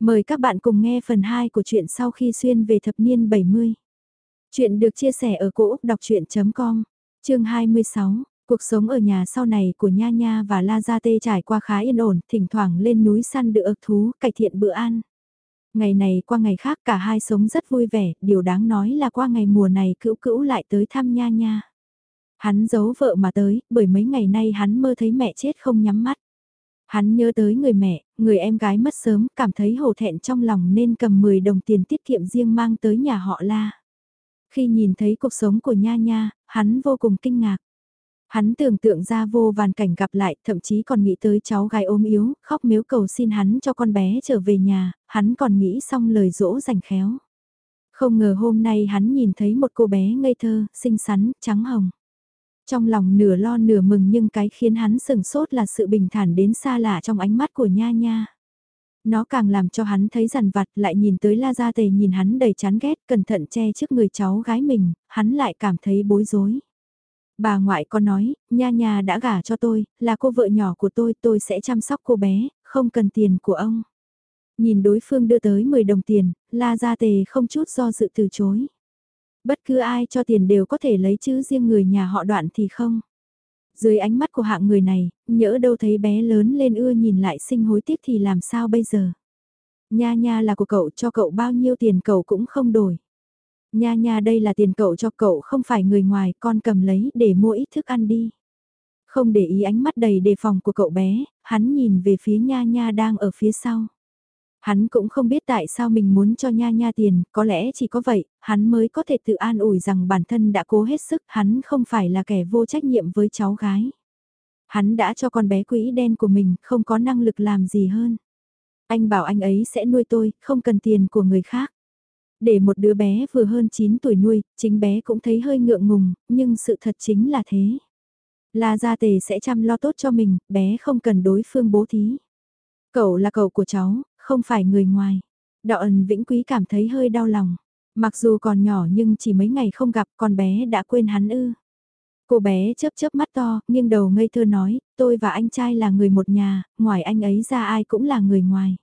Mời các bạn cùng nghe phần 2 của truyện sau khi xuyên về thập niên 70. Chuyện được chia sẻ ở cỗ đọc chuyện.com, chương 26. Cuộc sống ở nhà sau này của Nha Nha và La Gia Tê trải qua khá yên ổn, thỉnh thoảng lên núi săn được thú, cải thiện bữa ăn. Ngày này qua ngày khác cả hai sống rất vui vẻ, điều đáng nói là qua ngày mùa này cữu cữu lại tới thăm Nha Nha. Hắn giấu vợ mà tới, bởi mấy ngày nay hắn mơ thấy mẹ chết không nhắm mắt. Hắn nhớ tới người mẹ, người em gái mất sớm, cảm thấy hổ thẹn trong lòng nên cầm 10 đồng tiền tiết kiệm riêng mang tới nhà họ la. Khi nhìn thấy cuộc sống của Nha Nha, hắn vô cùng kinh ngạc. Hắn tưởng tượng ra vô vàn cảnh gặp lại, thậm chí còn nghĩ tới cháu gái ôm yếu, khóc miếu cầu xin hắn cho con bé trở về nhà, hắn còn nghĩ xong lời dỗ dành khéo. Không ngờ hôm nay hắn nhìn thấy một cô bé ngây thơ, xinh xắn, trắng hồng. Trong lòng nửa lo nửa mừng nhưng cái khiến hắn sừng sốt là sự bình thản đến xa lạ trong ánh mắt của nha nha. Nó càng làm cho hắn thấy rằn vặt lại nhìn tới la gia tề nhìn hắn đầy chán ghét cẩn thận che trước người cháu gái mình, hắn lại cảm thấy bối rối. Bà ngoại có nói, nha nha đã gả cho tôi, là cô vợ nhỏ của tôi, tôi sẽ chăm sóc cô bé, không cần tiền của ông. Nhìn đối phương đưa tới 10 đồng tiền, la gia tề không chút do dự từ chối. Bất cứ ai cho tiền đều có thể lấy chứ riêng người nhà họ đoạn thì không. Dưới ánh mắt của hạng người này, nhỡ đâu thấy bé lớn lên ưa nhìn lại sinh hối tiếc thì làm sao bây giờ. Nha nha là của cậu cho cậu bao nhiêu tiền cậu cũng không đổi. Nha nha đây là tiền cậu cho cậu không phải người ngoài con cầm lấy để mua ít thức ăn đi. Không để ý ánh mắt đầy đề phòng của cậu bé, hắn nhìn về phía nha nha đang ở phía sau. Hắn cũng không biết tại sao mình muốn cho nha nha tiền, có lẽ chỉ có vậy, hắn mới có thể tự an ủi rằng bản thân đã cố hết sức, hắn không phải là kẻ vô trách nhiệm với cháu gái. Hắn đã cho con bé quỹ đen của mình, không có năng lực làm gì hơn. Anh bảo anh ấy sẽ nuôi tôi, không cần tiền của người khác. Để một đứa bé vừa hơn 9 tuổi nuôi, chính bé cũng thấy hơi ngượng ngùng, nhưng sự thật chính là thế. La Gia Tề sẽ chăm lo tốt cho mình, bé không cần đối phương bố thí. Cậu là cậu của cháu, không phải người ngoài. Đọ ẩn vĩnh quý cảm thấy hơi đau lòng. Mặc dù còn nhỏ nhưng chỉ mấy ngày không gặp con bé đã quên hắn ư. Cô bé chớp chớp mắt to, nghiêng đầu ngây thơ nói, tôi và anh trai là người một nhà, ngoài anh ấy ra ai cũng là người ngoài.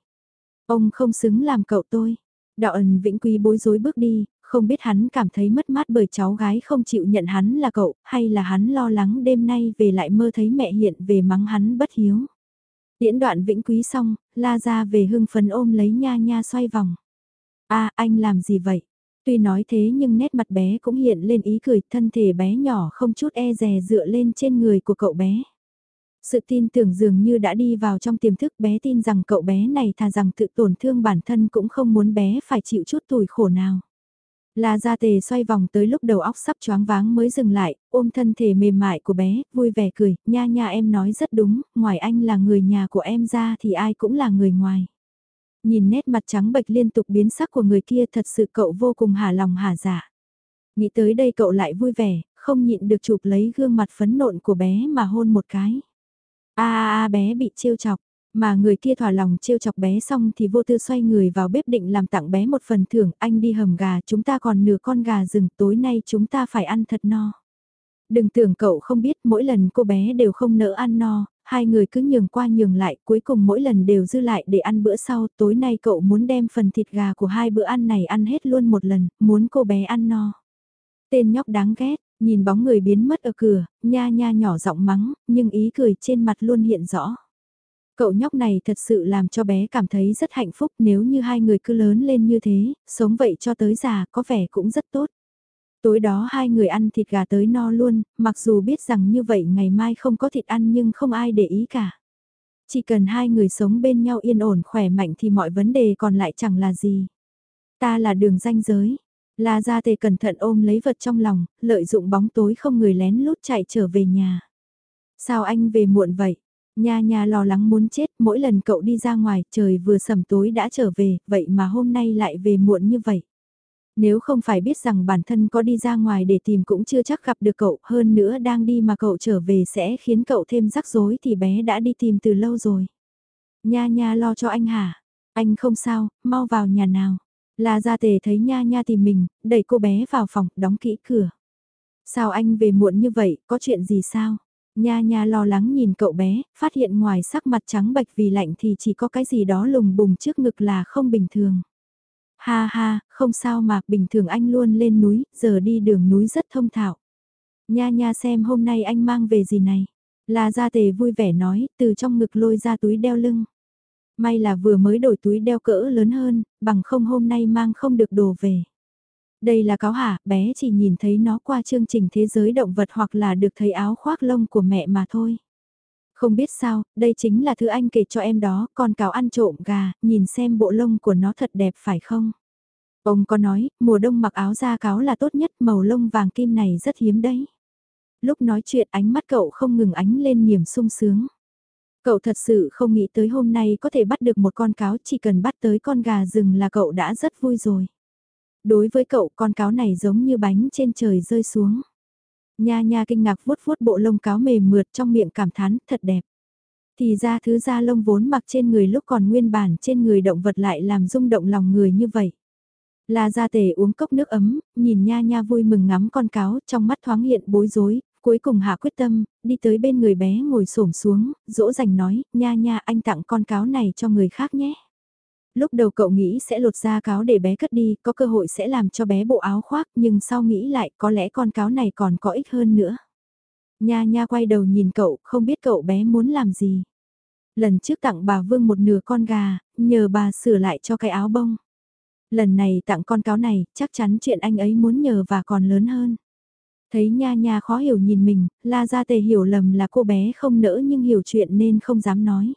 Ông không xứng làm cậu tôi. Đạo ẩn vĩnh quý bối rối bước đi, không biết hắn cảm thấy mất mát bởi cháu gái không chịu nhận hắn là cậu, hay là hắn lo lắng đêm nay về lại mơ thấy mẹ hiện về mắng hắn bất hiếu. Điễn đoạn vĩnh quý xong, la ra về hưng phấn ôm lấy nha nha xoay vòng. a anh làm gì vậy? Tuy nói thế nhưng nét mặt bé cũng hiện lên ý cười, thân thể bé nhỏ không chút e dè dựa lên trên người của cậu bé. Sự tin tưởng dường như đã đi vào trong tiềm thức bé tin rằng cậu bé này thà rằng tự tổn thương bản thân cũng không muốn bé phải chịu chút tủi khổ nào. La Gia Tề xoay vòng tới lúc đầu óc sắp choáng váng mới dừng lại, ôm thân thể mềm mại của bé, vui vẻ cười, nha nha em nói rất đúng, ngoài anh là người nhà của em ra thì ai cũng là người ngoài. Nhìn nét mặt trắng bệch liên tục biến sắc của người kia thật sự cậu vô cùng hả lòng hả dạ. Nghĩ tới đây cậu lại vui vẻ, không nhịn được chụp lấy gương mặt phấn nộn của bé mà hôn một cái. a a a bé bị trêu chọc, mà người kia thỏa lòng trêu chọc bé xong thì vô tư xoay người vào bếp định làm tặng bé một phần thưởng, anh đi hầm gà, chúng ta còn nửa con gà rừng, tối nay chúng ta phải ăn thật no. Đừng tưởng cậu không biết mỗi lần cô bé đều không nỡ ăn no, hai người cứ nhường qua nhường lại, cuối cùng mỗi lần đều dư lại để ăn bữa sau, tối nay cậu muốn đem phần thịt gà của hai bữa ăn này ăn hết luôn một lần, muốn cô bé ăn no. Tên nhóc đáng ghét, nhìn bóng người biến mất ở cửa, nha nha nhỏ giọng mắng, nhưng ý cười trên mặt luôn hiện rõ. Cậu nhóc này thật sự làm cho bé cảm thấy rất hạnh phúc nếu như hai người cứ lớn lên như thế, sống vậy cho tới già có vẻ cũng rất tốt. Tối đó hai người ăn thịt gà tới no luôn, mặc dù biết rằng như vậy ngày mai không có thịt ăn nhưng không ai để ý cả. Chỉ cần hai người sống bên nhau yên ổn khỏe mạnh thì mọi vấn đề còn lại chẳng là gì. Ta là đường ranh giới. La Gia Tề cẩn thận ôm lấy vật trong lòng, lợi dụng bóng tối không người lén lút chạy trở về nhà. Sao anh về muộn vậy? Nha nha lo lắng muốn chết, mỗi lần cậu đi ra ngoài, trời vừa sầm tối đã trở về, vậy mà hôm nay lại về muộn như vậy. Nếu không phải biết rằng bản thân có đi ra ngoài để tìm cũng chưa chắc gặp được cậu, hơn nữa đang đi mà cậu trở về sẽ khiến cậu thêm rắc rối thì bé đã đi tìm từ lâu rồi. Nha nha lo cho anh hả? Anh không sao, mau vào nhà nào. La Gia Tề thấy Nha Nha tìm mình, đẩy cô bé vào phòng, đóng kỹ cửa. Sao anh về muộn như vậy, có chuyện gì sao? Nha nha lo lắng nhìn cậu bé, phát hiện ngoài sắc mặt trắng bệch vì lạnh thì chỉ có cái gì đó lùng bùng trước ngực là không bình thường. Ha ha, không sao mà, bình thường anh luôn lên núi, giờ đi đường núi rất thông thạo. Nha nha xem hôm nay anh mang về gì này. La Gia Tề vui vẻ nói, từ trong ngực lôi ra túi đeo lưng. May là vừa mới đổi túi đeo cỡ lớn hơn, bằng không hôm nay mang không được đồ về. Đây là cáo hả, bé chỉ nhìn thấy nó qua chương trình thế giới động vật hoặc là được thấy áo khoác lông của mẹ mà thôi. Không biết sao, đây chính là thứ anh kể cho em đó, con cáo ăn trộm gà, nhìn xem bộ lông của nó thật đẹp phải không? Ông có nói, mùa đông mặc áo da cáo là tốt nhất, màu lông vàng kim này rất hiếm đấy. Lúc nói chuyện ánh mắt cậu không ngừng ánh lên niềm sung sướng. Cậu thật sự không nghĩ tới hôm nay có thể bắt được một con cáo chỉ cần bắt tới con gà rừng là cậu đã rất vui rồi. Đối với cậu con cáo này giống như bánh trên trời rơi xuống. Nha nha kinh ngạc vuốt vuốt bộ lông cáo mềm mượt trong miệng cảm thán thật đẹp. Thì ra thứ da lông vốn mặc trên người lúc còn nguyên bản trên người động vật lại làm rung động lòng người như vậy. La Gia Tề uống cốc nước ấm, nhìn Nha Nha vui mừng ngắm con cáo, trong mắt thoáng hiện bối rối, cuối cùng hạ quyết tâm, đi tới bên người bé ngồi xổm xuống, dỗ dành nói, Nha Nha anh tặng con cáo này cho người khác nhé. Lúc đầu cậu nghĩ sẽ lột ra cáo để bé cất đi, có cơ hội sẽ làm cho bé bộ áo khoác, nhưng sau nghĩ lại có lẽ con cáo này còn có ích hơn nữa. Nha Nha quay đầu nhìn cậu, không biết cậu bé muốn làm gì. Lần trước tặng bà Vương một nửa con gà, nhờ bà sửa lại cho cái áo bông. Lần này tặng con cáo này, chắc chắn chuyện anh ấy muốn nhờ và còn lớn hơn. Thấy nha nha khó hiểu nhìn mình, la ra tề hiểu lầm là cô bé không nỡ nhưng hiểu chuyện nên không dám nói.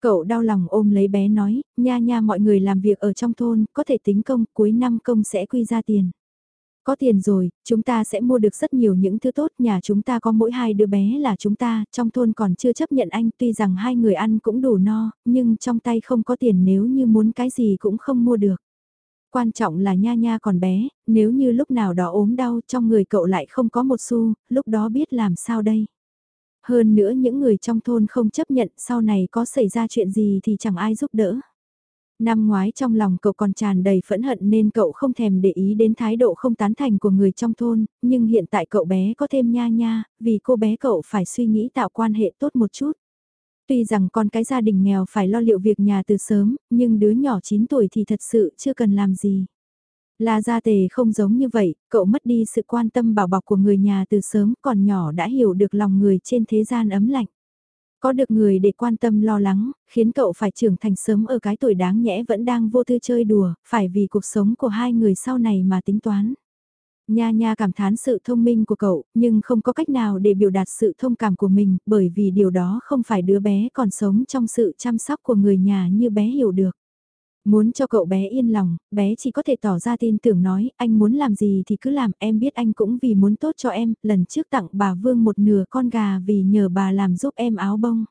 Cậu đau lòng ôm lấy bé nói, nha nha mọi người làm việc ở trong thôn, có thể tính công, cuối năm công sẽ quy ra tiền. Có tiền rồi, chúng ta sẽ mua được rất nhiều những thứ tốt, nhà chúng ta có mỗi hai đứa bé là chúng ta, trong thôn còn chưa chấp nhận anh, tuy rằng hai người ăn cũng đủ no, nhưng trong tay không có tiền nếu như muốn cái gì cũng không mua được. Quan trọng là nha nha còn bé, nếu như lúc nào đó ốm đau trong người cậu lại không có một xu, lúc đó biết làm sao đây. Hơn nữa những người trong thôn không chấp nhận sau này có xảy ra chuyện gì thì chẳng ai giúp đỡ. Năm ngoái trong lòng cậu còn tràn đầy phẫn hận nên cậu không thèm để ý đến thái độ không tán thành của người trong thôn, nhưng hiện tại cậu bé có thêm nha nha, vì cô bé cậu phải suy nghĩ tạo quan hệ tốt một chút. Tuy rằng con cái gia đình nghèo phải lo liệu việc nhà từ sớm, nhưng đứa nhỏ 9 tuổi thì thật sự chưa cần làm gì. La Gia Tề không giống như vậy, cậu mất đi sự quan tâm bảo bọc của người nhà từ sớm còn nhỏ đã hiểu được lòng người trên thế gian ấm lạnh. Có được người để quan tâm lo lắng, khiến cậu phải trưởng thành sớm ở cái tuổi đáng nhẽ vẫn đang vô tư chơi đùa, phải vì cuộc sống của hai người sau này mà tính toán. Nha nha cảm thán sự thông minh của cậu, nhưng không có cách nào để biểu đạt sự thông cảm của mình, bởi vì điều đó không phải đứa bé còn sống trong sự chăm sóc của người nhà như bé hiểu được. Muốn cho cậu bé yên lòng, bé chỉ có thể tỏ ra tin tưởng nói, anh muốn làm gì thì cứ làm, em biết anh cũng vì muốn tốt cho em, lần trước tặng bà Vương một nửa con gà vì nhờ bà làm giúp em áo bông.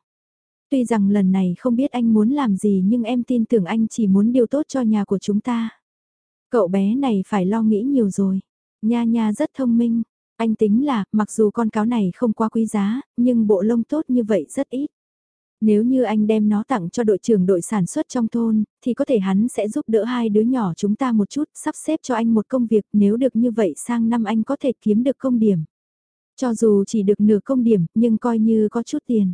Tuy rằng lần này không biết anh muốn làm gì nhưng em tin tưởng anh chỉ muốn điều tốt cho nhà của chúng ta. Cậu bé này phải lo nghĩ nhiều rồi. Nha nha rất thông minh, anh tính là, mặc dù con cáo này không quá quý giá, nhưng bộ lông tốt như vậy rất ít. Nếu như anh đem nó tặng cho đội trưởng đội sản xuất trong thôn, thì có thể hắn sẽ giúp đỡ hai đứa nhỏ chúng ta một chút, sắp xếp cho anh một công việc, nếu được như vậy sang năm anh có thể kiếm được công điểm. Cho dù chỉ được nửa công điểm, nhưng coi như có chút tiền.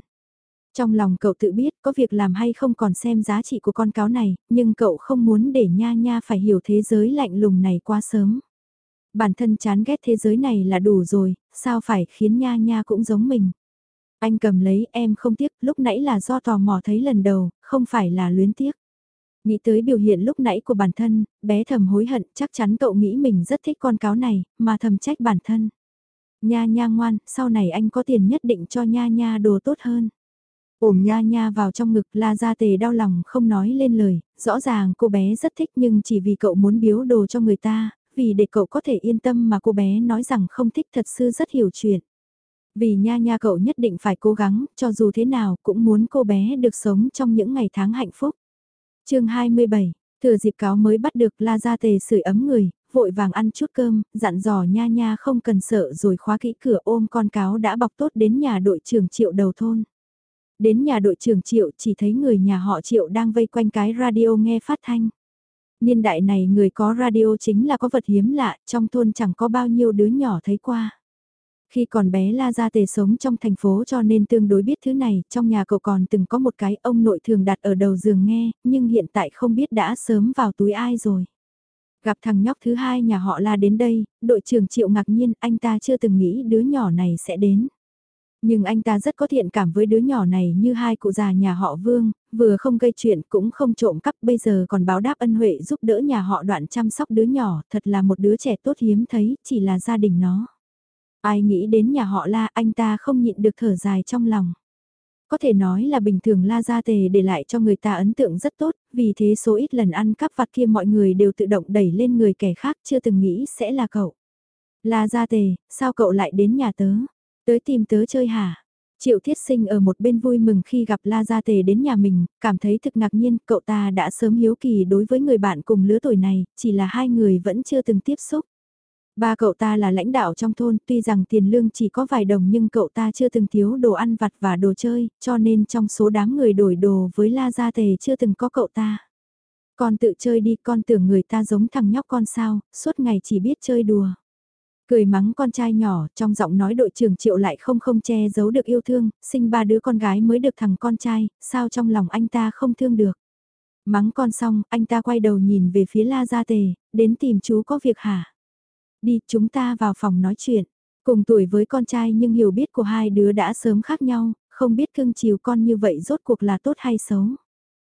Trong lòng cậu tự biết có việc làm hay không còn xem giá trị của con cáo này, nhưng cậu không muốn để nha nha phải hiểu thế giới lạnh lùng này quá sớm. Bản thân chán ghét thế giới này là đủ rồi, sao phải khiến nha nha cũng giống mình. Anh cầm lấy em không tiếc, lúc nãy là do tò mò thấy lần đầu, không phải là luyến tiếc. Nghĩ tới biểu hiện lúc nãy của bản thân, bé thầm hối hận, chắc chắn cậu nghĩ mình rất thích con cáo này, mà thầm trách bản thân. Nha nha ngoan, sau này anh có tiền nhất định cho nha nha đồ tốt hơn. Ôm nha nha vào trong ngực la ra tề đau lòng không nói lên lời, rõ ràng cô bé rất thích nhưng chỉ vì cậu muốn biếu đồ cho người ta, vì để cậu có thể yên tâm mà cô bé nói rằng không thích thật sự rất hiểu chuyện. Vì nha nha cậu nhất định phải cố gắng, cho dù thế nào cũng muốn cô bé được sống trong những ngày tháng hạnh phúc. chương 27, thừa dịp cáo mới bắt được la ra tề sưởi ấm người, vội vàng ăn chút cơm, dặn dò nha nha không cần sợ rồi khóa kỹ cửa ôm con cáo đã bọc tốt đến nhà đội trưởng triệu đầu thôn. Đến nhà đội trưởng triệu chỉ thấy người nhà họ triệu đang vây quanh cái radio nghe phát thanh. Niên đại này người có radio chính là có vật hiếm lạ, trong thôn chẳng có bao nhiêu đứa nhỏ thấy qua. Khi còn bé La Gia Tề sống trong thành phố cho nên tương đối biết thứ này, trong nhà cậu còn từng có một cái ông nội thường đặt ở đầu giường nghe, nhưng hiện tại không biết đã sớm vào túi ai rồi. Gặp thằng nhóc thứ hai nhà họ La đến đây, đội trưởng Triệu ngạc nhiên, anh ta chưa từng nghĩ đứa nhỏ này sẽ đến. Nhưng anh ta rất có thiện cảm với đứa nhỏ này như hai cụ già nhà họ Vương, vừa không gây chuyện cũng không trộm cắp bây giờ còn báo đáp ân huệ giúp đỡ nhà họ đoạn chăm sóc đứa nhỏ, thật là một đứa trẻ tốt hiếm thấy, chỉ là gia đình nó. Ai nghĩ đến nhà họ La anh ta không nhịn được thở dài trong lòng. Có thể nói là bình thường La Gia Tề để lại cho người ta ấn tượng rất tốt, vì thế số ít lần ăn cắp vặt kia mọi người đều tự động đẩy lên người kẻ khác chưa từng nghĩ sẽ là cậu. La Gia Tề, sao cậu lại đến nhà tớ? Tới tìm tớ chơi hả? Triệu Thiết Sinh ở một bên vui mừng khi gặp La Gia Tề đến nhà mình, cảm thấy thực ngạc nhiên, cậu ta đã sớm hiếu kỳ đối với người bạn cùng lứa tuổi này, chỉ là hai người vẫn chưa từng tiếp xúc. Ba cậu ta là lãnh đạo trong thôn, tuy rằng tiền lương chỉ có vài đồng nhưng cậu ta chưa từng thiếu đồ ăn vặt và đồ chơi, cho nên trong số đám người đổi đồ với La Gia Tề chưa từng có cậu ta. Con tự chơi đi, con tưởng người ta giống thằng nhóc con sao, suốt ngày chỉ biết chơi đùa. Cười mắng con trai nhỏ, trong giọng nói đội trưởng triệu lại không không che giấu được yêu thương, sinh ba đứa con gái mới được thằng con trai, sao trong lòng anh ta không thương được. Mắng con xong, anh ta quay đầu nhìn về phía La Gia Tề, đến tìm chú có việc hả? Đi, chúng ta vào phòng nói chuyện. Cùng tuổi với con trai nhưng hiểu biết của hai đứa đã sớm khác nhau, không biết cưng chiều con như vậy rốt cuộc là tốt hay xấu.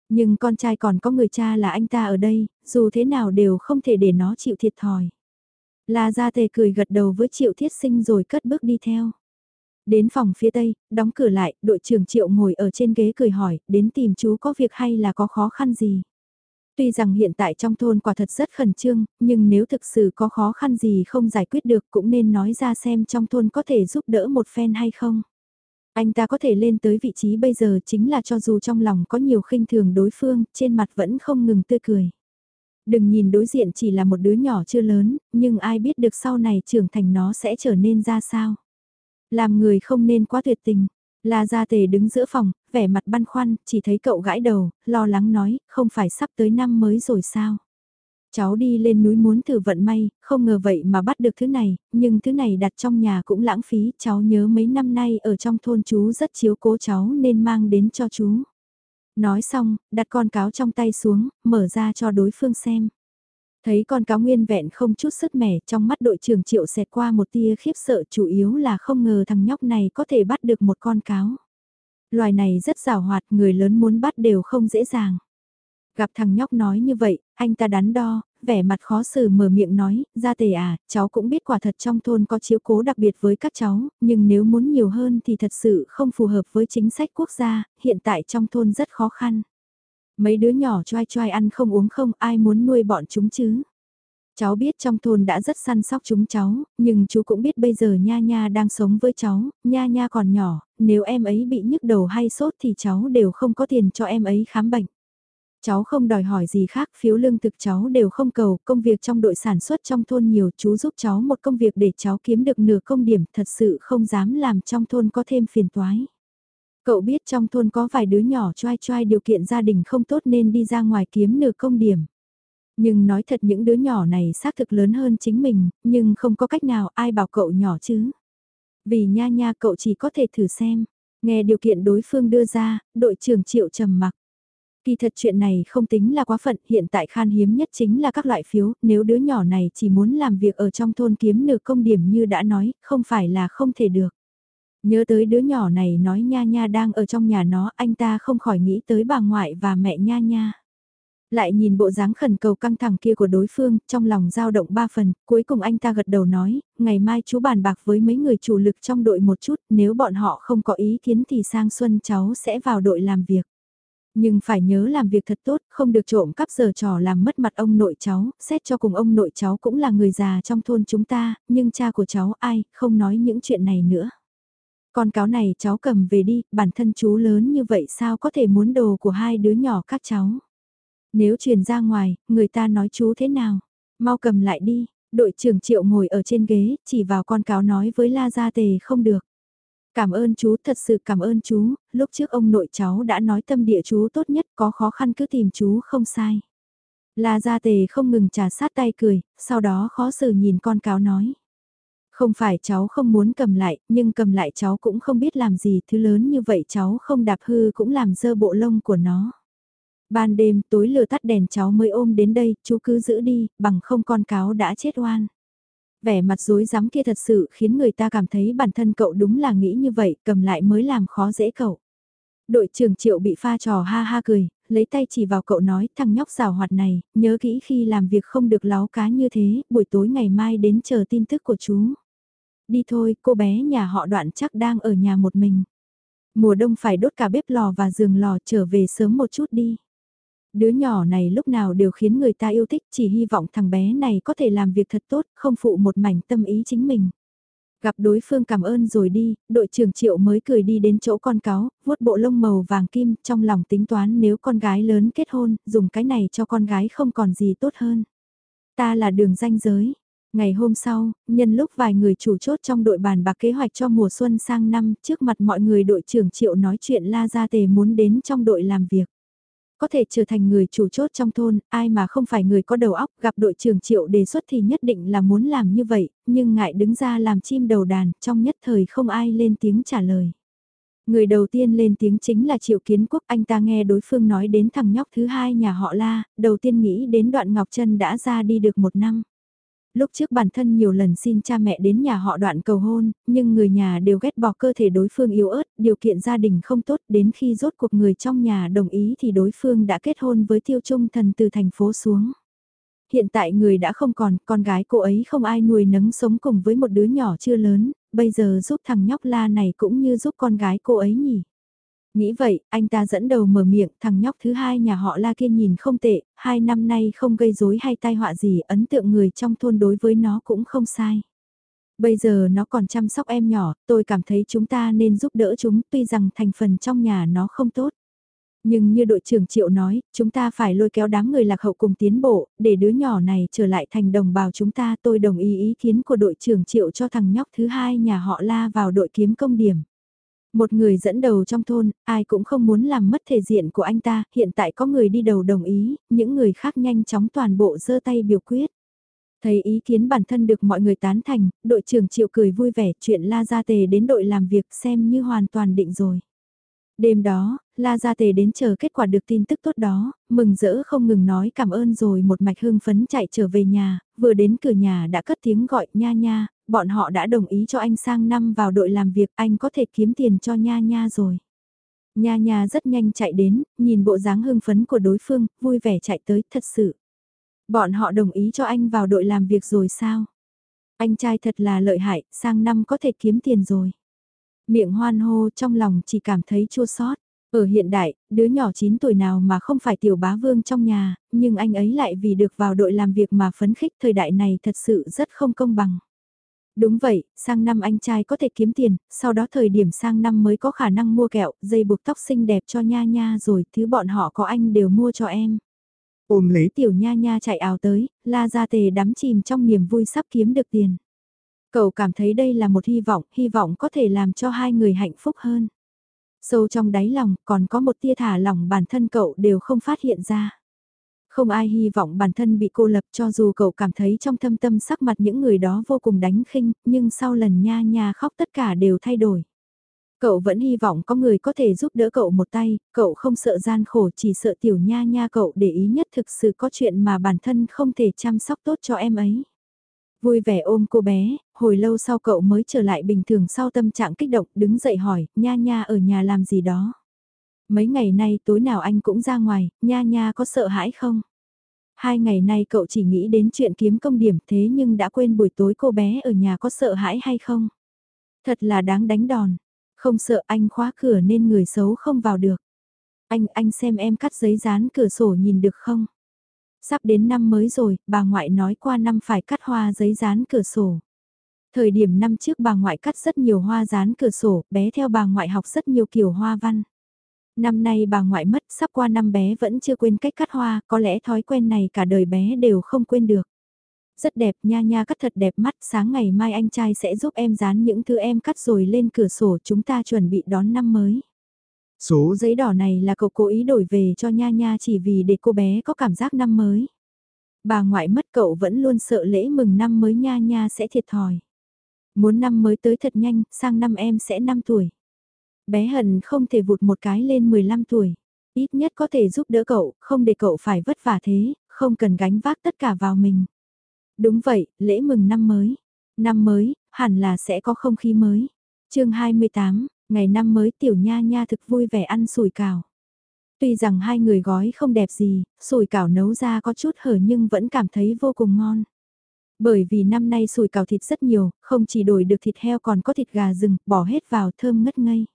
Nhưng con trai còn có người cha là anh ta ở đây, dù thế nào đều không thể để nó chịu thiệt thòi. La Gia Tề cười gật đầu với Triệu Thiết Sinh rồi cất bước đi theo. Đến phòng phía tây, đóng cửa lại, đội trưởng Triệu ngồi ở trên ghế cười hỏi, đến tìm chú có việc hay là có khó khăn gì? Tuy rằng hiện tại trong thôn quả thật rất khẩn trương, nhưng nếu thực sự có khó khăn gì không giải quyết được cũng nên nói ra xem trong thôn có thể giúp đỡ một phen hay không. Anh ta có thể lên tới vị trí bây giờ chính là cho dù trong lòng có nhiều khinh thường đối phương, trên mặt vẫn không ngừng tươi cười. Đừng nhìn đối diện chỉ là một đứa nhỏ chưa lớn, nhưng ai biết được sau này trưởng thành nó sẽ trở nên ra sao. Làm người không nên quá tuyệt tình. La Gia Tề đứng giữa phòng, vẻ mặt băn khoăn, chỉ thấy cậu gãi đầu, lo lắng nói, không phải sắp tới năm mới rồi sao. Cháu đi lên núi muốn thử vận may, không ngờ vậy mà bắt được thứ này, nhưng thứ này đặt trong nhà cũng lãng phí, cháu nhớ mấy năm nay ở trong thôn chú rất chiếu cố cháu nên mang đến cho chú. Nói xong, đặt con cáo trong tay xuống, mở ra cho đối phương xem. Thấy con cáo nguyên vẹn không chút sức mẻ trong mắt đội trưởng triệu xẹt qua một tia khiếp sợ chủ yếu là không ngờ thằng nhóc này có thể bắt được một con cáo. Loài này rất rào hoạt người lớn muốn bắt đều không dễ dàng. Gặp thằng nhóc nói như vậy, anh ta đắn đo, vẻ mặt khó xử mở miệng nói, ra tề à, cháu cũng biết quả thật trong thôn có chiếu cố đặc biệt với các cháu, nhưng nếu muốn nhiều hơn thì thật sự không phù hợp với chính sách quốc gia, hiện tại trong thôn rất khó khăn. Mấy đứa nhỏ choai choai ăn không uống không ai muốn nuôi bọn chúng chứ. Cháu biết trong thôn đã rất săn sóc chúng cháu, nhưng chú cũng biết bây giờ Nha Nha đang sống với cháu, Nha Nha còn nhỏ, nếu em ấy bị nhức đầu hay sốt thì cháu đều không có tiền cho em ấy khám bệnh. Cháu không đòi hỏi gì khác, phiếu lương thực cháu đều không cầu, công việc trong đội sản xuất trong thôn nhiều, chú giúp cháu một công việc để cháu kiếm được nửa công điểm, thật sự không dám làm trong thôn có thêm phiền toái. Cậu biết trong thôn có vài đứa nhỏ choai choai điều kiện gia đình không tốt nên đi ra ngoài kiếm nửa công điểm. Nhưng nói thật những đứa nhỏ này xác thực lớn hơn chính mình, nhưng không có cách nào ai bảo cậu nhỏ chứ. Vì nha nha cậu chỉ có thể thử xem. Nghe điều kiện đối phương đưa ra, đội trưởng triệu trầm mặc. Kỳ thật chuyện này không tính là quá phận, hiện tại khan hiếm nhất chính là các loại phiếu, nếu đứa nhỏ này chỉ muốn làm việc ở trong thôn kiếm nửa công điểm như đã nói, không phải là không thể được. Nhớ tới đứa nhỏ này nói nha nha đang ở trong nhà nó, anh ta không khỏi nghĩ tới bà ngoại và mẹ nha nha. Lại nhìn bộ dáng khẩn cầu căng thẳng kia của đối phương, trong lòng dao động ba phần, cuối cùng anh ta gật đầu nói, ngày mai chú bàn bạc với mấy người chủ lực trong đội một chút, nếu bọn họ không có ý kiến thì sang xuân cháu sẽ vào đội làm việc. Nhưng phải nhớ làm việc thật tốt, không được trộm cắp giờ trò làm mất mặt ông nội cháu, xét cho cùng ông nội cháu cũng là người già trong thôn chúng ta, nhưng cha của cháu ai, không nói những chuyện này nữa. Con cáo này cháu cầm về đi, bản thân chú lớn như vậy sao có thể muốn đồ của hai đứa nhỏ các cháu. Nếu truyền ra ngoài, người ta nói chú thế nào? Mau cầm lại đi, đội trưởng triệu ngồi ở trên ghế, chỉ vào con cáo nói với La Gia Tề không được. Cảm ơn chú, thật sự cảm ơn chú, lúc trước ông nội cháu đã nói tâm địa chú tốt nhất, có khó khăn cứ tìm chú không sai. La Gia Tề không ngừng trà sát tay cười, sau đó khó xử nhìn con cáo nói. Không phải cháu không muốn cầm lại, nhưng cầm lại cháu cũng không biết làm gì, thứ lớn như vậy cháu không đạp hư cũng làm dơ bộ lông của nó. Ban đêm tối lửa tắt đèn cháu mới ôm đến đây, chú cứ giữ đi, bằng không con cáo đã chết oan. Vẻ mặt dối rắm kia thật sự khiến người ta cảm thấy bản thân cậu đúng là nghĩ như vậy, cầm lại mới làm khó dễ cậu. Đội trưởng triệu bị pha trò ha ha cười, lấy tay chỉ vào cậu nói thằng nhóc rào hoạt này, nhớ kỹ khi làm việc không được láo cá như thế, buổi tối ngày mai đến chờ tin tức của chú. Đi thôi, cô bé nhà họ đoạn chắc đang ở nhà một mình. Mùa đông phải đốt cả bếp lò và giường lò trở về sớm một chút đi. Đứa nhỏ này lúc nào đều khiến người ta yêu thích, chỉ hy vọng thằng bé này có thể làm việc thật tốt, không phụ một mảnh tâm ý chính mình. Gặp đối phương cảm ơn rồi đi, đội trưởng triệu mới cười đi đến chỗ con cáo, vuốt bộ lông màu vàng kim, trong lòng tính toán nếu con gái lớn kết hôn, dùng cái này cho con gái không còn gì tốt hơn. Ta là đường danh giới. Ngày hôm sau, nhân lúc vài người chủ chốt trong đội bàn bạc kế hoạch cho mùa xuân sang năm, trước mặt mọi người đội trưởng triệu nói chuyện La Gia Tề muốn đến trong đội làm việc có thể trở thành người chủ chốt trong thôn, ai mà không phải người có đầu óc gặp đội trưởng triệu đề xuất thì nhất định là muốn làm như vậy, nhưng ngại đứng ra làm chim đầu đàn, trong nhất thời không ai lên tiếng trả lời. Người đầu tiên lên tiếng chính là Triệu Kiến Quốc, anh ta nghe đối phương nói đến thằng nhóc thứ hai nhà họ La, đầu tiên nghĩ đến đoạn Ngọc Trân đã ra đi được một năm. Lúc trước bản thân nhiều lần xin cha mẹ đến nhà họ đoạn cầu hôn, nhưng người nhà đều ghét bỏ cơ thể đối phương yếu ớt, điều kiện gia đình không tốt, đến khi rốt cuộc người trong nhà đồng ý thì đối phương đã kết hôn với tiêu trung thần từ thành phố xuống. Hiện tại người đã không còn, con gái cô ấy không ai nuôi nấng sống cùng với một đứa nhỏ chưa lớn, bây giờ giúp thằng nhóc la này cũng như giúp con gái cô ấy nhỉ. Nghĩ vậy, anh ta dẫn đầu mở miệng, thằng nhóc thứ hai nhà họ La kia nhìn không tệ, hai năm nay không gây rối hay tai họa gì, ấn tượng người trong thôn đối với nó cũng không sai. Bây giờ nó còn chăm sóc em nhỏ, tôi cảm thấy chúng ta nên giúp đỡ chúng, tuy rằng thành phần trong nhà nó không tốt. Nhưng như đội trưởng Triệu nói, chúng ta phải lôi kéo đám người lạc hậu cùng tiến bộ, để đứa nhỏ này trở lại thành đồng bào chúng ta. Tôi đồng ý ý kiến của đội trưởng Triệu cho thằng nhóc thứ hai nhà họ La vào đội kiếm công điểm. Một người dẫn đầu trong thôn, ai cũng không muốn làm mất thể diện của anh ta, hiện tại có người đi đầu đồng ý, những người khác nhanh chóng toàn bộ giơ tay biểu quyết. Thấy ý kiến bản thân được mọi người tán thành, đội trưởng chịu cười vui vẻ chuyện La Gia Tề đến đội làm việc xem như hoàn toàn định rồi. Đêm đó, La Gia Tề đến chờ kết quả được tin tức tốt đó, mừng rỡ không ngừng nói cảm ơn rồi một mạch hương phấn chạy trở về nhà, vừa đến cửa nhà đã cất tiếng gọi nha nha, bọn họ đã đồng ý cho anh sang năm vào đội làm việc anh có thể kiếm tiền cho nha nha rồi. Nha nha rất nhanh chạy đến, nhìn bộ dáng hưng phấn của đối phương, vui vẻ chạy tới, thật sự. Bọn họ đồng ý cho anh vào đội làm việc rồi sao? Anh trai thật là lợi hại, sang năm có thể kiếm tiền rồi. Miệng hoan hô trong lòng chỉ cảm thấy chua xót. Ở hiện đại, đứa nhỏ 9 tuổi nào mà không phải tiểu bá vương trong nhà, nhưng anh ấy lại vì được vào đội làm việc mà phấn khích thời đại này thật sự rất không công bằng. Đúng vậy, sang năm anh trai có thể kiếm tiền, sau đó thời điểm sang năm mới có khả năng mua kẹo, dây buộc tóc xinh đẹp cho nha nha rồi, thứ bọn họ có anh đều mua cho em. Ôm lấy tiểu nha nha chạy ảo tới, la ra tề đắm chìm trong niềm vui sắp kiếm được tiền. Cậu cảm thấy đây là một hy vọng, hy vọng có thể làm cho hai người hạnh phúc hơn. Sâu trong đáy lòng còn có một tia thả lỏng bản thân cậu đều không phát hiện ra. Không ai hy vọng bản thân bị cô lập cho dù cậu cảm thấy trong thâm tâm sắc mặt những người đó vô cùng đánh khinh, nhưng sau lần nha nha khóc tất cả đều thay đổi. Cậu vẫn hy vọng có người có thể giúp đỡ cậu một tay, cậu không sợ gian khổ chỉ sợ tiểu nha nha cậu để ý nhất thực sự có chuyện mà bản thân không thể chăm sóc tốt cho em ấy. Vui vẻ ôm cô bé, hồi lâu sau cậu mới trở lại bình thường sau tâm trạng kích động đứng dậy hỏi, nha nha ở nhà làm gì đó. Mấy ngày nay tối nào anh cũng ra ngoài, nha nha có sợ hãi không? Hai ngày nay cậu chỉ nghĩ đến chuyện kiếm công điểm thế nhưng đã quên buổi tối cô bé ở nhà có sợ hãi hay không? Thật là đáng đánh đòn. Không sợ anh khóa cửa nên người xấu không vào được. Anh, anh xem em cắt giấy dán cửa sổ nhìn được không? Sắp đến năm mới rồi, bà ngoại nói qua năm phải cắt hoa giấy dán cửa sổ. Thời điểm năm trước bà ngoại cắt rất nhiều hoa dán cửa sổ, bé theo bà ngoại học rất nhiều kiểu hoa văn. Năm nay bà ngoại mất, sắp qua năm bé vẫn chưa quên cách cắt hoa, có lẽ thói quen này cả đời bé đều không quên được. Rất đẹp nha nha cắt thật đẹp mắt, sáng ngày mai anh trai sẽ giúp em dán những thứ em cắt rồi lên cửa sổ chúng ta chuẩn bị đón năm mới. Số giấy đỏ này là cậu cố ý đổi về cho Nha Nha chỉ vì để cô bé có cảm giác năm mới. Bà ngoại mất cậu vẫn luôn sợ lễ mừng năm mới Nha Nha sẽ thiệt thòi. Muốn năm mới tới thật nhanh, sang năm em sẽ 5 tuổi. Bé hận không thể vụt một cái lên 15 tuổi. Ít nhất có thể giúp đỡ cậu, không để cậu phải vất vả thế, không cần gánh vác tất cả vào mình. Đúng vậy, lễ mừng năm mới. Năm mới, hẳn là sẽ có không khí mới. chương 28, ngày năm mới tiểu nha nha thực vui vẻ ăn sủi cảo. Tuy rằng hai người gói không đẹp gì, sủi cảo nấu ra có chút hở nhưng vẫn cảm thấy vô cùng ngon. Bởi vì năm nay sủi cảo thịt rất nhiều, không chỉ đổi được thịt heo còn có thịt gà rừng, bỏ hết vào thơm ngất ngây.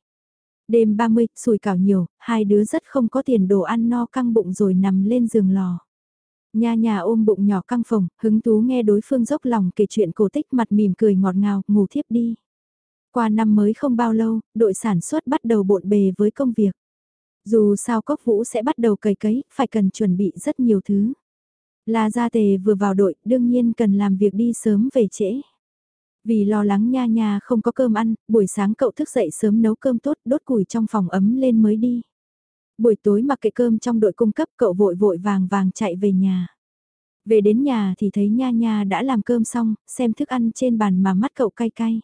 Đêm 30, sùi cảo nhiều, hai đứa rất không có tiền đồ ăn no căng bụng rồi nằm lên giường lò. Nha nhà ôm bụng nhỏ căng phồng, hứng thú nghe đối phương dốc lòng kể chuyện cổ tích mặt mỉm cười ngọt ngào, ngủ thiếp đi. Qua năm mới không bao lâu, đội sản xuất bắt đầu bộn bề với công việc. Dù sao cốc vũ sẽ bắt đầu cày cấy, phải cần chuẩn bị rất nhiều thứ. La Gia Tề vừa vào đội, đương nhiên cần làm việc đi sớm về trễ. Vì lo lắng nha nha không có cơm ăn, buổi sáng cậu thức dậy sớm nấu cơm tốt, đốt củi trong phòng ấm lên mới đi. Buổi tối mặc kệ cơm trong đội cung cấp cậu vội vội vàng vàng chạy về nhà. Về đến nhà thì thấy nha nha đã làm cơm xong, xem thức ăn trên bàn mà mắt cậu cay cay.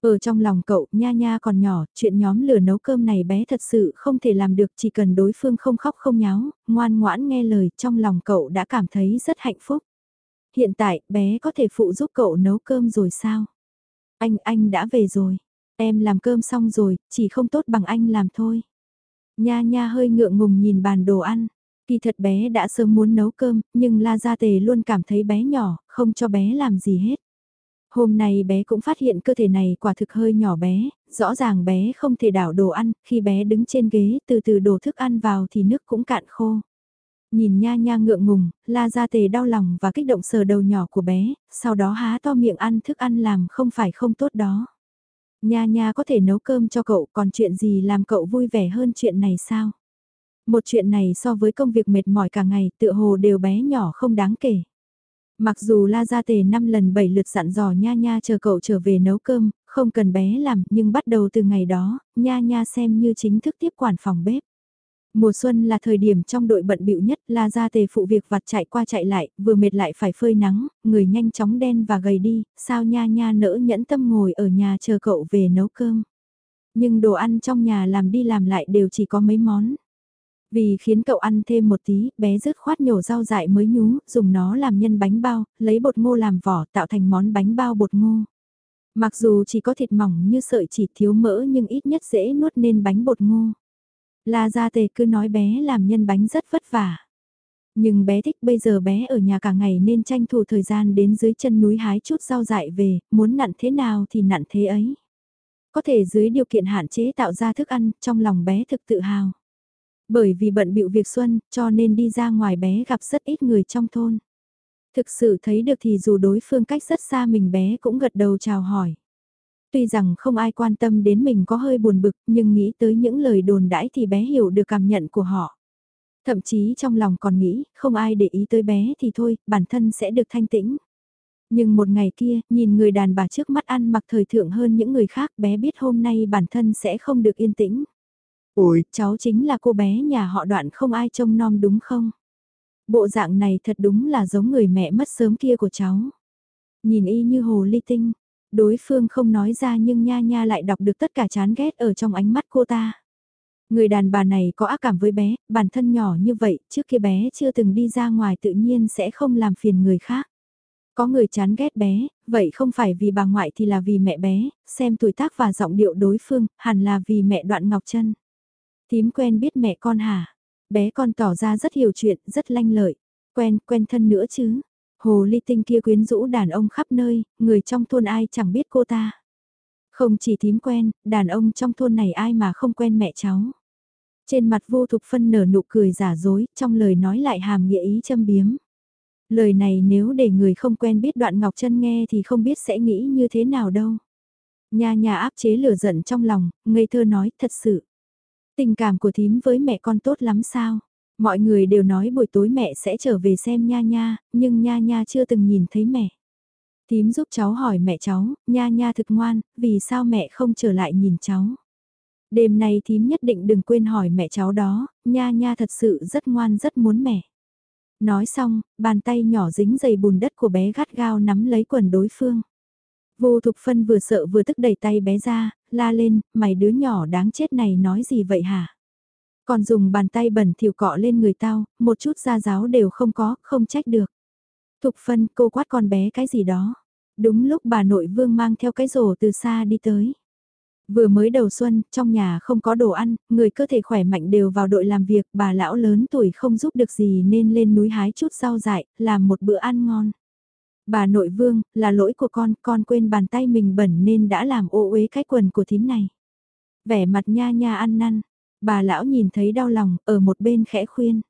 Ở trong lòng cậu, nha nha còn nhỏ, chuyện nhóm lửa nấu cơm này bé thật sự không thể làm được chỉ cần đối phương không khóc không nháo, ngoan ngoãn nghe lời, trong lòng cậu đã cảm thấy rất hạnh phúc. Hiện tại, bé có thể phụ giúp cậu nấu cơm rồi sao? Anh, anh đã về rồi. Em làm cơm xong rồi, chỉ không tốt bằng anh làm thôi. Nha nha hơi ngượng ngùng nhìn bàn đồ ăn. Kỳ thật bé đã sớm muốn nấu cơm, nhưng La Gia Tề luôn cảm thấy bé nhỏ, không cho bé làm gì hết. Hôm nay bé cũng phát hiện cơ thể này quả thực hơi nhỏ bé, rõ ràng bé không thể đảo đồ ăn, khi bé đứng trên ghế từ từ đổ thức ăn vào thì nước cũng cạn khô. Nhìn nha nha ngượng ngùng, la ra tề đau lòng và kích động sờ đầu nhỏ của bé, sau đó há to miệng ăn thức ăn làm không phải không tốt đó. Nha nha có thể nấu cơm cho cậu còn chuyện gì làm cậu vui vẻ hơn chuyện này sao? Một chuyện này so với công việc mệt mỏi cả ngày tựa hồ đều bé nhỏ không đáng kể. Mặc dù La Gia Tề năm lần bảy lượt dặn dò Nha Nha chờ cậu trở về nấu cơm, không cần bé làm, nhưng bắt đầu từ ngày đó, Nha Nha xem như chính thức tiếp quản phòng bếp. Mùa xuân là thời điểm trong đội bận bịu nhất, La Gia Tề phụ việc vặt chạy qua chạy lại, vừa mệt lại phải phơi nắng, người nhanh chóng đen và gầy đi, sao Nha Nha nỡ nhẫn tâm ngồi ở nhà chờ cậu về nấu cơm. Nhưng đồ ăn trong nhà làm đi làm lại đều chỉ có mấy món. Vì khiến cậu ăn thêm một tí, bé rứt khoát nhổ rau dại mới nhú, dùng nó làm nhân bánh bao, lấy bột ngô làm vỏ tạo thành món bánh bao bột ngô. Mặc dù chỉ có thịt mỏng như sợi chỉ thiếu mỡ nhưng ít nhất dễ nuốt nên bánh bột ngô. La Gia Tề cứ nói bé làm nhân bánh rất vất vả. Nhưng bé thích bây giờ bé ở nhà cả ngày nên tranh thủ thời gian đến dưới chân núi hái chút rau dại về, muốn nặn thế nào thì nặn thế ấy. Có thể dưới điều kiện hạn chế tạo ra thức ăn, trong lòng bé thực tự hào. Bởi vì bận bịu việc xuân, cho nên đi ra ngoài bé gặp rất ít người trong thôn. Thực sự thấy được thì dù đối phương cách rất xa mình bé cũng gật đầu chào hỏi. Tuy rằng không ai quan tâm đến mình có hơi buồn bực, nhưng nghĩ tới những lời đồn đãi thì bé hiểu được cảm nhận của họ. Thậm chí trong lòng còn nghĩ, không ai để ý tới bé thì thôi, bản thân sẽ được thanh tĩnh. Nhưng một ngày kia, nhìn người đàn bà trước mắt ăn mặc thời thượng hơn những người khác bé biết hôm nay bản thân sẽ không được yên tĩnh. Ôi, cháu chính là cô bé nhà họ đoạn không ai trông nom đúng không? Bộ dạng này thật đúng là giống người mẹ mất sớm kia của cháu. Nhìn y như hồ ly tinh, đối phương không nói ra nhưng nha nha lại đọc được tất cả chán ghét ở trong ánh mắt cô ta. Người đàn bà này có ác cảm với bé, bản thân nhỏ như vậy, trước kia bé chưa từng đi ra ngoài tự nhiên sẽ không làm phiền người khác. Có người chán ghét bé, vậy không phải vì bà ngoại thì là vì mẹ bé, xem tuổi tác và giọng điệu đối phương, hẳn là vì mẹ đoạn ngọc chân. Tím quen biết mẹ con hả? Bé con tỏ ra rất hiểu chuyện, rất lanh lợi. Quen, quen thân nữa chứ. Hồ ly tinh kia quyến rũ đàn ông khắp nơi, người trong thôn ai chẳng biết cô ta. Không chỉ tím quen, đàn ông trong thôn này ai mà không quen mẹ cháu. Trên mặt vô thục phân nở nụ cười giả dối, trong lời nói lại hàm nghĩa ý châm biếm. Lời này nếu để người không quen biết đoạn Ngọc chân nghe thì không biết sẽ nghĩ như thế nào đâu. Nhà nhà áp chế lửa giận trong lòng, ngây thơ nói thật sự. Tình cảm của thím với mẹ con tốt lắm sao? Mọi người đều nói buổi tối mẹ sẽ trở về xem nha nha, nhưng nha nha chưa từng nhìn thấy mẹ. tím giúp cháu hỏi mẹ cháu, nha nha thực ngoan, vì sao mẹ không trở lại nhìn cháu? Đêm nay thím nhất định đừng quên hỏi mẹ cháu đó, nha nha thật sự rất ngoan rất muốn mẹ. Nói xong, bàn tay nhỏ dính dày bùn đất của bé gắt gao nắm lấy quần đối phương. Vô Thục Phân vừa sợ vừa tức đẩy tay bé ra, la lên, mày đứa nhỏ đáng chết này nói gì vậy hả? Còn dùng bàn tay bẩn thỉu cọ lên người tao, một chút da giáo đều không có, không trách được. Thục Phân cô quát con bé cái gì đó. Đúng lúc bà nội vương mang theo cái rổ từ xa đi tới. Vừa mới đầu xuân, trong nhà không có đồ ăn, người cơ thể khỏe mạnh đều vào đội làm việc, bà lão lớn tuổi không giúp được gì nên lên núi hái chút rau dại, làm một bữa ăn ngon. Bà nội vương, là lỗi của con, con quên bàn tay mình bẩn nên đã làm ô uế cái quần của thím này. Vẻ mặt nha nha ăn năn, bà lão nhìn thấy đau lòng, ở một bên khẽ khuyên.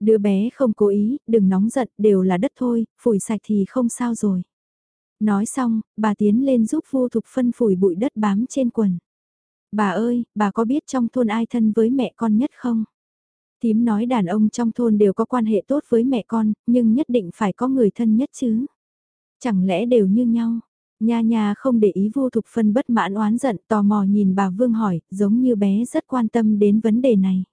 Đứa bé không cố ý, đừng nóng giận, đều là đất thôi, phủi sạch thì không sao rồi. Nói xong, bà tiến lên giúp vô thục phân phủi bụi đất bám trên quần. Bà ơi, bà có biết trong thôn ai thân với mẹ con nhất không? Tím nói đàn ông trong thôn đều có quan hệ tốt với mẹ con, nhưng nhất định phải có người thân nhất chứ. Chẳng lẽ đều như nhau? Nha nha không để ý vô thục phân bất mãn oán giận tò mò nhìn bà Vương hỏi, giống như bé rất quan tâm đến vấn đề này.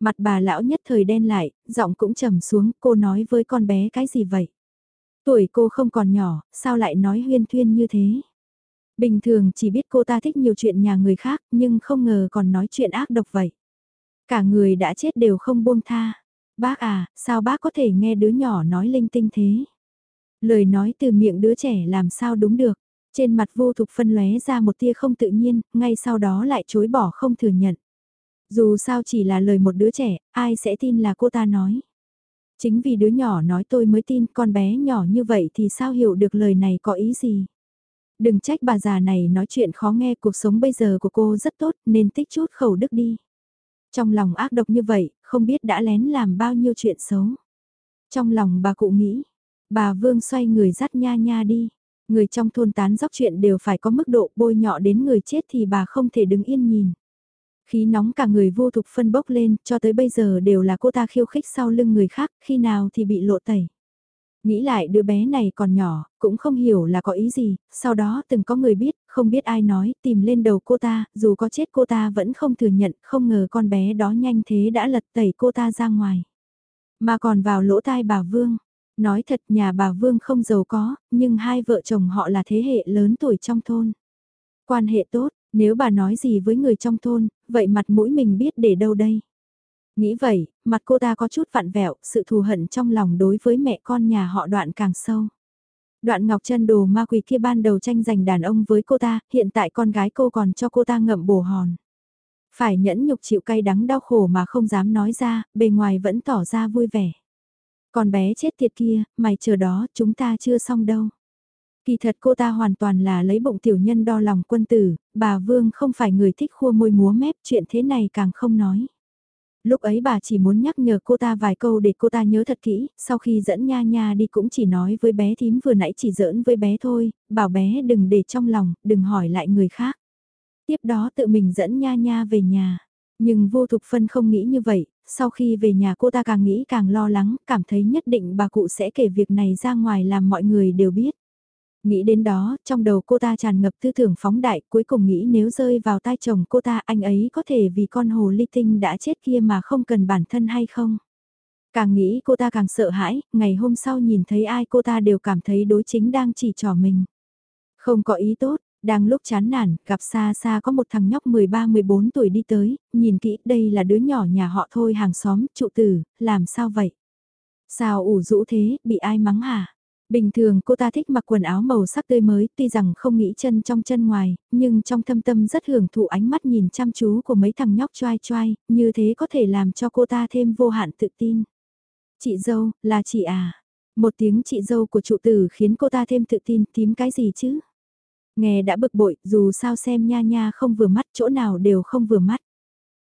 Mặt bà lão nhất thời đen lại, giọng cũng trầm xuống, cô nói với con bé cái gì vậy? Tuổi cô không còn nhỏ, sao lại nói huyên thuyên như thế? Bình thường chỉ biết cô ta thích nhiều chuyện nhà người khác, nhưng không ngờ còn nói chuyện ác độc vậy. Cả người đã chết đều không buông tha. Bác à, sao bác có thể nghe đứa nhỏ nói linh tinh thế? Lời nói từ miệng đứa trẻ làm sao đúng được. Trên mặt vô thục phân lóe ra một tia không tự nhiên, ngay sau đó lại chối bỏ không thừa nhận. Dù sao chỉ là lời một đứa trẻ, ai sẽ tin là cô ta nói. Chính vì đứa nhỏ nói tôi mới tin con bé nhỏ như vậy thì sao hiểu được lời này có ý gì. Đừng trách bà già này nói chuyện khó nghe cuộc sống bây giờ của cô rất tốt nên tích chút khẩu đức đi. Trong lòng ác độc như vậy, không biết đã lén làm bao nhiêu chuyện xấu. Trong lòng bà cụ nghĩ, bà Vương xoay người dắt nha nha đi. Người trong thôn tán dóc chuyện đều phải có mức độ bôi nhọ đến người chết thì bà không thể đứng yên nhìn. Khí nóng cả người vô thục phân bốc lên, cho tới bây giờ đều là cô ta khiêu khích sau lưng người khác, khi nào thì bị lộ tẩy. Nghĩ lại đứa bé này còn nhỏ, cũng không hiểu là có ý gì, sau đó từng có người biết, không biết ai nói, tìm lên đầu cô ta, dù có chết cô ta vẫn không thừa nhận, không ngờ con bé đó nhanh thế đã lật tẩy cô ta ra ngoài. Mà còn vào lỗ tai bà Vương. Nói thật nhà bà Vương không giàu có, nhưng hai vợ chồng họ là thế hệ lớn tuổi trong thôn. Quan hệ tốt, nếu bà nói gì với người trong thôn, vậy mặt mũi mình biết để đâu đây? Nghĩ vậy, mặt cô ta có chút vặn vẹo, sự thù hận trong lòng đối với mẹ con nhà họ đoạn càng sâu. Đoạn ngọc trân đồ ma quỷ kia ban đầu tranh giành đàn ông với cô ta, hiện tại con gái cô còn cho cô ta ngậm bồ hòn. Phải nhẫn nhục chịu cay đắng đau khổ mà không dám nói ra, bề ngoài vẫn tỏ ra vui vẻ. Con bé chết tiệt kia, mày chờ đó, chúng ta chưa xong đâu. Kỳ thật cô ta hoàn toàn là lấy bụng tiểu nhân đo lòng quân tử, bà Vương không phải người thích khua môi múa mép, chuyện thế này càng không nói. Lúc ấy bà chỉ muốn nhắc nhở cô ta vài câu để cô ta nhớ thật kỹ, sau khi dẫn nha nha đi cũng chỉ nói với bé thím vừa nãy chỉ giỡn với bé thôi, bảo bé đừng để trong lòng, đừng hỏi lại người khác. Tiếp đó tự mình dẫn nha nha về nhà. Nhưng vô thục phân không nghĩ như vậy, sau khi về nhà cô ta càng nghĩ càng lo lắng, cảm thấy nhất định bà cụ sẽ kể việc này ra ngoài làm mọi người đều biết. Nghĩ đến đó, trong đầu cô ta tràn ngập tư tưởng phóng đại, cuối cùng nghĩ nếu rơi vào tai chồng cô ta anh ấy có thể vì con hồ ly tinh đã chết kia mà không cần bản thân hay không. Càng nghĩ cô ta càng sợ hãi, ngày hôm sau nhìn thấy ai cô ta đều cảm thấy đối chính đang chỉ trò mình. Không có ý tốt, đang lúc chán nản, gặp xa xa có một thằng nhóc 13-14 tuổi đi tới, nhìn kỹ đây là đứa nhỏ nhà họ thôi hàng xóm, trụ tử, làm sao vậy? Sao ủ rũ thế, bị ai mắng hả? Bình thường cô ta thích mặc quần áo màu sắc tươi mới, tuy rằng không nghĩ chân trong chân ngoài, nhưng trong thâm tâm rất hưởng thụ ánh mắt nhìn chăm chú của mấy thằng nhóc choai choai, như thế có thể làm cho cô ta thêm vô hạn tự tin. Chị dâu, là chị à? Một tiếng chị dâu của trụ tử khiến cô ta thêm tự tin, tím cái gì chứ? Nghe đã bực bội, dù sao xem nha nha không vừa mắt, chỗ nào đều không vừa mắt.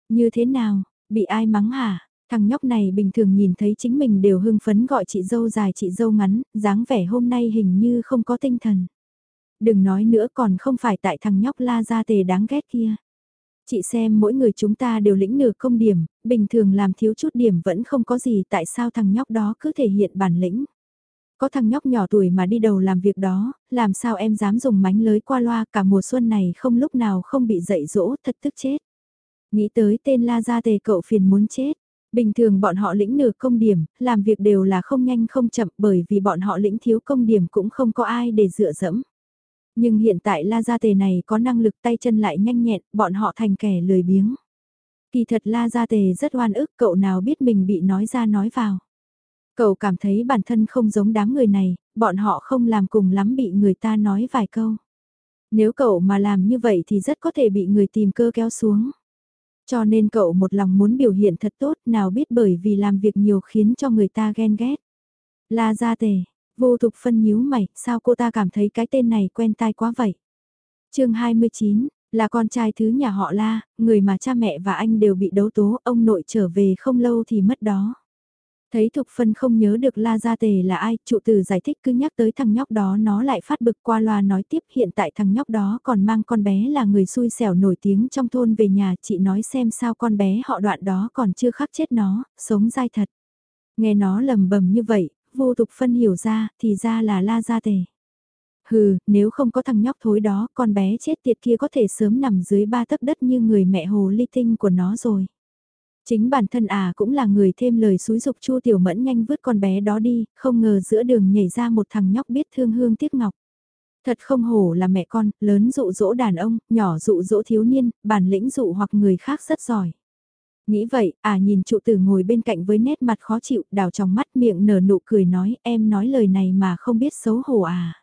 Như thế nào, bị ai mắng hả? Thằng nhóc này bình thường nhìn thấy chính mình đều hưng phấn gọi chị dâu dài chị dâu ngắn, dáng vẻ hôm nay hình như không có tinh thần. Đừng nói nữa còn không phải tại thằng nhóc la ra tề đáng ghét kia. Chị xem mỗi người chúng ta đều lĩnh nửa công điểm, bình thường làm thiếu chút điểm vẫn không có gì tại sao thằng nhóc đó cứ thể hiện bản lĩnh. Có thằng nhóc nhỏ tuổi mà đi đầu làm việc đó, làm sao em dám dùng mánh lới qua loa cả mùa xuân này không lúc nào không bị dạy dỗ thật tức chết. Nghĩ tới tên la Gia tề cậu phiền muốn chết. Bình thường bọn họ lĩnh nửa công điểm, làm việc đều là không nhanh không chậm bởi vì bọn họ lĩnh thiếu công điểm cũng không có ai để dựa dẫm. Nhưng hiện tại La Gia Tề này có năng lực tay chân lại nhanh nhẹn, bọn họ thành kẻ lười biếng. Kỳ thật La Gia Tề rất oan ức, cậu nào biết mình bị nói ra nói vào. Cậu cảm thấy bản thân không giống đám người này, bọn họ không làm cùng lắm bị người ta nói vài câu. Nếu cậu mà làm như vậy thì rất có thể bị người tìm cơ kéo xuống. Cho nên cậu một lòng muốn biểu hiện thật tốt nào biết bởi vì làm việc nhiều khiến cho người ta ghen ghét. La Gia Tề, vô thục phân nhíu mày, sao cô ta cảm thấy cái tên này quen tai quá vậy? chương 29, là con trai thứ nhà họ La, người mà cha mẹ và anh đều bị đấu tố, ông nội trở về không lâu thì mất đó. Thấy Thục Phân không nhớ được La Gia Tề là ai, trụ tử giải thích cứ nhắc tới thằng nhóc đó nó lại phát bực qua loa nói tiếp hiện tại thằng nhóc đó còn mang con bé là người xui xẻo nổi tiếng trong thôn về nhà chị nói xem sao con bé họ đoạn đó còn chưa khắc chết nó, sống dai thật. Nghe nó lầm bầm như vậy, vô Thục Phân hiểu ra, thì ra là La Gia Tề. Hừ, nếu không có thằng nhóc thối đó, con bé chết tiệt kia có thể sớm nằm dưới ba tấc đất như người mẹ hồ ly tinh của nó rồi. Chính bản thân à cũng là người thêm lời xúi dục Chu Tiểu Mẫn nhanh vứt con bé đó đi, không ngờ giữa đường nhảy ra một thằng nhóc biết thương hương tiếc ngọc. Thật không hổ là mẹ con, lớn dụ dỗ đàn ông, nhỏ dụ dỗ thiếu niên, bản lĩnh dụ hoặc người khác rất giỏi. Nghĩ vậy, à nhìn trụ tử ngồi bên cạnh với nét mặt khó chịu, đào trong mắt miệng nở nụ cười nói em nói lời này mà không biết xấu hổ à.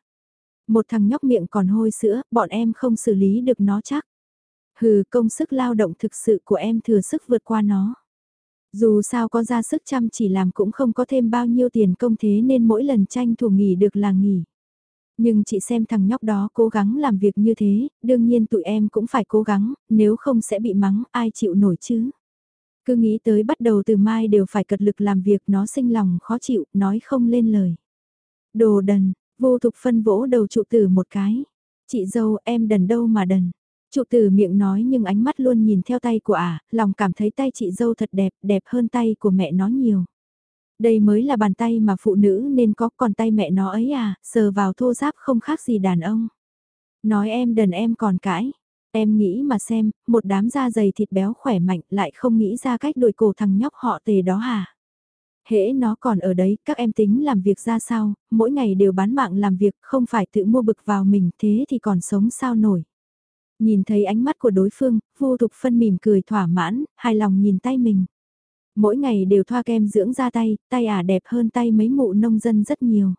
Một thằng nhóc miệng còn hôi sữa, bọn em không xử lý được nó chắc. Hừ, công sức lao động thực sự của em thừa sức vượt qua nó. Dù sao có ra sức chăm chỉ làm cũng không có thêm bao nhiêu tiền công thế nên mỗi lần tranh thủ nghỉ được là nghỉ. Nhưng chị xem thằng nhóc đó cố gắng làm việc như thế, đương nhiên tụi em cũng phải cố gắng, nếu không sẽ bị mắng, ai chịu nổi chứ. Cứ nghĩ tới bắt đầu từ mai đều phải cật lực làm việc nó sinh lòng khó chịu, nói không lên lời. Đồ đần, vô thục phân vỗ đầu trụ tử một cái. Chị dâu em đần đâu mà đần. Trụ tử miệng nói nhưng ánh mắt luôn nhìn theo tay của ả, à, lòng cảm thấy tay chị dâu thật đẹp, đẹp hơn tay của mẹ nó nhiều. Đây mới là bàn tay mà phụ nữ nên có còn tay mẹ nó ấy à, sờ vào thô giáp không khác gì đàn ông. Nói em đần em còn cãi. Em nghĩ mà xem, một đám da dày thịt béo khỏe mạnh lại không nghĩ ra cách đổi cổ thằng nhóc họ tề đó hả? Hễ nó còn ở đấy, các em tính làm việc ra sao, mỗi ngày đều bán mạng làm việc, không phải tự mua bực vào mình, thế thì còn sống sao nổi. Nhìn thấy ánh mắt của đối phương, vô thục phân mỉm cười thỏa mãn, hài lòng nhìn tay mình. Mỗi ngày đều thoa kem dưỡng da tay, tay ả đẹp hơn tay mấy mụ nông dân rất nhiều.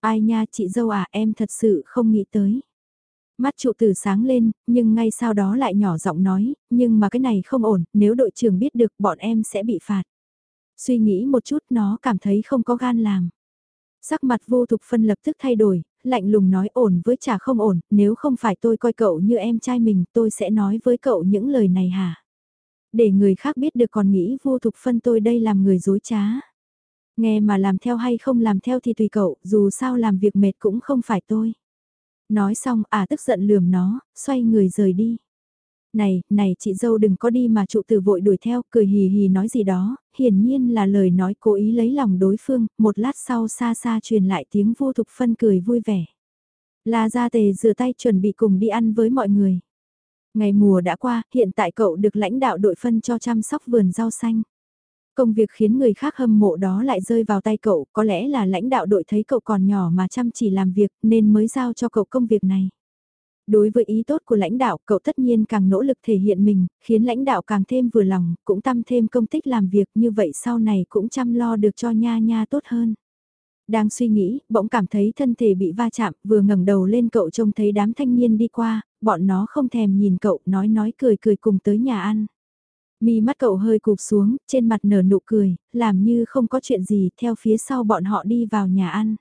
Ai nha chị dâu à em thật sự không nghĩ tới. Mắt trụ tử sáng lên, nhưng ngay sau đó lại nhỏ giọng nói, nhưng mà cái này không ổn, nếu đội trưởng biết được bọn em sẽ bị phạt. Suy nghĩ một chút nó cảm thấy không có gan làm. Sắc mặt vô thục phân lập tức thay đổi, lạnh lùng nói ổn với chả không ổn, nếu không phải tôi coi cậu như em trai mình tôi sẽ nói với cậu những lời này hả? Để người khác biết được còn nghĩ vô thục phân tôi đây làm người dối trá. Nghe mà làm theo hay không làm theo thì tùy cậu, dù sao làm việc mệt cũng không phải tôi. Nói xong à tức giận lườm nó, xoay người rời đi. Này, này chị dâu đừng có đi mà trụ tử vội đuổi theo, cười hì hì nói gì đó, hiển nhiên là lời nói cố ý lấy lòng đối phương, một lát sau xa xa truyền lại tiếng vô thục phân cười vui vẻ. La Gia Tề rửa tay chuẩn bị cùng đi ăn với mọi người. Ngày mùa đã qua, hiện tại cậu được lãnh đạo đội phân cho chăm sóc vườn rau xanh. Công việc khiến người khác hâm mộ đó lại rơi vào tay cậu, có lẽ là lãnh đạo đội thấy cậu còn nhỏ mà chăm chỉ làm việc nên mới giao cho cậu công việc này. Đối với ý tốt của lãnh đạo, cậu tất nhiên càng nỗ lực thể hiện mình, khiến lãnh đạo càng thêm vừa lòng, cũng tăng thêm công tích làm việc như vậy sau này cũng chăm lo được cho nha nha tốt hơn. Đang suy nghĩ, bỗng cảm thấy thân thể bị va chạm, vừa ngẩng đầu lên cậu trông thấy đám thanh niên đi qua, bọn nó không thèm nhìn cậu, nói nói cười cười cùng tới nhà ăn. Mi mắt cậu hơi cụp xuống, trên mặt nở nụ cười, làm như không có chuyện gì, theo phía sau bọn họ đi vào nhà ăn.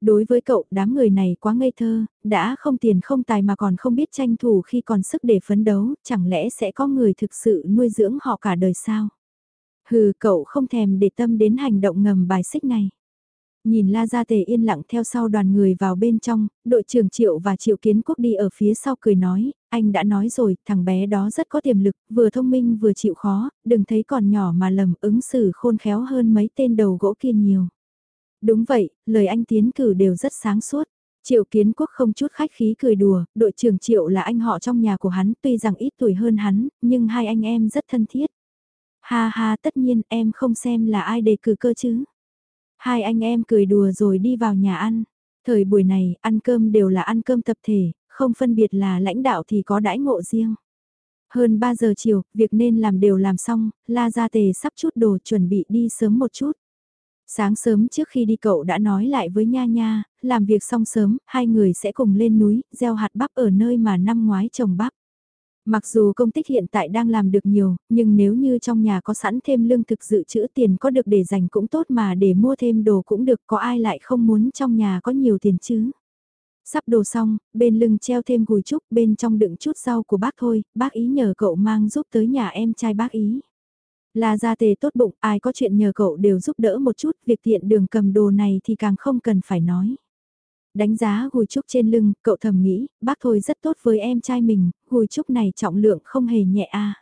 Đối với cậu, đám người này quá ngây thơ, đã không tiền không tài mà còn không biết tranh thủ khi còn sức để phấn đấu, chẳng lẽ sẽ có người thực sự nuôi dưỡng họ cả đời sao? Hừ, cậu không thèm để tâm đến hành động ngầm bài xích này. Nhìn La Gia Tề yên lặng theo sau đoàn người vào bên trong, đội trưởng Triệu và Triệu Kiến Quốc đi ở phía sau cười nói, anh đã nói rồi, thằng bé đó rất có tiềm lực, vừa thông minh vừa chịu khó, đừng thấy còn nhỏ mà lầm ứng xử khôn khéo hơn mấy tên đầu gỗ kia nhiều. Đúng vậy, lời anh tiến cử đều rất sáng suốt. Triệu Kiến Quốc không chút khách khí cười đùa, đội trưởng Triệu là anh họ trong nhà của hắn, tuy rằng ít tuổi hơn hắn, nhưng hai anh em rất thân thiết. Ha ha tất nhiên em không xem là ai đề cử cơ chứ. Hai anh em cười đùa rồi đi vào nhà ăn. Thời buổi này, ăn cơm đều là ăn cơm tập thể, không phân biệt là lãnh đạo thì có đãi ngộ riêng. Hơn 3 giờ chiều, việc nên làm đều làm xong, La Gia Tề sắp chút đồ chuẩn bị đi sớm một chút. Sáng sớm trước khi đi cậu đã nói lại với Nha Nha, làm việc xong sớm, hai người sẽ cùng lên núi, gieo hạt bắp ở nơi mà năm ngoái trồng bắp. Mặc dù công tích hiện tại đang làm được nhiều, nhưng nếu như trong nhà có sẵn thêm lương thực dự trữ tiền có được để dành cũng tốt mà để mua thêm đồ cũng được có ai lại không muốn trong nhà có nhiều tiền chứ. Sắp đồ xong, bên lưng treo thêm gùi trúc bên trong đựng chút rau của bác thôi, bác ý nhờ cậu mang giúp tới nhà em trai bác ý. Là gia tề tốt bụng, ai có chuyện nhờ cậu đều giúp đỡ một chút, việc tiện đường cầm đồ này thì càng không cần phải nói. Đánh giá gùi trúc trên lưng, cậu thầm nghĩ, bác thôi rất tốt với em trai mình, gùi trúc này trọng lượng không hề nhẹ a.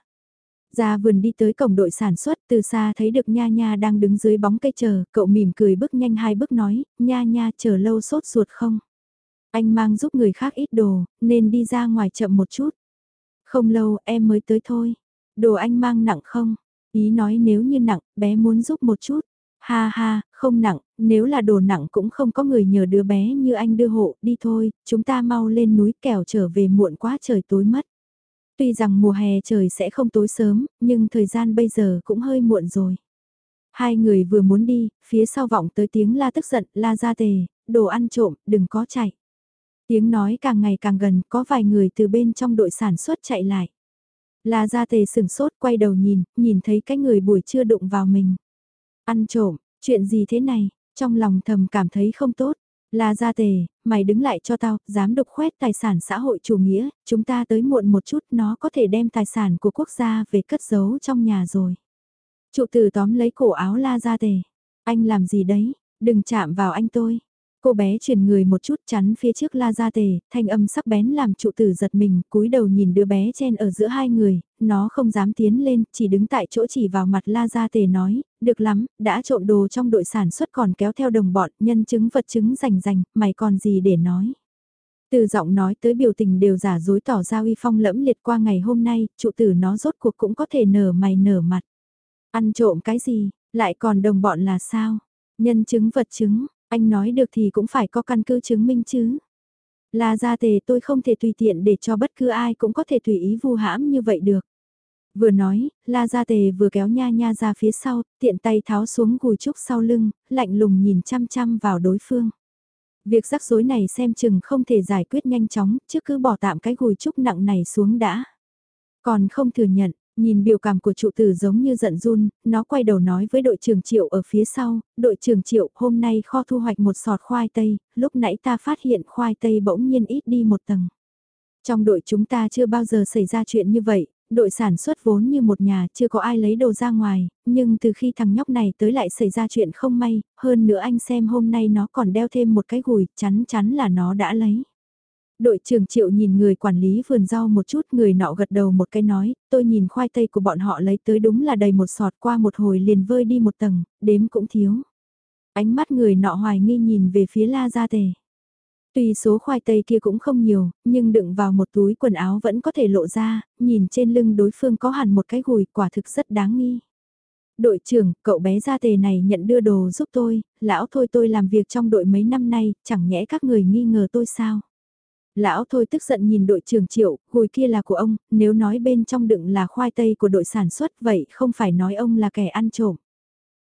Ra vườn đi tới cổng đội sản xuất, từ xa thấy được Nha Nha đang đứng dưới bóng cây chờ, cậu mỉm cười bước nhanh hai bước nói, Nha Nha chờ lâu sốt ruột không? Anh mang giúp người khác ít đồ, nên đi ra ngoài chậm một chút. Không lâu em mới tới thôi. Đồ anh mang nặng không? Ý nói nếu như nặng, bé muốn giúp một chút. Ha ha, không nặng, nếu là đồ nặng cũng không có người nhờ đứa bé như anh đưa hộ, đi thôi, chúng ta mau lên núi kẻo trở về muộn quá trời tối mất. Tuy rằng mùa hè trời sẽ không tối sớm, nhưng thời gian bây giờ cũng hơi muộn rồi. Hai người vừa muốn đi, phía sau vọng tới tiếng la tức giận, la ra tề, đồ ăn trộm, đừng có chạy. Tiếng nói càng ngày càng gần, có vài người từ bên trong đội sản xuất chạy lại. La Gia Tề sửng sốt quay đầu nhìn, nhìn thấy cái người buổi trưa đụng vào mình. Ăn trộm, chuyện gì thế này, trong lòng thầm cảm thấy không tốt. La Gia Tề, mày đứng lại cho tao, dám đục khoét tài sản xã hội chủ nghĩa, chúng ta tới muộn một chút nó có thể đem tài sản của quốc gia về cất giấu trong nhà rồi. Trụ tử tóm lấy cổ áo La Gia Tề. Anh làm gì đấy, đừng chạm vào anh tôi. Cô bé chuyển người một chút chắn phía trước la ra tề, thanh âm sắc bén làm trụ tử giật mình, cúi đầu nhìn đứa bé chen ở giữa hai người, nó không dám tiến lên, chỉ đứng tại chỗ chỉ vào mặt la ra tề nói, được lắm, đã trộm đồ trong đội sản xuất còn kéo theo đồng bọn, nhân chứng vật chứng rành rành, mày còn gì để nói. Từ giọng nói tới biểu tình đều giả dối tỏ ra uy phong lẫm liệt qua ngày hôm nay, trụ tử nó rốt cuộc cũng có thể nở mày nở mặt. Ăn trộm cái gì, lại còn đồng bọn là sao? Nhân chứng vật chứng, anh nói được thì cũng phải có căn cứ chứng minh chứ. Là gia tề tôi không thể tùy tiện để cho bất cứ ai cũng có thể tùy ý vu hãm như vậy được. Vừa nói, La Gia Tề vừa kéo nha nha ra phía sau, tiện tay tháo xuống gùi trúc sau lưng, lạnh lùng nhìn chăm chăm vào đối phương. Việc rắc rối này xem chừng không thể giải quyết nhanh chóng, chứ cứ bỏ tạm cái gùi trúc nặng này xuống đã. Còn không thừa nhận, Nhìn biểu cảm của trụ tử giống như giận run, nó quay đầu nói với đội trưởng Triệu ở phía sau, đội trưởng Triệu hôm nay kho thu hoạch một sọt khoai tây, lúc nãy ta phát hiện khoai tây bỗng nhiên ít đi một tầng. Trong đội chúng ta chưa bao giờ xảy ra chuyện như vậy, đội sản xuất vốn như một nhà chưa có ai lấy đồ ra ngoài, nhưng từ khi thằng nhóc này tới lại xảy ra chuyện không may, hơn nữa anh xem hôm nay nó còn đeo thêm một cái gùi, chắn chắn là nó đã lấy. Đội trưởng triệu nhìn người quản lý vườn rau một chút người nọ gật đầu một cái nói, tôi nhìn khoai tây của bọn họ lấy tới đúng là đầy một sọt qua một hồi liền vơi đi một tầng, đếm cũng thiếu. Ánh mắt người nọ hoài nghi nhìn về phía la gia tề. Tuy số khoai tây kia cũng không nhiều, nhưng đựng vào một túi quần áo vẫn có thể lộ ra, nhìn trên lưng đối phương có hẳn một cái gùi quả thực rất đáng nghi. Đội trưởng, cậu bé gia tề này nhận đưa đồ giúp tôi, lão thôi tôi làm việc trong đội mấy năm nay, chẳng nhẽ các người nghi ngờ tôi sao? Lão thôi tức giận nhìn đội trưởng triệu, gùi kia là của ông, nếu nói bên trong đựng là khoai tây của đội sản xuất vậy không phải nói ông là kẻ ăn trộm.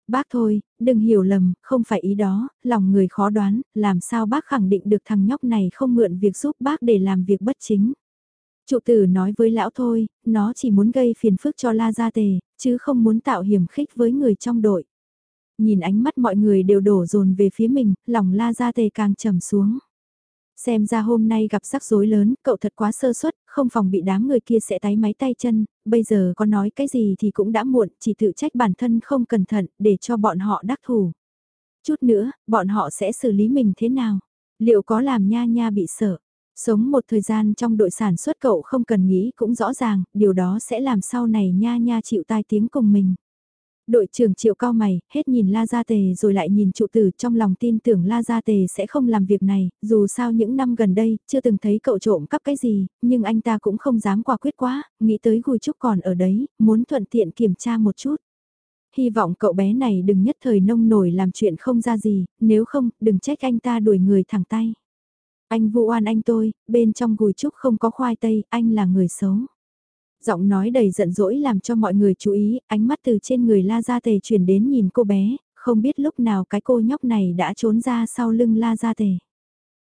Bác thôi, đừng hiểu lầm, không phải ý đó, lòng người khó đoán, làm sao bác khẳng định được thằng nhóc này không mượn việc giúp bác để làm việc bất chính. Trụ tử nói với lão thôi, nó chỉ muốn gây phiền phức cho La Gia Tề, chứ không muốn tạo hiểm khích với người trong đội. Nhìn ánh mắt mọi người đều đổ dồn về phía mình, lòng La Gia Tề càng trầm xuống. Xem ra hôm nay gặp rắc rối lớn, cậu thật quá sơ suất, không phòng bị đám người kia sẽ tái máy tay chân, bây giờ có nói cái gì thì cũng đã muộn, chỉ tự trách bản thân không cẩn thận, để cho bọn họ đắc thủ. Chút nữa, bọn họ sẽ xử lý mình thế nào? Liệu có làm nha nha bị sợ? Sống một thời gian trong đội sản xuất cậu không cần nghĩ cũng rõ ràng, điều đó sẽ làm sau này nha nha chịu tai tiếng cùng mình. Đội trưởng triệu cao mày, hết nhìn La Gia Tề rồi lại nhìn trụ tử trong lòng tin tưởng La Gia Tề sẽ không làm việc này, dù sao những năm gần đây, chưa từng thấy cậu trộm cắp cái gì, nhưng anh ta cũng không dám quả quyết quá, nghĩ tới gùi trúc còn ở đấy, muốn thuận tiện kiểm tra một chút. Hy vọng cậu bé này đừng nhất thời nông nổi làm chuyện không ra gì, nếu không, đừng trách anh ta đuổi người thẳng tay. Anh vu oan anh tôi, bên trong gùi trúc không có khoai tây, anh là người xấu. Giọng nói đầy giận dỗi làm cho mọi người chú ý, ánh mắt từ trên người La Gia Tề chuyển đến nhìn cô bé, không biết lúc nào cái cô nhóc này đã trốn ra sau lưng La Gia Tề.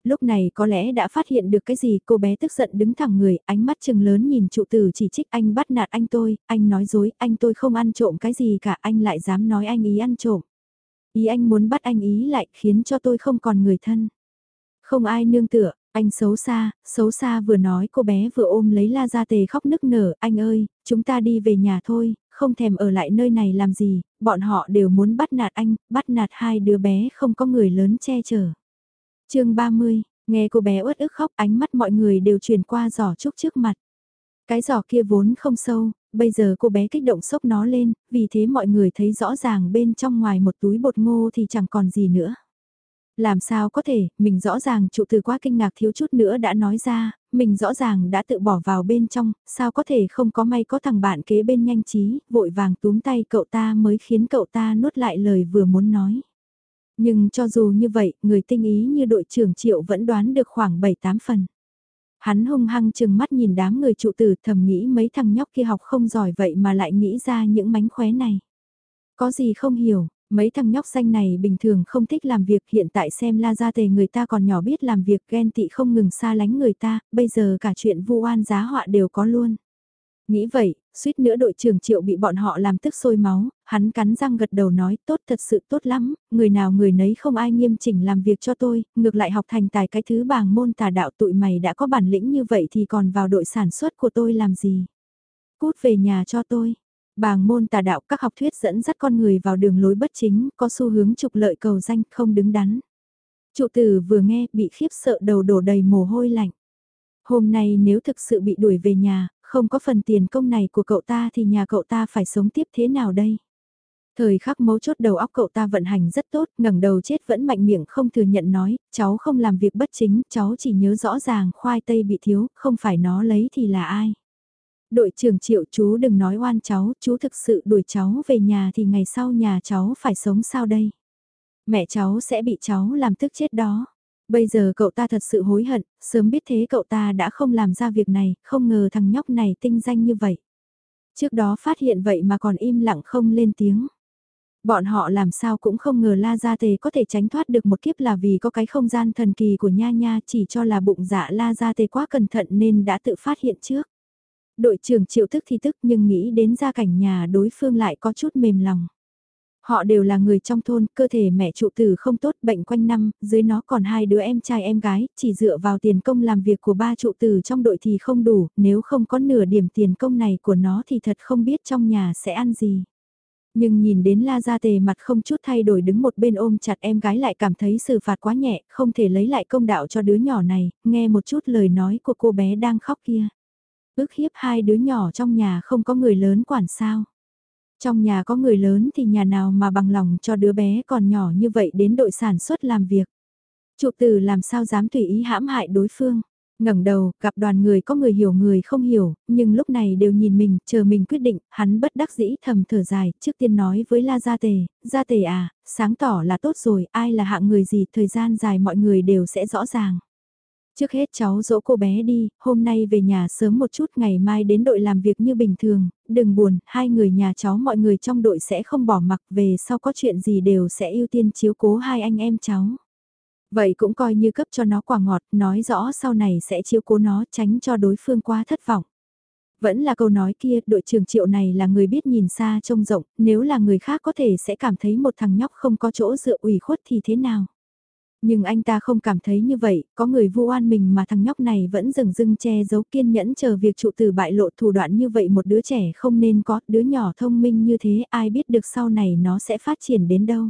Lúc này có lẽ đã phát hiện được cái gì cô bé tức giận đứng thẳng người, ánh mắt trừng lớn nhìn trụ tử chỉ trích anh bắt nạt anh tôi, anh nói dối, anh tôi không ăn trộm cái gì cả, anh lại dám nói anh ý ăn trộm. Ý anh muốn bắt anh ý lại khiến cho tôi không còn người thân. Không ai nương tựa, anh xấu xa, xấu xa vừa nói cô bé vừa ôm lấy la ra tề khóc nức nở, anh ơi, chúng ta đi về nhà thôi, không thèm ở lại nơi này làm gì, bọn họ đều muốn bắt nạt anh, bắt nạt hai đứa bé không có người lớn che chở. chương 30, nghe cô bé uất ức khóc ánh mắt mọi người đều chuyển qua giỏ trúc trước mặt. Cái giỏ kia vốn không sâu, bây giờ cô bé kích động sốc nó lên, vì thế mọi người thấy rõ ràng bên trong ngoài một túi bột ngô thì chẳng còn gì nữa. Làm sao có thể, mình rõ ràng trụ từ quá kinh ngạc thiếu chút nữa đã nói ra, mình rõ ràng đã tự bỏ vào bên trong, sao có thể không có may có thằng bạn kế bên nhanh trí, vội vàng túm tay cậu ta mới khiến cậu ta nuốt lại lời vừa muốn nói. Nhưng cho dù như vậy, người tinh ý như đội trưởng triệu vẫn đoán được khoảng 7-8 phần. Hắn hung hăng chừng mắt nhìn đám người trụ tử thầm nghĩ mấy thằng nhóc kia học không giỏi vậy mà lại nghĩ ra những mánh khóe này. Có gì không hiểu, mấy thằng nhóc xanh này bình thường không thích làm việc hiện tại xem la ra tề người ta còn nhỏ biết làm việc ghen tị không ngừng xa lánh người ta, bây giờ cả chuyện vu oan giá họa đều có luôn. Nghĩ vậy, suýt nữa đội trưởng triệu bị bọn họ làm tức sôi máu, hắn cắn răng gật đầu nói tốt thật sự tốt lắm, người nào người nấy không ai nghiêm chỉnh làm việc cho tôi, ngược lại học thành tài cái thứ bàng môn tà đạo tụi mày đã có bản lĩnh như vậy thì còn vào đội sản xuất của tôi làm gì. Cút về nhà cho tôi. Bàng môn tà đạo các học thuyết dẫn dắt con người vào đường lối bất chính, có xu hướng trục lợi cầu danh không đứng đắn. Trụ tử vừa nghe bị khiếp sợ đầu đổ đầy mồ hôi lạnh. Hôm nay nếu thực sự bị đuổi về nhà, không có phần tiền công này của cậu ta thì nhà cậu ta phải sống tiếp thế nào đây? Thời khắc mấu chốt đầu óc cậu ta vận hành rất tốt, ngẩng đầu chết vẫn mạnh miệng không thừa nhận nói, cháu không làm việc bất chính, cháu chỉ nhớ rõ ràng khoai tây bị thiếu, không phải nó lấy thì là ai. Đội trưởng triệu chú đừng nói oan cháu, chú thực sự đuổi cháu về nhà thì ngày sau nhà cháu phải sống sao đây? Mẹ cháu sẽ bị cháu làm tức chết đó. Bây giờ cậu ta thật sự hối hận, sớm biết thế cậu ta đã không làm ra việc này, không ngờ thằng nhóc này tinh danh như vậy. Trước đó phát hiện vậy mà còn im lặng không lên tiếng. Bọn họ làm sao cũng không ngờ La Gia Tề có thể tránh thoát được một kiếp là vì có cái không gian thần kỳ của Nha Nha chỉ cho là bụng dạ La Gia Tề quá cẩn thận nên đã tự phát hiện trước. Đội trưởng chịu tức thì tức nhưng nghĩ đến gia cảnh nhà đối phương lại có chút mềm lòng. Họ đều là người trong thôn, cơ thể mẹ trụ tử không tốt, bệnh quanh năm, dưới nó còn hai đứa em trai em gái, chỉ dựa vào tiền công làm việc của ba trụ tử trong đội thì không đủ, nếu không có nửa điểm tiền công này của nó thì thật không biết trong nhà sẽ ăn gì. Nhưng nhìn đến La Gia Tề mặt không chút thay đổi đứng một bên ôm chặt em gái lại cảm thấy xử phạt quá nhẹ, không thể lấy lại công đạo cho đứa nhỏ này, nghe một chút lời nói của cô bé đang khóc kia. Ước hiếp hai đứa nhỏ trong nhà không có người lớn quản sao. Trong nhà có người lớn thì nhà nào mà bằng lòng cho đứa bé còn nhỏ như vậy đến đội sản xuất làm việc. Trụ tử làm sao dám tùy ý hãm hại đối phương. ngẩng đầu, gặp đoàn người có người hiểu người không hiểu, nhưng lúc này đều nhìn mình, chờ mình quyết định, hắn bất đắc dĩ thầm thở dài, trước tiên nói với La Gia Tề, Gia Tề à, sáng tỏ là tốt rồi, ai là hạng người gì, thời gian dài mọi người đều sẽ rõ ràng. Trước hết cháu dỗ cô bé đi, hôm nay về nhà sớm một chút ngày mai đến đội làm việc như bình thường, đừng buồn, hai người nhà cháu mọi người trong đội sẽ không bỏ mặc về sau có chuyện gì đều sẽ ưu tiên chiếu cố hai anh em cháu. Vậy cũng coi như cấp cho nó quả ngọt, nói rõ sau này sẽ chiếu cố nó tránh cho đối phương quá thất vọng. Vẫn là câu nói kia, đội trưởng triệu này là người biết nhìn xa trông rộng, nếu là người khác có thể sẽ cảm thấy một thằng nhóc không có chỗ dựa ủy khuất thì thế nào. Nhưng anh ta không cảm thấy như vậy, có người vu oan mình mà thằng nhóc này vẫn dừng dưng che giấu kiên nhẫn chờ việc trụ tử bại lộ thủ đoạn như vậy một đứa trẻ không nên có, đứa nhỏ thông minh như thế ai biết được sau này nó sẽ phát triển đến đâu.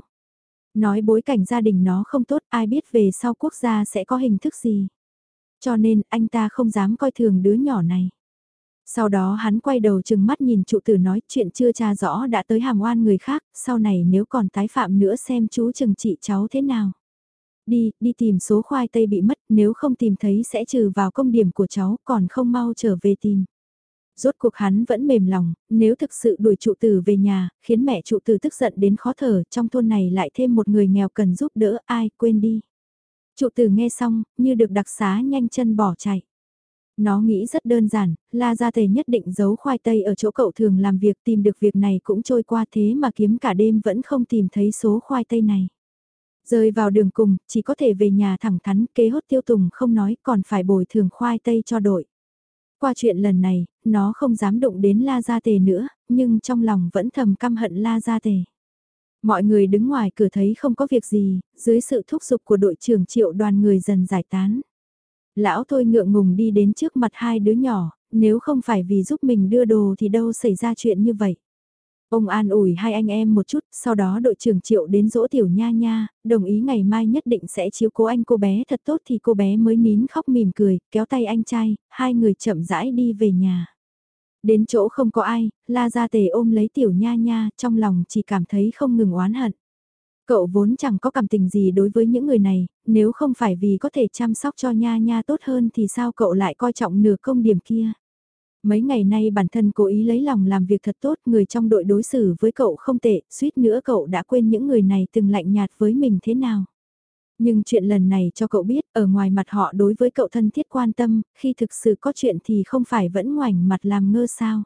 Nói bối cảnh gia đình nó không tốt ai biết về sau quốc gia sẽ có hình thức gì. Cho nên anh ta không dám coi thường đứa nhỏ này. Sau đó hắn quay đầu chừng mắt nhìn trụ tử nói chuyện chưa tra rõ đã tới hàm oan người khác, sau này nếu còn tái phạm nữa xem chú chừng trị cháu thế nào đi, đi tìm số khoai tây bị mất, nếu không tìm thấy sẽ trừ vào công điểm của cháu, còn không mau trở về tìm. Rốt cuộc hắn vẫn mềm lòng, nếu thực sự đuổi trụ tử về nhà, khiến mẹ trụ tử tức giận đến khó thở, trong thôn này lại thêm một người nghèo cần giúp đỡ, ai, quên đi. Trụ tử nghe xong, như được đặc xá nhanh chân bỏ chạy. Nó nghĩ rất đơn giản, La Gia Tề nhất định giấu khoai tây ở chỗ cậu thường làm việc tìm được việc này cũng trôi qua thế mà kiếm cả đêm vẫn không tìm thấy số khoai tây này. Rơi vào đường cùng, chỉ có thể về nhà thẳng thắn kế hốt tiêu tùng không nói còn phải bồi thường khoai tây cho đội. Qua chuyện lần này, nó không dám đụng đến La Gia Tề nữa, nhưng trong lòng vẫn thầm căm hận La Gia Tề. Mọi người đứng ngoài cửa thấy không có việc gì, dưới sự thúc giục của đội trưởng triệu đoàn người dần giải tán. Lão thôi ngượng ngùng đi đến trước mặt hai đứa nhỏ, nếu không phải vì giúp mình đưa đồ thì đâu xảy ra chuyện như vậy. Ông an ủi hai anh em một chút, sau đó đội trưởng triệu đến dỗ tiểu nha nha, đồng ý ngày mai nhất định sẽ chiếu cố anh cô bé thật tốt thì cô bé mới nín khóc mỉm cười, kéo tay anh trai, hai người chậm rãi đi về nhà. Đến chỗ không có ai, la ra tề ôm lấy tiểu nha nha, trong lòng chỉ cảm thấy không ngừng oán hận. Cậu vốn chẳng có cảm tình gì đối với những người này, nếu không phải vì có thể chăm sóc cho nha nha tốt hơn thì sao cậu lại coi trọng nửa công điểm kia. Mấy ngày nay bản thân cố ý lấy lòng làm việc thật tốt, người trong đội đối xử với cậu không tệ, suýt nữa cậu đã quên những người này từng lạnh nhạt với mình thế nào. Nhưng chuyện lần này cho cậu biết, ở ngoài mặt họ đối với cậu thân thiết quan tâm, khi thực sự có chuyện thì không phải vẫn ngoảnh mặt làm ngơ sao.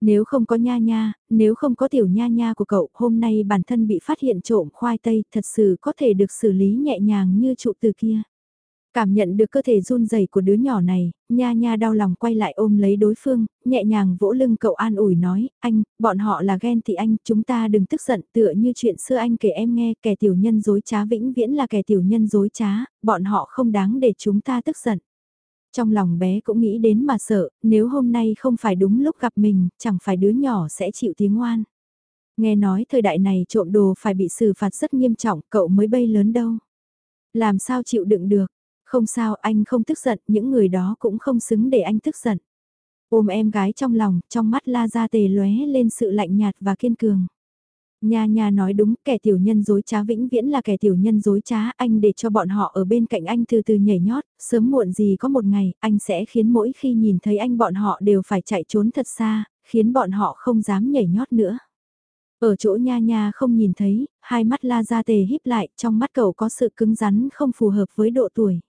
Nếu không có nha nha, nếu không có tiểu nha nha của cậu, hôm nay bản thân bị phát hiện trộm khoai tây, thật sự có thể được xử lý nhẹ nhàng như trụ từ kia. Cảm nhận được cơ thể run rẩy của đứa nhỏ này, nha nha đau lòng quay lại ôm lấy đối phương, nhẹ nhàng vỗ lưng cậu an ủi nói, anh, bọn họ là ghen thì anh, chúng ta đừng tức giận tựa như chuyện xưa anh kể em nghe, kẻ tiểu nhân dối trá vĩnh viễn là kẻ tiểu nhân dối trá, bọn họ không đáng để chúng ta tức giận. Trong lòng bé cũng nghĩ đến mà sợ, nếu hôm nay không phải đúng lúc gặp mình, chẳng phải đứa nhỏ sẽ chịu tiếng ngoan. Nghe nói thời đại này trộm đồ phải bị xử phạt rất nghiêm trọng, cậu mới bay lớn đâu. Làm sao chịu đựng được, không sao anh không tức giận, những người đó cũng không xứng để anh tức giận. Ôm em gái trong lòng, trong mắt la ra tề lóe lên sự lạnh nhạt và kiên cường. Nha nha nói đúng, kẻ tiểu nhân dối trá vĩnh viễn là kẻ tiểu nhân dối trá, anh để cho bọn họ ở bên cạnh anh từ từ nhảy nhót, sớm muộn gì có một ngày, anh sẽ khiến mỗi khi nhìn thấy anh bọn họ đều phải chạy trốn thật xa, khiến bọn họ không dám nhảy nhót nữa. Ở chỗ nha nha không nhìn thấy, hai mắt la ra tề híp lại, trong mắt cậu có sự cứng rắn không phù hợp với độ tuổi.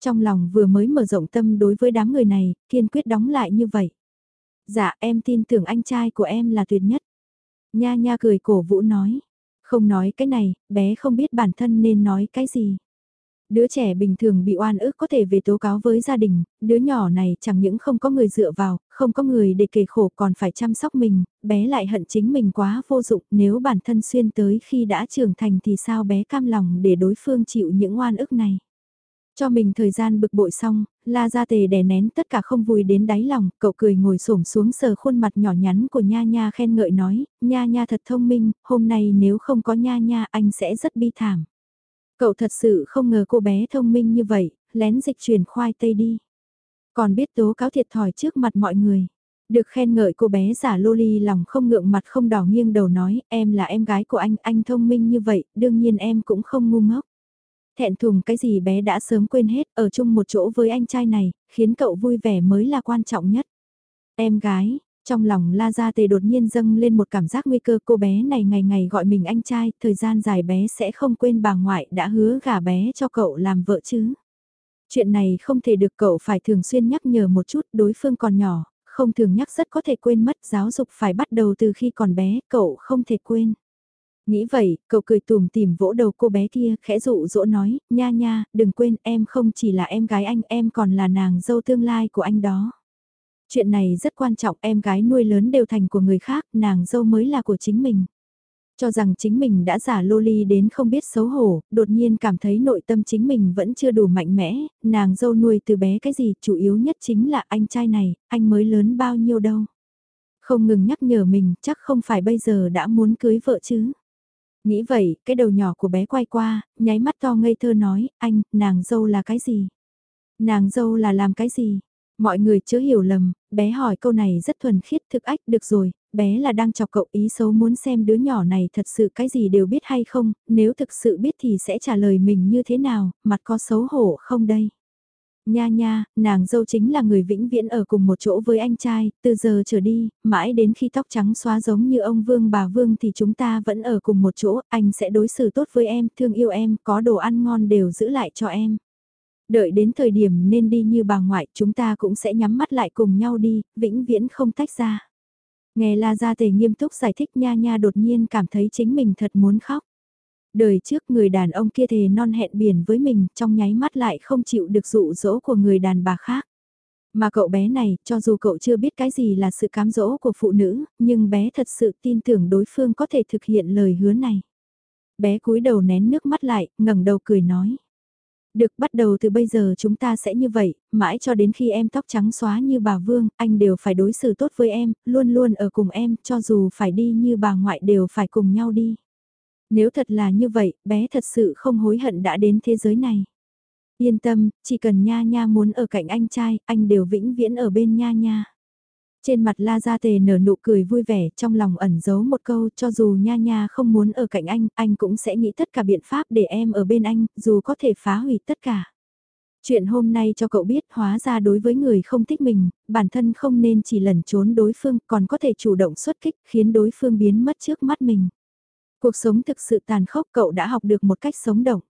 Trong lòng vừa mới mở rộng tâm đối với đám người này, kiên quyết đóng lại như vậy. Dạ em tin tưởng anh trai của em là tuyệt nhất. Nha nha cười cổ vũ nói. Không nói cái này, bé không biết bản thân nên nói cái gì. Đứa trẻ bình thường bị oan ức có thể về tố cáo với gia đình, đứa nhỏ này chẳng những không có người dựa vào, không có người để kể khổ còn phải chăm sóc mình, bé lại hận chính mình quá vô dụng nếu bản thân xuyên tới khi đã trưởng thành thì sao bé cam lòng để đối phương chịu những oan ức này. Cho mình thời gian bực bội xong, la ra tề đè nén tất cả không vui đến đáy lòng, cậu cười ngồi xổm xuống sờ khuôn mặt nhỏ nhắn của Nha Nha khen ngợi nói, Nha Nha thật thông minh, hôm nay nếu không có Nha Nha anh sẽ rất bi thảm. Cậu thật sự không ngờ cô bé thông minh như vậy, lén dịch chuyển khoai tây đi. Còn biết tố cáo thiệt thòi trước mặt mọi người. Được khen ngợi cô bé giả loli lòng không ngượng mặt không đỏ nghiêng đầu nói, em là em gái của anh, anh thông minh như vậy, đương nhiên em cũng không ngu ngốc. Thẹn thùng cái gì bé đã sớm quên hết, ở chung một chỗ với anh trai này, khiến cậu vui vẻ mới là quan trọng nhất. Em gái, trong lòng La Gia Tề đột nhiên dâng lên một cảm giác nguy cơ cô bé này ngày ngày gọi mình anh trai, thời gian dài bé sẽ không quên bà ngoại đã hứa gả bé cho cậu làm vợ chứ. Chuyện này không thể được cậu phải thường xuyên nhắc nhở một chút đối phương còn nhỏ, không thường nhắc rất có thể quên mất giáo dục phải bắt đầu từ khi còn bé, cậu không thể quên. Nghĩ vậy, cậu cười tùm tìm vỗ đầu cô bé kia, khẽ dụ dỗ nói, nha nha, đừng quên em không chỉ là em gái anh, em còn là nàng dâu tương lai của anh đó. Chuyện này rất quan trọng, em gái nuôi lớn đều thành của người khác, nàng dâu mới là của chính mình. Cho rằng chính mình đã giả loli đến không biết xấu hổ, đột nhiên cảm thấy nội tâm chính mình vẫn chưa đủ mạnh mẽ, nàng dâu nuôi từ bé cái gì, chủ yếu nhất chính là anh trai này, anh mới lớn bao nhiêu đâu. Không ngừng nhắc nhở mình, chắc không phải bây giờ đã muốn cưới vợ chứ. Nghĩ vậy, cái đầu nhỏ của bé quay qua, nháy mắt to ngây thơ nói, anh, nàng dâu là cái gì? Nàng dâu là làm cái gì? Mọi người chớ hiểu lầm, bé hỏi câu này rất thuần khiết thực ách được rồi, bé là đang chọc cậu ý xấu muốn xem đứa nhỏ này thật sự cái gì đều biết hay không, nếu thực sự biết thì sẽ trả lời mình như thế nào, mặt có xấu hổ không đây? Nha nha, nàng dâu chính là người vĩnh viễn ở cùng một chỗ với anh trai, từ giờ trở đi, mãi đến khi tóc trắng xóa giống như ông Vương bà Vương thì chúng ta vẫn ở cùng một chỗ, anh sẽ đối xử tốt với em, thương yêu em, có đồ ăn ngon đều giữ lại cho em. Đợi đến thời điểm nên đi như bà ngoại, chúng ta cũng sẽ nhắm mắt lại cùng nhau đi, vĩnh viễn không tách ra. Nghe La Gia Tề nghiêm túc giải thích nha nha đột nhiên cảm thấy chính mình thật muốn khóc. Đời trước người đàn ông kia thề non hẹn biển với mình, trong nháy mắt lại không chịu được dụ dỗ của người đàn bà khác. Mà cậu bé này, cho dù cậu chưa biết cái gì là sự cám dỗ của phụ nữ, nhưng bé thật sự tin tưởng đối phương có thể thực hiện lời hứa này. Bé cúi đầu nén nước mắt lại, ngẩng đầu cười nói. Được bắt đầu từ bây giờ chúng ta sẽ như vậy, mãi cho đến khi em tóc trắng xóa như bà Vương, anh đều phải đối xử tốt với em, luôn luôn ở cùng em, cho dù phải đi như bà ngoại đều phải cùng nhau đi. Nếu thật là như vậy, bé thật sự không hối hận đã đến thế giới này. Yên tâm, chỉ cần Nha Nha muốn ở cạnh anh trai, anh đều vĩnh viễn ở bên Nha Nha. Trên mặt La Gia Tề nở nụ cười vui vẻ, trong lòng ẩn giấu một câu cho dù Nha Nha không muốn ở cạnh anh, anh cũng sẽ nghĩ tất cả biện pháp để em ở bên anh, dù có thể phá hủy tất cả. Chuyện hôm nay cho cậu biết hóa ra đối với người không thích mình, bản thân không nên chỉ lẩn trốn đối phương còn có thể chủ động xuất kích khiến đối phương biến mất trước mắt mình. Cuộc sống thực sự tàn khốc cậu đã học được một cách sống động.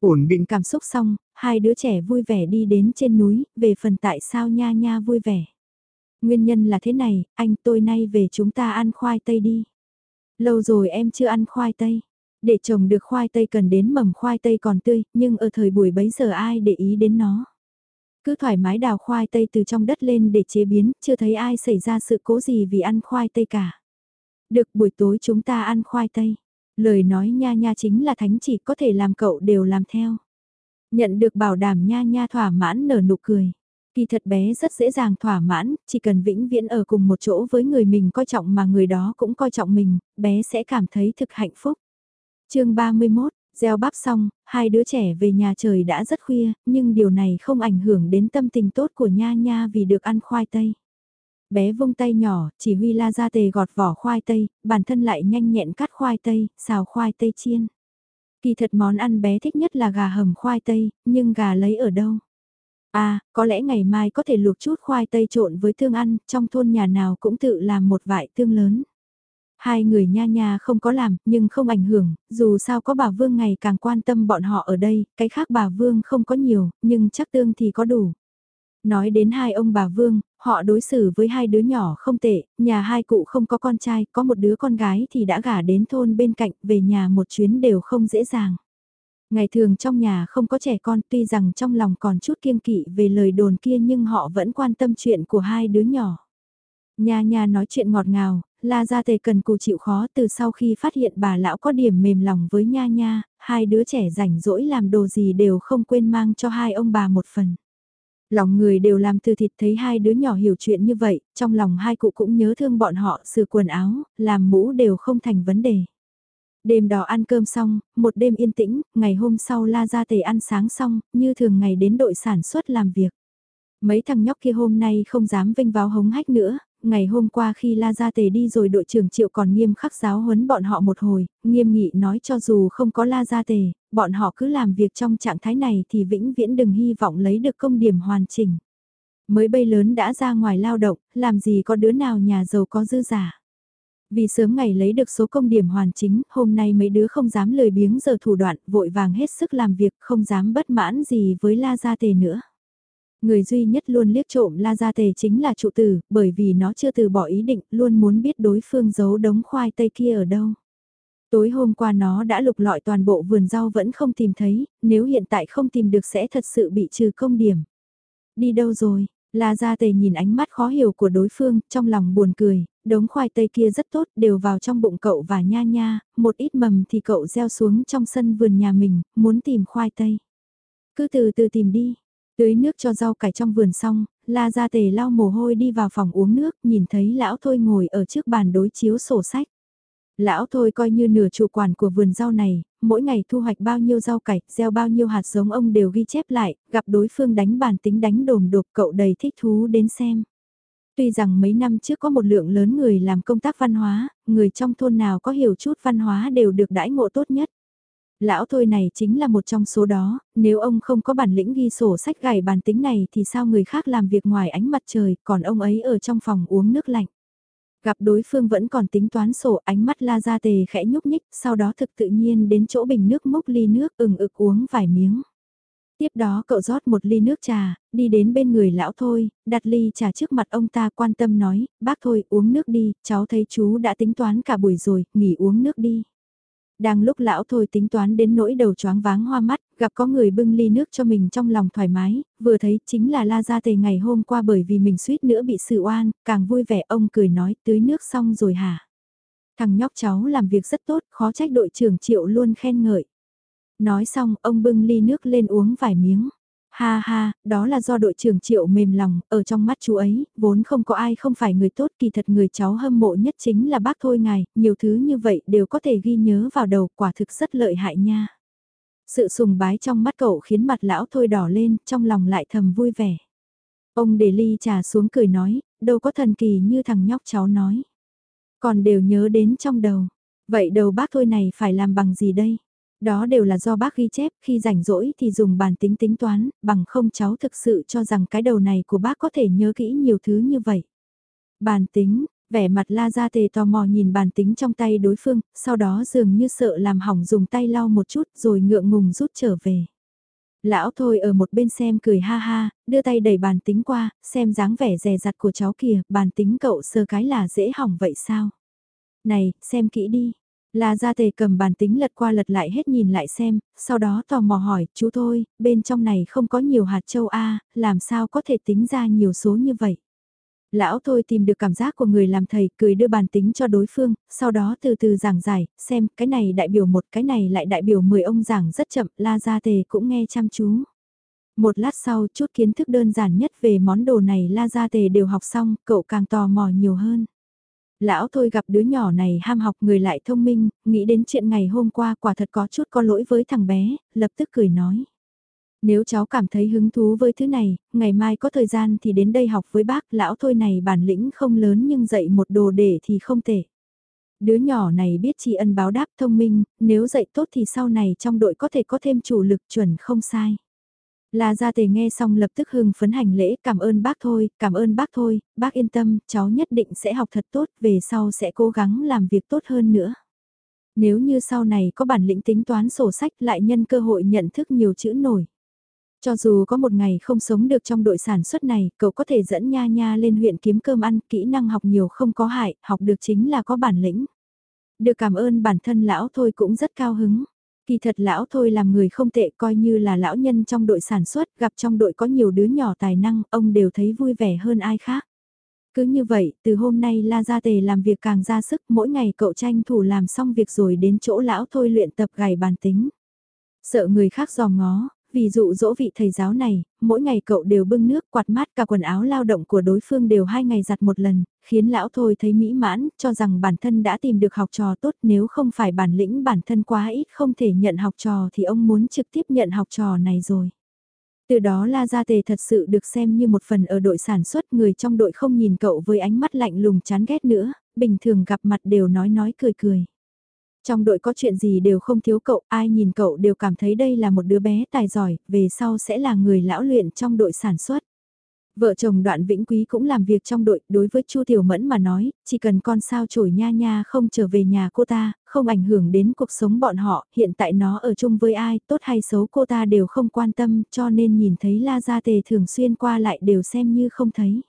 Ổn định cảm xúc xong, hai đứa trẻ vui vẻ đi đến trên núi, về phần tại sao nha nha vui vẻ. Nguyên nhân là thế này, anh tôi nay về chúng ta ăn khoai tây đi. Lâu rồi em chưa ăn khoai tây. Để trồng được khoai tây cần đến mầm khoai tây còn tươi, nhưng ở thời buổi bấy giờ ai để ý đến nó. Cứ thoải mái đào khoai tây từ trong đất lên để chế biến, chưa thấy ai xảy ra sự cố gì vì ăn khoai tây cả. Được buổi tối chúng ta ăn khoai tây. Lời nói nha nha chính là thánh chỉ có thể làm cậu đều làm theo. Nhận được bảo đảm nha nha thỏa mãn nở nụ cười. Kỳ thật bé rất dễ dàng thỏa mãn, chỉ cần vĩnh viễn ở cùng một chỗ với người mình coi trọng mà người đó cũng coi trọng mình, bé sẽ cảm thấy thực hạnh phúc. chương 31, gieo bắp xong, hai đứa trẻ về nhà trời đã rất khuya, nhưng điều này không ảnh hưởng đến tâm tình tốt của Nha Nha vì được ăn khoai tây. Bé vung tay nhỏ, chỉ huy la ra tề gọt vỏ khoai tây, bản thân lại nhanh nhẹn cắt khoai tây, xào khoai tây chiên. Kỳ thật món ăn bé thích nhất là gà hầm khoai tây, nhưng gà lấy ở đâu? À, có lẽ ngày mai có thể luộc chút khoai tây trộn với tương ăn, trong thôn nhà nào cũng tự làm một vại tương lớn. Hai người nha nha không có làm, nhưng không ảnh hưởng, dù sao có bà Vương ngày càng quan tâm bọn họ ở đây, cái khác bà Vương không có nhiều, nhưng chắc tương thì có đủ. Nói đến hai ông bà Vương, họ đối xử với hai đứa nhỏ không tệ, nhà hai cụ không có con trai, có một đứa con gái thì đã gả đến thôn bên cạnh, về nhà một chuyến đều không dễ dàng. Ngày thường trong nhà không có trẻ con tuy rằng trong lòng còn chút kiêng kỵ về lời đồn kia nhưng họ vẫn quan tâm chuyện của hai đứa nhỏ. Nha nha nói chuyện ngọt ngào, la ra tề cần cù chịu khó từ sau khi phát hiện bà lão có điểm mềm lòng với nha nha, hai đứa trẻ rảnh rỗi làm đồ gì đều không quên mang cho hai ông bà một phần. Lòng người đều làm từ thịt thấy hai đứa nhỏ hiểu chuyện như vậy, trong lòng hai cụ cũng nhớ thương bọn họ sửa quần áo, làm mũ đều không thành vấn đề. Đêm đó ăn cơm xong, một đêm yên tĩnh, ngày hôm sau la ra tề ăn sáng xong, như thường ngày đến đội sản xuất làm việc. Mấy thằng nhóc kia hôm nay không dám vinh vào hống hách nữa, ngày hôm qua khi La Gia Tề đi rồi đội trưởng Triệu còn nghiêm khắc giáo huấn bọn họ một hồi, nghiêm nghị nói cho dù không có La Gia Tề, bọn họ cứ làm việc trong trạng thái này thì vĩnh viễn đừng hy vọng lấy được công điểm hoàn chỉnh. Mới bay lớn đã ra ngoài lao động, làm gì có đứa nào nhà giàu có dư giả. Vì sớm ngày lấy được số công điểm hoàn chính, hôm nay mấy đứa không dám lười biếng giờ thủ đoạn, vội vàng hết sức làm việc, không dám bất mãn gì với La Gia Tề nữa. Người duy nhất luôn liếc trộm La Gia Tề chính là trụ tử, bởi vì nó chưa từ bỏ ý định, luôn muốn biết đối phương giấu đống khoai tây kia ở đâu. Tối hôm qua nó đã lục lọi toàn bộ vườn rau vẫn không tìm thấy, nếu hiện tại không tìm được sẽ thật sự bị trừ công điểm. Đi đâu rồi? La Gia Tề nhìn ánh mắt khó hiểu của đối phương, trong lòng buồn cười, đống khoai tây kia rất tốt, đều vào trong bụng cậu và nha nha, một ít mầm thì cậu gieo xuống trong sân vườn nhà mình, muốn tìm khoai tây. Cứ từ từ tìm đi, tưới nước cho rau cải trong vườn xong, La Gia Tề lau mồ hôi đi vào phòng uống nước, nhìn thấy lão thôi ngồi ở trước bàn đối chiếu sổ sách. Lão thôi coi như nửa chủ quản của vườn rau này, mỗi ngày thu hoạch bao nhiêu rau cải, gieo bao nhiêu hạt giống ông đều ghi chép lại, gặp đối phương đánh bàn tính đánh đồm đột cậu đầy thích thú đến xem. Tuy rằng mấy năm trước có một lượng lớn người làm công tác văn hóa, người trong thôn nào có hiểu chút văn hóa đều được đãi ngộ tốt nhất. Lão thôi này chính là một trong số đó, nếu ông không có bản lĩnh ghi sổ sách gảy bàn tính này thì sao người khác làm việc ngoài ánh mặt trời, còn ông ấy ở trong phòng uống nước lạnh. Gặp đối phương vẫn còn tính toán sổ ánh mắt la ra tề khẽ nhúc nhích, sau đó thực tự nhiên đến chỗ bình nước múc ly nước ừng ực uống vài miếng. Tiếp đó cậu rót một ly nước trà, đi đến bên người lão thôi, đặt ly trà trước mặt ông ta quan tâm nói, bác thôi uống nước đi, cháu thấy chú đã tính toán cả buổi rồi, nghỉ uống nước đi. Đang lúc lão thôi tính toán đến nỗi đầu choáng váng hoa mắt, gặp có người bưng ly nước cho mình trong lòng thoải mái, vừa thấy chính là La Gia Tề ngày hôm qua bởi vì mình suýt nữa bị sự oan, càng vui vẻ ông cười nói tưới nước xong rồi hả? Thằng nhóc cháu làm việc rất tốt, khó trách đội trưởng Triệu luôn khen ngợi. Nói xong, ông bưng ly nước lên uống vài miếng. Ha ha, đó là do đội trưởng triệu mềm lòng, ở trong mắt chú ấy, vốn không có ai không phải người tốt, kỳ thật người cháu hâm mộ nhất chính là bác thôi ngài, nhiều thứ như vậy đều có thể ghi nhớ vào đầu, quả thực rất lợi hại nha. Sự sùng bái trong mắt cậu khiến mặt lão thôi đỏ lên, trong lòng lại thầm vui vẻ. Ông để ly trà xuống cười nói, đâu có thần kỳ như thằng nhóc cháu nói. Còn đều nhớ đến trong đầu. Vậy đầu bác thôi này phải làm bằng gì đây? Đó đều là do bác ghi chép, khi rảnh rỗi thì dùng bàn tính tính toán, bằng không cháu thực sự cho rằng cái đầu này của bác có thể nhớ kỹ nhiều thứ như vậy. Bàn tính, vẻ mặt la ra tề tò mò nhìn bàn tính trong tay đối phương, sau đó dường như sợ làm hỏng dùng tay lau một chút rồi ngượng ngùng rút trở về. Lão thôi ở một bên xem cười ha ha, đưa tay đẩy bàn tính qua, xem dáng vẻ rè rặt của cháu kìa, bàn tính cậu sơ cái là dễ hỏng vậy sao? Này, xem kỹ đi, La Gia Tề cầm bàn tính lật qua lật lại hết nhìn lại xem, sau đó tò mò hỏi, chú thôi, bên trong này không có nhiều hạt châu A, làm sao có thể tính ra nhiều số như vậy? Lão thôi tìm được cảm giác của người làm thầy, cười đưa bàn tính cho đối phương, sau đó từ từ giảng giải, xem cái này đại biểu một cái này lại đại biểu 10 ông giảng rất chậm, La Gia Tề cũng nghe chăm chú. Một lát sau, chút kiến thức đơn giản nhất về món đồ này La Gia Tề đều học xong, cậu càng tò mò nhiều hơn lão thôi gặp đứa nhỏ này ham học người lại thông minh, nghĩ đến chuyện ngày hôm qua quả thật có chút có lỗi với thằng bé, lập tức cười nói. Nếu cháu cảm thấy hứng thú với thứ này, ngày mai có thời gian thì đến đây học với bác, lão thôi này bản lĩnh không lớn nhưng dạy một đồ để thì không tệ. Đứa nhỏ này biết tri ân báo đáp thông minh, nếu dạy tốt thì sau này trong đội có thể có thêm chủ lực chuẩn không sai. La Gia Tề nghe xong lập tức hưng phấn hành lễ cảm ơn bác thôi, cảm ơn bác thôi, bác yên tâm, cháu nhất định sẽ học thật tốt, về sau sẽ cố gắng làm việc tốt hơn nữa. Nếu như sau này có bản lĩnh tính toán sổ sách lại nhân cơ hội nhận thức nhiều chữ nổi. Cho dù có một ngày không sống được trong đội sản xuất này, cậu có thể dẫn nha nha lên huyện kiếm cơm ăn, kỹ năng học nhiều không có hại, học được chính là có bản lĩnh. Được cảm ơn bản thân lão thôi cũng rất cao hứng. Kỳ thật lão thôi làm người không tệ coi như là lão nhân trong đội sản xuất, gặp trong đội có nhiều đứa nhỏ tài năng, ông đều thấy vui vẻ hơn ai khác. Cứ như vậy, từ hôm nay La Gia Tề làm việc càng ra sức, mỗi ngày cậu tranh thủ làm xong việc rồi đến chỗ lão thôi luyện tập gảy bàn tính. Sợ người khác giò ngó, vì dụ dỗ vị thầy giáo này, mỗi ngày cậu đều bưng nước quạt mát cả quần áo lao động của đối phương đều hai ngày giặt một lần, khiến lão thôi thấy mỹ mãn, cho rằng bản thân đã tìm được học trò tốt nếu không phải bản lĩnh bản thân quá ít không thể nhận học trò thì ông muốn trực tiếp nhận học trò này rồi. Từ đó La Gia Tề thật sự được xem như một phần ở đội sản xuất người trong đội không nhìn cậu với ánh mắt lạnh lùng chán ghét nữa, bình thường gặp mặt đều nói nói cười cười. Trong đội có chuyện gì đều không thiếu cậu, ai nhìn cậu đều cảm thấy đây là một đứa bé tài giỏi, về sau sẽ là người lão luyện trong đội sản xuất. Vợ chồng đoạn vĩnh quý cũng làm việc trong đội, đối với Chu Tiểu Mẫn mà nói, chỉ cần con sao chổi nha nha không trở về nhà cô ta, không ảnh hưởng đến cuộc sống bọn họ, hiện tại nó ở chung với ai, tốt hay xấu cô ta đều không quan tâm, cho nên nhìn thấy La Gia Tề thường xuyên qua lại đều xem như không thấy.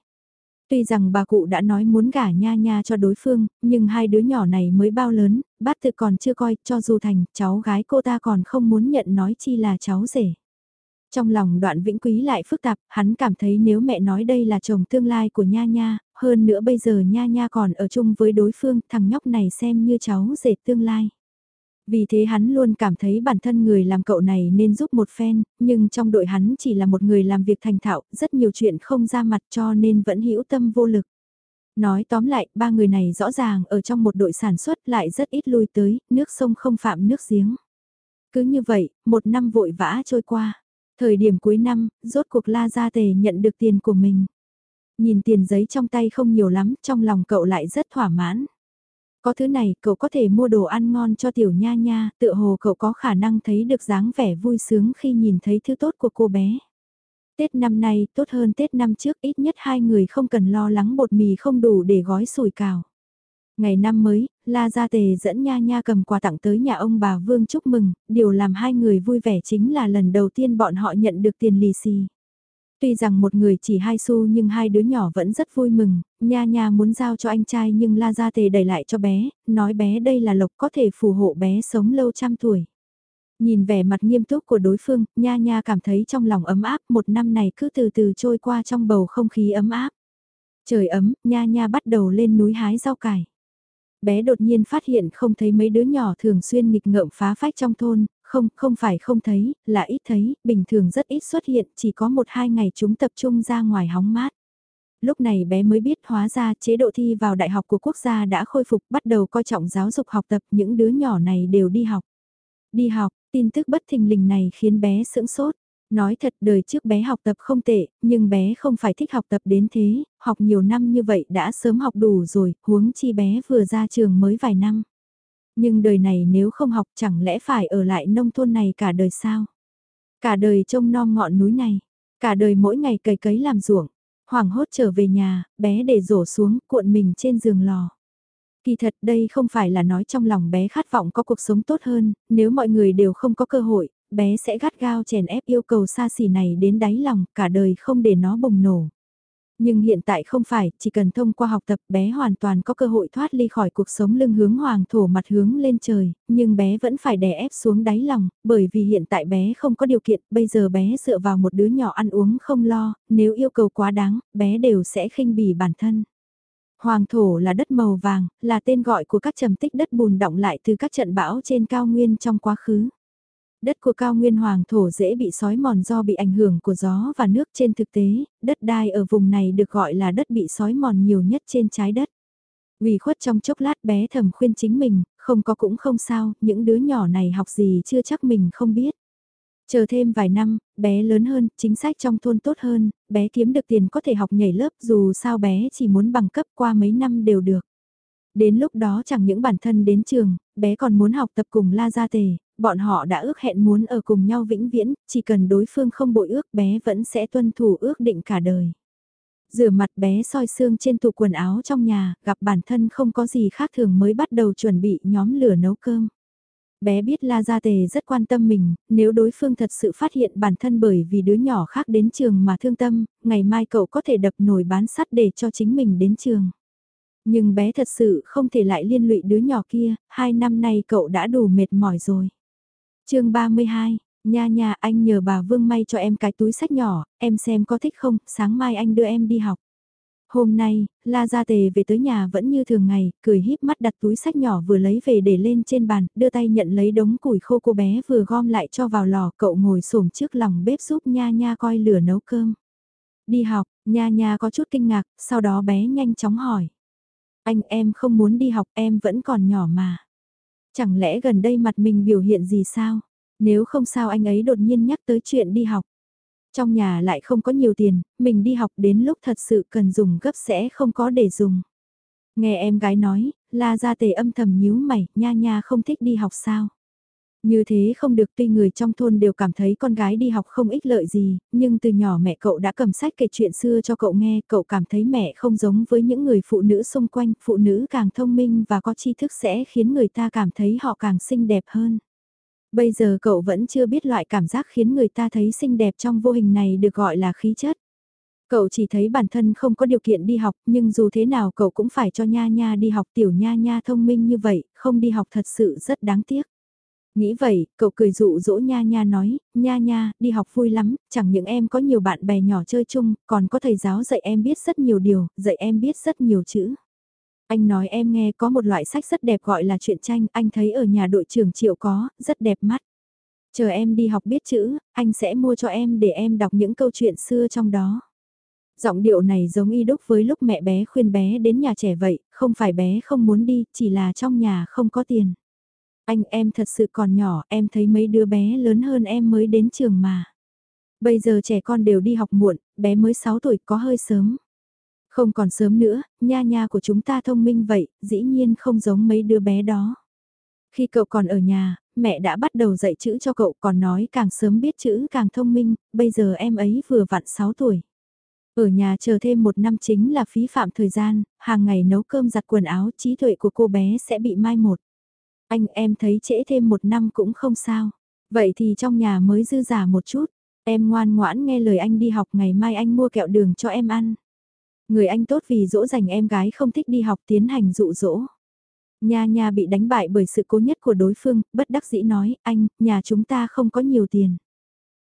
Tuy rằng bà cụ đã nói muốn gả nha nha cho đối phương, nhưng hai đứa nhỏ này mới bao lớn, bát tự còn chưa coi, cho dù thành, cháu gái cô ta còn không muốn nhận nói chi là cháu rể. Trong lòng đoạn vĩnh quý lại phức tạp, hắn cảm thấy nếu mẹ nói đây là chồng tương lai của Nha Nha, hơn nữa bây giờ Nha Nha còn ở chung với đối phương, thằng nhóc này xem như cháu rể tương lai. Vì thế hắn luôn cảm thấy bản thân người làm cậu này nên giúp một phen, nhưng trong đội hắn chỉ là một người làm việc thành thạo, rất nhiều chuyện không ra mặt cho nên vẫn hữu tâm vô lực. Nói tóm lại, ba người này rõ ràng ở trong một đội sản xuất lại rất ít lui tới, nước sông không phạm nước giếng. Cứ như vậy, một năm vội vã trôi qua. Thời điểm cuối năm, rốt cuộc La Gia Tề nhận được tiền của mình. Nhìn tiền giấy trong tay không nhiều lắm, trong lòng cậu lại rất thỏa mãn. Có thứ này, cậu có thể mua đồ ăn ngon cho tiểu nha nha, tựa hồ cậu có khả năng thấy được dáng vẻ vui sướng khi nhìn thấy thứ tốt của cô bé. Tết năm nay tốt hơn Tết năm trước ít nhất hai người không cần lo lắng bột mì không đủ để gói sủi cào. Ngày năm mới, La Gia Tề dẫn Nha Nha cầm quà tặng tới nhà ông bà Vương chúc mừng, điều làm hai người vui vẻ chính là lần đầu tiên bọn họ nhận được tiền lì xì. Tuy rằng một người chỉ hai xu nhưng hai đứa nhỏ vẫn rất vui mừng, Nha Nha muốn giao cho anh trai nhưng La Gia Tề đẩy lại cho bé, nói bé đây là lộc có thể phù hộ bé sống lâu trăm tuổi. Nhìn vẻ mặt nghiêm túc của đối phương, Nha Nha cảm thấy trong lòng ấm áp một năm này cứ từ từ trôi qua trong bầu không khí ấm áp. Trời ấm, Nha Nha bắt đầu lên núi hái rau cải bé đột nhiên phát hiện không thấy mấy đứa nhỏ thường xuyên nghịch ngợm phá phách trong thôn, không, không phải không thấy, là ít thấy, bình thường rất ít xuất hiện, chỉ có một hai ngày chúng tập trung ra ngoài hóng mát. Lúc này bé mới biết hóa ra chế độ thi vào đại học của quốc gia đã khôi phục bắt đầu coi trọng giáo dục học tập những đứa nhỏ này đều đi học. Đi học, tin tức bất thình lình này khiến bé sững sốt. Nói thật đời trước bé học tập không tệ, nhưng bé không phải thích học tập đến thế, học nhiều năm như vậy đã sớm học đủ rồi, huống chi bé vừa ra trường mới vài năm. Nhưng đời này nếu không học chẳng lẽ phải ở lại nông thôn này cả đời sao? Cả đời trông non ngọn núi này, cả đời mỗi ngày cày cấy làm ruộng, hoảng hốt trở về nhà, bé để rổ xuống cuộn mình trên giường lò. Kỳ thật đây không phải là nói trong lòng bé khát vọng có cuộc sống tốt hơn, nếu mọi người đều không có cơ hội, bé sẽ gắt gao chèn ép yêu cầu xa xỉ này đến đáy lòng, cả đời không để nó bùng nổ. Nhưng hiện tại không phải, chỉ cần thông qua học tập bé hoàn toàn có cơ hội thoát ly khỏi cuộc sống lưng hướng hoàng thổ mặt hướng lên trời, nhưng bé vẫn phải đè ép xuống đáy lòng, bởi vì hiện tại bé không có điều kiện, bây giờ bé dựa vào một đứa nhỏ ăn uống không lo, nếu yêu cầu quá đáng, bé đều sẽ khinh bỉ bản thân. Hoàng thổ là đất màu vàng, là tên gọi của các trầm tích đất bùn động lại từ các trận bão trên cao nguyên trong quá khứ. Đất của cao nguyên hoàng thổ dễ bị sói mòn do bị ảnh hưởng của gió và nước trên thực tế, đất đai ở vùng này được gọi là đất bị sói mòn nhiều nhất trên trái đất. Vì khuất trong chốc lát bé thầm khuyên chính mình, không có cũng không sao, những đứa nhỏ này học gì chưa chắc mình không biết. Chờ thêm vài năm, bé lớn hơn, chính sách trong thôn tốt hơn, bé kiếm được tiền có thể học nhảy lớp dù sao bé chỉ muốn bằng cấp qua mấy năm đều được. Đến lúc đó chẳng những bản thân đến trường, bé còn muốn học tập cùng La Gia Tề, bọn họ đã ước hẹn muốn ở cùng nhau vĩnh viễn, chỉ cần đối phương không bội ước bé vẫn sẽ tuân thủ ước định cả đời. Rửa mặt bé soi xương trên tủ quần áo trong nhà, gặp bản thân không có gì khác thường mới bắt đầu chuẩn bị nhóm lửa nấu cơm. Bé biết La Gia Tề rất quan tâm mình, nếu đối phương thật sự phát hiện bản thân bởi vì đứa nhỏ khác đến trường mà thương tâm, ngày mai cậu có thể đập nồi bán sắt để cho chính mình đến trường. Nhưng bé thật sự không thể lại liên lụy đứa nhỏ kia, hai năm nay cậu đã đủ mệt mỏi rồi chương 32, nha nha anh nhờ bà Vương may cho em cái túi sách nhỏ, em xem có thích không, sáng mai anh đưa em đi học. Hôm nay, La Gia Tề về tới nhà vẫn như thường ngày, cười híp mắt đặt túi sách nhỏ vừa lấy về để lên trên bàn, đưa tay nhận lấy đống củi khô cô bé vừa gom lại cho vào lò, cậu ngồi xổm trước lòng bếp giúp Nha Nha coi lửa nấu cơm. Đi học, Nha Nha có chút kinh ngạc, sau đó bé nhanh chóng hỏi. Anh em không muốn đi học, em vẫn còn nhỏ mà. Chẳng lẽ gần đây mặt mình biểu hiện gì sao? Nếu không sao anh ấy đột nhiên nhắc tới chuyện đi học. Trong nhà lại không có nhiều tiền, mình đi học đến lúc thật sự cần dùng gấp sẽ không có để dùng. Nghe em gái nói, la ra tề âm thầm nhíu mày, nha nha không thích đi học sao? Như thế không được tuy người trong thôn đều cảm thấy con gái đi học không ích lợi gì, nhưng từ nhỏ mẹ cậu đã cầm sách kể chuyện xưa cho cậu nghe, cậu cảm thấy mẹ không giống với những người phụ nữ xung quanh, phụ nữ càng thông minh và có tri thức sẽ khiến người ta cảm thấy họ càng xinh đẹp hơn. Bây giờ cậu vẫn chưa biết loại cảm giác khiến người ta thấy xinh đẹp trong vô hình này được gọi là khí chất. Cậu chỉ thấy bản thân không có điều kiện đi học, nhưng dù thế nào cậu cũng phải cho Nha Nha đi học tiểu Nha Nha thông minh như vậy, không đi học thật sự rất đáng tiếc. Nghĩ vậy, cậu cười dụ dỗ Nha Nha nói, Nha Nha, đi học vui lắm, chẳng những em có nhiều bạn bè nhỏ chơi chung, còn có thầy giáo dạy em biết rất nhiều điều, dạy em biết rất nhiều chữ. Anh nói em nghe có một loại sách rất đẹp gọi là truyện tranh, anh thấy ở nhà đội trưởng Triệu có, rất đẹp mắt. Chờ em đi học biết chữ, anh sẽ mua cho em để em đọc những câu chuyện xưa trong đó. Giọng điệu này giống y đúc với lúc mẹ bé khuyên bé đến nhà trẻ vậy, không phải bé không muốn đi, chỉ là trong nhà không có tiền. Anh em thật sự còn nhỏ, em thấy mấy đứa bé lớn hơn em mới đến trường mà. Bây giờ trẻ con đều đi học muộn, bé mới 6 tuổi có hơi sớm. Không còn sớm nữa, nha nha của chúng ta thông minh vậy, dĩ nhiên không giống mấy đứa bé đó. Khi cậu còn ở nhà, mẹ đã bắt đầu dạy chữ cho cậu còn nói càng sớm biết chữ càng thông minh, bây giờ em ấy vừa vặn 6 tuổi. Ở nhà chờ thêm một năm chính là phí phạm thời gian, hàng ngày nấu cơm giặt quần áo trí tuệ của cô bé sẽ bị mai một. Anh em thấy trễ thêm một năm cũng không sao. Vậy thì trong nhà mới dư giả một chút, em ngoan ngoãn nghe lời anh đi học ngày mai anh mua kẹo đường cho em ăn. Người anh tốt vì dỗ dành em gái không thích đi học tiến hành dụ dỗ. Nha nha bị đánh bại bởi sự cố nhất của đối phương, bất đắc dĩ nói, anh, nhà chúng ta không có nhiều tiền.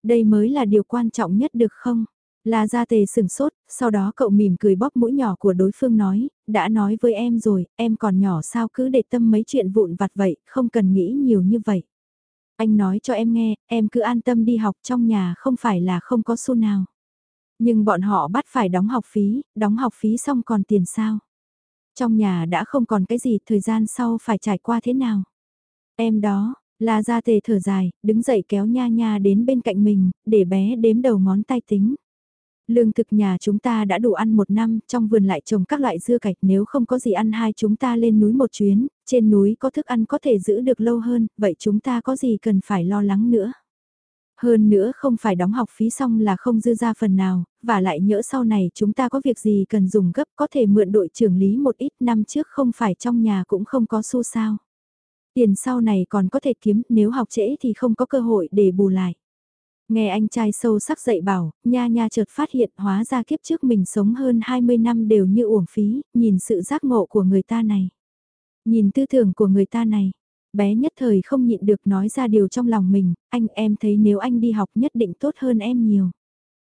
Đây mới là điều quan trọng nhất được không? La Gia Tề sừng sốt, sau đó cậu mỉm cười bóp mũi nhỏ của đối phương nói, đã nói với em rồi, em còn nhỏ sao cứ để tâm mấy chuyện vụn vặt vậy, không cần nghĩ nhiều như vậy. Anh nói cho em nghe, em cứ an tâm đi học trong nhà không phải là không có xu nào. Nhưng bọn họ bắt phải đóng học phí, đóng học phí xong còn tiền sao? Trong nhà đã không còn cái gì, thời gian sau phải trải qua thế nào? Em đó, La Gia Tề thở dài, đứng dậy kéo nha nha đến bên cạnh mình, để bé đếm đầu ngón tay tính. Lương thực nhà chúng ta đã đủ ăn một năm, trong vườn lại trồng các loại dưa cạch nếu không có gì ăn hai chúng ta lên núi một chuyến, trên núi có thức ăn có thể giữ được lâu hơn, vậy chúng ta có gì cần phải lo lắng nữa. Hơn nữa không phải đóng học phí xong là không dư ra phần nào, và lại nhỡ sau này chúng ta có việc gì cần dùng gấp có thể mượn đội trưởng lý một ít năm trước không phải trong nhà cũng không có xu sao. Tiền sau này còn có thể kiếm nếu học trễ thì không có cơ hội để bù lại. Nghe anh trai sâu sắc dạy bảo, nha nha chợt phát hiện hóa ra kiếp trước mình sống hơn 20 năm đều như uổng phí, nhìn sự giác ngộ của người ta này. Nhìn tư tưởng của người ta này, bé nhất thời không nhịn được nói ra điều trong lòng mình, anh em thấy nếu anh đi học nhất định tốt hơn em nhiều.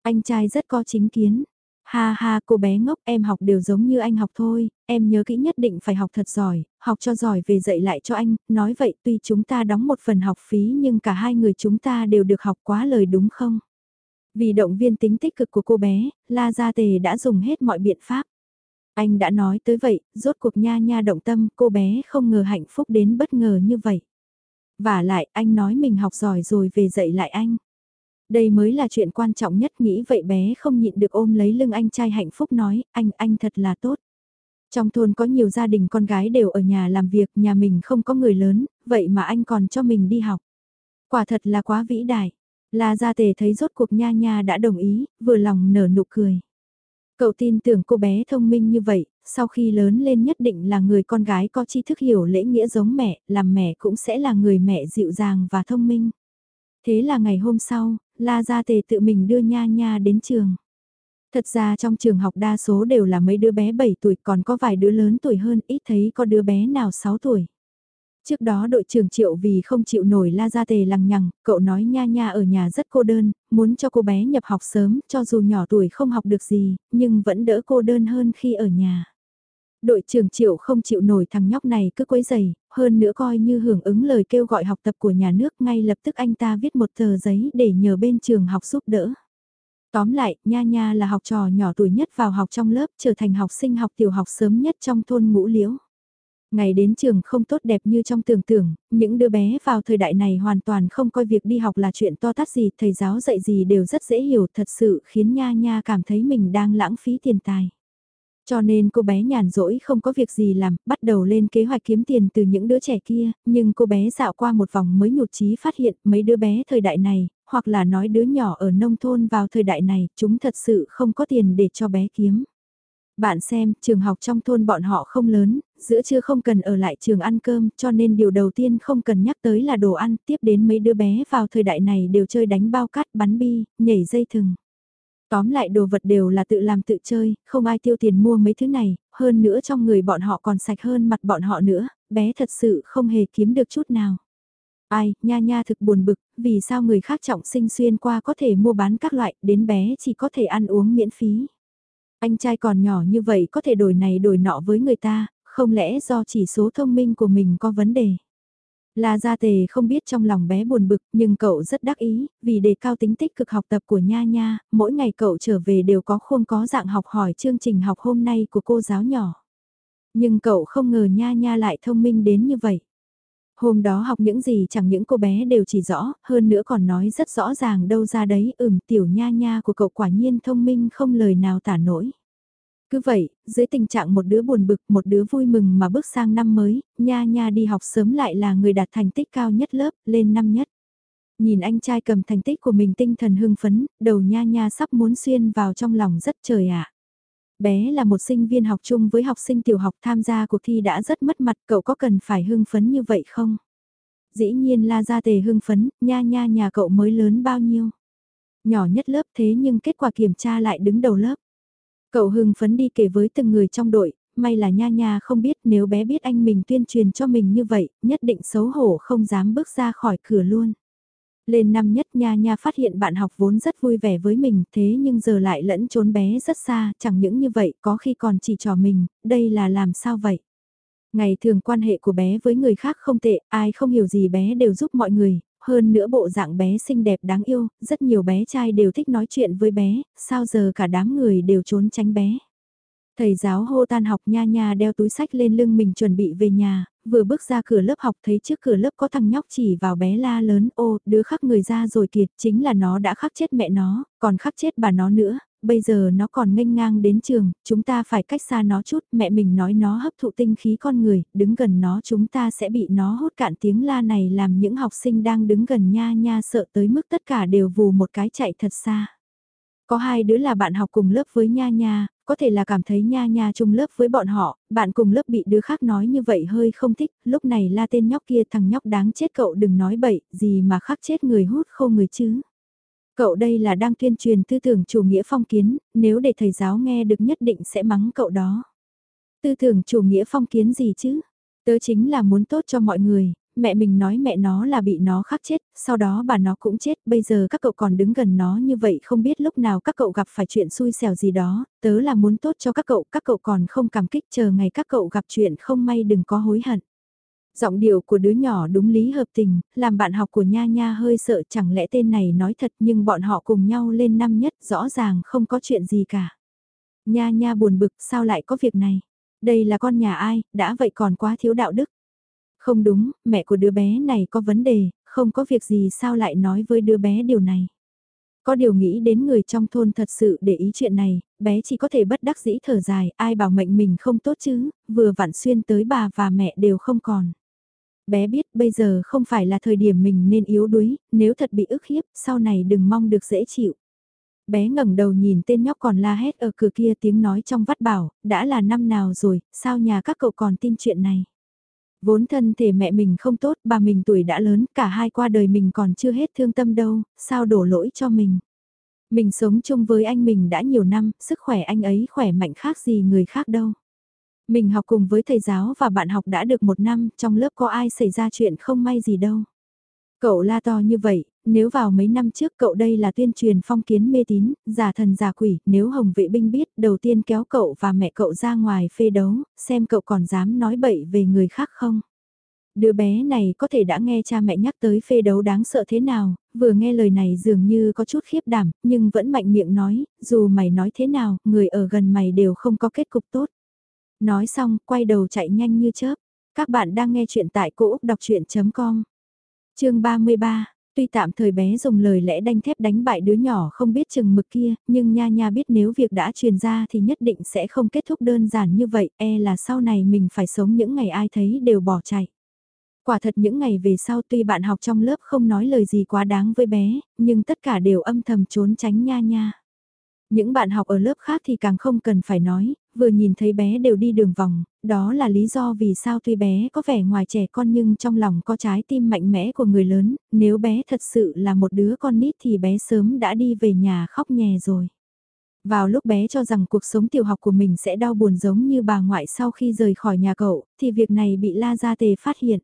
Anh trai rất có chính kiến. Ha ha cô bé ngốc em học đều giống như anh học thôi, em nhớ kỹ nhất định phải học thật giỏi, học cho giỏi về dạy lại cho anh, nói vậy tuy chúng ta đóng một phần học phí nhưng cả hai người chúng ta đều được học quá lời đúng không? Vì động viên tính tích cực của cô bé, La Gia Tề đã dùng hết mọi biện pháp. Anh đã nói tới vậy, rốt cuộc nha nha động tâm, cô bé không ngờ hạnh phúc đến bất ngờ như vậy. Và lại, anh nói mình học giỏi rồi về dạy lại anh. Đây mới là chuyện quan trọng nhất nghĩ vậy bé không nhịn được ôm lấy lưng anh trai hạnh phúc nói, anh, anh thật là tốt. Trong thôn có nhiều gia đình con gái đều ở nhà làm việc, nhà mình không có người lớn, vậy mà anh còn cho mình đi học. Quả thật là quá vĩ đại. La Gia Tề thấy rốt cuộc nha nha đã đồng ý, vừa lòng nở nụ cười. Cậu tin tưởng cô bé thông minh như vậy, sau khi lớn lên nhất định là người con gái có tri thức hiểu lễ nghĩa giống mẹ, làm mẹ cũng sẽ là người mẹ dịu dàng và thông minh. Thế là ngày hôm sau, La Gia Tề tự mình đưa Nha Nha đến trường. Thật ra trong trường học đa số đều là mấy đứa bé 7 tuổi còn có vài đứa lớn tuổi hơn ít thấy có đứa bé nào 6 tuổi. Trước đó đội trưởng triệu vì không chịu nổi la gia tề lằng nhằng, cậu nói nha nha ở nhà rất cô đơn, muốn cho cô bé nhập học sớm, cho dù nhỏ tuổi không học được gì, nhưng vẫn đỡ cô đơn hơn khi ở nhà. Đội trưởng triệu không chịu nổi thằng nhóc này cứ quấy giày, hơn nữa coi như hưởng ứng lời kêu gọi học tập của nhà nước ngay lập tức anh ta viết một tờ giấy để nhờ bên trường học giúp đỡ. Tóm lại, Nha Nha là học trò nhỏ tuổi nhất vào học trong lớp trở thành học sinh học tiểu học sớm nhất trong thôn ngũ liễu. Ngày đến trường không tốt đẹp như trong tưởng tượng, những đứa bé vào thời đại này hoàn toàn không coi việc đi học là chuyện to tát gì, thầy giáo dạy gì đều rất dễ hiểu thật sự khiến Nha Nha cảm thấy mình đang lãng phí tiền tài. Cho nên cô bé nhàn rỗi không có việc gì làm, bắt đầu lên kế hoạch kiếm tiền từ những đứa trẻ kia, nhưng cô bé dạo qua một vòng mới nhụt chí phát hiện mấy đứa bé thời đại này, hoặc là nói đứa nhỏ ở nông thôn vào thời đại này, chúng thật sự không có tiền để cho bé kiếm. Bạn xem, trường học trong thôn bọn họ không lớn, giữa trưa không cần ở lại trường ăn cơm, cho nên điều đầu tiên không cần nhắc tới là đồ ăn, tiếp đến mấy đứa bé vào thời đại này đều chơi đánh bao cát, bắn bi, nhảy dây thừng. Tóm lại đồ vật đều là tự làm tự chơi, không ai tiêu tiền mua mấy thứ này, hơn nữa trong người bọn họ còn sạch hơn mặt bọn họ nữa, bé thật sự không hề kiếm được chút nào. Ai, nha nha thực buồn bực, vì sao người khác trọng sinh xuyên qua có thể mua bán các loại, đến bé chỉ có thể ăn uống miễn phí. Anh trai còn nhỏ như vậy có thể đổi này đổi nọ với người ta, không lẽ do chỉ số thông minh của mình có vấn đề. La Gia Tề không biết trong lòng bé buồn bực, nhưng cậu rất đắc ý, vì đề cao tính tích cực học tập của Nha Nha, mỗi ngày cậu trở về đều có khuôn có dạng học hỏi chương trình học hôm nay của cô giáo nhỏ. Nhưng cậu không ngờ Nha Nha lại thông minh đến như vậy. Hôm đó học những gì chẳng những cô bé đều chỉ rõ, hơn nữa còn nói rất rõ ràng đâu ra đấy, ừm tiểu Nha Nha của cậu quả nhiên thông minh không lời nào tả nổi. Cứ vậy, dưới tình trạng một đứa buồn bực, một đứa vui mừng mà bước sang năm mới, nha nha đi học sớm lại là người đạt thành tích cao nhất lớp, lên năm nhất. Nhìn anh trai cầm thành tích của mình tinh thần hưng phấn, đầu nha nha sắp muốn xuyên vào trong lòng rất trời ạ. Bé là một sinh viên học chung với học sinh tiểu học tham gia cuộc thi đã rất mất mặt, cậu có cần phải hưng phấn như vậy không? Dĩ nhiên là ra tề hưng phấn, nha nha nhà cậu mới lớn bao nhiêu? Nhỏ nhất lớp thế nhưng kết quả kiểm tra lại đứng đầu lớp. Cậu hưng phấn đi kể với từng người trong đội, may là nha nha không biết nếu bé biết anh mình tuyên truyền cho mình như vậy, nhất định xấu hổ không dám bước ra khỏi cửa luôn. Lên năm nhất nha nha phát hiện bạn học vốn rất vui vẻ với mình thế nhưng giờ lại lẫn trốn bé rất xa, chẳng những như vậy có khi còn chỉ trò mình, đây là làm sao vậy? Ngày thường quan hệ của bé với người khác không tệ, ai không hiểu gì bé đều giúp mọi người, hơn nữa bộ dạng bé xinh đẹp đáng yêu, rất nhiều bé trai đều thích nói chuyện với bé, sao giờ cả đám người đều trốn tránh bé. Thầy giáo hô tan học nha nha đeo túi sách lên lưng mình chuẩn bị về nhà, vừa bước ra cửa lớp học thấy trước cửa lớp có thằng nhóc chỉ vào bé la lớn ô, đứa khắc người ra rồi kìa, chính là nó đã khắc chết mẹ nó, còn khắc chết bà nó nữa, bây giờ nó còn nghênh ngang đến trường, chúng ta phải cách xa nó chút, mẹ mình nói nó hấp thụ tinh khí con người, đứng gần nó chúng ta sẽ bị nó hút cạn tiếng la này làm những học sinh đang đứng gần nha nha sợ tới mức tất cả đều vù một cái chạy thật xa. Có hai đứa là bạn học cùng lớp với Nha Nha, có thể là cảm thấy Nha Nha chung lớp với bọn họ, bạn cùng lớp bị đứa khác nói như vậy hơi không thích, lúc này la tên nhóc kia thằng nhóc đáng chết cậu đừng nói bậy, gì mà khắc chết người hút khô người chứ. Cậu đây là đang tuyên truyền tư tưởng chủ nghĩa phong kiến, nếu để thầy giáo nghe được nhất định sẽ mắng cậu đó. Tư tưởng chủ nghĩa phong kiến gì chứ? Tớ chính là muốn tốt cho mọi người, mẹ mình nói mẹ nó là bị nó khắc chết, sau đó bà nó cũng chết, bây giờ các cậu còn đứng gần nó như vậy không biết lúc nào các cậu gặp phải chuyện xui xẻo gì đó, tớ là muốn tốt cho các cậu, các cậu còn không cảm kích chờ ngày các cậu gặp chuyện không may đừng có hối hận. Giọng điệu của đứa nhỏ đúng lý hợp tình, làm bạn học của Nha Nha hơi sợ chẳng lẽ tên này nói thật nhưng bọn họ cùng nhau lên năm nhất rõ ràng không có chuyện gì cả. Nha Nha buồn bực sao lại có việc này? Đây là con nhà ai, đã vậy còn quá thiếu đạo đức. Không đúng, mẹ của đứa bé này có vấn đề, không có việc gì sao lại nói với đứa bé điều này. Có điều nghĩ đến người trong thôn thật sự để ý chuyện này, bé chỉ có thể bất đắc dĩ thở dài, ai bảo mệnh mình không tốt chứ, vừa vặn xuyên tới bà và mẹ đều không còn. Bé biết bây giờ không phải là thời điểm mình nên yếu đuối, nếu thật bị ức hiếp, sau này đừng mong được dễ chịu. Bé ngẩng đầu nhìn tên nhóc còn la hét ở cửa kia tiếng nói trong vắt bảo, đã là năm nào rồi, sao nhà các cậu còn tin chuyện này. Vốn thân thể mẹ mình không tốt, bà mình tuổi đã lớn, cả hai qua đời mình còn chưa hết thương tâm đâu, sao đổ lỗi cho mình. Mình sống chung với anh mình đã nhiều năm, sức khỏe anh ấy khỏe mạnh khác gì người khác đâu. Mình học cùng với thầy giáo và bạn học đã được một năm, trong lớp có ai xảy ra chuyện không may gì đâu. Cậu la to như vậy, nếu vào mấy năm trước cậu đây là tuyên truyền phong kiến mê tín, giả thần giả quỷ, nếu Hồng vệ binh biết đầu tiên kéo cậu và mẹ cậu ra ngoài phê đấu, xem cậu còn dám nói bậy về người khác không. Đứa bé này có thể đã nghe cha mẹ nhắc tới phê đấu đáng sợ thế nào, vừa nghe lời này dường như có chút khiếp đảm, nhưng vẫn mạnh miệng nói, dù mày nói thế nào, người ở gần mày đều không có kết cục tốt. Nói xong, quay đầu chạy nhanh như chớp. Các bạn đang nghe chuyện tại cỗ Úc Đọc Chuyện.com Trường 33, tuy tạm thời bé dùng lời lẽ đanh thép đánh bại đứa nhỏ không biết chừng mực kia, nhưng nha nha biết nếu việc đã truyền ra thì nhất định sẽ không kết thúc đơn giản như vậy, e là sau này mình phải sống những ngày ai thấy đều bỏ chạy. Quả thật những ngày về sau tuy bạn học trong lớp không nói lời gì quá đáng với bé, nhưng tất cả đều âm thầm trốn tránh nha nha. Những bạn học ở lớp khác thì càng không cần phải nói, vừa nhìn thấy bé đều đi đường vòng, đó là lý do vì sao tuy bé có vẻ ngoài trẻ con nhưng trong lòng có trái tim mạnh mẽ của người lớn, nếu bé thật sự là một đứa con nít thì bé sớm đã đi về nhà khóc nhè rồi. Vào lúc bé cho rằng cuộc sống tiểu học của mình sẽ đau buồn giống như bà ngoại sau khi rời khỏi nhà cậu, thì việc này bị La Gia Tề phát hiện.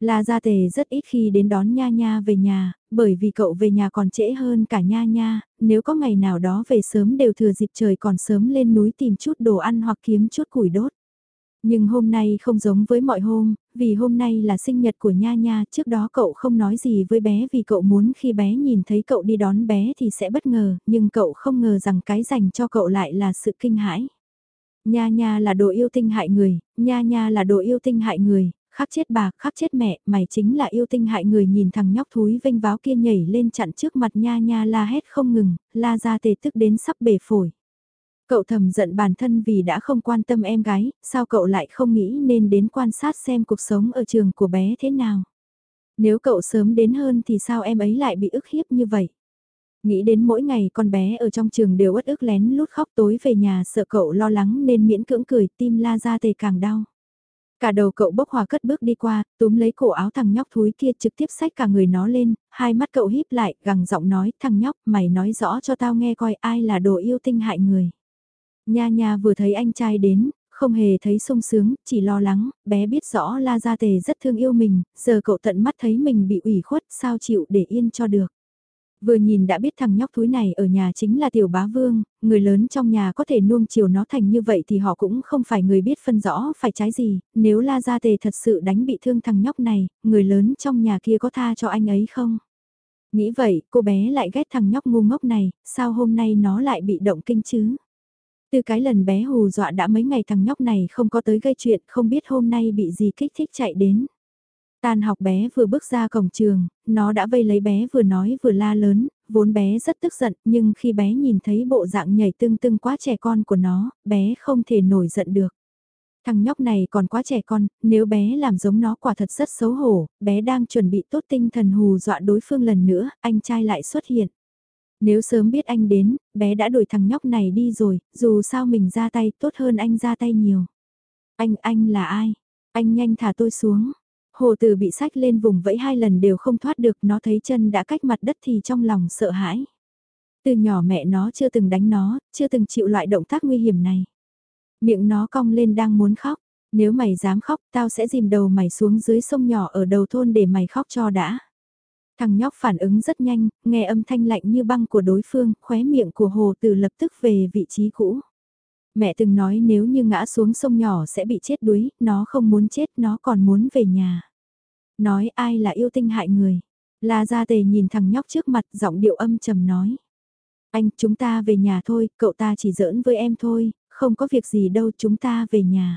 La Gia Tề rất ít khi đến đón Nha Nha về nhà, bởi vì cậu về nhà còn trễ hơn cả Nha Nha, nếu có ngày nào đó về sớm đều thừa dịp trời còn sớm lên núi tìm chút đồ ăn hoặc kiếm chút củi đốt. Nhưng hôm nay không giống với mọi hôm, vì hôm nay là sinh nhật của Nha Nha, trước đó cậu không nói gì với bé vì cậu muốn khi bé nhìn thấy cậu đi đón bé thì sẽ bất ngờ, nhưng cậu không ngờ rằng cái dành cho cậu lại là sự kinh hãi. Nha Nha là đồ yêu tinh hại người, Nha Nha là đồ yêu tinh hại người, khắc chết bà, khắc chết mẹ, mày chính là yêu tinh hại người nhìn thằng nhóc thúi vênh váo kia nhảy lên chặn trước mặt nha nha la hét không ngừng, la ra tề tức đến sắp bể phổi. Cậu thầm giận bản thân vì đã không quan tâm em gái, sao cậu lại không nghĩ nên đến quan sát xem cuộc sống ở trường của bé thế nào. Nếu cậu sớm đến hơn thì sao em ấy lại bị ức hiếp như vậy? Nghĩ đến mỗi ngày con bé ở trong trường đều uất ức lén lút khóc tối về nhà sợ cậu lo lắng nên miễn cưỡng cười tim la ra tề càng đau. Cả đầu cậu bốc hòa cất bước đi qua, túm lấy cổ áo thằng nhóc thúi kia trực tiếp xách cả người nó lên, hai mắt cậu híp lại, gằn giọng nói, thằng nhóc, mày nói rõ cho tao nghe coi ai là đồ yêu tinh hại người. Nha nha vừa thấy anh trai đến, không hề thấy sung sướng, chỉ lo lắng, bé biết rõ La Gia Tề rất thương yêu mình, giờ cậu tận mắt thấy mình bị ủy khuất, sao chịu để yên cho được. Vừa nhìn đã biết thằng nhóc thúi này ở nhà chính là tiểu bá vương, người lớn trong nhà có thể nuông chiều nó thành như vậy thì họ cũng không phải người biết phân rõ phải trái gì, nếu La Gia Tề thật sự đánh bị thương thằng nhóc này, người lớn trong nhà kia có tha cho anh ấy không? Nghĩ vậy, cô bé lại ghét thằng nhóc ngu ngốc này, sao hôm nay nó lại bị động kinh chứ? Từ cái lần bé hù dọa đã mấy ngày thằng nhóc này không có tới gây chuyện, không biết hôm nay bị gì kích thích chạy đến. Tan học bé vừa bước ra cổng trường, nó đã vây lấy bé vừa nói vừa la lớn, vốn bé rất tức giận nhưng khi bé nhìn thấy bộ dạng nhảy tưng tưng quá trẻ con của nó, bé không thể nổi giận được. Thằng nhóc này còn quá trẻ con, nếu bé làm giống nó quả thật rất xấu hổ, bé đang chuẩn bị tốt tinh thần hù dọa đối phương lần nữa, anh trai lại xuất hiện. Nếu sớm biết anh đến, bé đã đuổi thằng nhóc này đi rồi, dù sao mình ra tay tốt hơn anh ra tay nhiều. Anh, anh là ai? Anh nhanh thả tôi xuống. Hồ Tử bị sách lên vùng vẫy hai lần đều không thoát được, nó thấy chân đã cách mặt đất thì trong lòng sợ hãi. Từ nhỏ mẹ nó chưa từng đánh nó, chưa từng chịu loại động tác nguy hiểm này. Miệng nó cong lên đang muốn khóc, nếu mày dám khóc tao sẽ dìm đầu mày xuống dưới sông nhỏ ở đầu thôn để mày khóc cho đã. Thằng nhóc phản ứng rất nhanh, nghe âm thanh lạnh như băng của đối phương, khóe miệng của hồ tử lập tức về vị trí cũ. Mẹ từng nói nếu như ngã xuống sông nhỏ sẽ bị chết đuối, nó không muốn chết, nó còn muốn về nhà. Nói ai là yêu tinh hại người. La Gia Tề nhìn thằng nhóc trước mặt giọng điệu âm trầm nói. Anh, chúng ta về nhà thôi, cậu ta chỉ giỡn với em thôi, không có việc gì đâu chúng ta về nhà.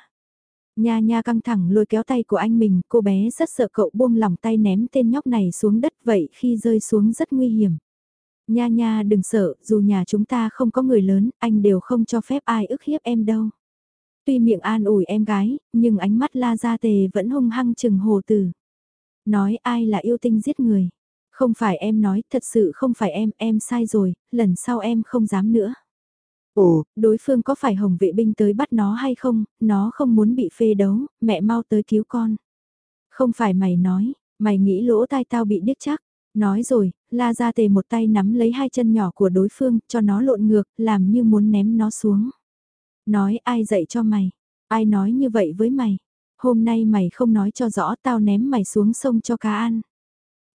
Nha nha căng thẳng lôi kéo tay của anh mình, cô bé rất sợ cậu buông lỏng tay ném tên nhóc này xuống đất vậy khi rơi xuống rất nguy hiểm. Nha nha đừng sợ, dù nhà chúng ta không có người lớn, anh đều không cho phép ai ức hiếp em đâu. Tuy miệng an ủi em gái, nhưng ánh mắt la ra tề vẫn hung hăng chừng hồ tử. Nói ai là yêu tinh giết người. Không phải em nói, thật sự không phải em, em sai rồi, lần sau em không dám nữa. Ồ, đối phương có phải hồng vệ binh tới bắt nó hay không, nó không muốn bị phê đấu, mẹ mau tới cứu con. Không phải mày nói, mày nghĩ lỗ tai tao bị điếc chắc. Nói rồi, la ra tề một tay nắm lấy hai chân nhỏ của đối phương, cho nó lộn ngược, làm như muốn ném nó xuống. Nói ai dạy cho mày, ai nói như vậy với mày. Hôm nay mày không nói cho rõ tao ném mày xuống sông cho cá ăn.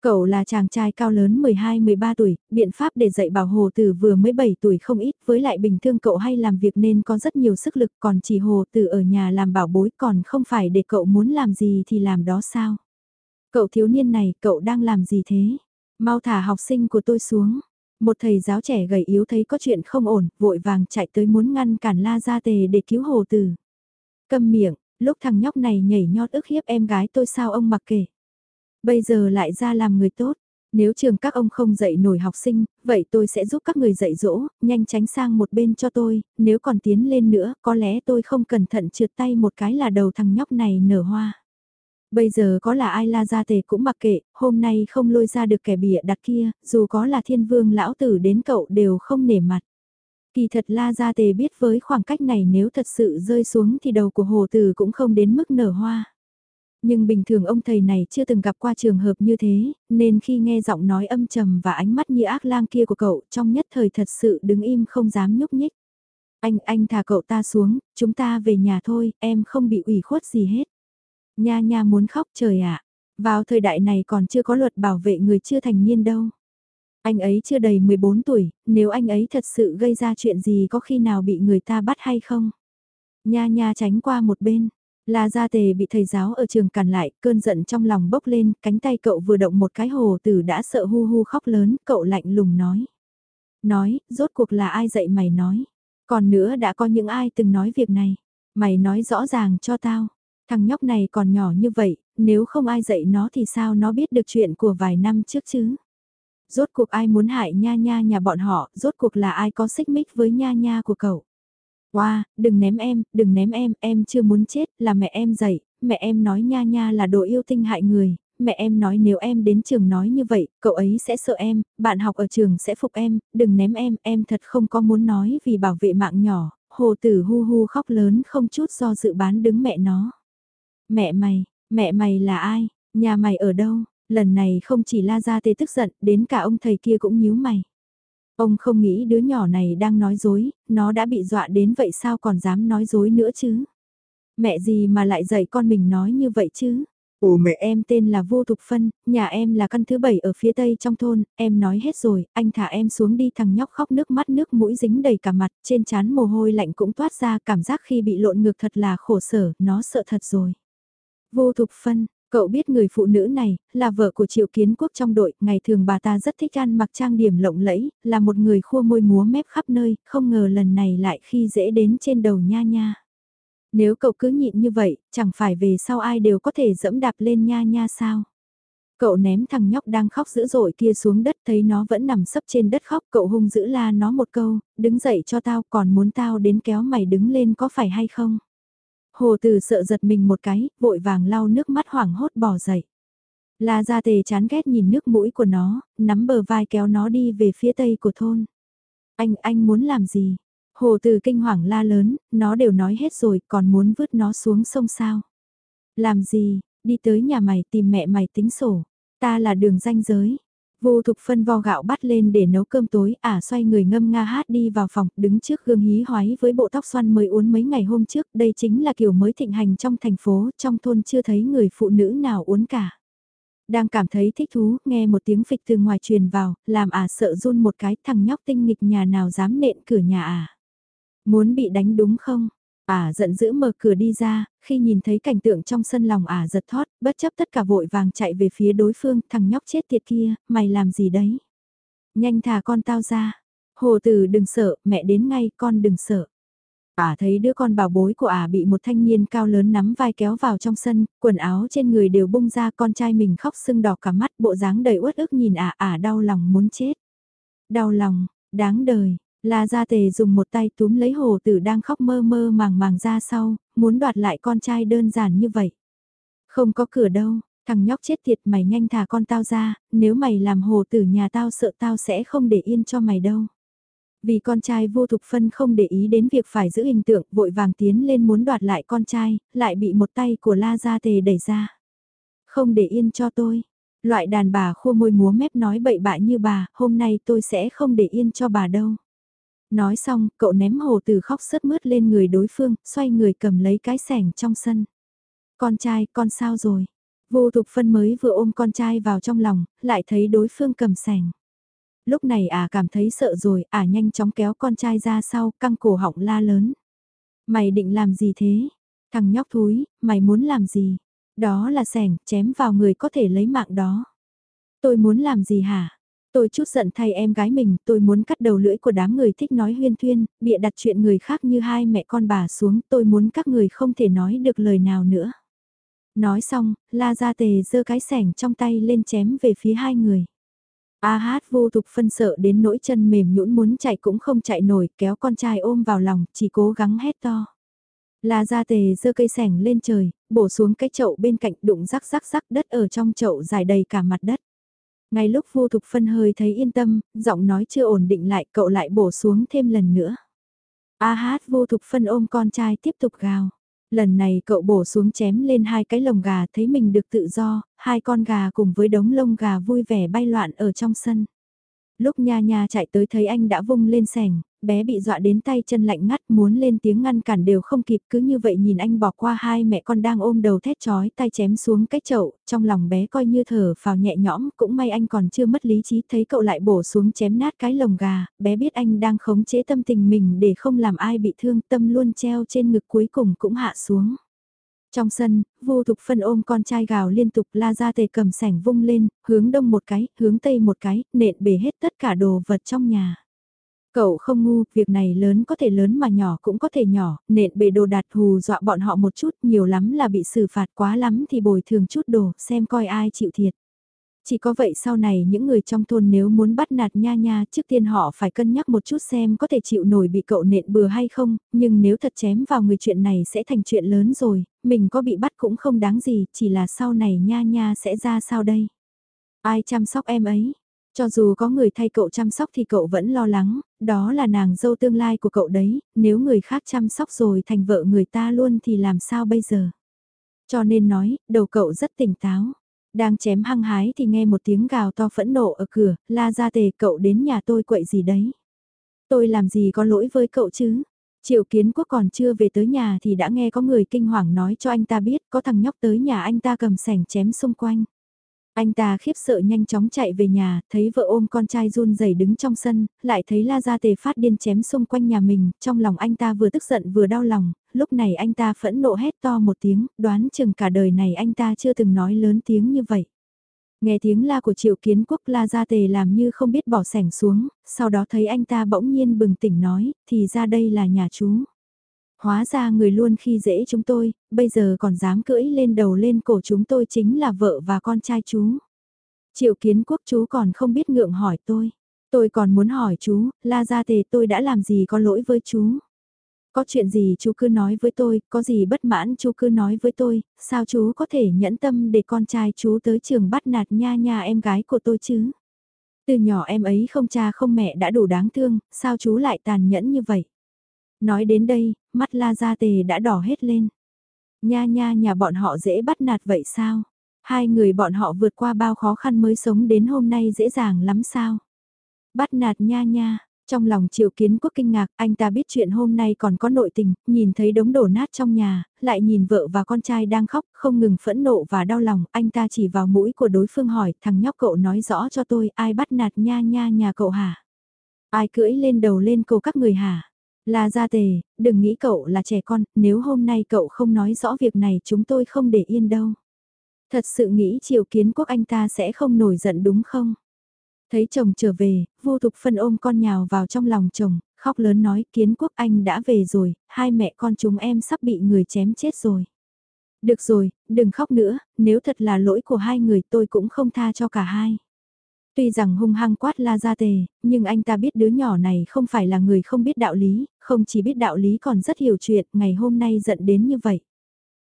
Cậu là chàng trai cao lớn 12-13 tuổi, biện pháp để dạy bảo Hồ Tử vừa mới 7 tuổi không ít, với lại bình thường cậu hay làm việc nên có rất nhiều sức lực, còn chỉ Hồ Tử ở nhà làm bảo bối còn không phải để cậu muốn làm gì thì làm đó sao. Cậu thiếu niên này, cậu đang làm gì thế? Mau thả học sinh của tôi xuống. Một thầy giáo trẻ gầy yếu thấy có chuyện không ổn, vội vàng chạy tới muốn ngăn cản La ra Tề để cứu Hồ Tử. Câm miệng, lúc thằng nhóc này nhảy nhót ức hiếp em gái tôi sao ông mặc kệ. Bây giờ lại ra làm người tốt. Nếu trường các ông không dạy nổi học sinh, vậy tôi sẽ giúp các người dạy dỗ, nhanh tránh sang một bên cho tôi, nếu còn tiến lên nữa, có lẽ tôi không cẩn thận trượt tay một cái là đầu thằng nhóc này nở hoa. Bây giờ có là ai la ra tề cũng mặc kệ, hôm nay không lôi ra được kẻ bịa đặt kia, dù có là thiên vương lão tử đến cậu đều không nể mặt. Kỳ thật la ra tề biết với khoảng cách này nếu thật sự rơi xuống thì đầu của hồ tử cũng không đến mức nở hoa. Nhưng bình thường ông thầy này chưa từng gặp qua trường hợp như thế, nên khi nghe giọng nói âm trầm và ánh mắt như ác lang kia của cậu trong nhất thời thật sự đứng im không dám nhúc nhích. Anh, anh thả cậu ta xuống, chúng ta về nhà thôi, em không bị ủy khuất gì hết. Nha nha muốn khóc trời ạ, vào thời đại này còn chưa có luật bảo vệ người chưa thành niên đâu. Anh ấy chưa đầy 14 tuổi, nếu anh ấy thật sự gây ra chuyện gì có khi nào bị người ta bắt hay không? Nha nha tránh qua một bên, La Gia Tề bị thầy giáo ở trường cản lại, cơn giận trong lòng bốc lên, cánh tay cậu vừa động một cái hồ tử đã sợ hu hu khóc lớn, cậu lạnh lùng nói. Nói, rốt cuộc là ai dạy mày nói. Còn nữa đã có những ai từng nói việc này. Mày nói rõ ràng cho tao. Thằng nhóc này còn nhỏ như vậy, nếu không ai dạy nó thì sao nó biết được chuyện của vài năm trước chứ. Rốt cuộc ai muốn hại nha nha nhà bọn họ, rốt cuộc là ai có xích mích với nha nha của cậu. Wow, đừng ném em, đừng ném em, em chưa muốn chết, là mẹ em dạy, mẹ em nói nha nha là đồ yêu tinh hại người, mẹ em nói nếu em đến trường nói như vậy, cậu ấy sẽ sợ em, bạn học ở trường sẽ phục em, đừng ném em, em thật không có muốn nói vì bảo vệ mạng nhỏ, hồ tử hu hu khóc lớn không chút do dự bán đứng mẹ nó. Mẹ mày, mẹ mày là ai, nhà mày ở đâu, lần này không chỉ la ra tê tức giận, đến cả ông thầy kia cũng nhíu mày. Ông không nghĩ đứa nhỏ này đang nói dối, nó đã bị dọa đến vậy sao còn dám nói dối nữa chứ? Mẹ gì mà lại dạy con mình nói như vậy chứ? Ồ mẹ em tên là Vô Thục Phân, nhà em là căn thứ bảy ở phía tây trong thôn, em nói hết rồi, anh thả em xuống đi thằng nhóc khóc nước mắt nước mũi dính đầy cả mặt, trên trán mồ hôi lạnh cũng toát ra cảm giác khi bị lộn ngược thật là khổ sở, nó sợ thật rồi. Vô Thục Phân, Cậu biết người phụ nữ này, là vợ của Triệu Kiến Quốc trong đội, ngày thường bà ta rất thích ăn mặc trang điểm lộng lẫy, là một người khua môi múa mép khắp nơi, không ngờ lần này lại khi dễ đến trên đầu nha nha. Nếu cậu cứ nhịn như vậy, chẳng phải về sau ai đều có thể dẫm đạp lên nha nha sao? Cậu ném thằng nhóc đang khóc dữ dội kia xuống đất thấy nó vẫn nằm sấp trên đất khóc cậu hung dữ la nó một câu, đứng dậy cho tao còn muốn tao đến kéo mày đứng lên có phải hay không? Hồ Từ sợ giật mình một cái, vội vàng lau nước mắt hoảng hốt bỏ dậy. La Gia Tề chán ghét nhìn nước mũi của nó, nắm bờ vai kéo nó đi về phía tây của thôn. Anh, anh muốn làm gì? Hồ Từ kinh hoàng la lớn, nó đều nói hết rồi, còn muốn vứt nó xuống sông sao? Làm gì? Đi tới nhà mày tìm mẹ mày tính sổ. Ta là đường danh giới. Vô thục phân vo gạo bắt lên để nấu cơm tối, ả xoay người ngâm nga hát đi vào phòng, đứng trước gương hí hoái với bộ tóc xoăn mới uốn mấy ngày hôm trước, đây chính là kiểu mới thịnh hành trong thành phố, trong thôn chưa thấy người phụ nữ nào uốn cả. Đang cảm thấy thích thú, nghe một tiếng phịch từ ngoài truyền vào, làm ả sợ run một cái thằng nhóc tinh nghịch nhà nào dám nện cửa nhà ả. Muốn bị đánh đúng không? Ả giận dữ mở cửa đi ra, khi nhìn thấy cảnh tượng trong sân lòng ả giật thoát, bất chấp tất cả vội vàng chạy về phía đối phương, thằng nhóc chết tiệt kia, mày làm gì đấy? Nhanh thả con tao ra. Hồ tử đừng sợ, mẹ đến ngay, con đừng sợ. Ả thấy đứa con bảo bối của ả bị một thanh niên cao lớn nắm vai kéo vào trong sân, quần áo trên người đều bung ra con trai mình khóc sưng đỏ cả mắt bộ dáng đầy uất ức nhìn ả ả đau lòng muốn chết. Đau lòng, đáng đời, La Gia Tề dùng một tay túm lấy hồ tử đang khóc mơ mơ màng màng ra sau, muốn đoạt lại con trai đơn giản như vậy. Không có cửa đâu, thằng nhóc chết tiệt mày nhanh thả con tao ra, nếu mày làm hồ tử nhà tao sợ tao sẽ không để yên cho mày đâu. Vì con trai vô thục phân không để ý đến việc phải giữ hình tượng vội vàng tiến lên muốn đoạt lại con trai, lại bị một tay của La Gia Tề đẩy ra. Không để yên cho tôi. Loại đàn bà khua môi múa mép nói bậy bạ như bà, hôm nay tôi sẽ không để yên cho bà đâu. Nói xong, cậu ném hồ từ khóc sớt mướt lên người đối phương, xoay người cầm lấy cái sẻng trong sân. Con trai, con sao rồi? Vô thục phân mới vừa ôm con trai vào trong lòng, lại thấy đối phương cầm sẻng. Lúc này à cảm thấy sợ rồi, à nhanh chóng kéo con trai ra sau, căng cổ họng la lớn. Mày định làm gì thế? Thằng nhóc thúi, mày muốn làm gì? Đó là sẻng, chém vào người có thể lấy mạng đó. Tôi muốn làm gì hả? Tôi chút giận thay em gái mình, tôi muốn cắt đầu lưỡi của đám người thích nói huyên thuyên, bịa đặt chuyện người khác như hai mẹ con bà xuống, tôi muốn các người không thể nói được lời nào nữa. Nói xong, la ra tề giơ cái sẻng trong tay lên chém về phía hai người. A hát vô tục phân sợ đến nỗi chân mềm nhũn muốn chạy cũng không chạy nổi, kéo con trai ôm vào lòng, chỉ cố gắng hét to. La ra tề giơ cây sẻng lên trời, bổ xuống cái chậu bên cạnh đụng rắc rắc rắc đất ở trong chậu dài đầy cả mặt đất. Ngay lúc vô thục phân hơi thấy yên tâm, giọng nói chưa ổn định lại cậu lại bổ xuống thêm lần nữa. A hát vô thục phân ôm con trai tiếp tục gào. Lần này cậu bổ xuống chém lên hai cái lồng gà thấy mình được tự do, hai con gà cùng với đống lông gà vui vẻ bay loạn ở trong sân. Lúc nha nha chạy tới thấy anh đã vung lên sẻng, bé bị dọa đến tay chân lạnh ngắt muốn lên tiếng ngăn cản đều không kịp cứ như vậy nhìn anh bỏ qua hai mẹ con đang ôm đầu thét chói tay chém xuống cái chậu, trong lòng bé coi như thở phào nhẹ nhõm, cũng may anh còn chưa mất lý trí thấy cậu lại bổ xuống chém nát cái lồng gà, bé biết anh đang khống chế tâm tình mình để không làm ai bị thương tâm luôn treo trên ngực cuối cùng cũng hạ xuống. Trong sân, vô thục phân ôm con trai gào liên tục la ra tề cầm sẻng vung lên, hướng đông một cái, hướng tây một cái, nện bể hết tất cả đồ vật trong nhà. Cậu không ngu, việc này lớn có thể lớn mà nhỏ cũng có thể nhỏ, nện bể đồ đạt hù dọa bọn họ một chút, nhiều lắm là bị xử phạt quá lắm thì bồi thường chút đồ, xem coi ai chịu thiệt. Chỉ có vậy sau này những người trong thôn nếu muốn bắt nạt nha nha trước tiên họ phải cân nhắc một chút xem có thể chịu nổi bị cậu nện bừa hay không, nhưng nếu thật chém vào người chuyện này sẽ thành chuyện lớn rồi, mình có bị bắt cũng không đáng gì, chỉ là sau này nha nha sẽ ra sao đây. Ai chăm sóc em ấy? Cho dù có người thay cậu chăm sóc thì cậu vẫn lo lắng, đó là nàng dâu tương lai của cậu đấy, nếu người khác chăm sóc rồi thành vợ người ta luôn thì làm sao bây giờ? Cho nên nói, đầu cậu rất tỉnh táo. Đang chém hăng hái thì nghe một tiếng gào to phẫn nộ ở cửa, la ra tề cậu đến nhà tôi quậy gì đấy. Tôi làm gì có lỗi với cậu chứ? Triệu kiến quốc còn chưa về tới nhà thì đã nghe có người kinh hoàng nói cho anh ta biết có thằng nhóc tới nhà anh ta cầm sẻng chém xung quanh. Anh ta khiếp sợ nhanh chóng chạy về nhà, thấy vợ ôm con trai run rẩy đứng trong sân, lại thấy La Gia Tề phát điên chém xung quanh nhà mình, trong lòng anh ta vừa tức giận vừa đau lòng, lúc này anh ta phẫn nộ hét to một tiếng, đoán chừng cả đời này anh ta chưa từng nói lớn tiếng như vậy. Nghe tiếng la của triệu kiến quốc La Gia Tề làm như không biết bỏ sẻng xuống, sau đó thấy anh ta bỗng nhiên bừng tỉnh nói, thì ra đây là nhà chú. Hóa ra người luôn khi dễ chúng tôi, bây giờ còn dám cưỡi lên đầu lên cổ chúng tôi chính là vợ và con trai chú. Triệu kiến quốc chú còn không biết ngượng hỏi tôi. Tôi còn muốn hỏi chú, la ra tề tôi đã làm gì có lỗi với chú. Có chuyện gì chú cứ nói với tôi, có gì bất mãn chú cứ nói với tôi, sao chú có thể nhẫn tâm để con trai chú tới trường bắt nạt nha nha em gái của tôi chứ? Từ nhỏ em ấy không cha không mẹ đã đủ đáng thương, sao chú lại tàn nhẫn như vậy? Nói đến đây, mắt la gia tề đã đỏ hết lên. Nha nha nhà bọn họ dễ bắt nạt vậy sao? Hai người bọn họ vượt qua bao khó khăn mới sống đến hôm nay dễ dàng lắm sao? Bắt nạt nha nha, trong lòng triệu kiến quốc kinh ngạc, anh ta biết chuyện hôm nay còn có nội tình, nhìn thấy đống đổ nát trong nhà, lại nhìn vợ và con trai đang khóc, không ngừng phẫn nộ và đau lòng, anh ta chỉ vào mũi của đối phương hỏi, thằng nhóc cậu nói rõ cho tôi, ai bắt nạt nha nha nhà cậu hả? Ai cưỡi lên đầu lên cổ các người hả? Là gia tề, đừng nghĩ cậu là trẻ con, nếu hôm nay cậu không nói rõ việc này chúng tôi không để yên đâu. Thật sự nghĩ triều kiến quốc anh ta sẽ không nổi giận đúng không? Thấy chồng trở về, vô thục phân ôm con nhào vào trong lòng chồng, khóc lớn nói kiến quốc anh đã về rồi, hai mẹ con chúng em sắp bị người chém chết rồi. Được rồi, đừng khóc nữa, nếu thật là lỗi của hai người tôi cũng không tha cho cả hai. Tuy rằng hung hăng quát la ra tề, nhưng anh ta biết đứa nhỏ này không phải là người không biết đạo lý, không chỉ biết đạo lý còn rất hiểu chuyện, ngày hôm nay giận đến như vậy.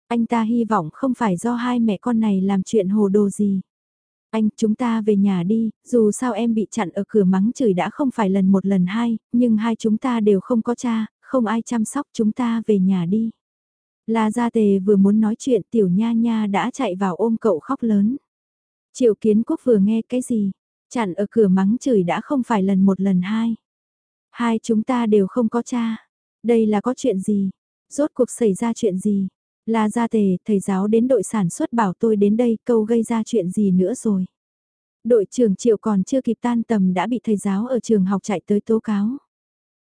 Anh ta hy vọng không phải do hai mẹ con này làm chuyện hồ đồ gì. Anh, chúng ta về nhà đi, dù sao em bị chặn ở cửa mắng chửi đã không phải lần một lần hai, nhưng hai chúng ta đều không có cha, không ai chăm sóc chúng ta về nhà đi. La Gia Tề vừa muốn nói chuyện tiểu nha nha đã chạy vào ôm cậu khóc lớn. Triệu kiến quốc vừa nghe cái gì, chặn ở cửa mắng chửi đã không phải lần một lần hai. Hai chúng ta đều không có cha. Đây là có chuyện gì? Rốt cuộc xảy ra chuyện gì? Là gia tề, thầy giáo đến đội sản xuất bảo tôi đến đây câu gây ra chuyện gì nữa rồi. Đội trưởng triệu còn chưa kịp tan tầm đã bị thầy giáo ở trường học chạy tới tố cáo.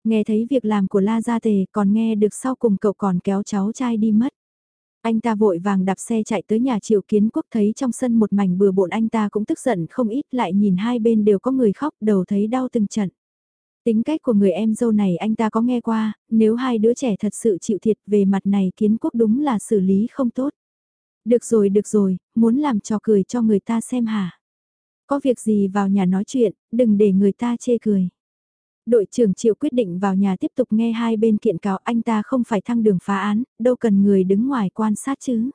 Nghe thấy việc làm của La Gia Tề còn nghe được sau cùng cậu còn kéo cháu trai đi mất. Anh ta vội vàng đạp xe chạy tới nhà triệu kiến quốc thấy trong sân một mảnh bừa bộn anh ta cũng tức giận không ít lại nhìn hai bên đều có người khóc đầu thấy đau từng trận. Tính cách của người em dâu này anh ta có nghe qua, nếu hai đứa trẻ thật sự chịu thiệt về mặt này kiến quốc đúng là xử lý không tốt. Được rồi được rồi, muốn làm trò cười cho người ta xem hả? Có việc gì vào nhà nói chuyện, đừng để người ta chê cười. Đội trưởng Triệu quyết định vào nhà tiếp tục nghe hai bên kiện cáo anh ta không phải thăng đường phá án, đâu cần người đứng ngoài quan sát chứ.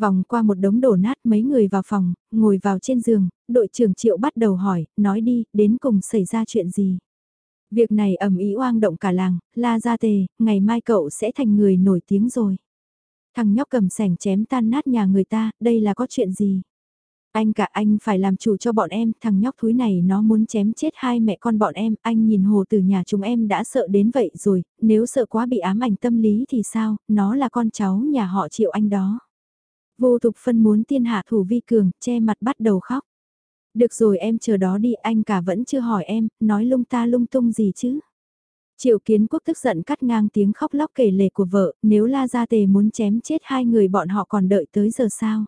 Vòng qua một đống đổ nát mấy người vào phòng, ngồi vào trên giường, đội trưởng Triệu bắt đầu hỏi, nói đi, đến cùng xảy ra chuyện gì. Việc này ầm ý oang động cả làng, la ra tề, ngày mai cậu sẽ thành người nổi tiếng rồi. Thằng nhóc cầm sẻng chém tan nát nhà người ta, đây là có chuyện gì? Anh cả anh phải làm chủ cho bọn em, thằng nhóc thúi này nó muốn chém chết hai mẹ con bọn em, anh nhìn hồ từ nhà chúng em đã sợ đến vậy rồi, nếu sợ quá bị ám ảnh tâm lý thì sao, nó là con cháu nhà họ triệu anh đó. Vô thục phân muốn tiên hạ thủ vi cường, che mặt bắt đầu khóc. Được rồi em chờ đó đi anh cả vẫn chưa hỏi em, nói lung ta lung tung gì chứ. Triệu kiến quốc tức giận cắt ngang tiếng khóc lóc kể lể của vợ, nếu la gia tề muốn chém chết hai người bọn họ còn đợi tới giờ sao.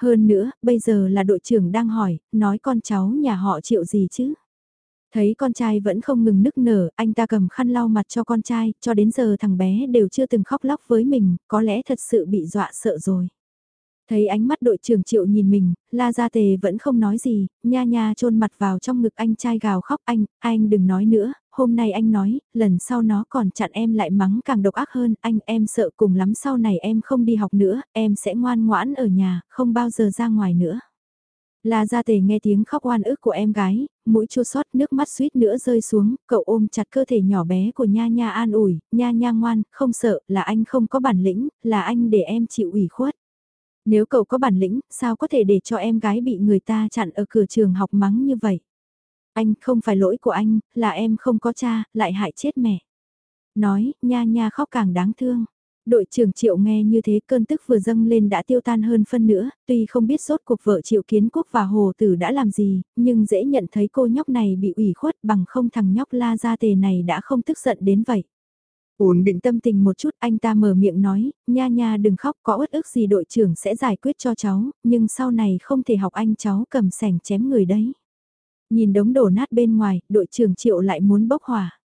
Hơn nữa, bây giờ là đội trưởng đang hỏi, nói con cháu nhà họ chịu gì chứ. Thấy con trai vẫn không ngừng nức nở, anh ta cầm khăn lau mặt cho con trai, cho đến giờ thằng bé đều chưa từng khóc lóc với mình, có lẽ thật sự bị dọa sợ rồi. Thấy ánh mắt đội trưởng triệu nhìn mình, la gia tề vẫn không nói gì, nha nha chôn mặt vào trong ngực anh trai gào khóc anh, anh đừng nói nữa, hôm nay anh nói, lần sau nó còn chặn em lại mắng càng độc ác hơn, anh em sợ cùng lắm sau này em không đi học nữa, em sẽ ngoan ngoãn ở nhà, không bao giờ ra ngoài nữa. La Gia Tề nghe tiếng khóc oan ức của em gái, mũi chua xót nước mắt suýt nữa rơi xuống, cậu ôm chặt cơ thể nhỏ bé của Nha Nha an ủi, Nha Nha ngoan, không sợ, là anh không có bản lĩnh, là anh để em chịu ủy khuất. Nếu cậu có bản lĩnh, sao có thể để cho em gái bị người ta chặn ở cửa trường học mắng như vậy? Anh không phải lỗi của anh, là em không có cha, lại hại chết mẹ. Nói, Nha Nha khóc càng đáng thương. Đội trưởng Triệu nghe như thế cơn tức vừa dâng lên đã tiêu tan hơn phân nữa, tuy không biết sốt cuộc vợ Triệu Kiến Quốc và Hồ Tử đã làm gì, nhưng dễ nhận thấy cô nhóc này bị ủy khuất bằng không thằng nhóc la ra tề này đã không tức giận đến vậy. Ổn định tâm tình một chút anh ta mở miệng nói, nha nha đừng khóc có uất ức gì đội trưởng sẽ giải quyết cho cháu, nhưng sau này không thể học anh cháu cầm sẻng chém người đấy. Nhìn đống đổ nát bên ngoài, đội trưởng Triệu lại muốn bốc hỏa.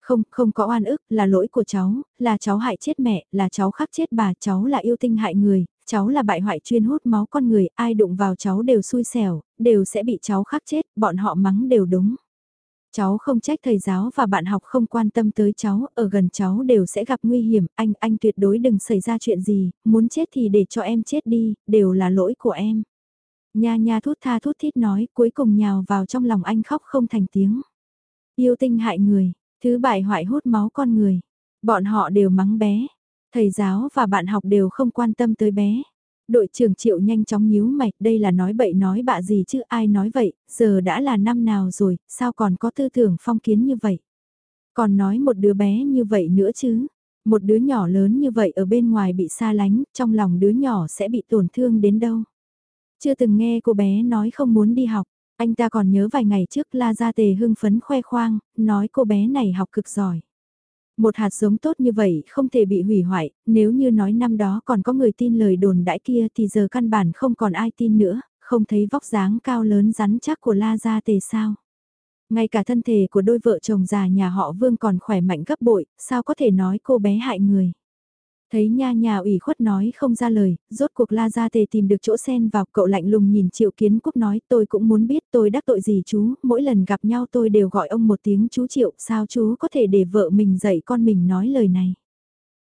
Không, không có oan ức, là lỗi của cháu, là cháu hại chết mẹ, là cháu khắc chết bà, cháu là yêu tinh hại người, cháu là bại hoại chuyên hút máu con người, ai đụng vào cháu đều xui xẻo, đều sẽ bị cháu khắc chết, bọn họ mắng đều đúng. Cháu không trách thầy giáo và bạn học không quan tâm tới cháu, ở gần cháu đều sẽ gặp nguy hiểm, anh, anh tuyệt đối đừng xảy ra chuyện gì, muốn chết thì để cho em chết đi, đều là lỗi của em. Nha nha thút tha thút thít nói, cuối cùng nhào vào trong lòng anh khóc không thành tiếng. Yêu tinh hại người, Thứ bại hoại hút máu con người. Bọn họ đều mắng bé. Thầy giáo và bạn học đều không quan tâm tới bé. Đội trưởng triệu nhanh chóng nhíu mày đây là nói bậy nói bạ gì chứ ai nói vậy, giờ đã là năm nào rồi, sao còn có tư tưởng phong kiến như vậy. Còn nói một đứa bé như vậy nữa chứ, một đứa nhỏ lớn như vậy ở bên ngoài bị xa lánh, trong lòng đứa nhỏ sẽ bị tổn thương đến đâu. Chưa từng nghe cô bé nói không muốn đi học, anh ta còn nhớ vài ngày trước La Gia Tề hưng phấn khoe khoang, nói cô bé này học cực giỏi. Một hạt giống tốt như vậy không thể bị hủy hoại, nếu như nói năm đó còn có người tin lời đồn đãi kia thì giờ căn bản không còn ai tin nữa, không thấy vóc dáng cao lớn rắn chắc của La Gia Tề sao. Ngay cả thân thể của đôi vợ chồng già nhà họ Vương còn khỏe mạnh gấp bội, sao có thể nói cô bé hại người. Thấy nha nhà ủy khuất nói không ra lời, rốt cuộc la ra tề tìm được chỗ sen vào cậu lạnh lùng nhìn triệu kiến quốc nói tôi cũng muốn biết tôi đắc tội gì chú, mỗi lần gặp nhau tôi đều gọi ông một tiếng chú triệu, sao chú có thể để vợ mình dạy con mình nói lời này.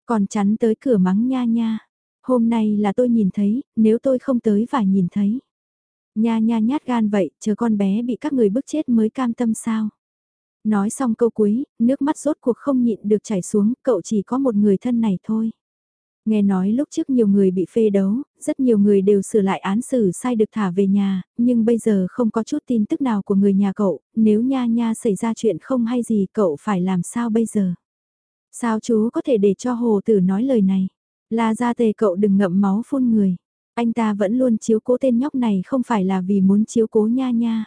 Còn chắn tới cửa mắng nha nha, hôm nay là tôi nhìn thấy, nếu tôi không tới và nhìn thấy. Nha nha nhát gan vậy, chờ con bé bị các người bức chết mới cam tâm sao. Nói xong câu cuối, nước mắt rốt cuộc không nhịn được chảy xuống, cậu chỉ có một người thân này thôi. Nghe nói lúc trước nhiều người bị phê đấu, rất nhiều người đều sửa lại án xử sai được thả về nhà, nhưng bây giờ không có chút tin tức nào của người nhà cậu, nếu nha nha xảy ra chuyện không hay gì cậu phải làm sao bây giờ? Sao chú có thể để cho hồ tử nói lời này? La ra tề cậu đừng ngậm máu phun người. Anh ta vẫn luôn chiếu cố tên nhóc này không phải là vì muốn chiếu cố nha nha.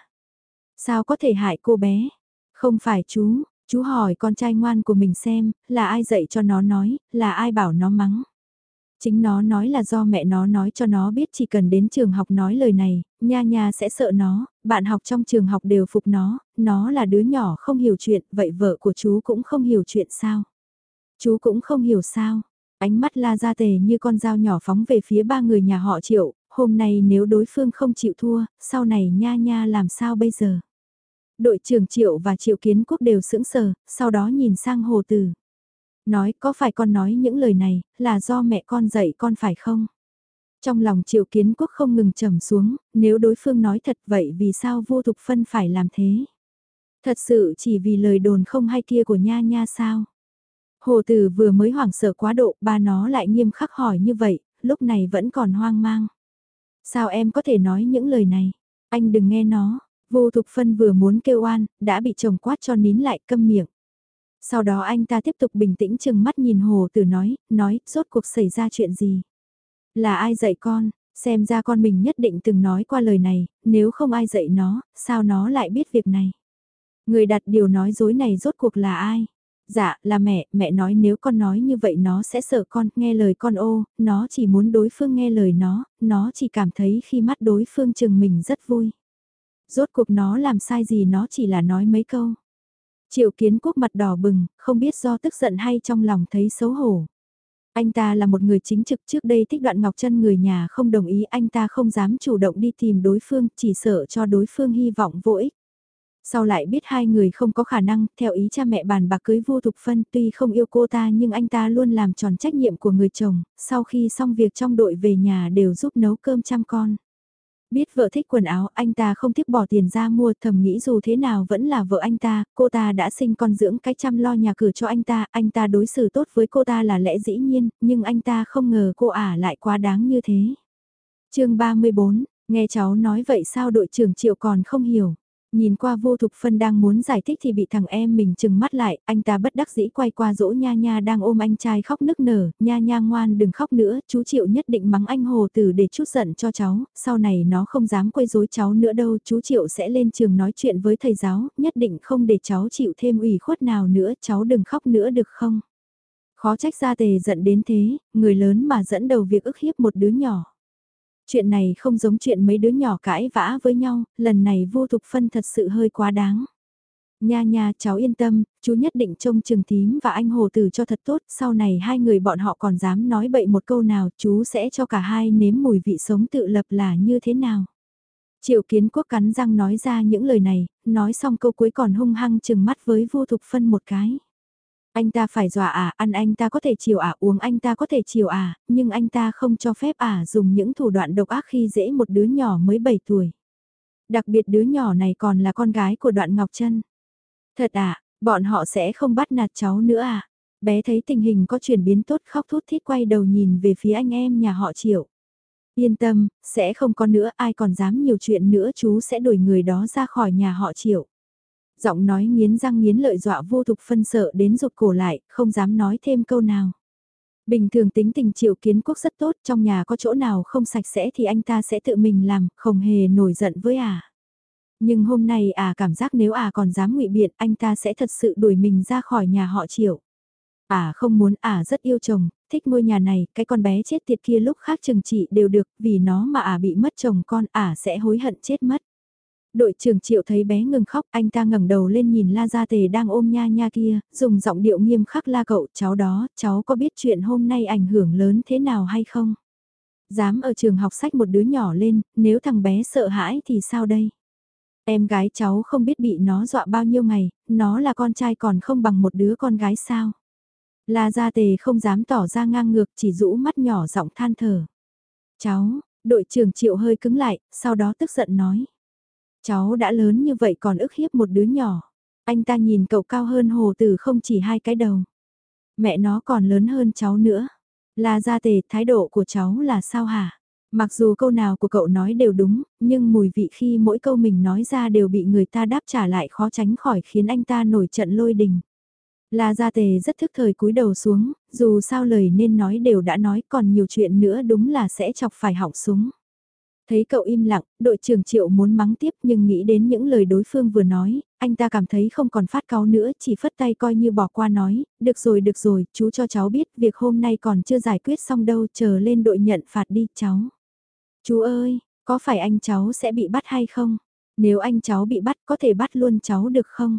Sao có thể hại cô bé? Không phải chú, chú hỏi con trai ngoan của mình xem, là ai dạy cho nó nói, là ai bảo nó mắng. Chính nó nói là do mẹ nó nói cho nó biết chỉ cần đến trường học nói lời này, nha nha sẽ sợ nó, bạn học trong trường học đều phục nó, nó là đứa nhỏ không hiểu chuyện, vậy vợ của chú cũng không hiểu chuyện sao? Chú cũng không hiểu sao? Ánh mắt la ra tề như con dao nhỏ phóng về phía ba người nhà họ triệu, hôm nay nếu đối phương không chịu thua, sau này nha nha làm sao bây giờ? Đội trưởng triệu và triệu kiến quốc đều sững sờ, sau đó nhìn sang hồ tử nói có phải con nói những lời này, là do mẹ con dạy con phải không? Trong lòng triệu kiến quốc không ngừng trầm xuống, nếu đối phương nói thật vậy vì sao vô thục phân phải làm thế? Thật sự chỉ vì lời đồn không hay kia của nha nha sao? Hồ tử vừa mới hoảng sợ quá độ, ba nó lại nghiêm khắc hỏi như vậy, lúc này vẫn còn hoang mang. Sao em có thể nói những lời này? Anh đừng nghe nó. Vô Thục Phân vừa muốn kêu oan, đã bị chồng quát cho nín lại câm miệng. Sau đó anh ta tiếp tục bình tĩnh chừng mắt nhìn hồ tử nói, nói, rốt cuộc xảy ra chuyện gì? Là ai dạy con? Xem ra con mình nhất định từng nói qua lời này, nếu không ai dạy nó, sao nó lại biết việc này? Người đặt điều nói dối này rốt cuộc là ai? Dạ, là mẹ, mẹ nói nếu con nói như vậy nó sẽ sợ con, nghe lời con ô, nó chỉ muốn đối phương nghe lời nó, nó chỉ cảm thấy khi mắt đối phương chừng mình rất vui. Rốt cuộc nó làm sai gì nó chỉ là nói mấy câu. Triệu kiến quốc mặt đỏ bừng, không biết do tức giận hay trong lòng thấy xấu hổ. Anh ta là một người chính trực trước đây thích đoạn Ngọc chân người nhà không đồng ý anh ta không dám chủ động đi tìm đối phương chỉ sợ cho đối phương hy vọng vô ích. Sau lại biết hai người không có khả năng, theo ý cha mẹ bàn bạc cưới vô thục phân tuy không yêu cô ta nhưng anh ta luôn làm tròn trách nhiệm của người chồng, sau khi xong việc trong đội về nhà đều giúp nấu cơm chăm con. Biết vợ thích quần áo, anh ta không tiếc bỏ tiền ra mua, thầm nghĩ dù thế nào vẫn là vợ anh ta, cô ta đã sinh con dưỡng cái chăm lo nhà cửa cho anh ta, anh ta đối xử tốt với cô ta là lẽ dĩ nhiên, nhưng anh ta không ngờ cô ả lại quá đáng như thế. chương 34, nghe cháu nói vậy sao đội trưởng Triệu còn không hiểu. Nhìn qua vô thục phân đang muốn giải thích thì bị thằng em mình chừng mắt lại, anh ta bất đắc dĩ quay qua dỗ nha nha đang ôm anh trai khóc nức nở, nha nha ngoan đừng khóc nữa, chú Triệu nhất định mắng anh hồ tử để chút giận cho cháu, sau này nó không dám quấy rối cháu nữa đâu, chú Triệu sẽ lên trường nói chuyện với thầy giáo, nhất định không để cháu chịu thêm ủy khuất nào nữa, cháu đừng khóc nữa được không? Khó trách ra tề giận đến thế, người lớn mà dẫn đầu việc ức hiếp một đứa nhỏ. Chuyện này không giống chuyện mấy đứa nhỏ cãi vã với nhau, lần này vô thục phân thật sự hơi quá đáng. Nha nha cháu yên tâm, chú nhất định trông trường thím và anh hồ tử cho thật tốt, sau này hai người bọn họ còn dám nói bậy một câu nào chú sẽ cho cả hai nếm mùi vị sống tự lập là như thế nào. Triệu kiến quốc cắn răng nói ra những lời này, nói xong câu cuối còn hung hăng chừng mắt với vô thục phân một cái. Anh ta phải dọa à, ăn anh ta có thể chiều à, uống anh ta có thể chiều à, nhưng anh ta không cho phép à dùng những thủ đoạn độc ác khi dễ một đứa nhỏ mới 7 tuổi. Đặc biệt đứa nhỏ này còn là con gái của đoạn Ngọc Trân. Thật à, bọn họ sẽ không bắt nạt cháu nữa à? Bé thấy tình hình có chuyển biến tốt khóc thút thít quay đầu nhìn về phía anh em nhà họ triệu. Yên tâm, sẽ không có nữa ai còn dám nhiều chuyện nữa chú sẽ đuổi người đó ra khỏi nhà họ triệu giọng nói nghiến răng nghiến lợi dọa vô thục phân sợ đến rụt cổ lại, không dám nói thêm câu nào. Bình thường tính tình triệu kiến quốc rất tốt, trong nhà có chỗ nào không sạch sẽ thì anh ta sẽ tự mình làm, không hề nổi giận với à. Nhưng hôm nay à cảm giác nếu à còn dám ngụy biện, anh ta sẽ thật sự đuổi mình ra khỏi nhà họ triệu. À không muốn à rất yêu chồng, thích ngôi nhà này, cái con bé chết tiệt kia lúc khác chừng trị đều được, vì nó mà à bị mất chồng con à sẽ hối hận chết mất. Đội trưởng triệu thấy bé ngừng khóc, anh ta ngẩng đầu lên nhìn La Gia Tề đang ôm nha nha kia, dùng giọng điệu nghiêm khắc la cậu, cháu đó, cháu có biết chuyện hôm nay ảnh hưởng lớn thế nào hay không? Dám ở trường học sách một đứa nhỏ lên, nếu thằng bé sợ hãi thì sao đây? Em gái cháu không biết bị nó dọa bao nhiêu ngày, nó là con trai còn không bằng một đứa con gái sao? La Gia Tề không dám tỏ ra ngang ngược chỉ rũ mắt nhỏ giọng than thở. Cháu, đội trưởng triệu hơi cứng lại, sau đó tức giận nói. Cháu đã lớn như vậy còn ức hiếp một đứa nhỏ. Anh ta nhìn cậu cao hơn hồ tử không chỉ hai cái đầu. Mẹ nó còn lớn hơn cháu nữa. Là gia tề, thái độ của cháu là sao hả? Mặc dù câu nào của cậu nói đều đúng, nhưng mùi vị khi mỗi câu mình nói ra đều bị người ta đáp trả lại khó tránh khỏi khiến anh ta nổi trận lôi đình. La Gia Tề rất thức thời cúi đầu xuống, dù sao lời nên nói đều đã nói còn nhiều chuyện nữa đúng là sẽ chọc phải hỏng súng. Thấy cậu im lặng, đội trưởng triệu muốn mắng tiếp nhưng nghĩ đến những lời đối phương vừa nói, anh ta cảm thấy không còn phát cáu nữa, chỉ phất tay coi như bỏ qua nói, được rồi được rồi, chú cho cháu biết việc hôm nay còn chưa giải quyết xong đâu, chờ lên đội nhận phạt đi cháu. Chú ơi, có phải anh cháu sẽ bị bắt hay không? Nếu anh cháu bị bắt có thể bắt luôn cháu được không?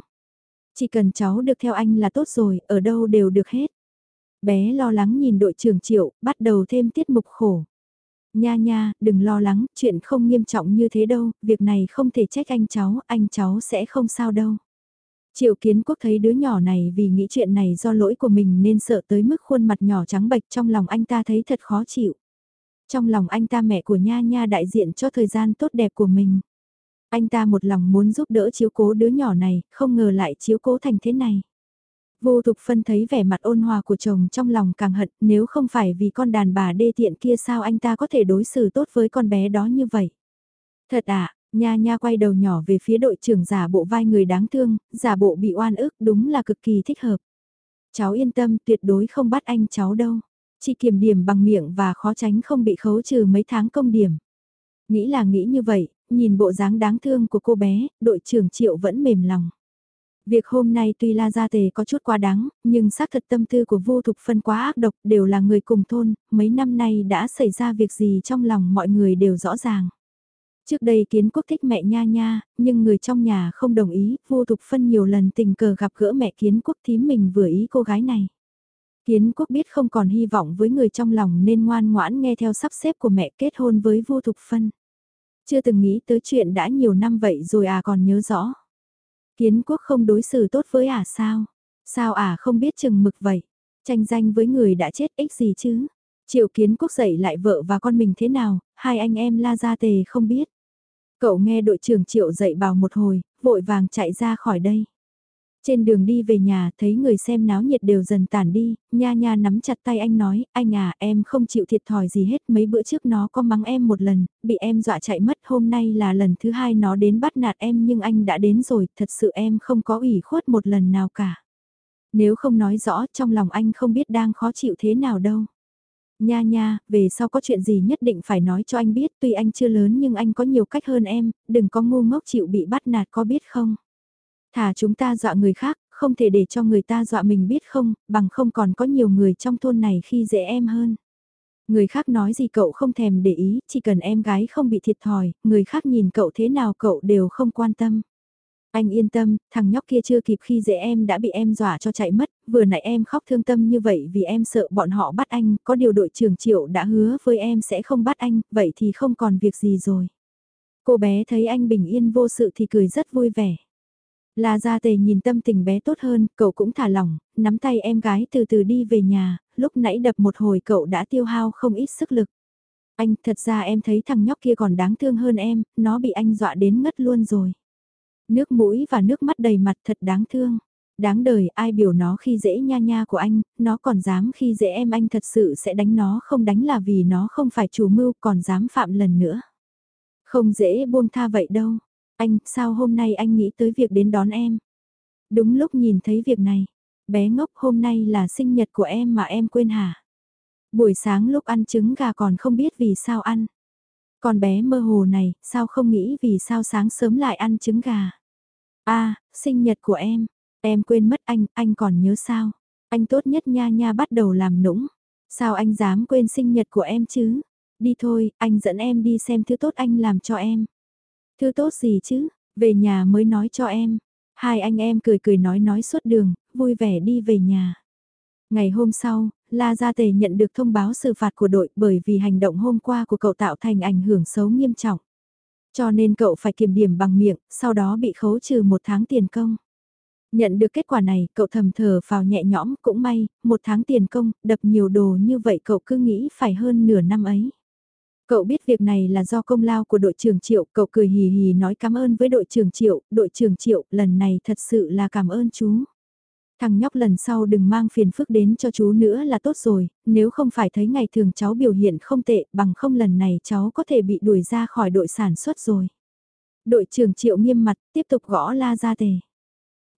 Chỉ cần cháu được theo anh là tốt rồi, ở đâu đều được hết. Bé lo lắng nhìn đội trưởng triệu, bắt đầu thêm tiết mục khổ. Nha nha, đừng lo lắng, chuyện không nghiêm trọng như thế đâu, việc này không thể trách anh cháu, anh cháu sẽ không sao đâu. Triệu kiến quốc thấy đứa nhỏ này vì nghĩ chuyện này do lỗi của mình nên sợ tới mức khuôn mặt nhỏ trắng bệch trong lòng anh ta thấy thật khó chịu. Trong lòng anh ta mẹ của Nha Nha đại diện cho thời gian tốt đẹp của mình. Anh ta một lòng muốn giúp đỡ chiếu cố đứa nhỏ này, không ngờ lại chiếu cố thành thế này. Vô Thục Phân thấy vẻ mặt ôn hòa của chồng trong lòng càng hận nếu không phải vì con đàn bà đê tiện kia sao anh ta có thể đối xử tốt với con bé đó như vậy. Thật à, nha nha quay đầu nhỏ về phía đội trưởng giả bộ vai người đáng thương, giả bộ bị oan ức đúng là cực kỳ thích hợp. Cháu yên tâm tuyệt đối không bắt anh cháu đâu. Chỉ kiểm điểm bằng miệng và khó tránh không bị khấu trừ mấy tháng công điểm. Nghĩ là nghĩ như vậy, nhìn bộ dáng đáng thương của cô bé, đội trưởng triệu vẫn mềm lòng. Việc hôm nay tuy La Gia Tề có chút quá đáng, nhưng xác thật tâm tư của vô thục phân quá ác độc đều là người cùng thôn, mấy năm nay đã xảy ra việc gì trong lòng mọi người đều rõ ràng. Trước đây kiến quốc thích mẹ nha nha, nhưng người trong nhà không đồng ý, vô thục phân nhiều lần tình cờ gặp gỡ mẹ kiến quốc thím mình vừa ý cô gái này. Kiến quốc biết không còn hy vọng với người trong lòng nên ngoan ngoãn nghe theo sắp xếp của mẹ kết hôn với vô thục phân. Chưa từng nghĩ tới chuyện đã nhiều năm vậy rồi à còn nhớ rõ. Kiến quốc không đối xử tốt với à sao? Sao à không biết chừng mực vậy? Tranh danh với người đã chết ích gì chứ? Triệu kiến quốc dạy lại vợ và con mình thế nào, hai anh em la ra tề không biết. Cậu nghe đội trưởng Triệu dạy bảo một hồi, vội vàng chạy ra khỏi đây. Trên đường đi về nhà, thấy người xem náo nhiệt đều dần tản đi, nha nha nắm chặt tay anh nói, anh à, em không chịu thiệt thòi gì hết, mấy bữa trước nó có mắng em một lần, bị em dọa chạy mất, hôm nay là lần thứ hai nó đến bắt nạt em nhưng anh đã đến rồi, thật sự em không có ủy khuất một lần nào cả. Nếu không nói rõ, trong lòng anh không biết đang khó chịu thế nào đâu. Nha nha, về sau có chuyện gì nhất định phải nói cho anh biết, tuy anh chưa lớn nhưng anh có nhiều cách hơn em, đừng có ngu ngốc chịu bị bắt nạt có biết không? Thả chúng ta dọa người khác, không thể để cho người ta dọa mình biết không, bằng không còn có nhiều người trong thôn này khi dễ em hơn. Người khác nói gì cậu không thèm để ý, chỉ cần em gái không bị thiệt thòi, người khác nhìn cậu thế nào cậu đều không quan tâm. Anh yên tâm, thằng nhóc kia chưa kịp khi dễ em đã bị em dọa cho chạy mất, vừa nãy em khóc thương tâm như vậy vì em sợ bọn họ bắt anh, có điều đội trưởng triệu đã hứa với em sẽ không bắt anh, vậy thì không còn việc gì rồi. Cô bé thấy anh bình yên vô sự thì cười rất vui vẻ. La Gia Tề nhìn tâm tình bé tốt hơn, cậu cũng thả lỏng, nắm tay em gái từ từ đi về nhà, lúc nãy đập một hồi cậu đã tiêu hao không ít sức lực. Anh, thật ra em thấy thằng nhóc kia còn đáng thương hơn em, nó bị anh dọa đến ngất luôn rồi. Nước mũi và nước mắt đầy mặt thật đáng thương. Đáng đời ai biểu nó khi dễ nha nha của anh, nó còn dám khi dễ em anh thật sự sẽ đánh nó không đánh là vì nó không phải chủ mưu còn dám phạm lần nữa. Không dễ buông tha vậy đâu. Anh, sao hôm nay anh nghĩ tới việc đến đón em? Đúng lúc nhìn thấy việc này, bé ngốc hôm nay là sinh nhật của em mà em quên hả? Buổi sáng lúc ăn trứng gà còn không biết vì sao ăn. còn bé mơ hồ này, sao không nghĩ vì sao sáng sớm lại ăn trứng gà? a sinh nhật của em, em quên mất anh, anh còn nhớ sao? Anh tốt nhất nha nha bắt đầu làm nũng. Sao anh dám quên sinh nhật của em chứ? Đi thôi, anh dẫn em đi xem thứ tốt anh làm cho em. Thứ tốt gì chứ, về nhà mới nói cho em. Hai anh em cười cười nói nói suốt đường, vui vẻ đi về nhà. Ngày hôm sau, La Gia Tề nhận được thông báo xử phạt của đội bởi vì hành động hôm qua của cậu tạo thành ảnh hưởng xấu nghiêm trọng. Cho nên cậu phải kiểm điểm bằng miệng, sau đó bị khấu trừ một tháng tiền công. Nhận được kết quả này, cậu thầm thở vào nhẹ nhõm, cũng may, một tháng tiền công, đập nhiều đồ như vậy cậu cứ nghĩ phải hơn nửa năm ấy. Cậu biết việc này là do công lao của đội trưởng Triệu, cậu cười hì hì nói cảm ơn với đội trưởng Triệu, đội trưởng Triệu, lần này thật sự là cảm ơn chú. Thằng nhóc lần sau đừng mang phiền phức đến cho chú nữa là tốt rồi, nếu không phải thấy ngày thường cháu biểu hiện không tệ, bằng không lần này cháu có thể bị đuổi ra khỏi đội sản xuất rồi. Đội trưởng Triệu nghiêm mặt, tiếp tục gõ la ra tề.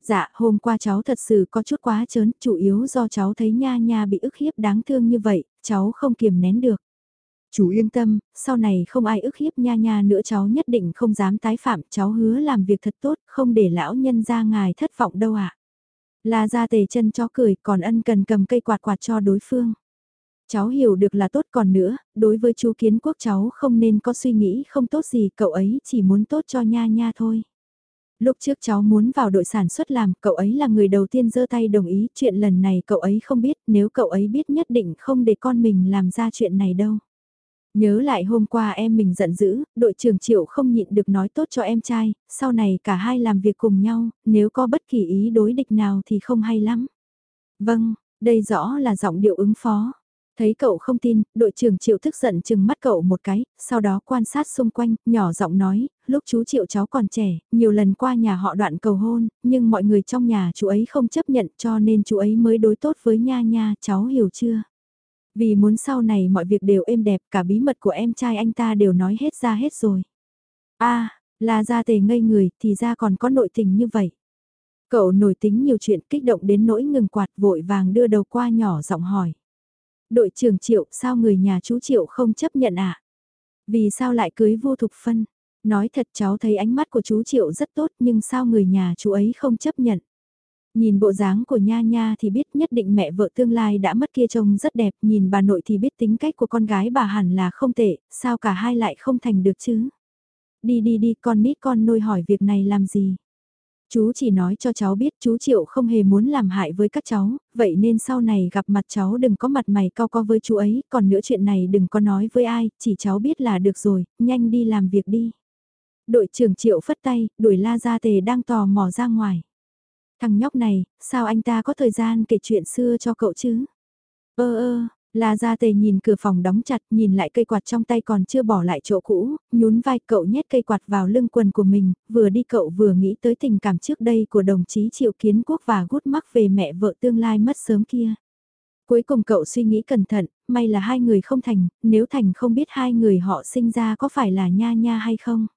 Dạ, hôm qua cháu thật sự có chút quá chớn, chủ yếu do cháu thấy nha nha bị ức hiếp đáng thương như vậy, cháu không kiềm nén được. Chú yên tâm, sau này không ai ức hiếp nha nha nữa cháu nhất định không dám tái phạm, cháu hứa làm việc thật tốt, không để lão nhân ra ngài thất vọng đâu ạ. À. La ra tề chân cho cười, còn ân cần cầm cây quạt quạt cho đối phương. Cháu hiểu được là tốt còn nữa, đối với chú kiến quốc cháu không nên có suy nghĩ không tốt gì, cậu ấy chỉ muốn tốt cho nha nha thôi. Lúc trước cháu muốn vào đội sản xuất làm, cậu ấy là người đầu tiên giơ tay đồng ý, chuyện lần này cậu ấy không biết, nếu cậu ấy biết nhất định không để con mình làm ra chuyện này đâu. Nhớ lại hôm qua em mình giận dữ, đội trưởng Triệu không nhịn được nói tốt cho em trai, sau này cả hai làm việc cùng nhau, nếu có bất kỳ ý đối địch nào thì không hay lắm. Vâng, đây rõ là giọng điệu ứng phó. Thấy cậu không tin, đội trưởng Triệu tức giận chừng mắt cậu một cái, sau đó quan sát xung quanh, nhỏ giọng nói, lúc chú Triệu cháu còn trẻ, nhiều lần qua nhà họ đoạn cầu hôn, nhưng mọi người trong nhà chú ấy không chấp nhận cho nên chú ấy mới đối tốt với nha nha, cháu hiểu chưa? Vì muốn sau này mọi việc đều êm đẹp, cả bí mật của em trai anh ta đều nói hết ra hết rồi. a là ra tề ngây người, thì ra còn có nội tình như vậy. Cậu nổi tính nhiều chuyện kích động đến nỗi ngừng quạt vội vàng đưa đầu qua nhỏ giọng hỏi. Đội trưởng Triệu, sao người nhà chú Triệu không chấp nhận ạ? À? Vì sao lại cưới vô thục phân? Nói thật cháu thấy ánh mắt của chú Triệu rất tốt nhưng sao người nhà chú ấy không chấp nhận? Nhìn bộ dáng của Nha Nha thì biết nhất định mẹ vợ tương lai đã mất kia trông rất đẹp, nhìn bà nội thì biết tính cách của con gái bà hẳn là không tệ, sao cả hai lại không thành được chứ? Đi đi đi con nít con nôi hỏi việc này làm gì? Chú chỉ nói cho cháu biết chú Triệu không hề muốn làm hại với các cháu, vậy nên sau này gặp mặt cháu đừng có mặt mày cao co với chú ấy, còn nữa chuyện này đừng có nói với ai, chỉ cháu biết là được rồi, nhanh đi làm việc đi. Đội trưởng Triệu phất tay, đuổi la ra tề đang tò mò ra ngoài. Thằng nhóc này, sao anh ta có thời gian kể chuyện xưa cho cậu chứ? Ơ ơ, La Gia Tề nhìn cửa phòng đóng chặt, nhìn lại cây quạt trong tay còn chưa bỏ lại chỗ cũ, nhún vai cậu nhét cây quạt vào lưng quần của mình, vừa đi cậu vừa nghĩ tới tình cảm trước đây của đồng chí Triệu Kiến Quốc và gút mắc về mẹ vợ tương lai mất sớm kia. Cuối cùng cậu suy nghĩ cẩn thận, may là hai người không thành, nếu thành không biết hai người họ sinh ra có phải là nha nha hay không.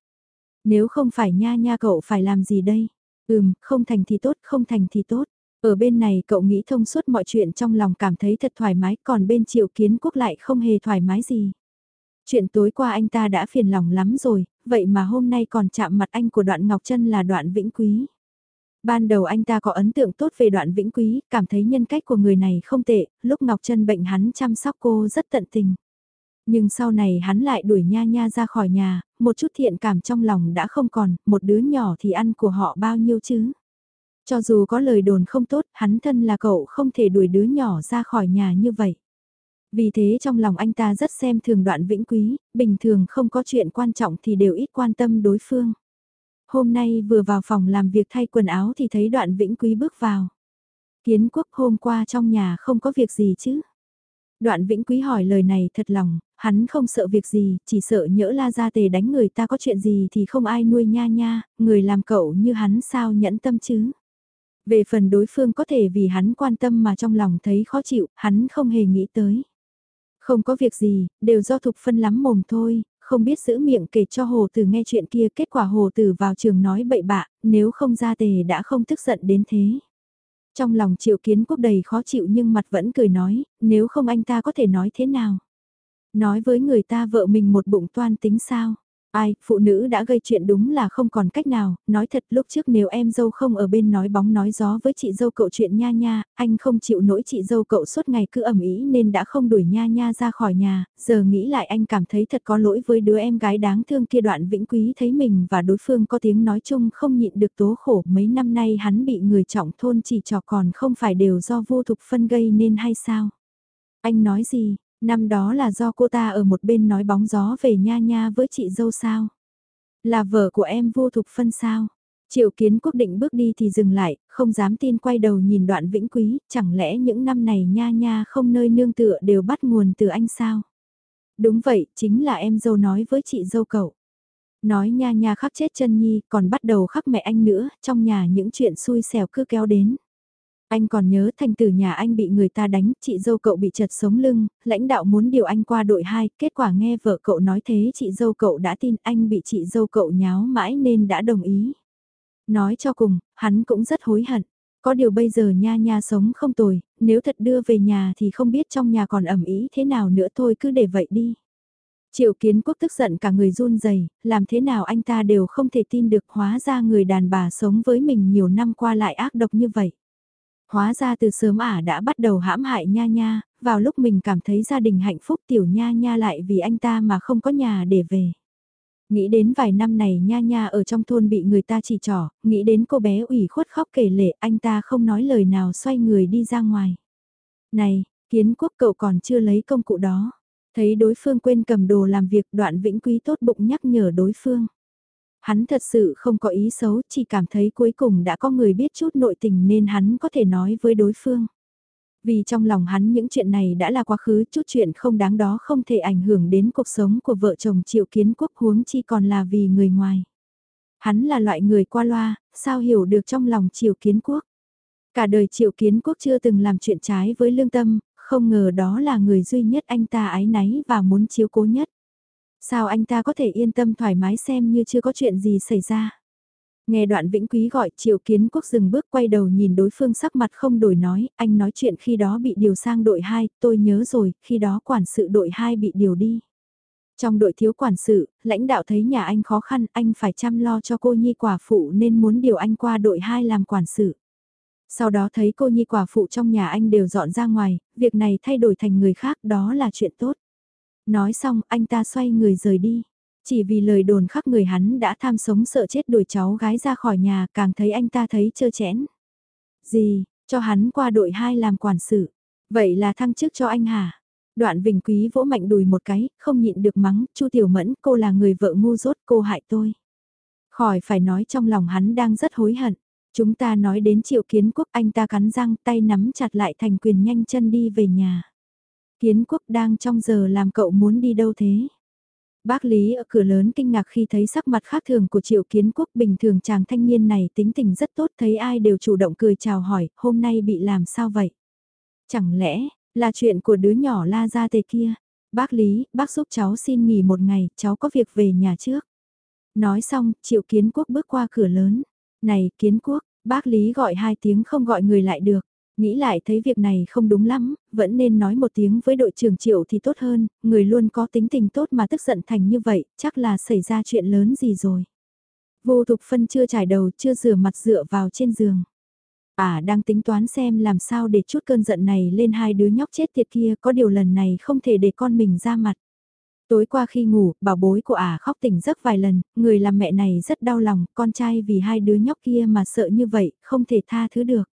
Nếu không phải nha nha cậu phải làm gì đây? Ừm, không thành thì tốt, không thành thì tốt. Ở bên này cậu nghĩ thông suốt mọi chuyện trong lòng cảm thấy thật thoải mái còn bên triệu kiến quốc lại không hề thoải mái gì. Chuyện tối qua anh ta đã phiền lòng lắm rồi, vậy mà hôm nay còn chạm mặt anh của đoạn Ngọc Trân là đoạn Vĩnh Quý. Ban đầu anh ta có ấn tượng tốt về đoạn Vĩnh Quý, cảm thấy nhân cách của người này không tệ, lúc Ngọc Trân bệnh hắn chăm sóc cô rất tận tình. Nhưng sau này hắn lại đuổi nha nha ra khỏi nhà, một chút thiện cảm trong lòng đã không còn, một đứa nhỏ thì ăn của họ bao nhiêu chứ. Cho dù có lời đồn không tốt, hắn thân là cậu không thể đuổi đứa nhỏ ra khỏi nhà như vậy. Vì thế trong lòng anh ta rất xem thường đoạn vĩnh quý, bình thường không có chuyện quan trọng thì đều ít quan tâm đối phương. Hôm nay vừa vào phòng làm việc thay quần áo thì thấy đoạn vĩnh quý bước vào. Kiến quốc hôm qua trong nhà không có việc gì chứ. Đoạn vĩnh quý hỏi lời này thật lòng, hắn không sợ việc gì, chỉ sợ nhỡ la ra tề đánh người ta có chuyện gì thì không ai nuôi nha nha, người làm cậu như hắn sao nhẫn tâm chứ. Về phần đối phương có thể vì hắn quan tâm mà trong lòng thấy khó chịu, hắn không hề nghĩ tới. Không có việc gì, đều do thục phân lắm mồm thôi, không biết giữ miệng kể cho hồ tử nghe chuyện kia kết quả hồ tử vào trường nói bậy bạ, nếu không ra tề đã không tức giận đến thế. Trong lòng triệu kiến quốc đầy khó chịu nhưng mặt vẫn cười nói, nếu không anh ta có thể nói thế nào. Nói với người ta vợ mình một bụng toan tính sao. Ai, phụ nữ đã gây chuyện đúng là không còn cách nào, nói thật lúc trước nếu em dâu không ở bên nói bóng nói gió với chị dâu cậu chuyện nha nha, anh không chịu nổi chị dâu cậu suốt ngày cứ ẩm ý nên đã không đuổi nha nha ra khỏi nhà, giờ nghĩ lại anh cảm thấy thật có lỗi với đứa em gái đáng thương kia đoạn vĩnh quý thấy mình và đối phương có tiếng nói chung không nhịn được tố khổ mấy năm nay hắn bị người trọng thôn chỉ trò còn không phải đều do vô thục phân gây nên hay sao? Anh nói gì, Năm đó là do cô ta ở một bên nói bóng gió về nha nha với chị dâu sao. Là vợ của em vô thục phân sao. Triệu kiến quốc định bước đi thì dừng lại, không dám tin quay đầu nhìn đoạn vĩnh quý, chẳng lẽ những năm này nha nha không nơi nương tựa đều bắt nguồn từ anh sao? Đúng vậy, chính là em dâu nói với chị dâu cậu. Nói nha nha khắc chết chân nhi, còn bắt đầu khắc mẹ anh nữa, trong nhà những chuyện xui xẻo cứ kéo đến. Anh còn nhớ thành tử nhà anh bị người ta đánh, chị dâu cậu bị chật sống lưng, lãnh đạo muốn điều anh qua đội 2, kết quả nghe vợ cậu nói thế chị dâu cậu đã tin anh bị chị dâu cậu nháo mãi nên đã đồng ý. Nói cho cùng, hắn cũng rất hối hận. Có điều bây giờ nha nha sống không tồi, nếu thật đưa về nhà thì không biết trong nhà còn ẩm ý thế nào nữa thôi cứ để vậy đi. Triệu kiến quốc tức giận cả người run rẩy làm thế nào anh ta đều không thể tin được hóa ra người đàn bà sống với mình nhiều năm qua lại ác độc như vậy. Hóa ra từ sớm ả đã bắt đầu hãm hại nha nha, vào lúc mình cảm thấy gia đình hạnh phúc tiểu nha nha lại vì anh ta mà không có nhà để về. Nghĩ đến vài năm này nha nha ở trong thôn bị người ta chỉ trỏ, nghĩ đến cô bé ủy khuất khóc kể lệ anh ta không nói lời nào xoay người đi ra ngoài. Này, kiến quốc cậu còn chưa lấy công cụ đó. Thấy đối phương quên cầm đồ làm việc đoạn vĩnh quý tốt bụng nhắc nhở đối phương. Hắn thật sự không có ý xấu, chỉ cảm thấy cuối cùng đã có người biết chút nội tình nên hắn có thể nói với đối phương. Vì trong lòng hắn những chuyện này đã là quá khứ, chút chuyện không đáng đó không thể ảnh hưởng đến cuộc sống của vợ chồng triệu kiến quốc huống chi còn là vì người ngoài. Hắn là loại người qua loa, sao hiểu được trong lòng triệu kiến quốc. Cả đời triệu kiến quốc chưa từng làm chuyện trái với lương tâm, không ngờ đó là người duy nhất anh ta ái náy và muốn chiếu cố nhất. Sao anh ta có thể yên tâm thoải mái xem như chưa có chuyện gì xảy ra. Nghe đoạn vĩnh quý gọi triệu kiến quốc dừng bước quay đầu nhìn đối phương sắc mặt không đổi nói, anh nói chuyện khi đó bị điều sang đội 2, tôi nhớ rồi, khi đó quản sự đội 2 bị điều đi. Trong đội thiếu quản sự, lãnh đạo thấy nhà anh khó khăn, anh phải chăm lo cho cô nhi quả phụ nên muốn điều anh qua đội 2 làm quản sự. Sau đó thấy cô nhi quả phụ trong nhà anh đều dọn ra ngoài, việc này thay đổi thành người khác đó là chuyện tốt. Nói xong anh ta xoay người rời đi. Chỉ vì lời đồn khắp người hắn đã tham sống sợ chết đuổi cháu gái ra khỏi nhà càng thấy anh ta thấy chơ chẽn. Gì, cho hắn qua đội 2 làm quản sự. Vậy là thăng chức cho anh hả? Đoạn Vĩnh Quý vỗ mạnh đùi một cái, không nhịn được mắng, Chu Tiểu Mẫn, cô là người vợ ngu dốt, cô hại tôi. Khỏi phải nói trong lòng hắn đang rất hối hận. Chúng ta nói đến triệu kiến quốc anh ta cắn răng tay nắm chặt lại thành quyền nhanh chân đi về nhà. Kiến quốc đang trong giờ làm cậu muốn đi đâu thế? Bác Lý ở cửa lớn kinh ngạc khi thấy sắc mặt khác thường của triệu kiến quốc bình thường chàng thanh niên này tính tình rất tốt thấy ai đều chủ động cười chào hỏi hôm nay bị làm sao vậy? Chẳng lẽ là chuyện của đứa nhỏ la ra tề kia? Bác Lý, bác giúp cháu xin nghỉ một ngày, cháu có việc về nhà trước. Nói xong, triệu kiến quốc bước qua cửa lớn. Này, kiến quốc, bác Lý gọi hai tiếng không gọi người lại được. Nghĩ lại thấy việc này không đúng lắm, vẫn nên nói một tiếng với đội trưởng triệu thì tốt hơn, người luôn có tính tình tốt mà tức giận thành như vậy, chắc là xảy ra chuyện lớn gì rồi. Vô Thục Phân chưa trải đầu, chưa rửa mặt dựa vào trên giường. À đang tính toán xem làm sao để chút cơn giận này lên hai đứa nhóc chết tiệt kia, có điều lần này không thể để con mình ra mặt. Tối qua khi ngủ, bảo bối của ả khóc tỉnh giấc vài lần, người làm mẹ này rất đau lòng, con trai vì hai đứa nhóc kia mà sợ như vậy, không thể tha thứ được.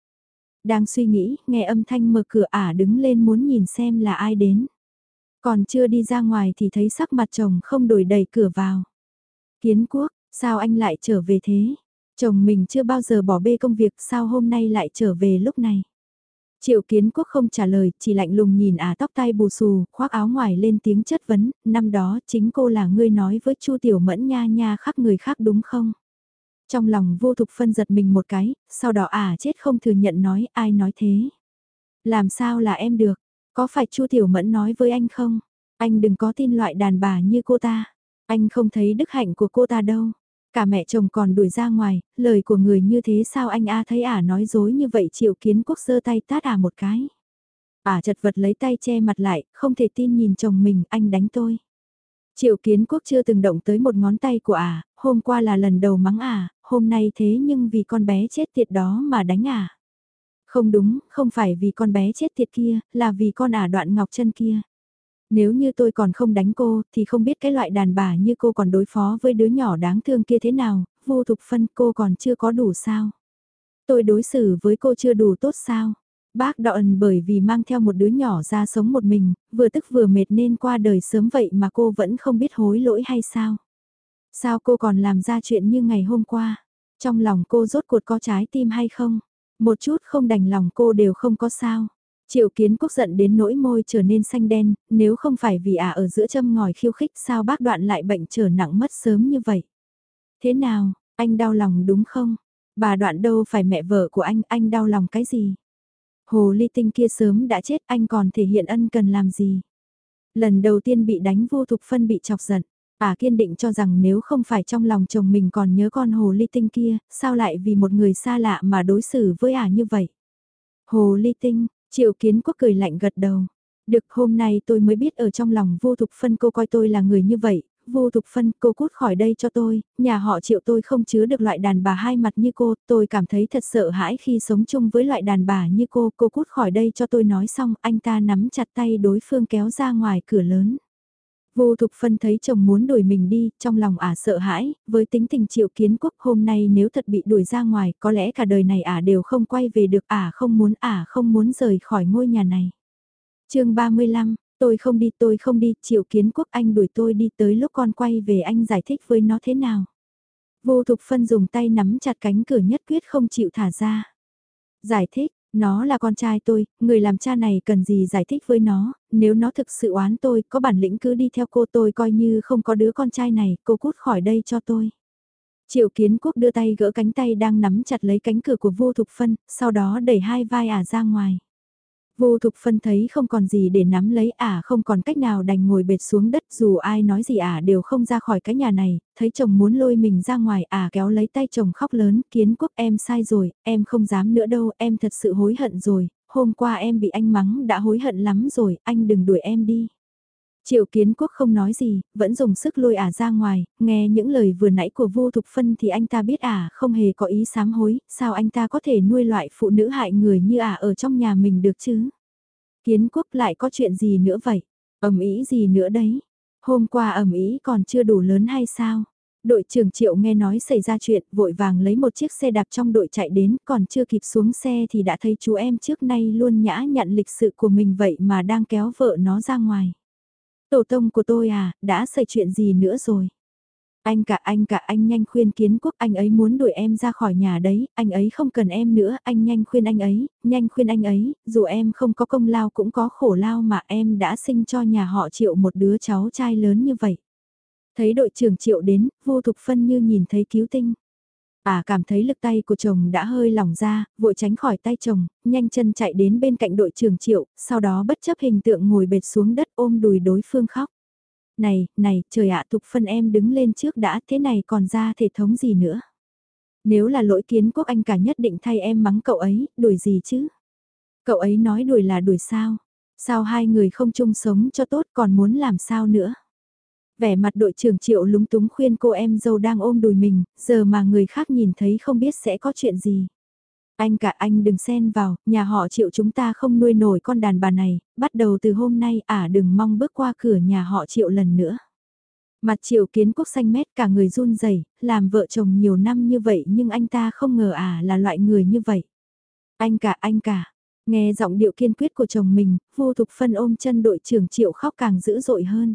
Đang suy nghĩ, nghe âm thanh mở cửa ả đứng lên muốn nhìn xem là ai đến. Còn chưa đi ra ngoài thì thấy sắc mặt chồng không đổi đầy cửa vào. Kiến quốc, sao anh lại trở về thế? Chồng mình chưa bao giờ bỏ bê công việc sao hôm nay lại trở về lúc này? Triệu kiến quốc không trả lời, chỉ lạnh lùng nhìn à tóc tai bù xù, khoác áo ngoài lên tiếng chất vấn, năm đó chính cô là ngươi nói với chu tiểu mẫn nha nha khác người khác đúng không? Trong lòng vô thục phân giật mình một cái, sau đó à chết không thừa nhận nói ai nói thế. Làm sao là em được, có phải chu tiểu mẫn nói với anh không? Anh đừng có tin loại đàn bà như cô ta, anh không thấy đức hạnh của cô ta đâu. Cả mẹ chồng còn đuổi ra ngoài, lời của người như thế sao anh A thấy ả nói dối như vậy triệu kiến quốc giơ tay tát ả một cái. Ả chật vật lấy tay che mặt lại, không thể tin nhìn chồng mình, anh đánh tôi. Triệu kiến quốc chưa từng động tới một ngón tay của ả, hôm qua là lần đầu mắng ả, hôm nay thế nhưng vì con bé chết tiệt đó mà đánh ả. Không đúng, không phải vì con bé chết tiệt kia, là vì con ả đoạn ngọc chân kia. Nếu như tôi còn không đánh cô, thì không biết cái loại đàn bà như cô còn đối phó với đứa nhỏ đáng thương kia thế nào, vô thục phân cô còn chưa có đủ sao. Tôi đối xử với cô chưa đủ tốt sao. Bác đọ ẩn bởi vì mang theo một đứa nhỏ ra sống một mình, vừa tức vừa mệt nên qua đời sớm vậy mà cô vẫn không biết hối lỗi hay sao. Sao cô còn làm ra chuyện như ngày hôm qua? Trong lòng cô rốt cuộc có trái tim hay không? Một chút không đành lòng cô đều không có sao. Triệu kiến quốc giận đến nỗi môi trở nên xanh đen, nếu không phải vì ả ở giữa châm ngòi khiêu khích sao bác đoạn lại bệnh trở nặng mất sớm như vậy. Thế nào, anh đau lòng đúng không? Bà đoạn đâu phải mẹ vợ của anh, anh đau lòng cái gì? Hồ ly tinh kia sớm đã chết anh còn thể hiện ân cần làm gì? Lần đầu tiên bị đánh vô thục phân bị chọc giận. Ả kiên định cho rằng nếu không phải trong lòng chồng mình còn nhớ con hồ ly tinh kia, sao lại vì một người xa lạ mà đối xử với Ả như vậy? Hồ ly tinh, Triệu kiến quốc cười lạnh gật đầu. Được hôm nay tôi mới biết ở trong lòng vô thục phân cô coi tôi là người như vậy, vô thục phân cô cút khỏi đây cho tôi, nhà họ triệu tôi không chứa được loại đàn bà hai mặt như cô, tôi cảm thấy thật sợ hãi khi sống chung với loại đàn bà như cô, cô cút khỏi đây cho tôi nói xong, anh ta nắm chặt tay đối phương kéo ra ngoài cửa lớn. Vô Thục Phân thấy chồng muốn đuổi mình đi, trong lòng ả sợ hãi, với tính tình triệu kiến quốc hôm nay nếu thật bị đuổi ra ngoài, có lẽ cả đời này ả đều không quay về được, ả không muốn ả không muốn rời khỏi ngôi nhà này. chương 35, tôi không đi tôi không đi, triệu kiến quốc anh đuổi tôi đi tới lúc con quay về anh giải thích với nó thế nào. Vô Thục Phân dùng tay nắm chặt cánh cửa nhất quyết không chịu thả ra. Giải thích, nó là con trai tôi, người làm cha này cần gì giải thích với nó, nếu nó thực sự oán tôi, có bản lĩnh cứ đi theo cô tôi coi như không có đứa con trai này, cô cút khỏi đây cho tôi. Triệu kiến quốc đưa tay gỡ cánh tay đang nắm chặt lấy cánh cửa của vô thục phân, sau đó đẩy hai vai ả ra ngoài. Vô thục phân thấy không còn gì để nắm lấy ả không còn cách nào đành ngồi bệt xuống đất dù ai nói gì ả đều không ra khỏi cái nhà này, thấy chồng muốn lôi mình ra ngoài ả kéo lấy tay chồng khóc lớn, kiến quốc em sai rồi, em không dám nữa đâu, em thật sự hối hận rồi, hôm qua em bị anh mắng đã hối hận lắm rồi, anh đừng đuổi em đi. Triệu kiến quốc không nói gì, vẫn dùng sức lôi ả ra ngoài, nghe những lời vừa nãy của vô thục phân thì anh ta biết ả không hề có ý sám hối, sao anh ta có thể nuôi loại phụ nữ hại người như ả ở trong nhà mình được chứ? Kiến quốc lại có chuyện gì nữa vậy? ầm ý gì nữa đấy? Hôm qua ẩm ý còn chưa đủ lớn hay sao? Đội trưởng Triệu nghe nói xảy ra chuyện, vội vàng lấy một chiếc xe đạp trong đội chạy đến, còn chưa kịp xuống xe thì đã thấy chú em trước nay luôn nhã nhận lịch sự của mình vậy mà đang kéo vợ nó ra ngoài. Tổ tông của tôi à, đã xảy chuyện gì nữa rồi? Anh cả anh cả anh nhanh khuyên kiến quốc anh ấy muốn đuổi em ra khỏi nhà đấy, anh ấy không cần em nữa, anh nhanh khuyên anh ấy, nhanh khuyên anh ấy, dù em không có công lao cũng có khổ lao mà em đã sinh cho nhà họ triệu một đứa cháu trai lớn như vậy. Thấy đội trưởng triệu đến, vô thục phân như nhìn thấy cứu tinh. À cảm thấy lực tay của chồng đã hơi lỏng ra, vội tránh khỏi tay chồng, nhanh chân chạy đến bên cạnh đội trưởng triệu, sau đó bất chấp hình tượng ngồi bệt xuống đất ôm đùi đối phương khóc. Này, này, trời ạ thục phân em đứng lên trước đã thế này còn ra thể thống gì nữa. Nếu là lỗi kiến quốc anh cả nhất định thay em mắng cậu ấy, đuổi gì chứ? Cậu ấy nói đuổi là đuổi sao? Sao hai người không chung sống cho tốt còn muốn làm sao nữa? Vẻ mặt đội trưởng triệu lúng túng khuyên cô em dâu đang ôm đùi mình, giờ mà người khác nhìn thấy không biết sẽ có chuyện gì. Anh cả anh đừng xen vào, nhà họ triệu chúng ta không nuôi nổi con đàn bà này, bắt đầu từ hôm nay ả à đừng mong bước qua cửa nhà họ triệu lần nữa. Mặt triệu kiến quốc xanh mét cả người run rẩy làm vợ chồng nhiều năm như vậy nhưng anh ta không ngờ ả à là loại người như vậy. Anh cả anh cả, nghe giọng điệu kiên quyết của chồng mình, vô thục phân ôm chân đội trưởng triệu khóc càng dữ dội hơn.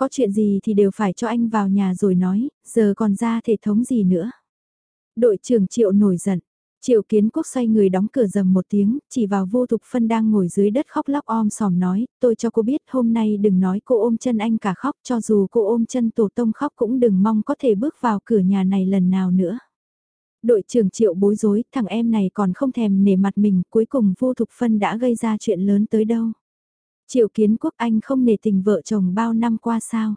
Có chuyện gì thì đều phải cho anh vào nhà rồi nói, giờ còn ra thể thống gì nữa. Đội trưởng triệu nổi giận, Triệu kiến quốc xoay người đóng cửa dầm một tiếng, chỉ vào vô thục phân đang ngồi dưới đất khóc lóc om sòm nói, tôi cho cô biết hôm nay đừng nói cô ôm chân anh cả khóc, cho dù cô ôm chân tổ tông khóc cũng đừng mong có thể bước vào cửa nhà này lần nào nữa. Đội trưởng triệu bối rối, thằng em này còn không thèm nể mặt mình, cuối cùng vô thục phân đã gây ra chuyện lớn tới đâu. Triệu kiến quốc anh không nể tình vợ chồng bao năm qua sao.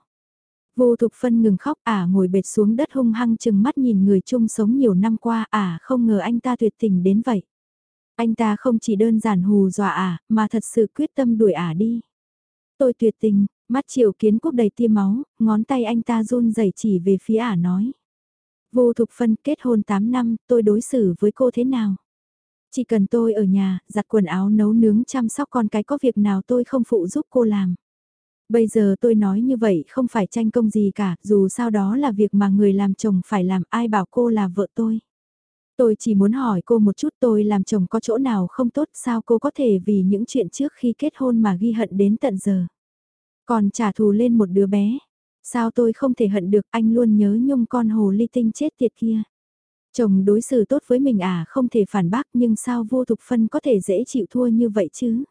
Vô Thục Phân ngừng khóc ả ngồi bệt xuống đất hung hăng chừng mắt nhìn người chung sống nhiều năm qua ả không ngờ anh ta tuyệt tình đến vậy. Anh ta không chỉ đơn giản hù dọa ả mà thật sự quyết tâm đuổi ả đi. Tôi tuyệt tình, mắt triệu kiến quốc đầy tia máu, ngón tay anh ta run rẩy chỉ về phía ả nói. Vô Thục Phân kết hôn 8 năm, tôi đối xử với cô thế nào? Chỉ cần tôi ở nhà, giặt quần áo nấu nướng chăm sóc con cái có việc nào tôi không phụ giúp cô làm. Bây giờ tôi nói như vậy không phải tranh công gì cả, dù sao đó là việc mà người làm chồng phải làm ai bảo cô là vợ tôi. Tôi chỉ muốn hỏi cô một chút tôi làm chồng có chỗ nào không tốt sao cô có thể vì những chuyện trước khi kết hôn mà ghi hận đến tận giờ. Còn trả thù lên một đứa bé. Sao tôi không thể hận được anh luôn nhớ nhung con hồ ly tinh chết tiệt kia. Chồng đối xử tốt với mình à không thể phản bác nhưng sao vô thục phân có thể dễ chịu thua như vậy chứ.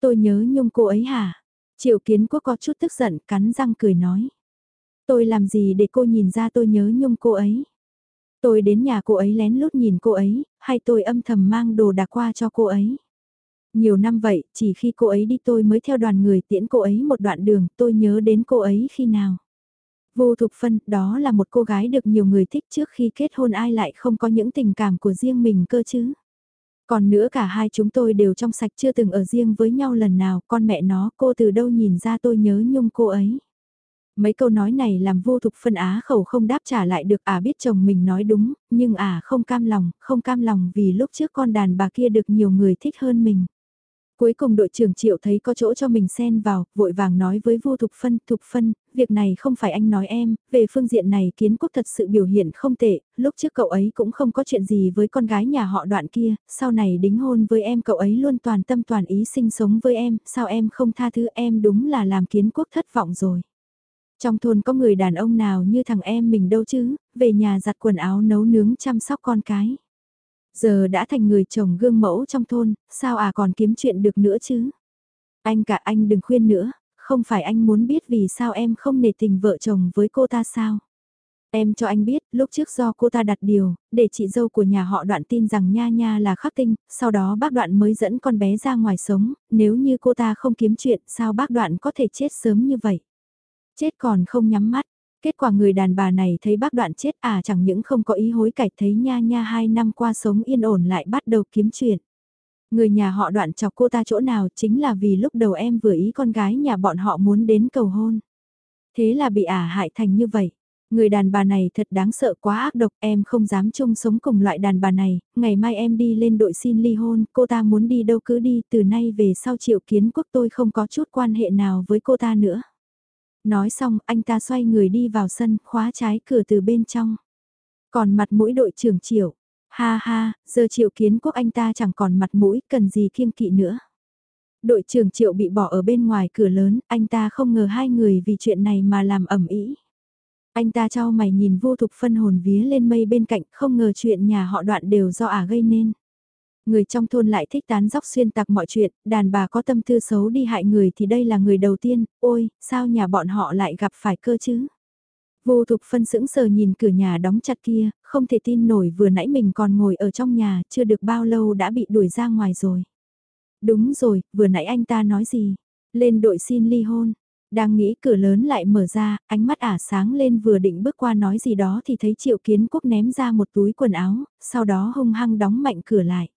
Tôi nhớ nhung cô ấy hả? Triệu kiến quốc có chút tức giận cắn răng cười nói. Tôi làm gì để cô nhìn ra tôi nhớ nhung cô ấy. Tôi đến nhà cô ấy lén lút nhìn cô ấy, hay tôi âm thầm mang đồ đạc qua cho cô ấy. Nhiều năm vậy, chỉ khi cô ấy đi tôi mới theo đoàn người tiễn cô ấy một đoạn đường, tôi nhớ đến cô ấy khi nào. Vô Thục Phân, đó là một cô gái được nhiều người thích trước khi kết hôn ai lại không có những tình cảm của riêng mình cơ chứ. Còn nữa cả hai chúng tôi đều trong sạch chưa từng ở riêng với nhau lần nào, con mẹ nó cô từ đâu nhìn ra tôi nhớ nhung cô ấy. Mấy câu nói này làm vô thục phân á khẩu không đáp trả lại được à biết chồng mình nói đúng, nhưng à không cam lòng, không cam lòng vì lúc trước con đàn bà kia được nhiều người thích hơn mình. Cuối cùng đội trưởng Triệu thấy có chỗ cho mình xen vào, vội vàng nói với vu Thục Phân, Thục Phân, việc này không phải anh nói em, về phương diện này kiến quốc thật sự biểu hiện không tệ, lúc trước cậu ấy cũng không có chuyện gì với con gái nhà họ đoạn kia, sau này đính hôn với em cậu ấy luôn toàn tâm toàn ý sinh sống với em, sao em không tha thứ em đúng là làm kiến quốc thất vọng rồi. Trong thôn có người đàn ông nào như thằng em mình đâu chứ, về nhà giặt quần áo nấu nướng chăm sóc con cái. Giờ đã thành người chồng gương mẫu trong thôn, sao à còn kiếm chuyện được nữa chứ? Anh cả anh đừng khuyên nữa, không phải anh muốn biết vì sao em không nề tình vợ chồng với cô ta sao? Em cho anh biết, lúc trước do cô ta đặt điều, để chị dâu của nhà họ đoạn tin rằng Nha Nha là khắc tinh, sau đó bác đoạn mới dẫn con bé ra ngoài sống, nếu như cô ta không kiếm chuyện, sao bác đoạn có thể chết sớm như vậy? Chết còn không nhắm mắt, Kết quả người đàn bà này thấy bác đoạn chết à chẳng những không có ý hối cải thấy nha nha hai năm qua sống yên ổn lại bắt đầu kiếm chuyện. Người nhà họ đoạn chọc cô ta chỗ nào chính là vì lúc đầu em vừa ý con gái nhà bọn họ muốn đến cầu hôn. Thế là bị ả hại thành như vậy. Người đàn bà này thật đáng sợ quá ác độc, em không dám chung sống cùng loại đàn bà này, ngày mai em đi lên đội xin ly hôn, cô ta muốn đi đâu cứ đi, từ nay về sau triệu kiến quốc tôi không có chút quan hệ nào với cô ta nữa. Nói xong, anh ta xoay người đi vào sân, khóa trái cửa từ bên trong. Còn mặt mũi đội trưởng triệu, ha ha, giờ triệu kiến quốc anh ta chẳng còn mặt mũi, cần gì kiêng kỵ nữa. Đội trưởng triệu bị bỏ ở bên ngoài cửa lớn, anh ta không ngờ hai người vì chuyện này mà làm ẩm ý. Anh ta cho mày nhìn vô thục phân hồn vía lên mây bên cạnh, không ngờ chuyện nhà họ đoạn đều do ả gây nên. Người trong thôn lại thích tán dóc xuyên tạc mọi chuyện, đàn bà có tâm tư xấu đi hại người thì đây là người đầu tiên, ôi, sao nhà bọn họ lại gặp phải cơ chứ? Vô thục phân sững sờ nhìn cửa nhà đóng chặt kia, không thể tin nổi vừa nãy mình còn ngồi ở trong nhà, chưa được bao lâu đã bị đuổi ra ngoài rồi. Đúng rồi, vừa nãy anh ta nói gì? Lên đội xin ly hôn. Đang nghĩ cửa lớn lại mở ra, ánh mắt ả sáng lên vừa định bước qua nói gì đó thì thấy triệu kiến quốc ném ra một túi quần áo, sau đó hung hăng đóng mạnh cửa lại.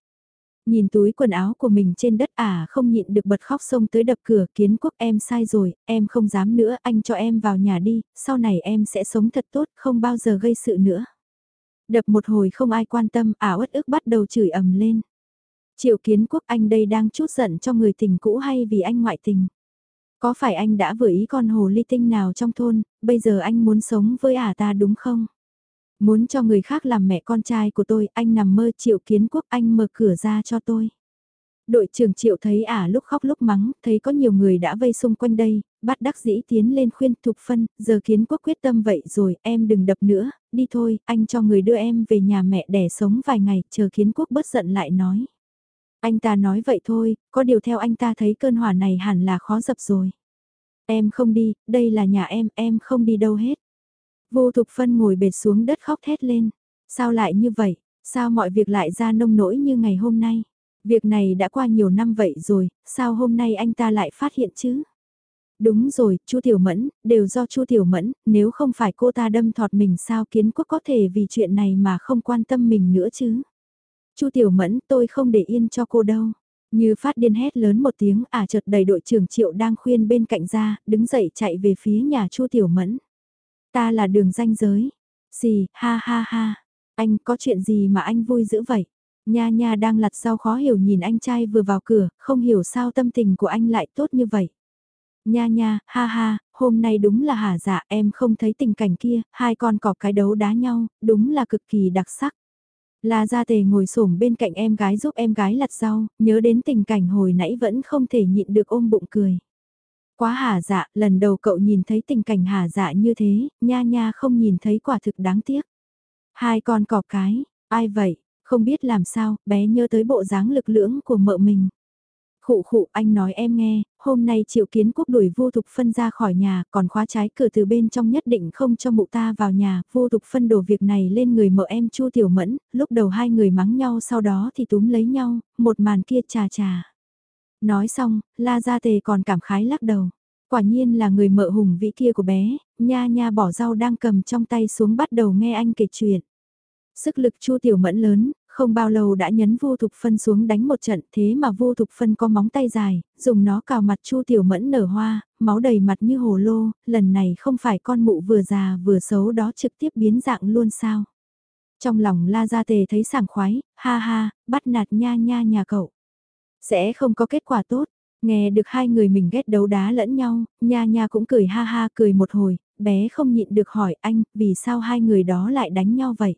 Nhìn túi quần áo của mình trên đất à không nhịn được bật khóc xông tới đập cửa kiến quốc em sai rồi, em không dám nữa, anh cho em vào nhà đi, sau này em sẽ sống thật tốt, không bao giờ gây sự nữa. Đập một hồi không ai quan tâm, à uất ức bắt đầu chửi ầm lên. Triệu kiến quốc anh đây đang chút giận cho người tình cũ hay vì anh ngoại tình? Có phải anh đã vừa ý con hồ ly tinh nào trong thôn, bây giờ anh muốn sống với ả ta đúng không? Muốn cho người khác làm mẹ con trai của tôi, anh nằm mơ triệu kiến quốc anh mở cửa ra cho tôi. Đội trưởng triệu thấy ả lúc khóc lúc mắng, thấy có nhiều người đã vây xung quanh đây, bắt đắc dĩ tiến lên khuyên thục phân, giờ kiến quốc quyết tâm vậy rồi, em đừng đập nữa, đi thôi, anh cho người đưa em về nhà mẹ đẻ sống vài ngày, chờ kiến quốc bất giận lại nói. Anh ta nói vậy thôi, có điều theo anh ta thấy cơn hỏa này hẳn là khó dập rồi. Em không đi, đây là nhà em, em không đi đâu hết. Vô Thục Phân ngồi bệt xuống đất khóc thét lên. Sao lại như vậy? Sao mọi việc lại ra nông nỗi như ngày hôm nay? Việc này đã qua nhiều năm vậy rồi, sao hôm nay anh ta lại phát hiện chứ? Đúng rồi, Chu Tiểu Mẫn, đều do Chu Tiểu Mẫn, nếu không phải cô ta đâm thọt mình sao kiến quốc có thể vì chuyện này mà không quan tâm mình nữa chứ? Chu Tiểu Mẫn, tôi không để yên cho cô đâu. Như phát điên hét lớn một tiếng, à chợt đầy đội trưởng Triệu đang khuyên bên cạnh ra, đứng dậy chạy về phía nhà Chu Tiểu Mẫn. Ta là đường danh giới. gì ha ha ha. Anh có chuyện gì mà anh vui dữ vậy? Nha nha đang lặt rau khó hiểu nhìn anh trai vừa vào cửa, không hiểu sao tâm tình của anh lại tốt như vậy. Nha nha, ha ha, hôm nay đúng là hả dạ em không thấy tình cảnh kia, hai con cọp cái đấu đá nhau, đúng là cực kỳ đặc sắc. La Gia Tề ngồi xổm bên cạnh em gái giúp em gái lặt rau, nhớ đến tình cảnh hồi nãy vẫn không thể nhịn được ôm bụng cười. Quá hà dạ, lần đầu cậu nhìn thấy tình cảnh hà dạ như thế, nha nha không nhìn thấy quả thực đáng tiếc. Hai con cọp cái, ai vậy, không biết làm sao, bé nhớ tới bộ dáng lực lưỡng của mợ mình. Khụ khụ anh nói em nghe, hôm nay triệu kiến quốc đuổi vô thục phân ra khỏi nhà, còn khóa trái cửa từ bên trong nhất định không cho mụ ta vào nhà, vô thục phân đổ việc này lên người mợ em chu tiểu mẫn, lúc đầu hai người mắng nhau sau đó thì túm lấy nhau, một màn kia trà trà. Nói xong, la gia tề còn cảm khái lắc đầu. Quả nhiên là người mợ hùng vĩ kia của bé, nha nha bỏ rau đang cầm trong tay xuống bắt đầu nghe anh kể chuyện. Sức lực chu tiểu mẫn lớn, không bao lâu đã nhấn vô thục phân xuống đánh một trận thế mà vô thục phân có móng tay dài, dùng nó cào mặt chu tiểu mẫn nở hoa, máu đầy mặt như hồ lô, lần này không phải con mụ vừa già vừa xấu đó trực tiếp biến dạng luôn sao. Trong lòng la gia tề thấy sảng khoái, ha ha, bắt nạt nha nha nhà cậu. Sẽ không có kết quả tốt, nghe được hai người mình ghét đấu đá lẫn nhau, nha nha cũng cười ha ha cười một hồi, bé không nhịn được hỏi anh, vì sao hai người đó lại đánh nhau vậy?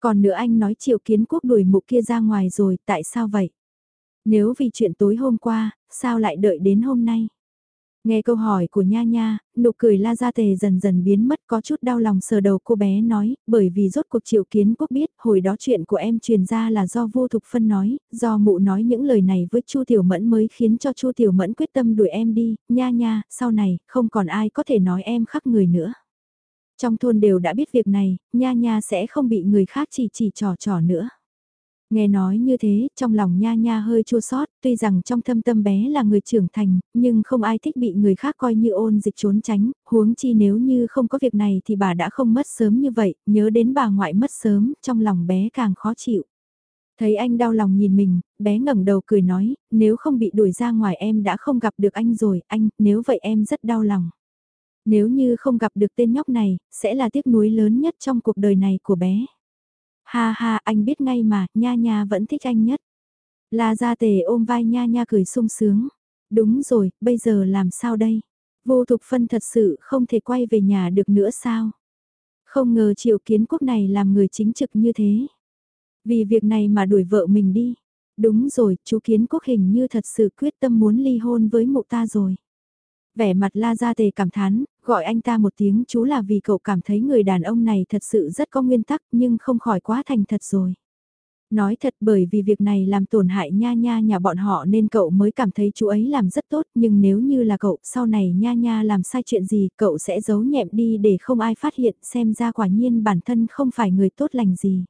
Còn nữa anh nói triệu kiến quốc đuổi mụ kia ra ngoài rồi, tại sao vậy? Nếu vì chuyện tối hôm qua, sao lại đợi đến hôm nay? Nghe câu hỏi của Nha Nha, nụ cười la ra tề dần dần biến mất có chút đau lòng sờ đầu cô bé nói, bởi vì rốt cuộc triệu kiến quốc biết, hồi đó chuyện của em truyền ra là do vô thục phân nói, do mụ nói những lời này với Chu Tiểu Mẫn mới khiến cho Chu Tiểu Mẫn quyết tâm đuổi em đi, Nha Nha, sau này, không còn ai có thể nói em khắc người nữa. Trong thôn đều đã biết việc này, Nha Nha sẽ không bị người khác chỉ chỉ trò trò nữa. Nghe nói như thế, trong lòng nha nha hơi chua sót, tuy rằng trong thâm tâm bé là người trưởng thành, nhưng không ai thích bị người khác coi như ôn dịch trốn tránh, huống chi nếu như không có việc này thì bà đã không mất sớm như vậy, nhớ đến bà ngoại mất sớm, trong lòng bé càng khó chịu. Thấy anh đau lòng nhìn mình, bé ngẩng đầu cười nói, nếu không bị đuổi ra ngoài em đã không gặp được anh rồi, anh, nếu vậy em rất đau lòng. Nếu như không gặp được tên nhóc này, sẽ là tiếc nuối lớn nhất trong cuộc đời này của bé. Ha ha, anh biết ngay mà, nha nha vẫn thích anh nhất. La Gia Tề ôm vai nha nha cười sung sướng. Đúng rồi, bây giờ làm sao đây? Vô Thục Phân thật sự không thể quay về nhà được nữa sao? Không ngờ triệu kiến quốc này làm người chính trực như thế. Vì việc này mà đuổi vợ mình đi. Đúng rồi, chú kiến quốc hình như thật sự quyết tâm muốn ly hôn với mụ ta rồi. Vẻ mặt la ra tề cảm thán, gọi anh ta một tiếng chú là vì cậu cảm thấy người đàn ông này thật sự rất có nguyên tắc nhưng không khỏi quá thành thật rồi. Nói thật bởi vì việc này làm tổn hại nha nha nhà bọn họ nên cậu mới cảm thấy chú ấy làm rất tốt nhưng nếu như là cậu sau này nha nha làm sai chuyện gì cậu sẽ giấu nhẹm đi để không ai phát hiện xem ra quả nhiên bản thân không phải người tốt lành gì.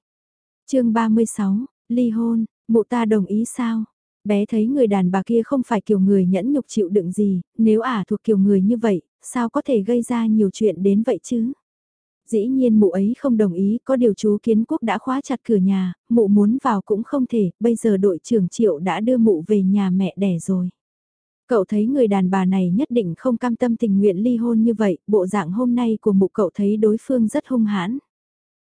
chương 36, ly hôn, mụ ta đồng ý sao? Bé thấy người đàn bà kia không phải kiểu người nhẫn nhục chịu đựng gì, nếu ả thuộc kiểu người như vậy, sao có thể gây ra nhiều chuyện đến vậy chứ? Dĩ nhiên mụ ấy không đồng ý, có điều chú kiến quốc đã khóa chặt cửa nhà, mụ muốn vào cũng không thể, bây giờ đội trưởng triệu đã đưa mụ về nhà mẹ đẻ rồi. Cậu thấy người đàn bà này nhất định không cam tâm tình nguyện ly hôn như vậy, bộ dạng hôm nay của mụ cậu thấy đối phương rất hung hãn.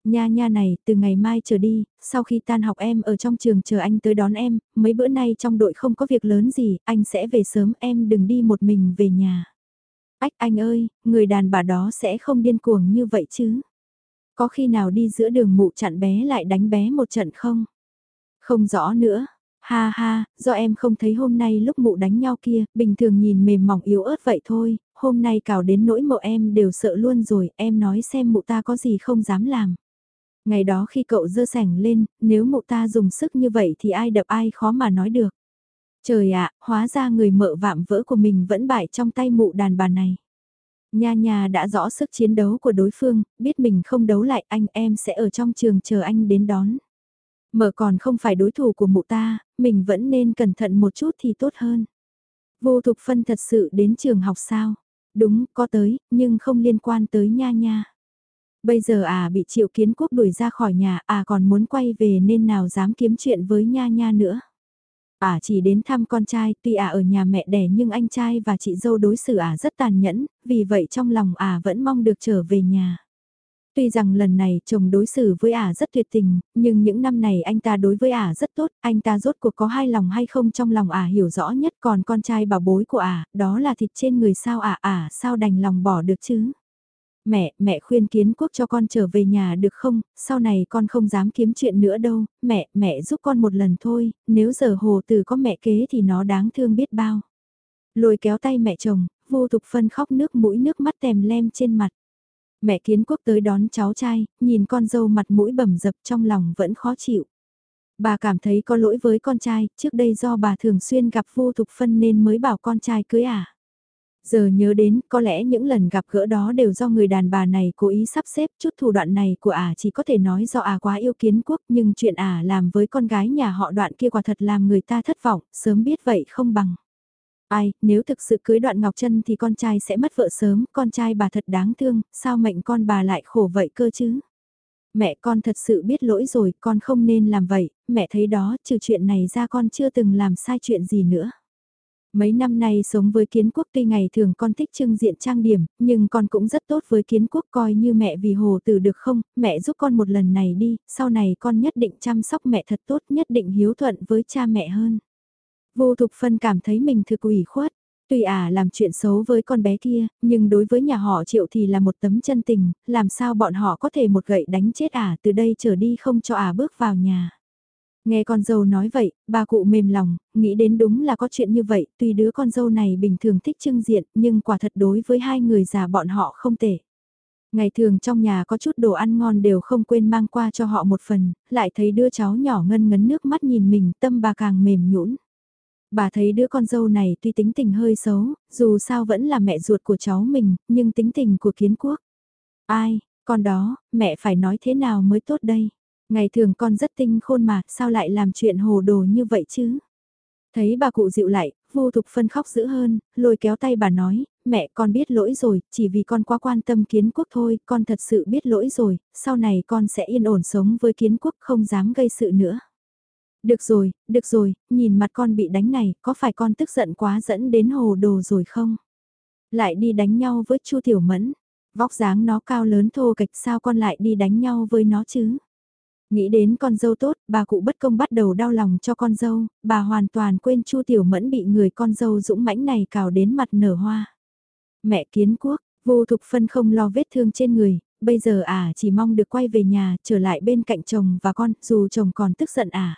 Nha nha này, từ ngày mai trở đi, sau khi tan học em ở trong trường chờ anh tới đón em, mấy bữa nay trong đội không có việc lớn gì, anh sẽ về sớm em đừng đi một mình về nhà. Ách anh ơi, người đàn bà đó sẽ không điên cuồng như vậy chứ. Có khi nào đi giữa đường mụ chặn bé lại đánh bé một trận không? Không rõ nữa. Ha ha, do em không thấy hôm nay lúc mụ đánh nhau kia, bình thường nhìn mềm mỏng yếu ớt vậy thôi, hôm nay cào đến nỗi mộ em đều sợ luôn rồi, em nói xem mụ ta có gì không dám làm. Ngày đó khi cậu dơ sảnh lên, nếu mụ ta dùng sức như vậy thì ai đập ai khó mà nói được. Trời ạ, hóa ra người mợ vạm vỡ của mình vẫn bại trong tay mụ đàn bà này. Nha nha đã rõ sức chiến đấu của đối phương, biết mình không đấu lại anh em sẽ ở trong trường chờ anh đến đón. Mở còn không phải đối thủ của mụ ta, mình vẫn nên cẩn thận một chút thì tốt hơn. Vô Thục Phân thật sự đến trường học sao? Đúng, có tới, nhưng không liên quan tới nha nha. Bây giờ à bị triệu kiến quốc đuổi ra khỏi nhà, à còn muốn quay về nên nào dám kiếm chuyện với nha nha nữa. À chỉ đến thăm con trai, tuy à ở nhà mẹ đẻ nhưng anh trai và chị dâu đối xử à rất tàn nhẫn, vì vậy trong lòng à vẫn mong được trở về nhà. Tuy rằng lần này chồng đối xử với ả rất tuyệt tình, nhưng những năm này anh ta đối với ả rất tốt, anh ta rốt cuộc có hai lòng hay không trong lòng ả hiểu rõ nhất còn con trai bảo bối của ả, đó là thịt trên người sao ả ả sao đành lòng bỏ được chứ. Mẹ, mẹ khuyên kiến quốc cho con trở về nhà được không, sau này con không dám kiếm chuyện nữa đâu, mẹ, mẹ giúp con một lần thôi, nếu giờ hồ từ có mẹ kế thì nó đáng thương biết bao. Lôi kéo tay mẹ chồng, vô tục phân khóc nước mũi nước mắt tèm lem trên mặt. Mẹ kiến quốc tới đón cháu trai, nhìn con dâu mặt mũi bầm dập trong lòng vẫn khó chịu. Bà cảm thấy có lỗi với con trai, trước đây do bà thường xuyên gặp vô thục phân nên mới bảo con trai cưới à. Giờ nhớ đến, có lẽ những lần gặp gỡ đó đều do người đàn bà này cố ý sắp xếp chút thủ đoạn này của ả chỉ có thể nói do ả quá yêu kiến quốc nhưng chuyện ả làm với con gái nhà họ đoạn kia quả thật làm người ta thất vọng, sớm biết vậy không bằng. Ai, nếu thực sự cưới đoạn Ngọc chân thì con trai sẽ mất vợ sớm, con trai bà thật đáng thương, sao mệnh con bà lại khổ vậy cơ chứ? Mẹ con thật sự biết lỗi rồi, con không nên làm vậy, mẹ thấy đó, trừ chuyện này ra con chưa từng làm sai chuyện gì nữa. Mấy năm nay sống với kiến quốc tuy ngày thường con thích trưng diện trang điểm, nhưng con cũng rất tốt với kiến quốc coi như mẹ vì hồ tử được không, mẹ giúp con một lần này đi, sau này con nhất định chăm sóc mẹ thật tốt, nhất định hiếu thuận với cha mẹ hơn. Vô Thục Phân cảm thấy mình thực ủy khuất. Tuy à làm chuyện xấu với con bé kia, nhưng đối với nhà họ triệu thì là một tấm chân tình, làm sao bọn họ có thể một gậy đánh chết à từ đây trở đi không cho à bước vào nhà. Nghe con dâu nói vậy, bà cụ mềm lòng, nghĩ đến đúng là có chuyện như vậy, tuy đứa con dâu này bình thường thích trưng diện, nhưng quả thật đối với hai người già bọn họ không tệ. Ngày thường trong nhà có chút đồ ăn ngon đều không quên mang qua cho họ một phần, lại thấy đứa cháu nhỏ ngân ngấn nước mắt nhìn mình, tâm bà càng mềm nhũn. Bà thấy đứa con dâu này tuy tính tình hơi xấu, dù sao vẫn là mẹ ruột của cháu mình, nhưng tính tình của kiến quốc. Ai, con đó, mẹ phải nói thế nào mới tốt đây? Ngày thường con rất tinh khôn mà, sao lại làm chuyện hồ đồ như vậy chứ? Thấy bà cụ dịu lại, vô thục phân khóc dữ hơn, lôi kéo tay bà nói, mẹ con biết lỗi rồi, chỉ vì con quá quan tâm kiến quốc thôi, con thật sự biết lỗi rồi, sau này con sẽ yên ổn sống với kiến quốc không dám gây sự nữa. Được rồi, được rồi, nhìn mặt con bị đánh này, có phải con tức giận quá dẫn đến hồ đồ rồi không? Lại đi đánh nhau với Chu Tiểu Mẫn, vóc dáng nó cao lớn thô kịch sao con lại đi đánh nhau với nó chứ? Nghĩ đến con dâu tốt, bà cụ bất công bắt đầu đau lòng cho con dâu, bà hoàn toàn quên Chu Tiểu Mẫn bị người con dâu dũng mãnh này cào đến mặt nở hoa. Mẹ kiến quốc, vô thục phân không lo vết thương trên người, bây giờ à chỉ mong được quay về nhà, trở lại bên cạnh chồng và con, dù chồng còn tức giận à.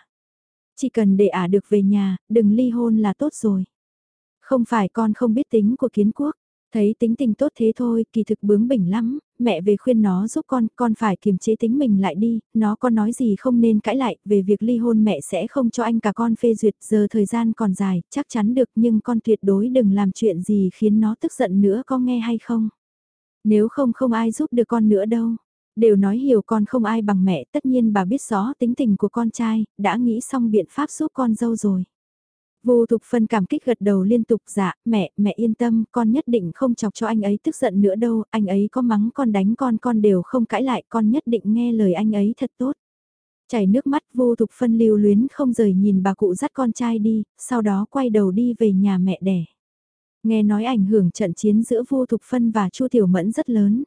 Chỉ cần để ả được về nhà, đừng ly hôn là tốt rồi. Không phải con không biết tính của kiến quốc, thấy tính tình tốt thế thôi, kỳ thực bướng bỉnh lắm, mẹ về khuyên nó giúp con, con phải kiềm chế tính mình lại đi, nó có nói gì không nên cãi lại, về việc ly hôn mẹ sẽ không cho anh cả con phê duyệt, giờ thời gian còn dài, chắc chắn được nhưng con tuyệt đối đừng làm chuyện gì khiến nó tức giận nữa có nghe hay không. Nếu không không ai giúp được con nữa đâu. Đều nói hiểu con không ai bằng mẹ, tất nhiên bà biết rõ tính tình của con trai, đã nghĩ xong biện pháp giúp con dâu rồi. Vô Thục Phân cảm kích gật đầu liên tục dạ, mẹ, mẹ yên tâm, con nhất định không chọc cho anh ấy tức giận nữa đâu, anh ấy có mắng con đánh con con đều không cãi lại, con nhất định nghe lời anh ấy thật tốt. Chảy nước mắt vô Thục Phân lưu luyến không rời nhìn bà cụ dắt con trai đi, sau đó quay đầu đi về nhà mẹ đẻ. Nghe nói ảnh hưởng trận chiến giữa vô Thục Phân và Chu Tiểu Mẫn rất lớn.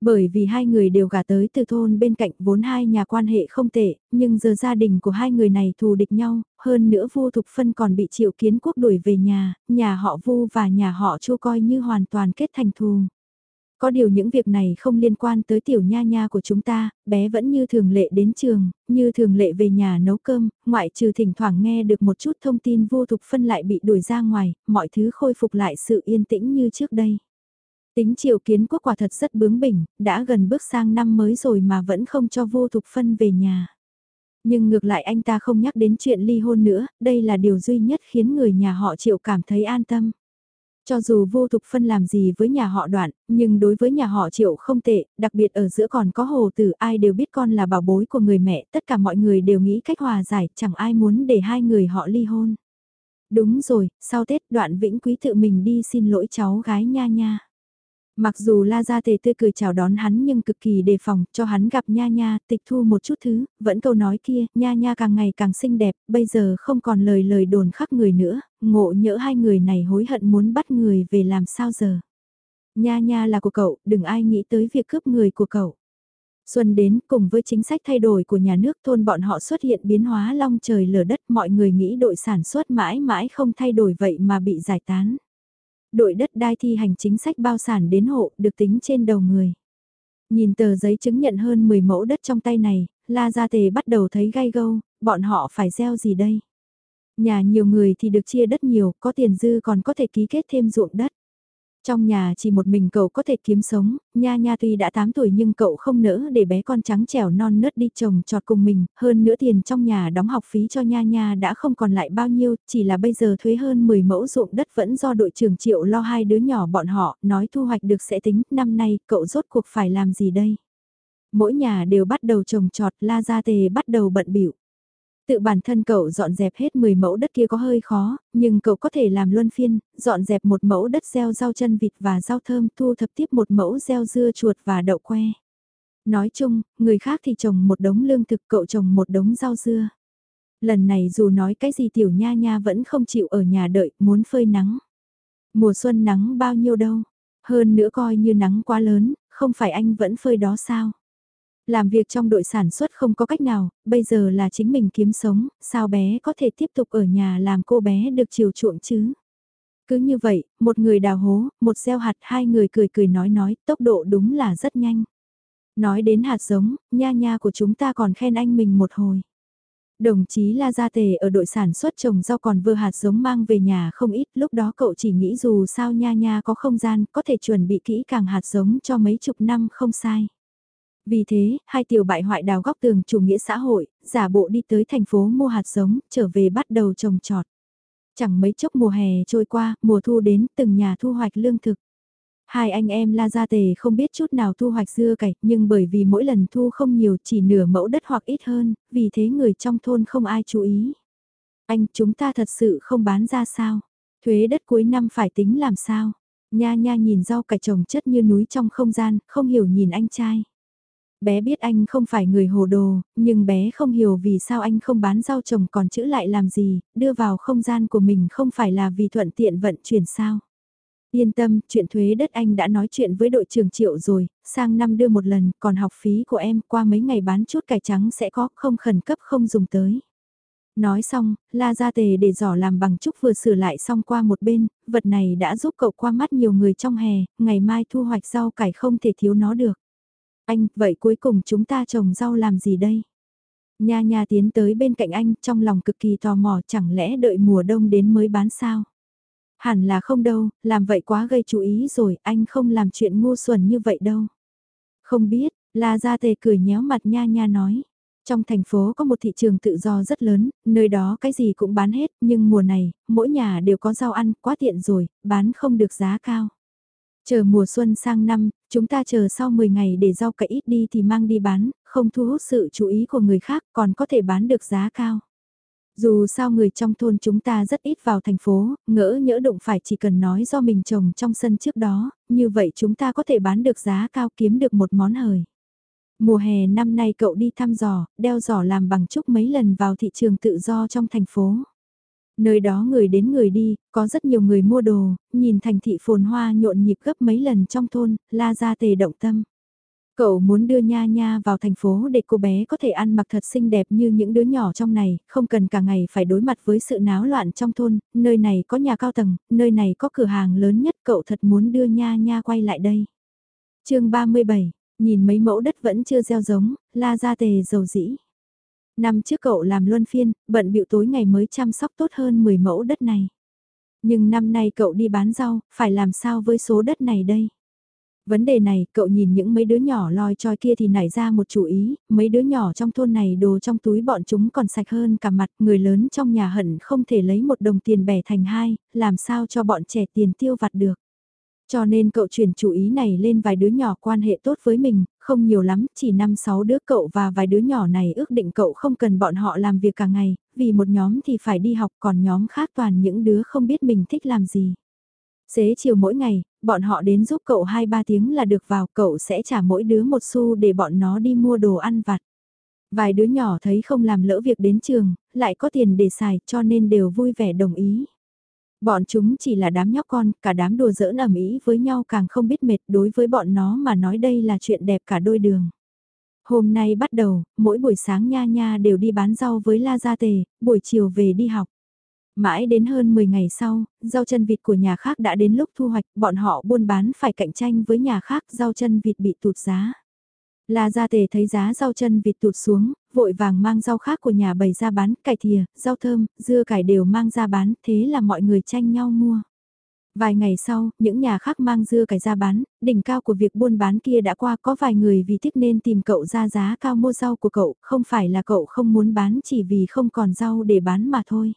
Bởi vì hai người đều gả tới từ thôn bên cạnh vốn hai nhà quan hệ không tệ, nhưng giờ gia đình của hai người này thù địch nhau, hơn nữa Vu Thục Phân còn bị Triệu Kiến Quốc đuổi về nhà, nhà họ Vu và nhà họ Chu coi như hoàn toàn kết thành thù. Có điều những việc này không liên quan tới tiểu nha nha của chúng ta, bé vẫn như thường lệ đến trường, như thường lệ về nhà nấu cơm, ngoại trừ thỉnh thoảng nghe được một chút thông tin vô thục phân lại bị đuổi ra ngoài, mọi thứ khôi phục lại sự yên tĩnh như trước đây. Tính triệu kiến quốc quả thật rất bướng bỉnh, đã gần bước sang năm mới rồi mà vẫn không cho vô thục phân về nhà. Nhưng ngược lại anh ta không nhắc đến chuyện ly hôn nữa, đây là điều duy nhất khiến người nhà họ triệu cảm thấy an tâm. Cho dù vô thục phân làm gì với nhà họ đoạn, nhưng đối với nhà họ triệu không tệ, đặc biệt ở giữa còn có hồ tử ai đều biết con là bảo bối của người mẹ, tất cả mọi người đều nghĩ cách hòa giải, chẳng ai muốn để hai người họ ly hôn. Đúng rồi, sau Tết đoạn vĩnh quý tự mình đi xin lỗi cháu gái nha nha. Mặc dù La Gia Tề tươi cười chào đón hắn nhưng cực kỳ đề phòng, cho hắn gặp Nha Nha, tịch thu một chút thứ, vẫn câu nói kia, Nha Nha càng ngày càng xinh đẹp, bây giờ không còn lời lời đồn khắc người nữa, ngộ nhỡ hai người này hối hận muốn bắt người về làm sao giờ. Nha Nha là của cậu, đừng ai nghĩ tới việc cướp người của cậu. Xuân đến cùng với chính sách thay đổi của nhà nước thôn bọn họ xuất hiện biến hóa long trời lở đất mọi người nghĩ đội sản xuất mãi mãi không thay đổi vậy mà bị giải tán đội đất đai thi hành chính sách bao sản đến hộ được tính trên đầu người. Nhìn tờ giấy chứng nhận hơn 10 mẫu đất trong tay này, La Gia Tề bắt đầu thấy gai gâu, bọn họ phải gieo gì đây? Nhà nhiều người thì được chia đất nhiều, có tiền dư còn có thể ký kết thêm ruộng đất. Trong nhà chỉ một mình cậu có thể kiếm sống, nha nha tuy đã 8 tuổi nhưng cậu không nỡ để bé con trắng trẻo non nớt đi trồng trọt cùng mình, hơn nữa tiền trong nhà đóng học phí cho nha nha đã không còn lại bao nhiêu, chỉ là bây giờ thuế hơn 10 mẫu ruộng đất vẫn do đội trưởng triệu lo hai đứa nhỏ bọn họ, nói thu hoạch được sẽ tính, năm nay cậu rốt cuộc phải làm gì đây? Mỗi nhà đều bắt đầu trồng trọt, la gia tề bắt đầu bận biểu Tự bản thân cậu dọn dẹp hết 10 mẫu đất kia có hơi khó, nhưng cậu có thể làm luân phiên, dọn dẹp một mẫu đất gieo rau chân vịt và rau thơm thu thập tiếp một mẫu gieo dưa chuột và đậu que. Nói chung, người khác thì trồng một đống lương thực cậu trồng một đống rau dưa. Lần này dù nói cái gì tiểu nha nha vẫn không chịu ở nhà đợi, muốn phơi nắng. Mùa xuân nắng bao nhiêu đâu, hơn nữa coi như nắng quá lớn, không phải anh vẫn phơi đó sao? Làm việc trong đội sản xuất không có cách nào, bây giờ là chính mình kiếm sống, sao bé có thể tiếp tục ở nhà làm cô bé được chiều chuộng chứ? Cứ như vậy, một người đào hố, một gieo hạt, hai người cười cười nói nói, tốc độ đúng là rất nhanh. Nói đến hạt giống, nha nha của chúng ta còn khen anh mình một hồi. Đồng chí La Gia Tề ở đội sản xuất trồng rau còn vừa hạt giống mang về nhà không ít, lúc đó cậu chỉ nghĩ dù sao nha nha có không gian, có thể chuẩn bị kỹ càng hạt giống cho mấy chục năm không sai. Vì thế, hai tiểu bại hoại đào góc tường chủ nghĩa xã hội, giả bộ đi tới thành phố mua hạt giống, trở về bắt đầu trồng trọt. Chẳng mấy chốc mùa hè trôi qua, mùa thu đến, từng nhà thu hoạch lương thực. Hai anh em La Gia Tề không biết chút nào thu hoạch dưa cải, nhưng bởi vì mỗi lần thu không nhiều chỉ nửa mẫu đất hoặc ít hơn, vì thế người trong thôn không ai chú ý. Anh, chúng ta thật sự không bán ra sao? Thuế đất cuối năm phải tính làm sao? Nha nha nhìn rau cải trồng chất như núi trong không gian, không hiểu nhìn anh trai. Bé biết anh không phải người hồ đồ, nhưng bé không hiểu vì sao anh không bán rau trồng còn chữ lại làm gì, đưa vào không gian của mình không phải là vì thuận tiện vận chuyển sao. Yên tâm, chuyện thuế đất anh đã nói chuyện với đội trưởng triệu rồi, sang năm đưa một lần, còn học phí của em qua mấy ngày bán chút cải trắng sẽ có, không khẩn cấp không dùng tới. Nói xong, la ra tề để giỏ làm bằng trúc vừa sửa lại xong qua một bên, vật này đã giúp cậu qua mắt nhiều người trong hè, ngày mai thu hoạch rau cải không thể thiếu nó được. Anh, vậy cuối cùng chúng ta trồng rau làm gì đây? Nha nha tiến tới bên cạnh anh trong lòng cực kỳ tò mò chẳng lẽ đợi mùa đông đến mới bán sao? Hẳn là không đâu, làm vậy quá gây chú ý rồi, anh không làm chuyện ngu xuẩn như vậy đâu. Không biết, La Gia Tề cười nhéo mặt nha nha nói. Trong thành phố có một thị trường tự do rất lớn, nơi đó cái gì cũng bán hết, nhưng mùa này, mỗi nhà đều có rau ăn, quá tiện rồi, bán không được giá cao. Chờ mùa xuân sang năm, chúng ta chờ sau 10 ngày để rau cải ít đi thì mang đi bán, không thu hút sự chú ý của người khác còn có thể bán được giá cao. Dù sao người trong thôn chúng ta rất ít vào thành phố, ngỡ nhỡ đụng phải chỉ cần nói do mình trồng trong sân trước đó, như vậy chúng ta có thể bán được giá cao kiếm được một món hời. Mùa hè năm nay cậu đi thăm dò, đeo giò làm bằng trúc mấy lần vào thị trường tự do trong thành phố. Nơi đó người đến người đi, có rất nhiều người mua đồ, nhìn thành thị phồn hoa nhộn nhịp gấp mấy lần trong thôn, la ra tề động tâm. Cậu muốn đưa Nha Nha vào thành phố để cô bé có thể ăn mặc thật xinh đẹp như những đứa nhỏ trong này, không cần cả ngày phải đối mặt với sự náo loạn trong thôn, nơi này có nhà cao tầng, nơi này có cửa hàng lớn nhất cậu thật muốn đưa Nha Nha quay lại đây. chương 37, nhìn mấy mẫu đất vẫn chưa gieo giống, la ra tề dầu dĩ. Năm trước cậu làm luân phiên, bận bịu tối ngày mới chăm sóc tốt hơn 10 mẫu đất này. Nhưng năm nay cậu đi bán rau, phải làm sao với số đất này đây? Vấn đề này, cậu nhìn những mấy đứa nhỏ loi choi kia thì nảy ra một chủ ý, mấy đứa nhỏ trong thôn này đồ trong túi bọn chúng còn sạch hơn cả mặt, người lớn trong nhà hận không thể lấy một đồng tiền bẻ thành hai, làm sao cho bọn trẻ tiền tiêu vặt được. Cho nên cậu chuyển chủ ý này lên vài đứa nhỏ quan hệ tốt với mình, không nhiều lắm, chỉ 5-6 đứa cậu và vài đứa nhỏ này ước định cậu không cần bọn họ làm việc cả ngày, vì một nhóm thì phải đi học còn nhóm khác toàn những đứa không biết mình thích làm gì. Xế chiều mỗi ngày, bọn họ đến giúp cậu 2-3 tiếng là được vào, cậu sẽ trả mỗi đứa một xu để bọn nó đi mua đồ ăn vặt. Vài đứa nhỏ thấy không làm lỡ việc đến trường, lại có tiền để xài cho nên đều vui vẻ đồng ý. Bọn chúng chỉ là đám nhóc con, cả đám đùa giỡn ẩm ý với nhau càng không biết mệt đối với bọn nó mà nói đây là chuyện đẹp cả đôi đường. Hôm nay bắt đầu, mỗi buổi sáng nha nha đều đi bán rau với La Gia Tề, buổi chiều về đi học. Mãi đến hơn 10 ngày sau, rau chân vịt của nhà khác đã đến lúc thu hoạch, bọn họ buôn bán phải cạnh tranh với nhà khác, rau chân vịt bị tụt giá. La Gia Tề thấy giá rau chân vịt tụt xuống, vội vàng mang rau khác của nhà bày ra bán, cải thìa, rau thơm, dưa cải đều mang ra bán, thế là mọi người tranh nhau mua. Vài ngày sau, những nhà khác mang dưa cải ra bán, đỉnh cao của việc buôn bán kia đã qua có vài người vì thích nên tìm cậu ra giá cao mua rau của cậu, không phải là cậu không muốn bán chỉ vì không còn rau để bán mà thôi.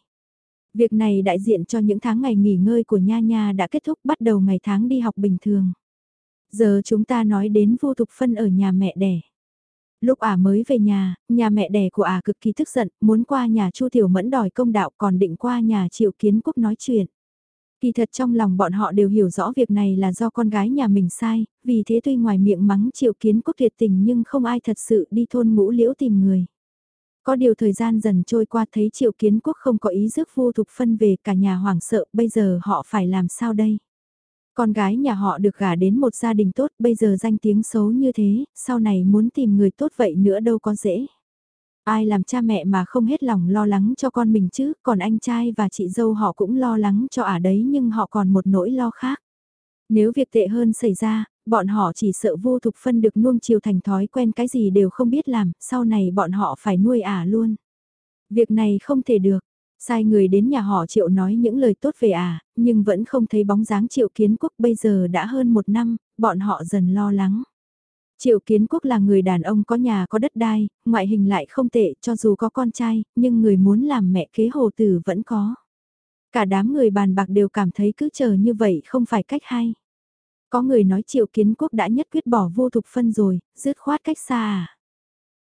Việc này đại diện cho những tháng ngày nghỉ ngơi của Nha Nha đã kết thúc bắt đầu ngày tháng đi học bình thường. Giờ chúng ta nói đến vô thục phân ở nhà mẹ đẻ. Lúc ả mới về nhà, nhà mẹ đẻ của ả cực kỳ tức giận, muốn qua nhà Chu Tiểu Mẫn đòi công đạo còn định qua nhà Triệu Kiến Quốc nói chuyện. Kỳ thật trong lòng bọn họ đều hiểu rõ việc này là do con gái nhà mình sai, vì thế tuy ngoài miệng mắng Triệu Kiến Quốc thiệt tình nhưng không ai thật sự đi thôn ngũ liễu tìm người. Có điều thời gian dần trôi qua thấy Triệu Kiến Quốc không có ý rước vô thục phân về cả nhà hoảng sợ, bây giờ họ phải làm sao đây? Con gái nhà họ được gả đến một gia đình tốt, bây giờ danh tiếng xấu như thế, sau này muốn tìm người tốt vậy nữa đâu có dễ. Ai làm cha mẹ mà không hết lòng lo lắng cho con mình chứ, còn anh trai và chị dâu họ cũng lo lắng cho ả đấy nhưng họ còn một nỗi lo khác. Nếu việc tệ hơn xảy ra, bọn họ chỉ sợ vô thục phân được nuông chiều thành thói quen cái gì đều không biết làm, sau này bọn họ phải nuôi ả luôn. Việc này không thể được, Sai người đến nhà họ Triệu nói những lời tốt về à, nhưng vẫn không thấy bóng dáng Triệu Kiến Quốc bây giờ đã hơn một năm, bọn họ dần lo lắng. Triệu Kiến Quốc là người đàn ông có nhà có đất đai, ngoại hình lại không tệ cho dù có con trai, nhưng người muốn làm mẹ kế hồ tử vẫn có. Cả đám người bàn bạc đều cảm thấy cứ chờ như vậy không phải cách hay. Có người nói Triệu Kiến Quốc đã nhất quyết bỏ vô thục phân rồi, dứt khoát cách xa à.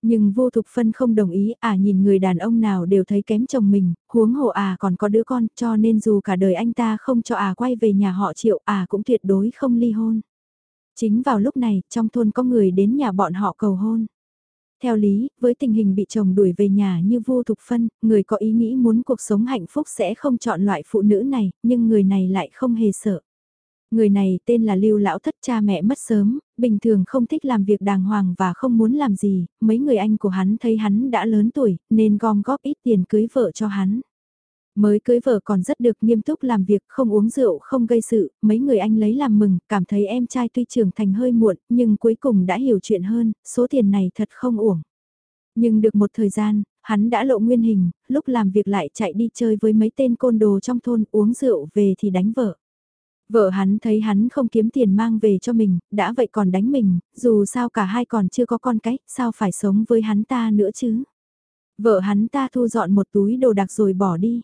Nhưng vô thục phân không đồng ý, à nhìn người đàn ông nào đều thấy kém chồng mình, huống hồ à còn có đứa con, cho nên dù cả đời anh ta không cho à quay về nhà họ triệu, à cũng tuyệt đối không ly hôn. Chính vào lúc này, trong thôn có người đến nhà bọn họ cầu hôn. Theo lý, với tình hình bị chồng đuổi về nhà như vô thục phân, người có ý nghĩ muốn cuộc sống hạnh phúc sẽ không chọn loại phụ nữ này, nhưng người này lại không hề sợ. Người này tên là Lưu Lão Thất cha mẹ mất sớm, bình thường không thích làm việc đàng hoàng và không muốn làm gì, mấy người anh của hắn thấy hắn đã lớn tuổi, nên gom góp ít tiền cưới vợ cho hắn. Mới cưới vợ còn rất được nghiêm túc làm việc, không uống rượu, không gây sự, mấy người anh lấy làm mừng, cảm thấy em trai tuy trưởng thành hơi muộn, nhưng cuối cùng đã hiểu chuyện hơn, số tiền này thật không uổng. Nhưng được một thời gian, hắn đã lộ nguyên hình, lúc làm việc lại chạy đi chơi với mấy tên côn đồ trong thôn uống rượu về thì đánh vợ. Vợ hắn thấy hắn không kiếm tiền mang về cho mình, đã vậy còn đánh mình, dù sao cả hai còn chưa có con cái, sao phải sống với hắn ta nữa chứ. Vợ hắn ta thu dọn một túi đồ đặc rồi bỏ đi.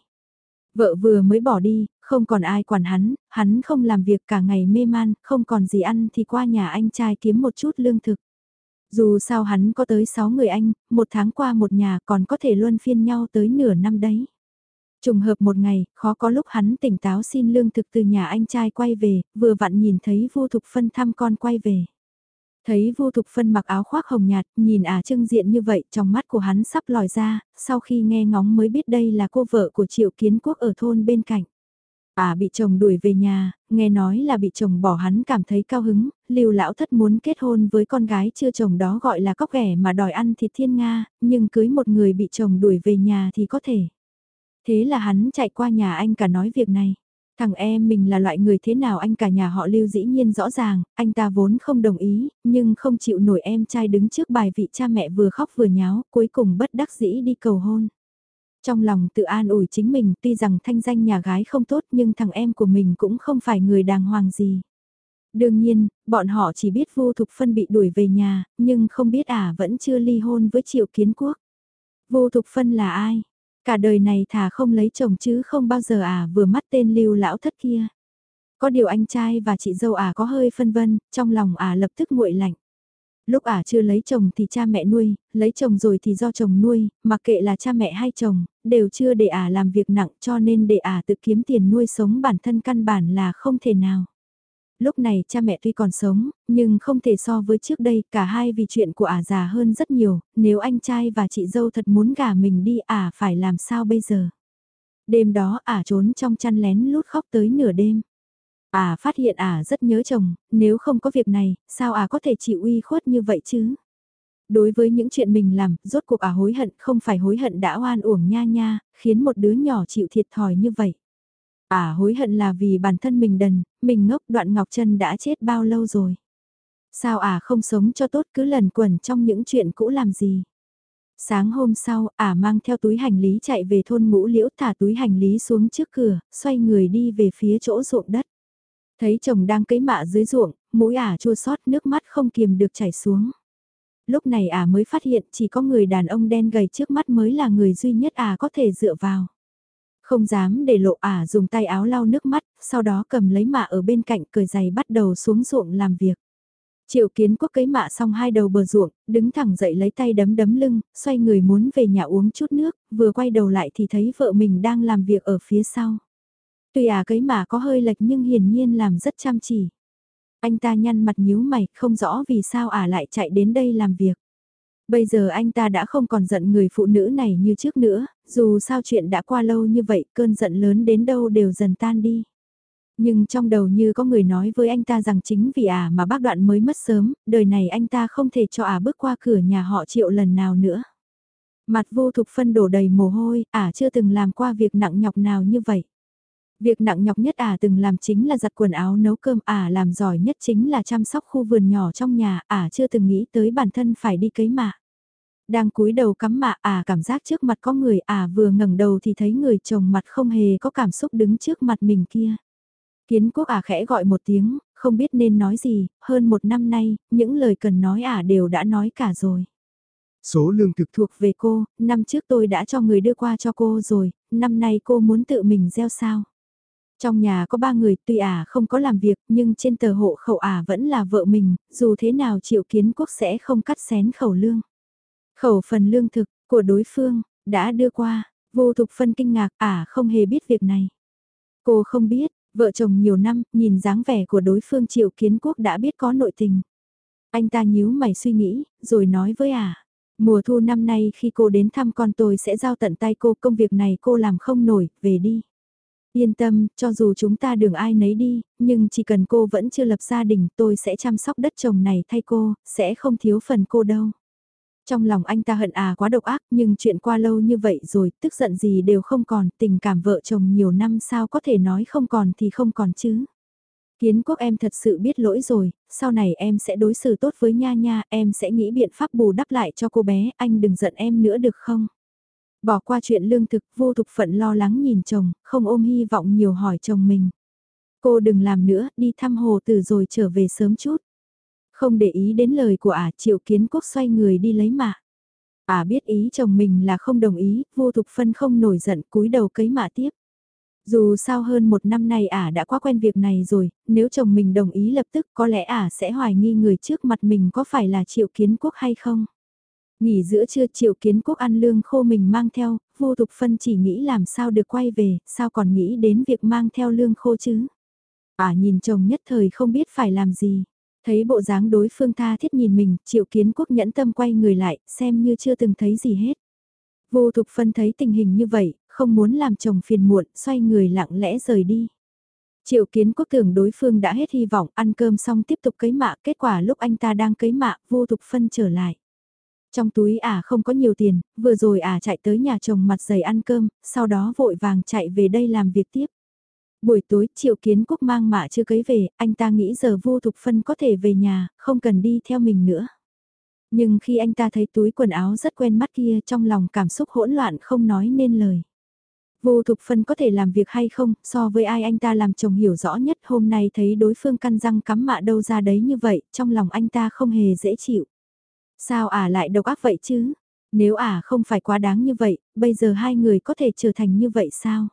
Vợ vừa mới bỏ đi, không còn ai quản hắn, hắn không làm việc cả ngày mê man, không còn gì ăn thì qua nhà anh trai kiếm một chút lương thực. Dù sao hắn có tới 6 người anh, một tháng qua một nhà còn có thể luân phiên nhau tới nửa năm đấy. Trùng hợp một ngày, khó có lúc hắn tỉnh táo xin lương thực từ nhà anh trai quay về, vừa vặn nhìn thấy vô thục phân thăm con quay về. Thấy vô thục phân mặc áo khoác hồng nhạt, nhìn ả à trưng diện như vậy, trong mắt của hắn sắp lòi ra, sau khi nghe ngóng mới biết đây là cô vợ của triệu kiến quốc ở thôn bên cạnh. À bị chồng đuổi về nhà, nghe nói là bị chồng bỏ hắn cảm thấy cao hứng, lưu lão thất muốn kết hôn với con gái chưa chồng đó gọi là cóc ghẻ mà đòi ăn thịt thiên Nga, nhưng cưới một người bị chồng đuổi về nhà thì có thể. Thế là hắn chạy qua nhà anh cả nói việc này. Thằng em mình là loại người thế nào anh cả nhà họ lưu dĩ nhiên rõ ràng, anh ta vốn không đồng ý, nhưng không chịu nổi em trai đứng trước bài vị cha mẹ vừa khóc vừa nháo, cuối cùng bất đắc dĩ đi cầu hôn. Trong lòng tự an ủi chính mình tuy rằng thanh danh nhà gái không tốt nhưng thằng em của mình cũng không phải người đàng hoàng gì. Đương nhiên, bọn họ chỉ biết vô thục phân bị đuổi về nhà, nhưng không biết ả à vẫn chưa ly hôn với triệu kiến quốc. Vô thục phân là ai? Cả đời này thà không lấy chồng chứ không bao giờ à vừa mắt tên lưu lão thất kia. Có điều anh trai và chị dâu à có hơi phân vân, trong lòng à lập tức nguội lạnh. Lúc ả chưa lấy chồng thì cha mẹ nuôi, lấy chồng rồi thì do chồng nuôi, mặc kệ là cha mẹ hay chồng, đều chưa để ả làm việc nặng cho nên để ả tự kiếm tiền nuôi sống bản thân căn bản là không thể nào. Lúc này cha mẹ tuy còn sống, nhưng không thể so với trước đây, cả hai vì chuyện của ả già hơn rất nhiều, nếu anh trai và chị dâu thật muốn gả mình đi ả phải làm sao bây giờ. Đêm đó ả trốn trong chăn lén lút khóc tới nửa đêm. Ả phát hiện ả rất nhớ chồng, nếu không có việc này, sao ả có thể chịu uy khuất như vậy chứ? Đối với những chuyện mình làm, rốt cuộc ả hối hận không phải hối hận đã oan uổng nha nha, khiến một đứa nhỏ chịu thiệt thòi như vậy. Ả hối hận là vì bản thân mình đần, mình ngốc đoạn Ngọc Trân đã chết bao lâu rồi. Sao ả không sống cho tốt cứ lần quẩn trong những chuyện cũ làm gì. Sáng hôm sau, ả mang theo túi hành lý chạy về thôn ngũ liễu thả túi hành lý xuống trước cửa, xoay người đi về phía chỗ ruộng đất. Thấy chồng đang cấy mạ dưới ruộng, mũi ả chua xót nước mắt không kiềm được chảy xuống. Lúc này ả mới phát hiện chỉ có người đàn ông đen gầy trước mắt mới là người duy nhất ả có thể dựa vào. Không dám để lộ ả dùng tay áo lau nước mắt, sau đó cầm lấy mạ ở bên cạnh cởi giày bắt đầu xuống ruộng làm việc. Triệu kiến quốc cấy mạ xong hai đầu bờ ruộng, đứng thẳng dậy lấy tay đấm đấm lưng, xoay người muốn về nhà uống chút nước, vừa quay đầu lại thì thấy vợ mình đang làm việc ở phía sau. Tuy à cấy mạ có hơi lệch nhưng hiển nhiên làm rất chăm chỉ. Anh ta nhăn mặt nhíu mày, không rõ vì sao ả lại chạy đến đây làm việc. Bây giờ anh ta đã không còn giận người phụ nữ này như trước nữa, dù sao chuyện đã qua lâu như vậy, cơn giận lớn đến đâu đều dần tan đi. Nhưng trong đầu như có người nói với anh ta rằng chính vì ả à mà bác đoạn mới mất sớm, đời này anh ta không thể cho ả à bước qua cửa nhà họ triệu lần nào nữa. Mặt vô thục phân đổ đầy mồ hôi, ả à chưa từng làm qua việc nặng nhọc nào như vậy. Việc nặng nhọc nhất ả từng làm chính là giặt quần áo nấu cơm, ả làm giỏi nhất chính là chăm sóc khu vườn nhỏ trong nhà, ả chưa từng nghĩ tới bản thân phải đi cấy mạ. Đang cúi đầu cắm mạ à cảm giác trước mặt có người à vừa ngẩng đầu thì thấy người chồng mặt không hề có cảm xúc đứng trước mặt mình kia. Kiến quốc à khẽ gọi một tiếng, không biết nên nói gì, hơn một năm nay, những lời cần nói à đều đã nói cả rồi. Số lương thực thuộc về cô, năm trước tôi đã cho người đưa qua cho cô rồi, năm nay cô muốn tự mình gieo sao. Trong nhà có ba người tuy ả à không có làm việc nhưng trên tờ hộ khẩu ả à vẫn là vợ mình, dù thế nào triệu kiến quốc sẽ không cắt xén khẩu lương. Khẩu phần lương thực của đối phương đã đưa qua, vô thục phân kinh ngạc ả à, không hề biết việc này. Cô không biết, vợ chồng nhiều năm, nhìn dáng vẻ của đối phương triệu kiến quốc đã biết có nội tình. Anh ta nhíu mày suy nghĩ, rồi nói với ả. À, mùa thu năm nay khi cô đến thăm con tôi sẽ giao tận tay cô công việc này cô làm không nổi, về đi. Yên tâm, cho dù chúng ta đường ai nấy đi, nhưng chỉ cần cô vẫn chưa lập gia đình tôi sẽ chăm sóc đất chồng này thay cô, sẽ không thiếu phần cô đâu. Trong lòng anh ta hận à quá độc ác nhưng chuyện qua lâu như vậy rồi, tức giận gì đều không còn, tình cảm vợ chồng nhiều năm sao có thể nói không còn thì không còn chứ. Kiến quốc em thật sự biết lỗi rồi, sau này em sẽ đối xử tốt với Nha Nha, em sẽ nghĩ biện pháp bù đắp lại cho cô bé, anh đừng giận em nữa được không? Bỏ qua chuyện lương thực, vô thục phận lo lắng nhìn chồng, không ôm hy vọng nhiều hỏi chồng mình. Cô đừng làm nữa, đi thăm hồ tử rồi trở về sớm chút. Không để ý đến lời của ả, triệu kiến quốc xoay người đi lấy mạ. Ả biết ý chồng mình là không đồng ý, vô thục phân không nổi giận cúi đầu cấy mạ tiếp. Dù sao hơn một năm nay ả đã quá quen việc này rồi, nếu chồng mình đồng ý lập tức có lẽ ả sẽ hoài nghi người trước mặt mình có phải là triệu kiến quốc hay không. Nghỉ giữa trưa triệu kiến quốc ăn lương khô mình mang theo, vô thục phân chỉ nghĩ làm sao được quay về, sao còn nghĩ đến việc mang theo lương khô chứ. à nhìn chồng nhất thời không biết phải làm gì. Thấy bộ dáng đối phương tha thiết nhìn mình, triệu kiến quốc nhẫn tâm quay người lại, xem như chưa từng thấy gì hết. Vô thục phân thấy tình hình như vậy, không muốn làm chồng phiền muộn, xoay người lặng lẽ rời đi. Triệu kiến quốc tưởng đối phương đã hết hy vọng ăn cơm xong tiếp tục cấy mạ, kết quả lúc anh ta đang cấy mạ, vô thục phân trở lại. Trong túi ả à không có nhiều tiền, vừa rồi ả à chạy tới nhà chồng mặt dày ăn cơm, sau đó vội vàng chạy về đây làm việc tiếp. Buổi tối triệu kiến quốc mang mạ chưa cấy về, anh ta nghĩ giờ vô thục phân có thể về nhà, không cần đi theo mình nữa. Nhưng khi anh ta thấy túi quần áo rất quen mắt kia trong lòng cảm xúc hỗn loạn không nói nên lời. Vô Thục Phân có thể làm việc hay không, so với ai anh ta làm chồng hiểu rõ nhất hôm nay thấy đối phương căn răng cắm mạ đâu ra đấy như vậy, trong lòng anh ta không hề dễ chịu. Sao ả lại độc ác vậy chứ? Nếu ả không phải quá đáng như vậy, bây giờ hai người có thể trở thành như vậy sao?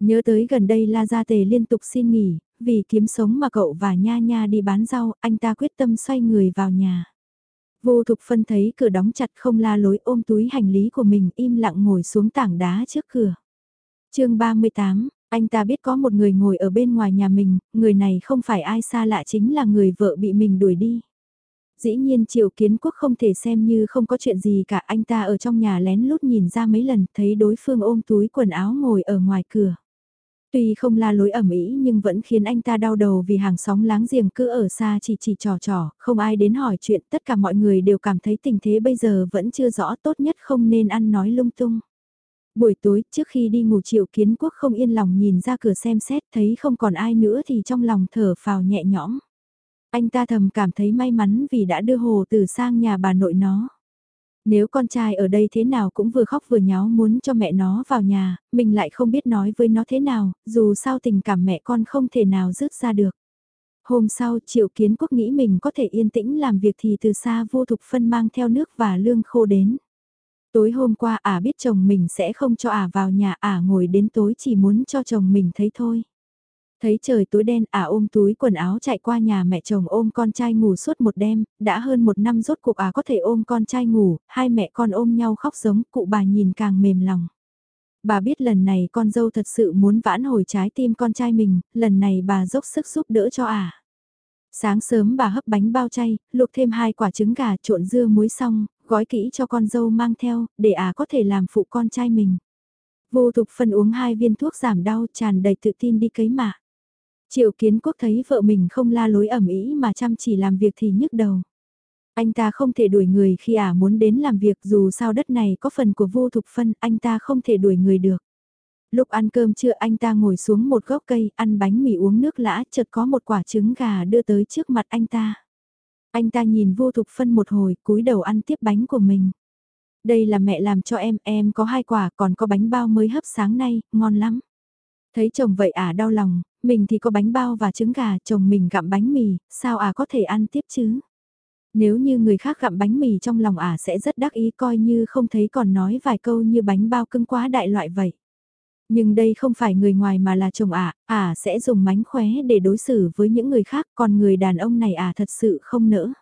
Nhớ tới gần đây La Gia Tề liên tục xin nghỉ, vì kiếm sống mà cậu và Nha Nha đi bán rau, anh ta quyết tâm xoay người vào nhà. Vô Thục Phân thấy cửa đóng chặt không la lối ôm túi hành lý của mình im lặng ngồi xuống tảng đá trước cửa. chương 38, anh ta biết có một người ngồi ở bên ngoài nhà mình, người này không phải ai xa lạ chính là người vợ bị mình đuổi đi. Dĩ nhiên Triệu Kiến Quốc không thể xem như không có chuyện gì cả anh ta ở trong nhà lén lút nhìn ra mấy lần thấy đối phương ôm túi quần áo ngồi ở ngoài cửa. Tuy không la lối ẩm ý nhưng vẫn khiến anh ta đau đầu vì hàng xóm láng giềng cứ ở xa chỉ chỉ trò trò, không ai đến hỏi chuyện, tất cả mọi người đều cảm thấy tình thế bây giờ vẫn chưa rõ tốt nhất không nên ăn nói lung tung. Buổi tối trước khi đi ngủ triệu kiến quốc không yên lòng nhìn ra cửa xem xét thấy không còn ai nữa thì trong lòng thở phào nhẹ nhõm. Anh ta thầm cảm thấy may mắn vì đã đưa hồ từ sang nhà bà nội nó. Nếu con trai ở đây thế nào cũng vừa khóc vừa nháo muốn cho mẹ nó vào nhà, mình lại không biết nói với nó thế nào, dù sao tình cảm mẹ con không thể nào rước ra được. Hôm sau Triệu Kiến Quốc nghĩ mình có thể yên tĩnh làm việc thì từ xa vô thục phân mang theo nước và lương khô đến. Tối hôm qua ả biết chồng mình sẽ không cho ả vào nhà ả ngồi đến tối chỉ muốn cho chồng mình thấy thôi. Thấy trời tối đen à ôm túi quần áo chạy qua nhà mẹ chồng ôm con trai ngủ suốt một đêm, đã hơn một năm rốt cuộc à có thể ôm con trai ngủ, hai mẹ con ôm nhau khóc giống, cụ bà nhìn càng mềm lòng. Bà biết lần này con dâu thật sự muốn vãn hồi trái tim con trai mình, lần này bà dốc sức giúp đỡ cho à Sáng sớm bà hấp bánh bao chay, luộc thêm hai quả trứng gà trộn dưa muối xong, gói kỹ cho con dâu mang theo, để à có thể làm phụ con trai mình. Vô thục phân uống hai viên thuốc giảm đau tràn đầy tự tin đi cấy mạ. Triệu kiến quốc thấy vợ mình không la lối ẩm ý mà chăm chỉ làm việc thì nhức đầu. Anh ta không thể đuổi người khi ả muốn đến làm việc dù sao đất này có phần của vô thục phân, anh ta không thể đuổi người được. Lúc ăn cơm trưa anh ta ngồi xuống một gốc cây, ăn bánh mì uống nước lã, chợt có một quả trứng gà đưa tới trước mặt anh ta. Anh ta nhìn vô thục phân một hồi, cúi đầu ăn tiếp bánh của mình. Đây là mẹ làm cho em, em có hai quả, còn có bánh bao mới hấp sáng nay, ngon lắm. Thấy chồng vậy à đau lòng, mình thì có bánh bao và trứng gà, chồng mình gặm bánh mì, sao à có thể ăn tiếp chứ? Nếu như người khác gặm bánh mì trong lòng à sẽ rất đắc ý coi như không thấy còn nói vài câu như bánh bao cưng quá đại loại vậy. Nhưng đây không phải người ngoài mà là chồng à à sẽ dùng mánh khóe để đối xử với những người khác còn người đàn ông này à thật sự không nỡ.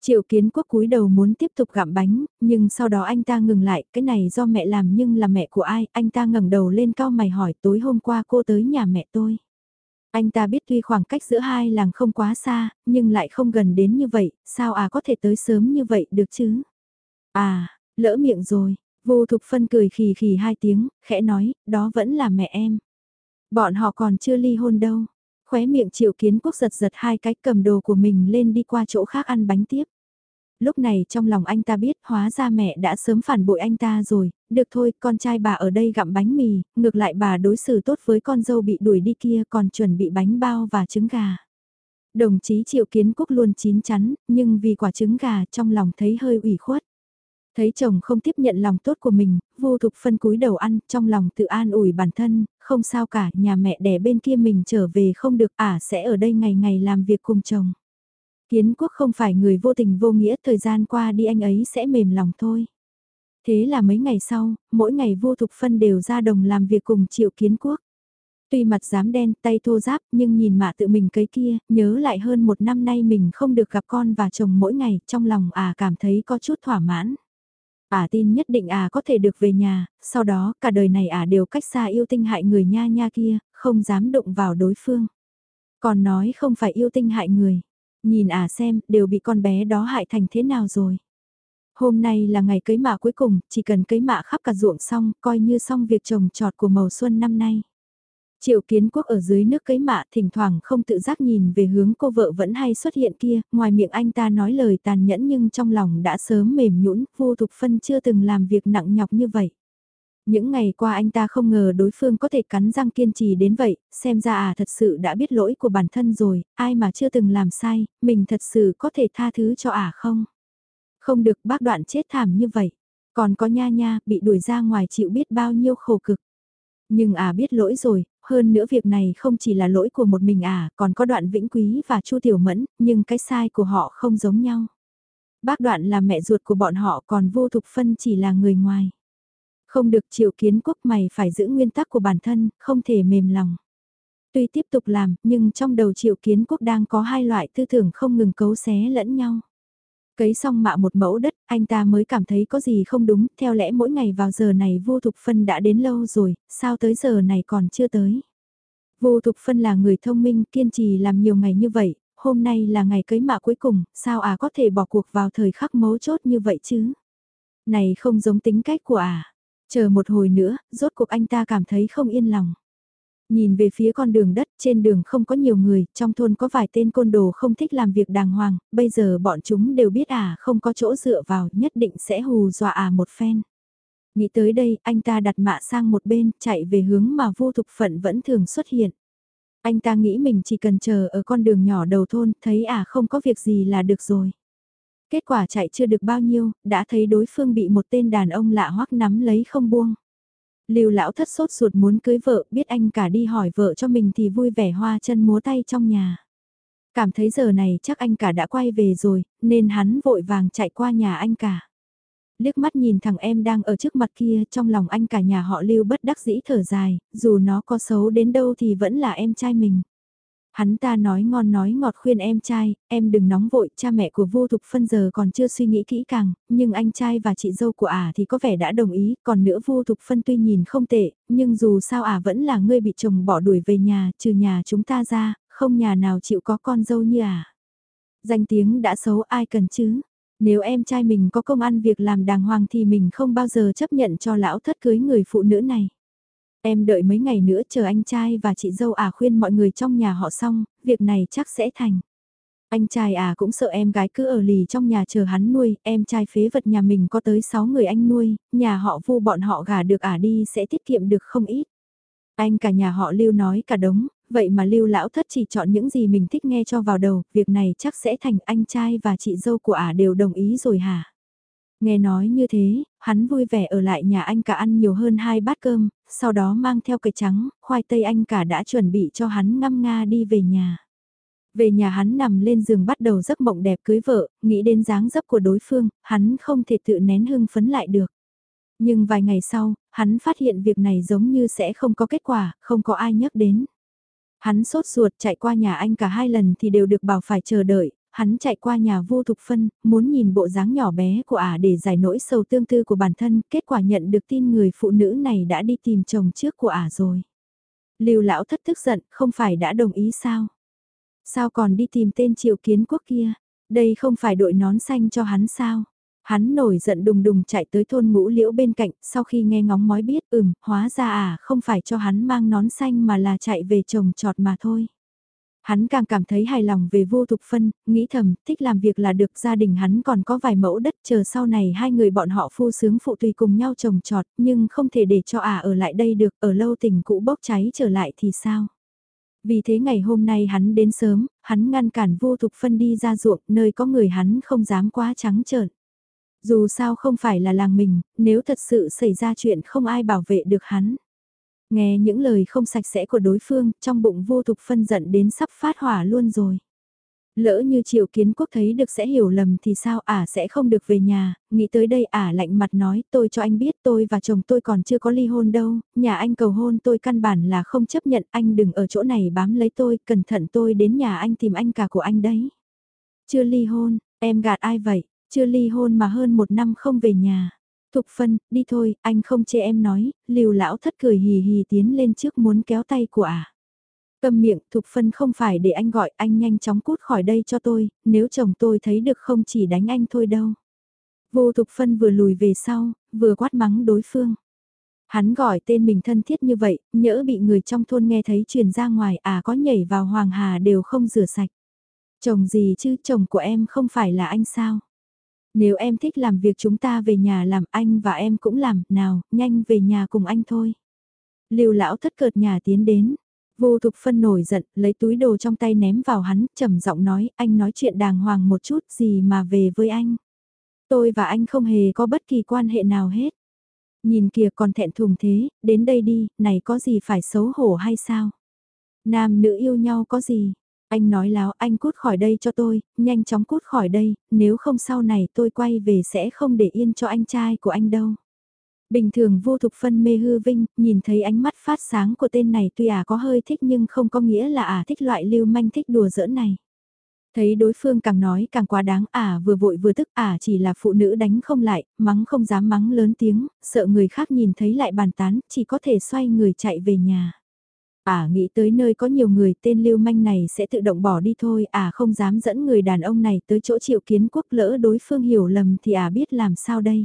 Triệu kiến quốc cúi đầu muốn tiếp tục gặm bánh, nhưng sau đó anh ta ngừng lại, cái này do mẹ làm nhưng là mẹ của ai, anh ta ngẩng đầu lên cao mày hỏi tối hôm qua cô tới nhà mẹ tôi. Anh ta biết tuy khoảng cách giữa hai làng không quá xa, nhưng lại không gần đến như vậy, sao à có thể tới sớm như vậy được chứ? À, lỡ miệng rồi, vô thục phân cười khì khì hai tiếng, khẽ nói, đó vẫn là mẹ em. Bọn họ còn chưa ly hôn đâu. Khóe miệng triệu kiến quốc giật giật hai cái cầm đồ của mình lên đi qua chỗ khác ăn bánh tiếp. Lúc này trong lòng anh ta biết hóa ra mẹ đã sớm phản bội anh ta rồi, được thôi con trai bà ở đây gặm bánh mì, ngược lại bà đối xử tốt với con dâu bị đuổi đi kia còn chuẩn bị bánh bao và trứng gà. Đồng chí Triệu Kiến Quốc luôn chín chắn, nhưng vì quả trứng gà trong lòng thấy hơi ủy khuất. Thấy chồng không tiếp nhận lòng tốt của mình, vô thục phân cúi đầu ăn, trong lòng tự an ủi bản thân, không sao cả, nhà mẹ đẻ bên kia mình trở về không được, ả à, sẽ ở đây ngày ngày làm việc cùng chồng. Kiến quốc không phải người vô tình vô nghĩa, thời gian qua đi anh ấy sẽ mềm lòng thôi. Thế là mấy ngày sau, mỗi ngày vô thục phân đều ra đồng làm việc cùng triệu kiến quốc. Tuy mặt dám đen, tay thô giáp, nhưng nhìn mạ tự mình cấy kia, nhớ lại hơn một năm nay mình không được gặp con và chồng mỗi ngày, trong lòng à cảm thấy có chút thỏa mãn. À tin nhất định à có thể được về nhà, sau đó cả đời này à đều cách xa yêu tinh hại người nha nha kia, không dám đụng vào đối phương. Còn nói không phải yêu tinh hại người, nhìn à xem đều bị con bé đó hại thành thế nào rồi. Hôm nay là ngày cấy mạ cuối cùng, chỉ cần cấy mạ khắp cả ruộng xong, coi như xong việc trồng trọt của màu xuân năm nay. Triệu kiến quốc ở dưới nước cấy mạ thỉnh thoảng không tự giác nhìn về hướng cô vợ vẫn hay xuất hiện kia, ngoài miệng anh ta nói lời tàn nhẫn nhưng trong lòng đã sớm mềm nhũn vô thục phân chưa từng làm việc nặng nhọc như vậy. Những ngày qua anh ta không ngờ đối phương có thể cắn răng kiên trì đến vậy, xem ra à thật sự đã biết lỗi của bản thân rồi, ai mà chưa từng làm sai, mình thật sự có thể tha thứ cho à không? Không được bác đoạn chết thảm như vậy, còn có nha nha bị đuổi ra ngoài chịu biết bao nhiêu khổ cực. Nhưng à biết lỗi rồi, hơn nữa việc này không chỉ là lỗi của một mình à, còn có đoạn vĩnh quý và chu tiểu mẫn, nhưng cái sai của họ không giống nhau. Bác đoạn là mẹ ruột của bọn họ còn vô thục phân chỉ là người ngoài. Không được triệu kiến quốc mày phải giữ nguyên tắc của bản thân, không thể mềm lòng. Tuy tiếp tục làm, nhưng trong đầu triệu kiến quốc đang có hai loại tư tưởng không ngừng cấu xé lẫn nhau. Cấy xong mạ một mẫu đất, anh ta mới cảm thấy có gì không đúng, theo lẽ mỗi ngày vào giờ này vô thục phân đã đến lâu rồi, sao tới giờ này còn chưa tới. Vô thục phân là người thông minh, kiên trì làm nhiều ngày như vậy, hôm nay là ngày cấy mạ cuối cùng, sao à có thể bỏ cuộc vào thời khắc mấu chốt như vậy chứ? Này không giống tính cách của à. Chờ một hồi nữa, rốt cuộc anh ta cảm thấy không yên lòng. Nhìn về phía con đường đất, trên đường không có nhiều người, trong thôn có vài tên côn đồ không thích làm việc đàng hoàng, bây giờ bọn chúng đều biết à không có chỗ dựa vào, nhất định sẽ hù dọa à một phen. Nghĩ tới đây, anh ta đặt mạ sang một bên, chạy về hướng mà vô thục phận vẫn thường xuất hiện. Anh ta nghĩ mình chỉ cần chờ ở con đường nhỏ đầu thôn, thấy à không có việc gì là được rồi. Kết quả chạy chưa được bao nhiêu, đã thấy đối phương bị một tên đàn ông lạ hoắc nắm lấy không buông. Lưu lão thất sốt ruột muốn cưới vợ, biết anh cả đi hỏi vợ cho mình thì vui vẻ hoa chân múa tay trong nhà. Cảm thấy giờ này chắc anh cả đã quay về rồi, nên hắn vội vàng chạy qua nhà anh cả. Liếc mắt nhìn thằng em đang ở trước mặt kia, trong lòng anh cả nhà họ Lưu bất đắc dĩ thở dài, dù nó có xấu đến đâu thì vẫn là em trai mình. Hắn ta nói ngon nói ngọt khuyên em trai, em đừng nóng vội, cha mẹ của vô thục phân giờ còn chưa suy nghĩ kỹ càng, nhưng anh trai và chị dâu của ả à thì có vẻ đã đồng ý, còn nữa vô thục phân tuy nhìn không tệ, nhưng dù sao ả à vẫn là người bị chồng bỏ đuổi về nhà, trừ nhà chúng ta ra, không nhà nào chịu có con dâu như ả. À. Danh tiếng đã xấu ai cần chứ, nếu em trai mình có công ăn việc làm đàng hoàng thì mình không bao giờ chấp nhận cho lão thất cưới người phụ nữ này. Em đợi mấy ngày nữa chờ anh trai và chị dâu à khuyên mọi người trong nhà họ xong, việc này chắc sẽ thành. Anh trai à cũng sợ em gái cứ ở lì trong nhà chờ hắn nuôi, em trai phế vật nhà mình có tới 6 người anh nuôi, nhà họ vu bọn họ gả được à đi sẽ tiết kiệm được không ít. Anh cả nhà họ lưu nói cả đống, vậy mà lưu lão thất chỉ chọn những gì mình thích nghe cho vào đầu, việc này chắc sẽ thành anh trai và chị dâu của ả à đều đồng ý rồi hả? Nghe nói như thế, hắn vui vẻ ở lại nhà anh cả ăn nhiều hơn hai bát cơm, sau đó mang theo cây trắng, khoai tây anh cả đã chuẩn bị cho hắn ngâm nga đi về nhà. Về nhà hắn nằm lên giường bắt đầu giấc mộng đẹp cưới vợ, nghĩ đến dáng dấp của đối phương, hắn không thể tự nén hưng phấn lại được. Nhưng vài ngày sau, hắn phát hiện việc này giống như sẽ không có kết quả, không có ai nhắc đến. Hắn sốt ruột chạy qua nhà anh cả hai lần thì đều được bảo phải chờ đợi, hắn chạy qua nhà vô thục phân, muốn nhìn bộ dáng nhỏ bé của ả để giải nỗi sầu tương tư của bản thân, kết quả nhận được tin người phụ nữ này đã đi tìm chồng trước của ả rồi. Lưu lão thất tức giận, không phải đã đồng ý sao? Sao còn đi tìm tên triệu kiến quốc kia? Đây không phải đội nón xanh cho hắn sao? Hắn nổi giận đùng đùng chạy tới thôn ngũ liễu bên cạnh, sau khi nghe ngóng mói biết ừm, hóa ra à, không phải cho hắn mang nón xanh mà là chạy về trồng trọt mà thôi. Hắn càng cảm thấy hài lòng về vô thục phân, nghĩ thầm, thích làm việc là được gia đình hắn còn có vài mẫu đất chờ sau này hai người bọn họ phu sướng phụ tùy cùng nhau trồng trọt, nhưng không thể để cho ả ở lại đây được, ở lâu tình cũ bốc cháy trở lại thì sao? Vì thế ngày hôm nay hắn đến sớm, hắn ngăn cản vô thục phân đi ra ruộng, nơi có người hắn không dám quá trắng trợn. Dù sao không phải là làng mình, nếu thật sự xảy ra chuyện không ai bảo vệ được hắn. Nghe những lời không sạch sẽ của đối phương, trong bụng vô thục phân giận đến sắp phát hỏa luôn rồi. Lỡ như triệu kiến quốc thấy được sẽ hiểu lầm thì sao ả sẽ không được về nhà, nghĩ tới đây ả lạnh mặt nói tôi cho anh biết tôi và chồng tôi còn chưa có ly hôn đâu, nhà anh cầu hôn tôi căn bản là không chấp nhận anh đừng ở chỗ này bám lấy tôi, cẩn thận tôi đến nhà anh tìm anh cả của anh đấy. Chưa ly hôn, em gạt ai vậy, chưa ly hôn mà hơn một năm không về nhà. Thục phân, đi thôi, anh không chê em nói, liều lão thất cười hì hì tiến lên trước muốn kéo tay của ả. À. Cầm miệng, Thục phân không phải để anh gọi, anh nhanh chóng cút khỏi đây cho tôi, nếu chồng tôi thấy được không chỉ đánh anh thôi đâu. Vô Thục phân vừa lùi về sau, vừa quát mắng đối phương. Hắn gọi tên mình thân thiết như vậy, nhỡ bị người trong thôn nghe thấy truyền ra ngoài à có nhảy vào Hoàng Hà đều không rửa sạch. Chồng gì chứ chồng của em không phải là anh sao? Nếu em thích làm việc chúng ta về nhà làm anh và em cũng làm, nào, nhanh về nhà cùng anh thôi. Lưu lão thất cợt nhà tiến đến. Vô thục phân nổi giận, lấy túi đồ trong tay ném vào hắn, trầm giọng nói, anh nói chuyện đàng hoàng một chút gì mà về với anh. Tôi và anh không hề có bất kỳ quan hệ nào hết. Nhìn kìa còn thẹn thùng thế, đến đây đi, này có gì phải xấu hổ hay sao? Nam nữ yêu nhau có gì, anh nói láo anh cút khỏi đây cho tôi, nhanh chóng cút khỏi đây, nếu không sau này tôi quay về sẽ không để yên cho anh trai của anh đâu. Bình thường vô thục phân mê hư vinh, nhìn thấy ánh mắt phát sáng của tên này tuy ả à có hơi thích nhưng không có nghĩa là ả à thích loại lưu manh thích đùa giỡn này. Thấy đối phương càng nói càng quá đáng ả à vừa vội vừa tức ả chỉ là phụ nữ đánh không lại, mắng không dám mắng lớn tiếng, sợ người khác nhìn thấy lại bàn tán, chỉ có thể xoay người chạy về nhà. À nghĩ tới nơi có nhiều người tên lưu manh này sẽ tự động bỏ đi thôi, à không dám dẫn người đàn ông này tới chỗ triệu kiến quốc lỡ đối phương hiểu lầm thì à biết làm sao đây.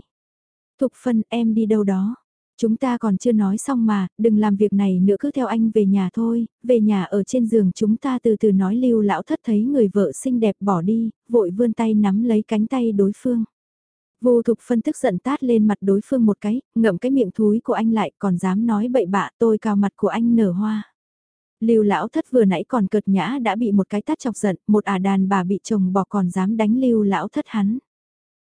Thục phân em đi đâu đó. Chúng ta còn chưa nói xong mà, đừng làm việc này nữa cứ theo anh về nhà thôi, về nhà ở trên giường chúng ta từ từ nói lưu lão thất thấy người vợ xinh đẹp bỏ đi, vội vươn tay nắm lấy cánh tay đối phương. Vô thục phân tức giận tát lên mặt đối phương một cái, ngậm cái miệng thúi của anh lại còn dám nói bậy bạ tôi cao mặt của anh nở hoa. Lưu lão thất vừa nãy còn cợt nhã đã bị một cái tát chọc giận, một ả đàn bà bị chồng bỏ còn dám đánh lưu lão thất hắn.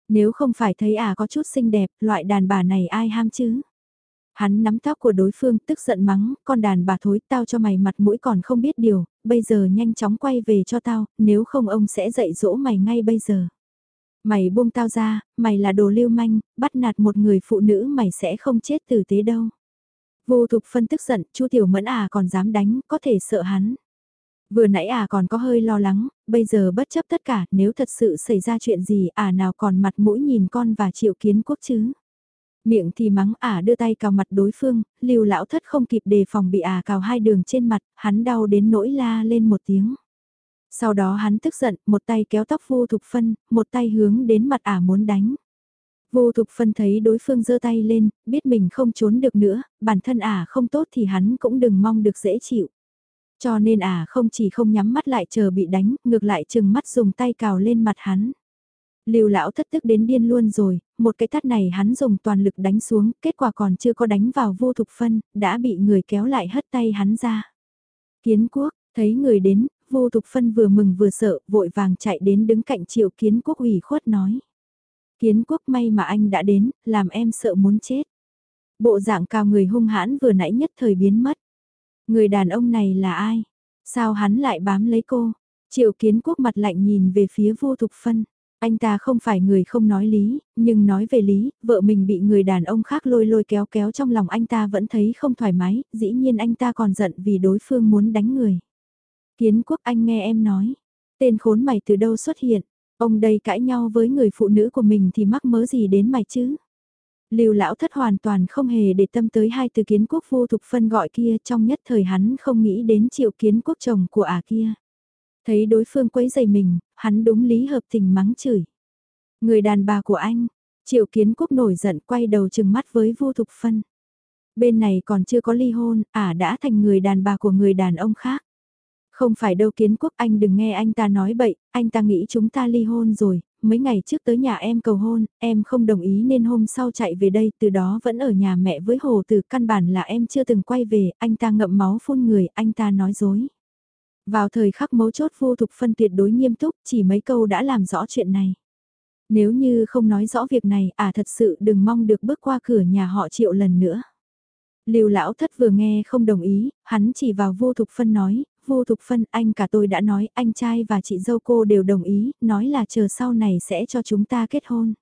Nếu không phải thấy ả có chút xinh đẹp, loại đàn bà này ai ham chứ? Hắn nắm tóc của đối phương tức giận mắng, con đàn bà thối tao cho mày mặt mũi còn không biết điều, bây giờ nhanh chóng quay về cho tao, nếu không ông sẽ dạy dỗ mày ngay bây giờ. Mày buông tao ra, mày là đồ lưu manh, bắt nạt một người phụ nữ mày sẽ không chết tử tế đâu. Vô thục phân tức giận, chu tiểu mẫn à còn dám đánh, có thể sợ hắn. Vừa nãy à còn có hơi lo lắng, bây giờ bất chấp tất cả, nếu thật sự xảy ra chuyện gì à nào còn mặt mũi nhìn con và triệu kiến quốc chứ. Miệng thì mắng ả đưa tay cào mặt đối phương, lưu lão thất không kịp đề phòng bị ả cào hai đường trên mặt, hắn đau đến nỗi la lên một tiếng. Sau đó hắn tức giận, một tay kéo tóc vô thục phân, một tay hướng đến mặt ả muốn đánh. Vô thục phân thấy đối phương giơ tay lên, biết mình không trốn được nữa, bản thân ả không tốt thì hắn cũng đừng mong được dễ chịu. Cho nên ả không chỉ không nhắm mắt lại chờ bị đánh, ngược lại chừng mắt dùng tay cào lên mặt hắn. Lưu lão thất tức đến điên luôn rồi, một cái tát này hắn dùng toàn lực đánh xuống, kết quả còn chưa có đánh vào vô thục phân, đã bị người kéo lại hất tay hắn ra. Kiến quốc, thấy người đến, vô thục phân vừa mừng vừa sợ, vội vàng chạy đến đứng cạnh triệu kiến quốc ủy khuất nói. Kiến quốc may mà anh đã đến, làm em sợ muốn chết. Bộ dạng cao người hung hãn vừa nãy nhất thời biến mất. Người đàn ông này là ai? Sao hắn lại bám lấy cô? Triệu kiến quốc mặt lạnh nhìn về phía vô thục phân. Anh ta không phải người không nói lý, nhưng nói về lý, vợ mình bị người đàn ông khác lôi lôi kéo kéo trong lòng anh ta vẫn thấy không thoải mái, dĩ nhiên anh ta còn giận vì đối phương muốn đánh người. Kiến quốc anh nghe em nói, tên khốn mày từ đâu xuất hiện, Ông đây cãi nhau với người phụ nữ của mình thì mắc mớ gì đến mày chứ? Lưu lão thất hoàn toàn không hề để tâm tới hai từ kiến quốc vô thục phân gọi kia trong nhất thời hắn không nghĩ đến triệu kiến quốc chồng của ả kia. Thấy đối phương quấy giày mình, hắn đúng lý hợp tình mắng chửi. Người đàn bà của anh, Triệu Kiến Quốc nổi giận quay đầu chừng mắt với Vu Thục Phân. Bên này còn chưa có ly hôn, ả đã thành người đàn bà của người đàn ông khác. Không phải đâu Kiến Quốc anh đừng nghe anh ta nói bậy, anh ta nghĩ chúng ta ly hôn rồi, mấy ngày trước tới nhà em cầu hôn, em không đồng ý nên hôm sau chạy về đây, từ đó vẫn ở nhà mẹ với Hồ Từ, căn bản là em chưa từng quay về, anh ta ngậm máu phun người, anh ta nói dối. Vào thời khắc mấu chốt vô thục phân tuyệt đối nghiêm túc, chỉ mấy câu đã làm rõ chuyện này. Nếu như không nói rõ việc này, à thật sự đừng mong được bước qua cửa nhà họ triệu lần nữa. Lưu lão thất vừa nghe không đồng ý, hắn chỉ vào vô thục phân nói, vô thục phân anh cả tôi đã nói anh trai và chị dâu cô đều đồng ý, nói là chờ sau này sẽ cho chúng ta kết hôn.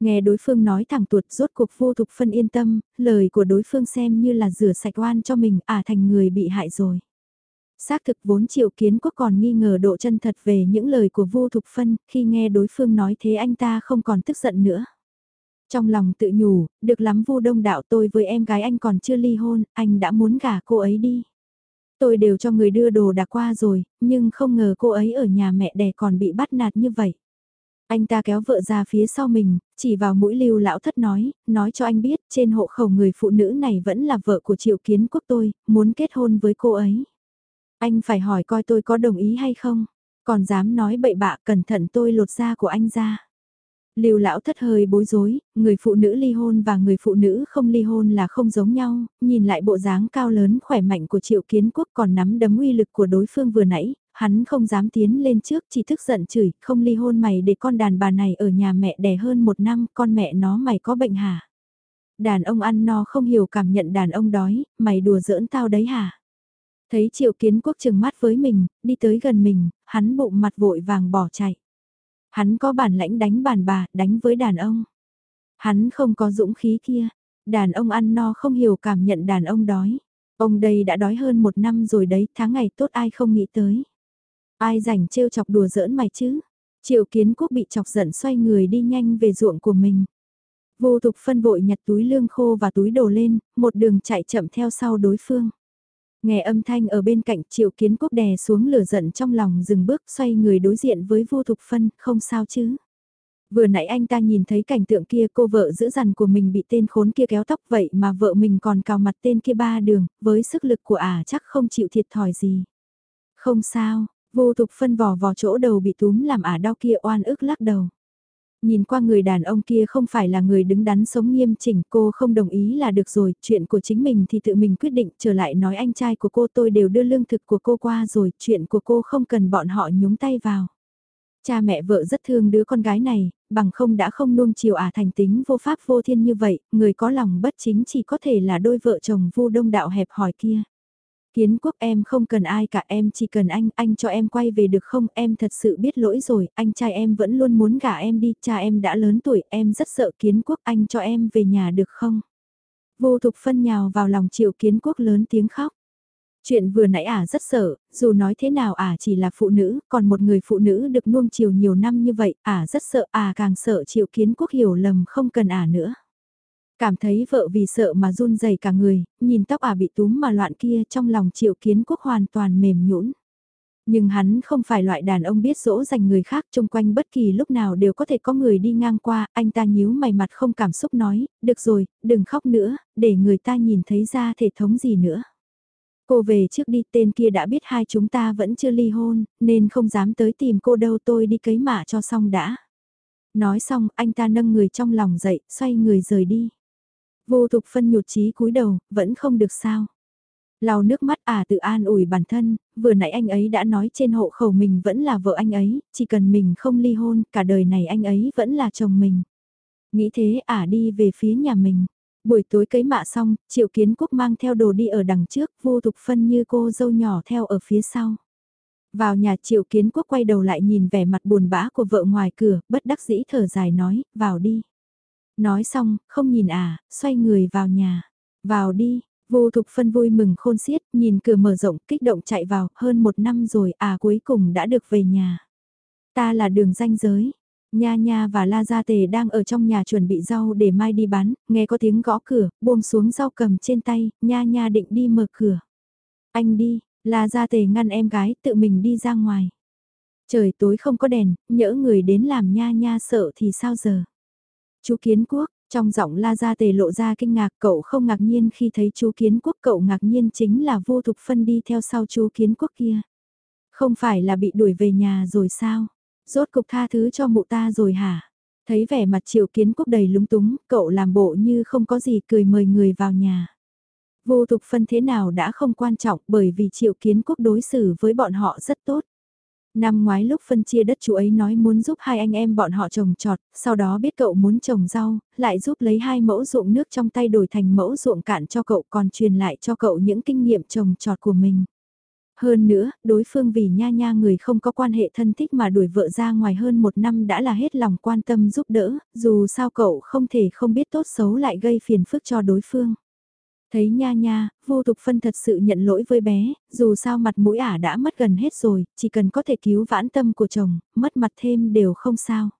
Nghe đối phương nói thẳng tuột rốt cuộc vô thục phân yên tâm, lời của đối phương xem như là rửa sạch oan cho mình à thành người bị hại rồi. Xác thực vốn triệu kiến quốc còn nghi ngờ độ chân thật về những lời của vô thục phân, khi nghe đối phương nói thế anh ta không còn tức giận nữa. Trong lòng tự nhủ, được lắm vô đông đạo tôi với em gái anh còn chưa ly hôn, anh đã muốn gả cô ấy đi. Tôi đều cho người đưa đồ đã qua rồi, nhưng không ngờ cô ấy ở nhà mẹ đẻ còn bị bắt nạt như vậy. Anh ta kéo vợ ra phía sau mình, chỉ vào mũi lưu lão thất nói, nói cho anh biết trên hộ khẩu người phụ nữ này vẫn là vợ của triệu kiến quốc tôi, muốn kết hôn với cô ấy. Anh phải hỏi coi tôi có đồng ý hay không, còn dám nói bậy bạ cẩn thận tôi lột da của anh ra. Lưu lão thất hơi bối rối, người phụ nữ ly hôn và người phụ nữ không ly hôn là không giống nhau, nhìn lại bộ dáng cao lớn khỏe mạnh của triệu kiến quốc còn nắm đấm uy lực của đối phương vừa nãy, hắn không dám tiến lên trước chỉ thức giận chửi, không ly hôn mày để con đàn bà này ở nhà mẹ đẻ hơn một năm, con mẹ nó mày có bệnh hả? Đàn ông ăn no không hiểu cảm nhận đàn ông đói, mày đùa giỡn tao đấy hả? Thấy triệu kiến quốc chừng mắt với mình, đi tới gần mình, hắn bụng mặt vội vàng bỏ chạy. Hắn có bản lãnh đánh bàn bà, đánh với đàn ông. Hắn không có dũng khí kia. Đàn ông ăn no không hiểu cảm nhận đàn ông đói. Ông đây đã đói hơn một năm rồi đấy, tháng ngày tốt ai không nghĩ tới. Ai rảnh trêu chọc đùa giỡn mày chứ? Triệu kiến quốc bị chọc giận xoay người đi nhanh về ruộng của mình. Vô tục phân vội nhặt túi lương khô và túi đồ lên, một đường chạy chậm theo sau đối phương. Nghe âm thanh ở bên cạnh triệu kiến quốc đè xuống lửa giận trong lòng dừng bước xoay người đối diện với vô thục phân, không sao chứ. Vừa nãy anh ta nhìn thấy cảnh tượng kia cô vợ giữ dằn của mình bị tên khốn kia kéo tóc vậy mà vợ mình còn cào mặt tên kia ba đường, với sức lực của ả chắc không chịu thiệt thòi gì. Không sao, vô thục phân vò vò chỗ đầu bị túm làm ả đau kia oan ức lắc đầu. Nhìn qua người đàn ông kia không phải là người đứng đắn sống nghiêm chỉnh cô không đồng ý là được rồi, chuyện của chính mình thì tự mình quyết định trở lại nói anh trai của cô tôi đều đưa lương thực của cô qua rồi, chuyện của cô không cần bọn họ nhúng tay vào. Cha mẹ vợ rất thương đứa con gái này, bằng không đã không nuông chiều à thành tính vô pháp vô thiên như vậy, người có lòng bất chính chỉ có thể là đôi vợ chồng vu đông đạo hẹp hỏi kia. Kiến quốc em không cần ai cả em chỉ cần anh, anh cho em quay về được không, em thật sự biết lỗi rồi, anh trai em vẫn luôn muốn gả em đi, cha em đã lớn tuổi, em rất sợ kiến quốc, anh cho em về nhà được không? Vô thục phân nhào vào lòng triệu kiến quốc lớn tiếng khóc. Chuyện vừa nãy ả rất sợ, dù nói thế nào ả chỉ là phụ nữ, còn một người phụ nữ được nuông chiều nhiều năm như vậy, ả rất sợ, ả càng sợ triệu kiến quốc hiểu lầm không cần ả nữa. Cảm thấy vợ vì sợ mà run rẩy cả người, nhìn tóc ả bị túm mà loạn kia trong lòng triệu kiến quốc hoàn toàn mềm nhũn. Nhưng hắn không phải loại đàn ông biết dỗ dành người khác chung quanh bất kỳ lúc nào đều có thể có người đi ngang qua, anh ta nhíu mày mặt không cảm xúc nói, được rồi, đừng khóc nữa, để người ta nhìn thấy ra thể thống gì nữa. Cô về trước đi tên kia đã biết hai chúng ta vẫn chưa ly hôn, nên không dám tới tìm cô đâu tôi đi cấy mạ cho xong đã. Nói xong anh ta nâng người trong lòng dậy, xoay người rời đi. Vô thục phân nhụt chí cúi đầu, vẫn không được sao. Lau nước mắt à tự an ủi bản thân, vừa nãy anh ấy đã nói trên hộ khẩu mình vẫn là vợ anh ấy, chỉ cần mình không ly hôn, cả đời này anh ấy vẫn là chồng mình. Nghĩ thế à đi về phía nhà mình. Buổi tối cấy mạ xong, triệu kiến quốc mang theo đồ đi ở đằng trước, vô thục phân như cô dâu nhỏ theo ở phía sau. Vào nhà triệu kiến quốc quay đầu lại nhìn vẻ mặt buồn bã của vợ ngoài cửa, bất đắc dĩ thở dài nói, vào đi. Nói xong, không nhìn à, xoay người vào nhà. Vào đi, vô thục phân vui mừng khôn xiết, nhìn cửa mở rộng, kích động chạy vào, hơn một năm rồi à cuối cùng đã được về nhà. Ta là đường danh giới. Nha Nha và La Gia Tề đang ở trong nhà chuẩn bị rau để mai đi bán, nghe có tiếng gõ cửa, buông xuống rau cầm trên tay, Nha Nha định đi mở cửa. Anh đi, La Gia Tề ngăn em gái tự mình đi ra ngoài. Trời tối không có đèn, nhỡ người đến làm Nha Nha sợ thì sao giờ? Chú Kiến Quốc, trong giọng La Gia Tề lộ ra kinh ngạc cậu không ngạc nhiên khi thấy chú Kiến Quốc cậu ngạc nhiên chính là vô thục phân đi theo sau chú Kiến Quốc kia. Không phải là bị đuổi về nhà rồi sao? Rốt cục tha thứ cho mụ ta rồi hả? Thấy vẻ mặt triệu kiến quốc đầy lúng túng, cậu làm bộ như không có gì cười mời người vào nhà. Vô thục phân thế nào đã không quan trọng bởi vì triệu kiến quốc đối xử với bọn họ rất tốt. Năm ngoái lúc phân chia đất chú ấy nói muốn giúp hai anh em bọn họ trồng trọt, sau đó biết cậu muốn trồng rau, lại giúp lấy hai mẫu ruộng nước trong tay đổi thành mẫu ruộng cạn cho cậu còn truyền lại cho cậu những kinh nghiệm trồng trọt của mình. Hơn nữa, đối phương vì nha nha người không có quan hệ thân thích mà đuổi vợ ra ngoài hơn một năm đã là hết lòng quan tâm giúp đỡ, dù sao cậu không thể không biết tốt xấu lại gây phiền phức cho đối phương. Thấy nha nha, vô tục phân thật sự nhận lỗi với bé, dù sao mặt mũi ả đã mất gần hết rồi, chỉ cần có thể cứu vãn tâm của chồng, mất mặt thêm đều không sao.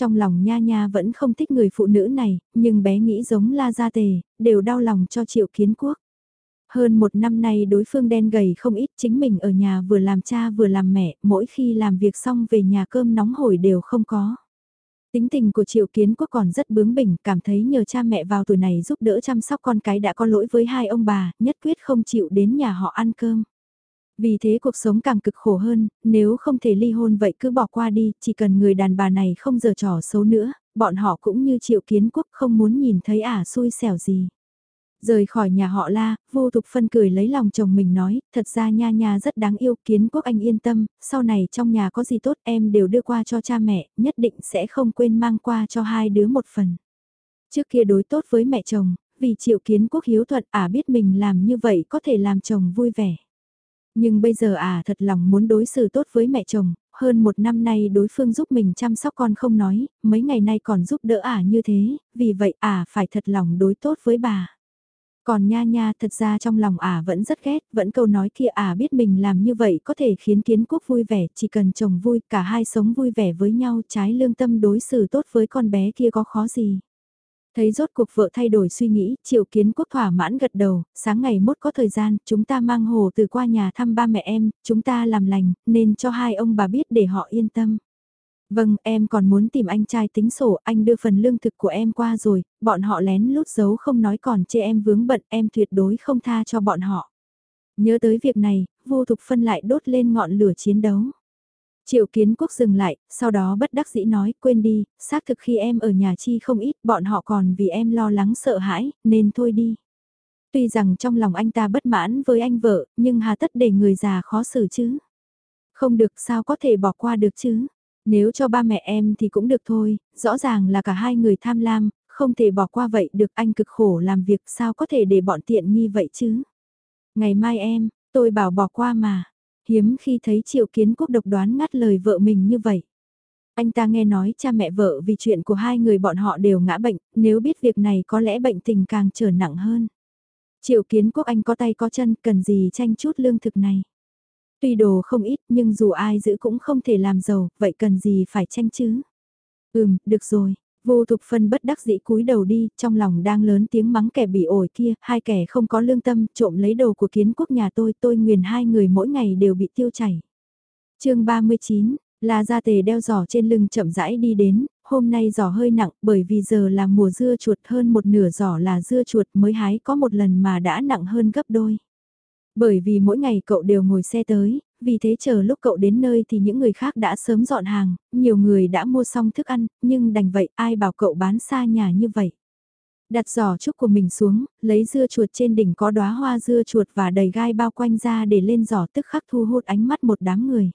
Trong lòng nha nha vẫn không thích người phụ nữ này, nhưng bé nghĩ giống la gia tề, đều đau lòng cho triệu kiến quốc. Hơn một năm nay đối phương đen gầy không ít chính mình ở nhà vừa làm cha vừa làm mẹ, mỗi khi làm việc xong về nhà cơm nóng hổi đều không có. Tính tình của Triệu Kiến Quốc còn rất bướng bỉnh, cảm thấy nhờ cha mẹ vào tuổi này giúp đỡ chăm sóc con cái đã có lỗi với hai ông bà, nhất quyết không chịu đến nhà họ ăn cơm. Vì thế cuộc sống càng cực khổ hơn, nếu không thể ly hôn vậy cứ bỏ qua đi, chỉ cần người đàn bà này không giờ trò xấu nữa, bọn họ cũng như Triệu Kiến Quốc không muốn nhìn thấy ả xui xẻo gì. Rời khỏi nhà họ la, vô thục phân cười lấy lòng chồng mình nói, thật ra nha nha rất đáng yêu, kiến quốc anh yên tâm, sau này trong nhà có gì tốt em đều đưa qua cho cha mẹ, nhất định sẽ không quên mang qua cho hai đứa một phần. Trước kia đối tốt với mẹ chồng, vì chịu kiến quốc hiếu thuận ả à biết mình làm như vậy có thể làm chồng vui vẻ. Nhưng bây giờ ả à thật lòng muốn đối xử tốt với mẹ chồng, hơn một năm nay đối phương giúp mình chăm sóc con không nói, mấy ngày nay còn giúp đỡ ả à như thế, vì vậy ả à phải thật lòng đối tốt với bà. Còn nha nha thật ra trong lòng ả vẫn rất ghét, vẫn câu nói kia ả biết mình làm như vậy có thể khiến kiến quốc vui vẻ, chỉ cần chồng vui, cả hai sống vui vẻ với nhau trái lương tâm đối xử tốt với con bé kia có khó gì. Thấy rốt cuộc vợ thay đổi suy nghĩ, triệu kiến quốc thỏa mãn gật đầu, sáng ngày mốt có thời gian, chúng ta mang hồ từ qua nhà thăm ba mẹ em, chúng ta làm lành, nên cho hai ông bà biết để họ yên tâm. Vâng, em còn muốn tìm anh trai tính sổ, anh đưa phần lương thực của em qua rồi, bọn họ lén lút giấu không nói còn chê em vướng bận, em tuyệt đối không tha cho bọn họ. Nhớ tới việc này, vô thục phân lại đốt lên ngọn lửa chiến đấu. Triệu kiến quốc dừng lại, sau đó bất đắc dĩ nói, quên đi, xác thực khi em ở nhà chi không ít, bọn họ còn vì em lo lắng sợ hãi, nên thôi đi. Tuy rằng trong lòng anh ta bất mãn với anh vợ, nhưng hà tất để người già khó xử chứ. Không được sao có thể bỏ qua được chứ. Nếu cho ba mẹ em thì cũng được thôi, rõ ràng là cả hai người tham lam, không thể bỏ qua vậy được anh cực khổ làm việc sao có thể để bọn tiện nghi vậy chứ. Ngày mai em, tôi bảo bỏ qua mà. Hiếm khi thấy triệu kiến quốc độc đoán ngắt lời vợ mình như vậy. Anh ta nghe nói cha mẹ vợ vì chuyện của hai người bọn họ đều ngã bệnh, nếu biết việc này có lẽ bệnh tình càng trở nặng hơn. Triệu kiến quốc anh có tay có chân cần gì tranh chút lương thực này. Tuy đồ không ít nhưng dù ai giữ cũng không thể làm giàu, vậy cần gì phải tranh chứ? Ừm, được rồi. Vô thục phân bất đắc dĩ cúi đầu đi, trong lòng đang lớn tiếng mắng kẻ bị ổi kia, hai kẻ không có lương tâm, trộm lấy đồ của kiến quốc nhà tôi, tôi nguyền hai người mỗi ngày đều bị tiêu chảy. chương 39, là gia tề đeo giỏ trên lưng chậm rãi đi đến, hôm nay giỏ hơi nặng bởi vì giờ là mùa dưa chuột hơn một nửa giỏ là dưa chuột mới hái có một lần mà đã nặng hơn gấp đôi. Bởi vì mỗi ngày cậu đều ngồi xe tới, vì thế chờ lúc cậu đến nơi thì những người khác đã sớm dọn hàng, nhiều người đã mua xong thức ăn, nhưng đành vậy ai bảo cậu bán xa nhà như vậy. Đặt giỏ trúc của mình xuống, lấy dưa chuột trên đỉnh có đóa hoa dưa chuột và đầy gai bao quanh ra để lên giỏ tức khắc thu hút ánh mắt một đám người.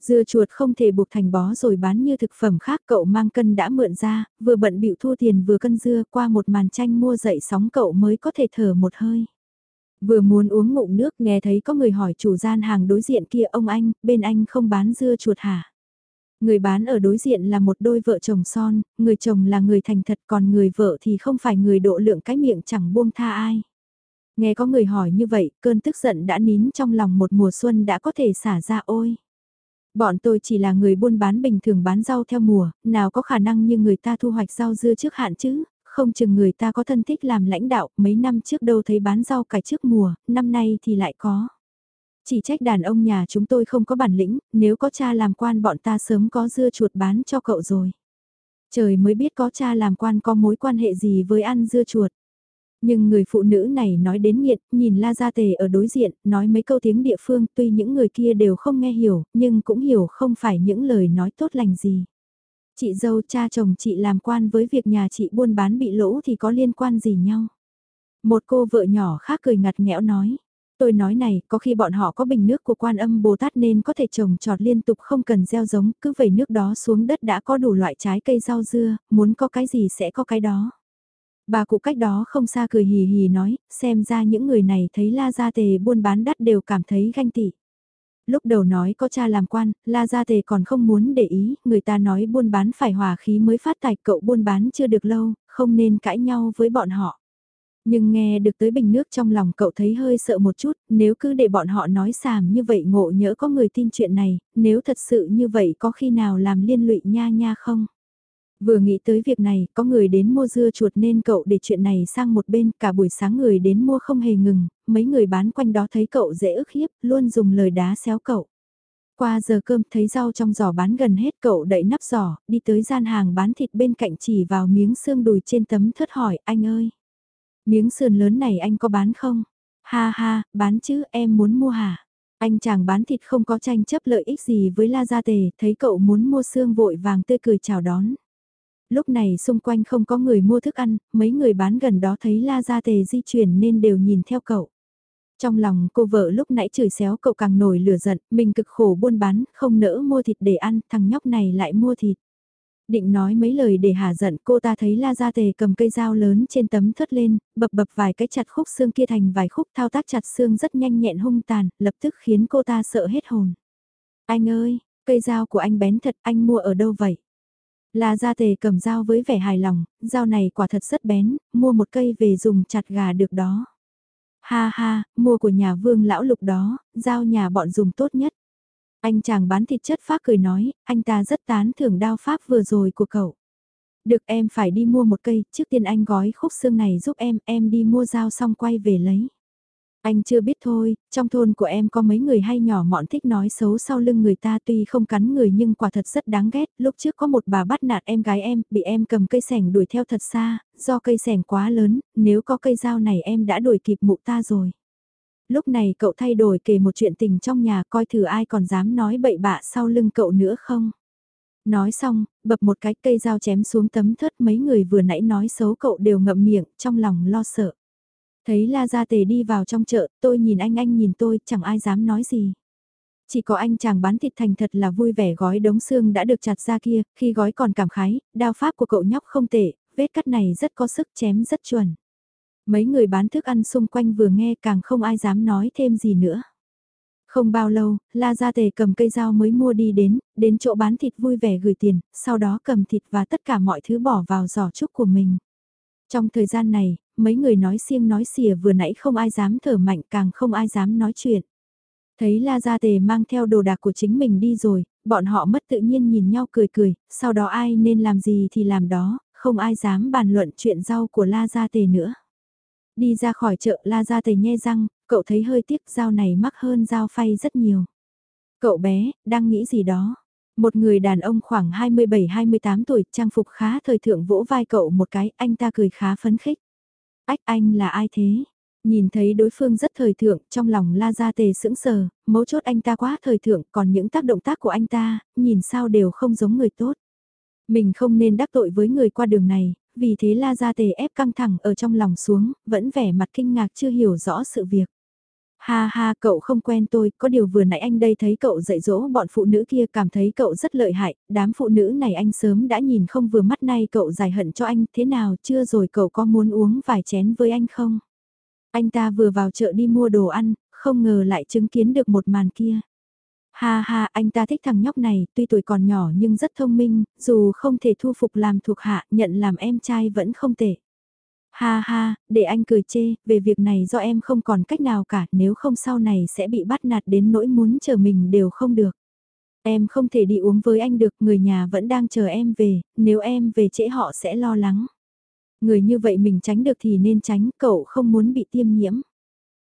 Dưa chuột không thể buộc thành bó rồi bán như thực phẩm khác cậu mang cân đã mượn ra, vừa bận bịu thua tiền vừa cân dưa qua một màn tranh mua dậy sóng cậu mới có thể thở một hơi. Vừa muốn uống ngụm nước nghe thấy có người hỏi chủ gian hàng đối diện kia ông anh, bên anh không bán dưa chuột hả? Người bán ở đối diện là một đôi vợ chồng son, người chồng là người thành thật còn người vợ thì không phải người độ lượng cái miệng chẳng buông tha ai. Nghe có người hỏi như vậy, cơn tức giận đã nín trong lòng một mùa xuân đã có thể xả ra ôi. Bọn tôi chỉ là người buôn bán bình thường bán rau theo mùa, nào có khả năng như người ta thu hoạch rau dưa trước hạn chứ, không chừng người ta có thân thích làm lãnh đạo, mấy năm trước đâu thấy bán rau cải trước mùa, năm nay thì lại có. Chỉ trách đàn ông nhà chúng tôi không có bản lĩnh, nếu có cha làm quan bọn ta sớm có dưa chuột bán cho cậu rồi. Trời mới biết có cha làm quan có mối quan hệ gì với ăn dưa chuột. Nhưng người phụ nữ này nói đến nghiện, nhìn La Gia Tề ở đối diện, nói mấy câu tiếng địa phương tuy những người kia đều không nghe hiểu, nhưng cũng hiểu không phải những lời nói tốt lành gì. Chị dâu cha chồng chị làm quan với việc nhà chị buôn bán bị lỗ thì có liên quan gì nhau. Một cô vợ nhỏ khác cười ngặt nghẽo nói. Tôi nói này, có khi bọn họ có bình nước của quan âm Bồ Tát nên có thể trồng trọt liên tục không cần gieo giống, cứ vẩy nước đó xuống đất đã có đủ loại trái cây rau dưa, muốn có cái gì sẽ có cái đó. Bà cụ cách đó không xa cười hì hì nói, xem ra những người này thấy La Gia Tề buôn bán đắt đều cảm thấy ganh tị. Lúc đầu nói có cha làm quan, La Gia Tề còn không muốn để ý, người ta nói buôn bán phải hòa khí mới phát tài cậu buôn bán chưa được lâu, không nên cãi nhau với bọn họ. Nhưng nghe được tới bình nước trong lòng cậu thấy hơi sợ một chút, nếu cứ để bọn họ nói xàm như vậy ngộ nhỡ có người tin chuyện này, nếu thật sự như vậy có khi nào làm liên lụy nha nha không? Vừa nghĩ tới việc này, có người đến mua dưa chuột nên cậu để chuyện này sang một bên, cả buổi sáng người đến mua không hề ngừng, mấy người bán quanh đó thấy cậu dễ ức hiếp, luôn dùng lời đá xéo cậu. Qua giờ cơm thấy rau trong giỏ bán gần hết cậu đậy nắp giỏ, đi tới gian hàng bán thịt bên cạnh chỉ vào miếng xương đùi trên tấm thớt hỏi anh ơi. Miếng sườn lớn này anh có bán không? Ha ha, bán chứ em muốn mua hả? Anh chàng bán thịt không có tranh chấp lợi ích gì với La Gia Tề, thấy cậu muốn mua xương vội vàng tươi cười chào đón. Lúc này xung quanh không có người mua thức ăn, mấy người bán gần đó thấy La Gia Tề di chuyển nên đều nhìn theo cậu. Trong lòng cô vợ lúc nãy chửi xéo cậu càng nổi lửa giận, mình cực khổ buôn bán, không nỡ mua thịt để ăn, thằng nhóc này lại mua thịt. Định nói mấy lời để hả giận cô ta thấy La Gia Tề cầm cây dao lớn trên tấm thất lên, bập bập vài cái chặt khúc xương kia thành vài khúc thao tác chặt xương rất nhanh nhẹn hung tàn, lập tức khiến cô ta sợ hết hồn. Anh ơi, cây dao của anh bén thật, anh mua ở đâu vậy? La Gia Tề cầm dao với vẻ hài lòng, dao này quả thật rất bén, mua một cây về dùng chặt gà được đó. Ha ha, mua của nhà vương lão lục đó, dao nhà bọn dùng tốt nhất. Anh chàng bán thịt chất phác cười nói, anh ta rất tán thưởng đao pháp vừa rồi của cậu. Được em phải đi mua một cây, trước tiên anh gói khúc xương này giúp em, em đi mua dao xong quay về lấy. Anh chưa biết thôi, trong thôn của em có mấy người hay nhỏ mọn thích nói xấu sau lưng người ta tuy không cắn người nhưng quả thật rất đáng ghét. Lúc trước có một bà bắt nạt em gái em, bị em cầm cây sẻng đuổi theo thật xa, do cây sẻng quá lớn, nếu có cây dao này em đã đuổi kịp mụ ta rồi. Lúc này cậu thay đổi kể một chuyện tình trong nhà coi thử ai còn dám nói bậy bạ sau lưng cậu nữa không. Nói xong, bập một cái cây dao chém xuống tấm thớt mấy người vừa nãy nói xấu cậu đều ngậm miệng, trong lòng lo sợ. Thấy La Gia Tề đi vào trong chợ, tôi nhìn anh anh nhìn tôi, chẳng ai dám nói gì. Chỉ có anh chàng bán thịt thành thật là vui vẻ gói đống xương đã được chặt ra kia, khi gói còn cảm khái, đao pháp của cậu nhóc không tệ, vết cắt này rất có sức chém rất chuẩn. Mấy người bán thức ăn xung quanh vừa nghe càng không ai dám nói thêm gì nữa. Không bao lâu, La Gia Tề cầm cây dao mới mua đi đến, đến chỗ bán thịt vui vẻ gửi tiền, sau đó cầm thịt và tất cả mọi thứ bỏ vào giỏ trúc của mình. Trong thời gian này, mấy người nói xiêng nói xìa vừa nãy không ai dám thở mạnh càng không ai dám nói chuyện. Thấy La Gia Tề mang theo đồ đạc của chính mình đi rồi, bọn họ mất tự nhiên nhìn nhau cười cười, sau đó ai nên làm gì thì làm đó, không ai dám bàn luận chuyện rau của La Gia Tề nữa. Đi ra khỏi chợ La Gia Tề nhe răng, cậu thấy hơi tiếc dao này mắc hơn dao phay rất nhiều. Cậu bé, đang nghĩ gì đó. Một người đàn ông khoảng 27-28 tuổi, trang phục khá thời thượng vỗ vai cậu một cái, anh ta cười khá phấn khích. Ách anh là ai thế? Nhìn thấy đối phương rất thời thượng, trong lòng la ra tề sững sờ, mấu chốt anh ta quá thời thượng, còn những tác động tác của anh ta, nhìn sao đều không giống người tốt. Mình không nên đắc tội với người qua đường này, vì thế la ra tề ép căng thẳng ở trong lòng xuống, vẫn vẻ mặt kinh ngạc chưa hiểu rõ sự việc. Ha ha cậu không quen tôi, có điều vừa nãy anh đây thấy cậu dạy dỗ bọn phụ nữ kia cảm thấy cậu rất lợi hại, đám phụ nữ này anh sớm đã nhìn không vừa mắt nay cậu giải hận cho anh, thế nào chưa rồi cậu có muốn uống vài chén với anh không? Anh ta vừa vào chợ đi mua đồ ăn, không ngờ lại chứng kiến được một màn kia. Ha ha, anh ta thích thằng nhóc này, tuy tuổi còn nhỏ nhưng rất thông minh, dù không thể thu phục làm thuộc hạ, nhận làm em trai vẫn không tệ. Ha ha, để anh cười chê, về việc này do em không còn cách nào cả, nếu không sau này sẽ bị bắt nạt đến nỗi muốn chờ mình đều không được. Em không thể đi uống với anh được, người nhà vẫn đang chờ em về, nếu em về trễ họ sẽ lo lắng. Người như vậy mình tránh được thì nên tránh, cậu không muốn bị tiêm nhiễm.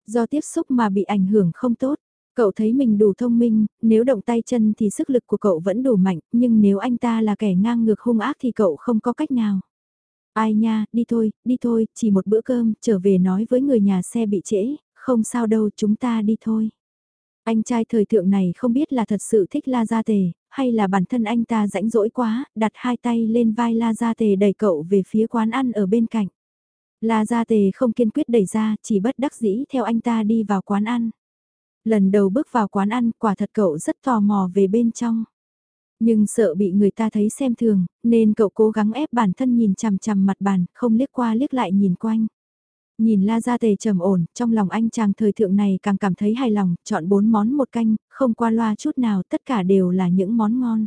Do tiếp xúc mà bị ảnh hưởng không tốt, Cậu thấy mình đủ thông minh, nếu động tay chân thì sức lực của cậu vẫn đủ mạnh, nhưng nếu anh ta là kẻ ngang ngược hung ác thì cậu không có cách nào. Ai nha, đi thôi, đi thôi, chỉ một bữa cơm, trở về nói với người nhà xe bị trễ, không sao đâu, chúng ta đi thôi. Anh trai thời thượng này không biết là thật sự thích La Gia Tề, hay là bản thân anh ta rãnh rỗi quá, đặt hai tay lên vai La Gia Tề đẩy cậu về phía quán ăn ở bên cạnh. La Gia Tề không kiên quyết đẩy ra, chỉ bất đắc dĩ theo anh ta đi vào quán ăn. Lần đầu bước vào quán ăn, quả thật cậu rất tò mò về bên trong. Nhưng sợ bị người ta thấy xem thường, nên cậu cố gắng ép bản thân nhìn chằm chằm mặt bàn, không liếc qua liếc lại nhìn quanh. Nhìn La Gia Tề trầm ổn, trong lòng anh chàng thời thượng này càng cảm thấy hài lòng, chọn bốn món một canh, không qua loa chút nào, tất cả đều là những món ngon.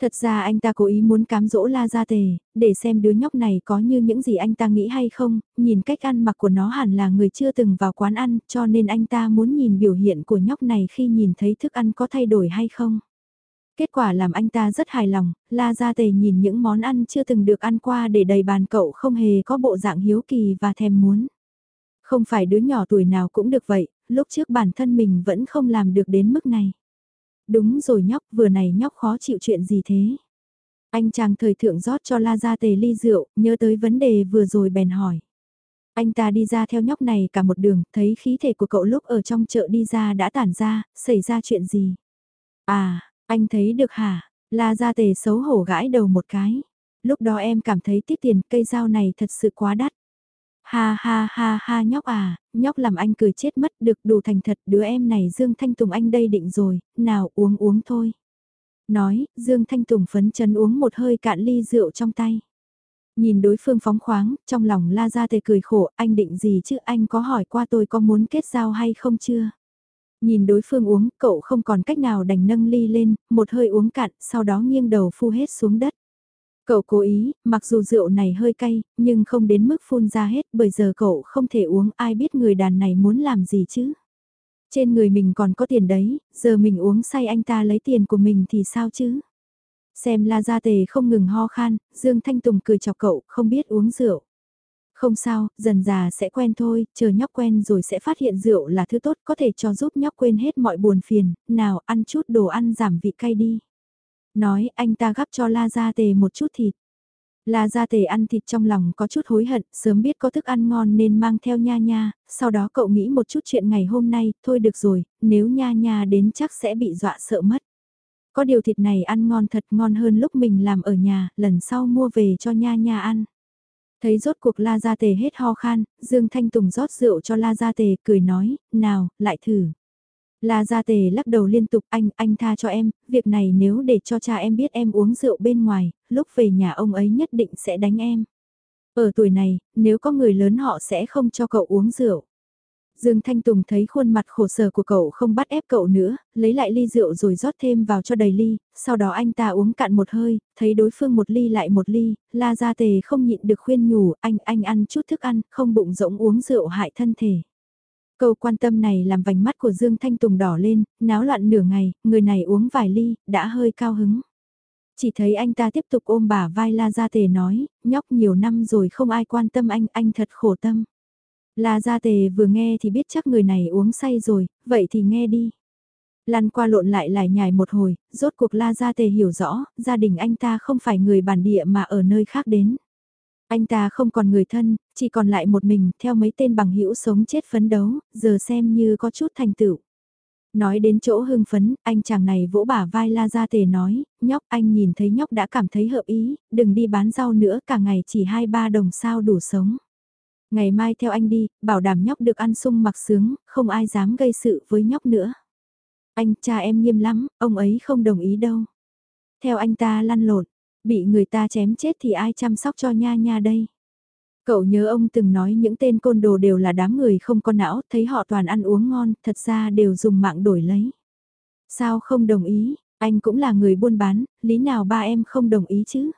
Thật ra anh ta cố ý muốn cám dỗ La Gia Tề, để xem đứa nhóc này có như những gì anh ta nghĩ hay không, nhìn cách ăn mặc của nó hẳn là người chưa từng vào quán ăn, cho nên anh ta muốn nhìn biểu hiện của nhóc này khi nhìn thấy thức ăn có thay đổi hay không. Kết quả làm anh ta rất hài lòng, La Ra Tề nhìn những món ăn chưa từng được ăn qua để đầy bàn cậu không hề có bộ dạng hiếu kỳ và thèm muốn. Không phải đứa nhỏ tuổi nào cũng được vậy, lúc trước bản thân mình vẫn không làm được đến mức này. Đúng rồi nhóc, vừa này nhóc khó chịu chuyện gì thế? Anh chàng thời thượng rót cho La Ra Tề ly rượu, nhớ tới vấn đề vừa rồi bèn hỏi. Anh ta đi ra theo nhóc này cả một đường, thấy khí thể của cậu lúc ở trong chợ đi ra đã tản ra, xảy ra chuyện gì? À, anh thấy được hả? La Gia Tề xấu hổ gãi đầu một cái. Lúc đó em cảm thấy tiếc tiền cây dao này thật sự quá đắt. Ha ha ha ha nhóc à, nhóc làm anh cười chết mất được đủ thành thật đứa em này Dương Thanh Tùng anh đây định rồi, nào uống uống thôi. Nói, Dương Thanh Tùng phấn chấn uống một hơi cạn ly rượu trong tay. Nhìn đối phương phóng khoáng, trong lòng la ra tề cười khổ, anh định gì chứ anh có hỏi qua tôi có muốn kết giao hay không chưa? Nhìn đối phương uống, cậu không còn cách nào đành nâng ly lên, một hơi uống cạn, sau đó nghiêng đầu phu hết xuống đất. Cậu cố ý, mặc dù rượu này hơi cay, nhưng không đến mức phun ra hết bởi giờ cậu không thể uống ai biết người đàn này muốn làm gì chứ. Trên người mình còn có tiền đấy, giờ mình uống say anh ta lấy tiền của mình thì sao chứ? Xem la gia tề không ngừng ho khan, Dương Thanh Tùng cười chọc cậu, không biết uống rượu. Không sao, dần già sẽ quen thôi, chờ nhóc quen rồi sẽ phát hiện rượu là thứ tốt có thể cho giúp nhóc quên hết mọi buồn phiền, nào ăn chút đồ ăn giảm vị cay đi. Nói anh ta gắp cho La Gia Tề một chút thịt. La Gia Tề ăn thịt trong lòng có chút hối hận, sớm biết có thức ăn ngon nên mang theo nha nha, sau đó cậu nghĩ một chút chuyện ngày hôm nay, thôi được rồi, nếu nha nha đến chắc sẽ bị dọa sợ mất. Có điều thịt này ăn ngon thật ngon hơn lúc mình làm ở nhà, lần sau mua về cho nha nha ăn. Thấy rốt cuộc La Gia Tề hết ho khan, Dương Thanh Tùng rót rượu cho La Gia Tề, cười nói, nào, lại thử. La Gia Tề lắc đầu liên tục anh, anh tha cho em, việc này nếu để cho cha em biết em uống rượu bên ngoài, lúc về nhà ông ấy nhất định sẽ đánh em. Ở tuổi này, nếu có người lớn họ sẽ không cho cậu uống rượu. Dương Thanh Tùng thấy khuôn mặt khổ sở của cậu không bắt ép cậu nữa, lấy lại ly rượu rồi rót thêm vào cho đầy ly, sau đó anh ta uống cạn một hơi, thấy đối phương một ly lại một ly, la gia tề không nhịn được khuyên nhủ, anh, anh ăn chút thức ăn, không bụng rỗng uống rượu hại thân thể. Câu quan tâm này làm vành mắt của Dương Thanh Tùng đỏ lên, náo loạn nửa ngày, người này uống vài ly, đã hơi cao hứng. Chỉ thấy anh ta tiếp tục ôm bả vai La Gia Tề nói, nhóc nhiều năm rồi không ai quan tâm anh, anh thật khổ tâm. La Gia Tề vừa nghe thì biết chắc người này uống say rồi, vậy thì nghe đi. Lăn qua lộn lại lại nhài một hồi, rốt cuộc La Gia Tề hiểu rõ, gia đình anh ta không phải người bản địa mà ở nơi khác đến. Anh ta không còn người thân, chỉ còn lại một mình, theo mấy tên bằng hữu sống chết phấn đấu, giờ xem như có chút thành tựu. Nói đến chỗ hưng phấn, anh chàng này vỗ bả vai La Gia Tề nói, nhóc anh nhìn thấy nhóc đã cảm thấy hợp ý, đừng đi bán rau nữa, cả ngày chỉ hai ba đồng sao đủ sống. Ngày mai theo anh đi, bảo đảm nhóc được ăn sung mặc sướng, không ai dám gây sự với nhóc nữa. Anh cha em nghiêm lắm, ông ấy không đồng ý đâu. Theo anh ta lăn lộn, bị người ta chém chết thì ai chăm sóc cho nha nha đây. Cậu nhớ ông từng nói những tên côn đồ đều là đám người không có não, thấy họ toàn ăn uống ngon, thật ra đều dùng mạng đổi lấy. Sao không đồng ý, anh cũng là người buôn bán, lý nào ba em không đồng ý chứ?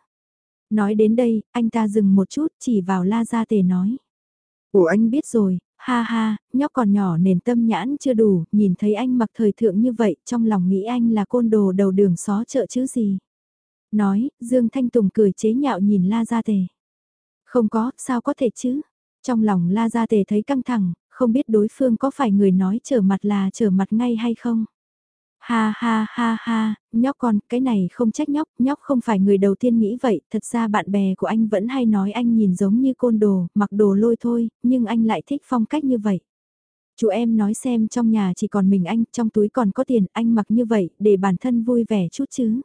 Nói đến đây, anh ta dừng một chút chỉ vào la gia tề nói. Ủa anh biết rồi, ha ha, nhóc còn nhỏ nền tâm nhãn chưa đủ, nhìn thấy anh mặc thời thượng như vậy, trong lòng nghĩ anh là côn đồ đầu đường xó chợ chứ gì. Nói, Dương Thanh Tùng cười chế nhạo nhìn La Gia Tề. Không có, sao có thể chứ? Trong lòng La Gia Tề thấy căng thẳng, không biết đối phương có phải người nói trở mặt là trở mặt ngay hay không. Ha ha ha ha, nhóc con, cái này không trách nhóc, nhóc không phải người đầu tiên nghĩ vậy, thật ra bạn bè của anh vẫn hay nói anh nhìn giống như côn đồ, mặc đồ lôi thôi, nhưng anh lại thích phong cách như vậy. Chú em nói xem trong nhà chỉ còn mình anh, trong túi còn có tiền, anh mặc như vậy, để bản thân vui vẻ chút chứ.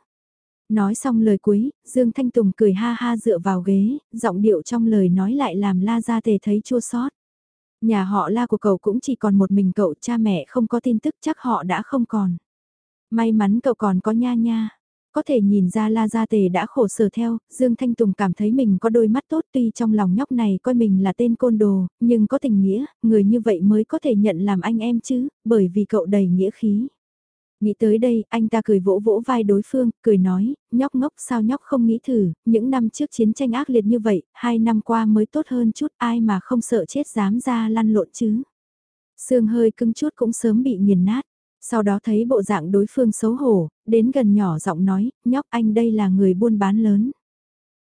Nói xong lời cuối, Dương Thanh Tùng cười ha ha dựa vào ghế, giọng điệu trong lời nói lại làm La Gia Tề thấy chua xót. Nhà họ La của cậu cũng chỉ còn một mình cậu, cha mẹ không có tin tức chắc họ đã không còn. May mắn cậu còn có nha nha. Có thể nhìn ra La Gia Tề đã khổ sở theo, Dương Thanh Tùng cảm thấy mình có đôi mắt tốt tuy trong lòng nhóc này coi mình là tên côn đồ, nhưng có tình nghĩa, người như vậy mới có thể nhận làm anh em chứ, bởi vì cậu đầy nghĩa khí. Nghĩ tới đây, anh ta cười vỗ vỗ vai đối phương, cười nói, nhóc ngốc sao nhóc không nghĩ thử, những năm trước chiến tranh ác liệt như vậy, hai năm qua mới tốt hơn chút ai mà không sợ chết dám ra lăn lộn chứ. Sương hơi cứng chút cũng sớm bị nghiền nát. Sau đó thấy bộ dạng đối phương xấu hổ, đến gần nhỏ giọng nói, nhóc anh đây là người buôn bán lớn.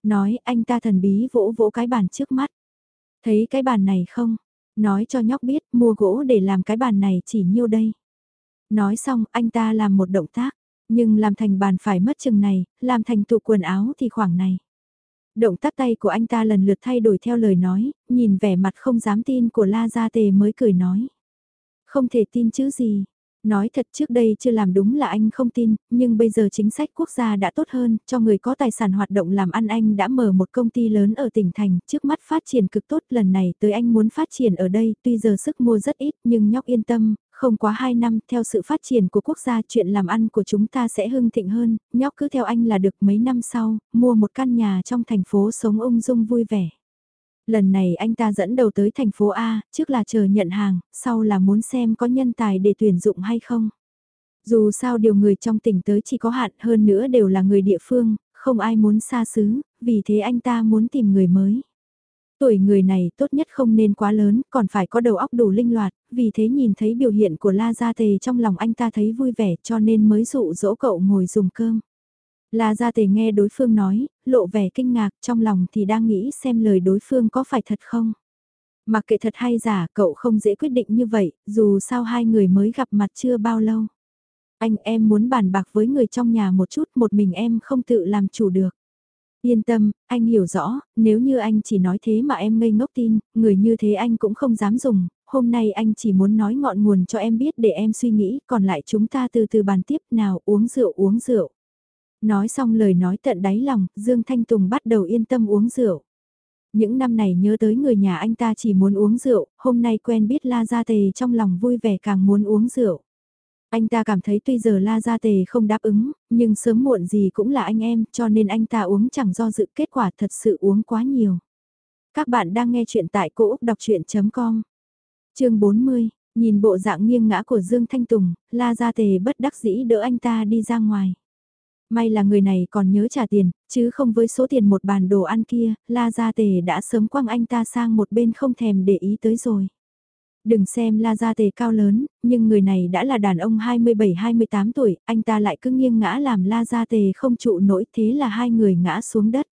Nói anh ta thần bí vỗ vỗ cái bàn trước mắt. Thấy cái bàn này không? Nói cho nhóc biết mua gỗ để làm cái bàn này chỉ nhiêu đây. Nói xong anh ta làm một động tác, nhưng làm thành bàn phải mất chừng này, làm thành tụ quần áo thì khoảng này. Động tác tay của anh ta lần lượt thay đổi theo lời nói, nhìn vẻ mặt không dám tin của La Gia Tề mới cười nói. Không thể tin chứ gì, Nói thật trước đây chưa làm đúng là anh không tin, nhưng bây giờ chính sách quốc gia đã tốt hơn, cho người có tài sản hoạt động làm ăn anh đã mở một công ty lớn ở tỉnh thành, trước mắt phát triển cực tốt lần này tới anh muốn phát triển ở đây, tuy giờ sức mua rất ít nhưng nhóc yên tâm, không quá 2 năm theo sự phát triển của quốc gia chuyện làm ăn của chúng ta sẽ hưng thịnh hơn, nhóc cứ theo anh là được mấy năm sau, mua một căn nhà trong thành phố sống ung dung vui vẻ. Lần này anh ta dẫn đầu tới thành phố A, trước là chờ nhận hàng, sau là muốn xem có nhân tài để tuyển dụng hay không. Dù sao điều người trong tỉnh tới chỉ có hạn hơn nữa đều là người địa phương, không ai muốn xa xứ, vì thế anh ta muốn tìm người mới. Tuổi người này tốt nhất không nên quá lớn, còn phải có đầu óc đủ linh loạt, vì thế nhìn thấy biểu hiện của La Gia Tề trong lòng anh ta thấy vui vẻ cho nên mới dụ dỗ cậu ngồi dùng cơm. La Gia Tề nghe đối phương nói, lộ vẻ kinh ngạc trong lòng thì đang nghĩ xem lời đối phương có phải thật không. Mặc kệ thật hay giả, cậu không dễ quyết định như vậy, dù sao hai người mới gặp mặt chưa bao lâu. Anh em muốn bàn bạc với người trong nhà một chút, một mình em không tự làm chủ được. Yên tâm, anh hiểu rõ, nếu như anh chỉ nói thế mà em ngây ngốc tin, người như thế anh cũng không dám dùng, hôm nay anh chỉ muốn nói ngọn nguồn cho em biết để em suy nghĩ, còn lại chúng ta từ từ bàn tiếp nào uống rượu uống rượu. Nói xong lời nói tận đáy lòng, Dương Thanh Tùng bắt đầu yên tâm uống rượu. Những năm này nhớ tới người nhà anh ta chỉ muốn uống rượu, hôm nay quen biết La Gia Tề trong lòng vui vẻ càng muốn uống rượu. Anh ta cảm thấy tuy giờ La Gia Tề không đáp ứng, nhưng sớm muộn gì cũng là anh em, cho nên anh ta uống chẳng do dự kết quả thật sự uống quá nhiều. Các bạn đang nghe chuyện tại cỗ Úc Đọc Chuyện.com Chương 40, nhìn bộ dạng nghiêng ngã của Dương Thanh Tùng, La Gia Tề bất đắc dĩ đỡ anh ta đi ra ngoài. May là người này còn nhớ trả tiền, chứ không với số tiền một bàn đồ ăn kia, La Gia Tề đã sớm quăng anh ta sang một bên không thèm để ý tới rồi. Đừng xem La Gia Tề cao lớn, nhưng người này đã là đàn ông 27-28 tuổi, anh ta lại cứ nghiêng ngã làm La Gia Tề không trụ nổi thế là hai người ngã xuống đất.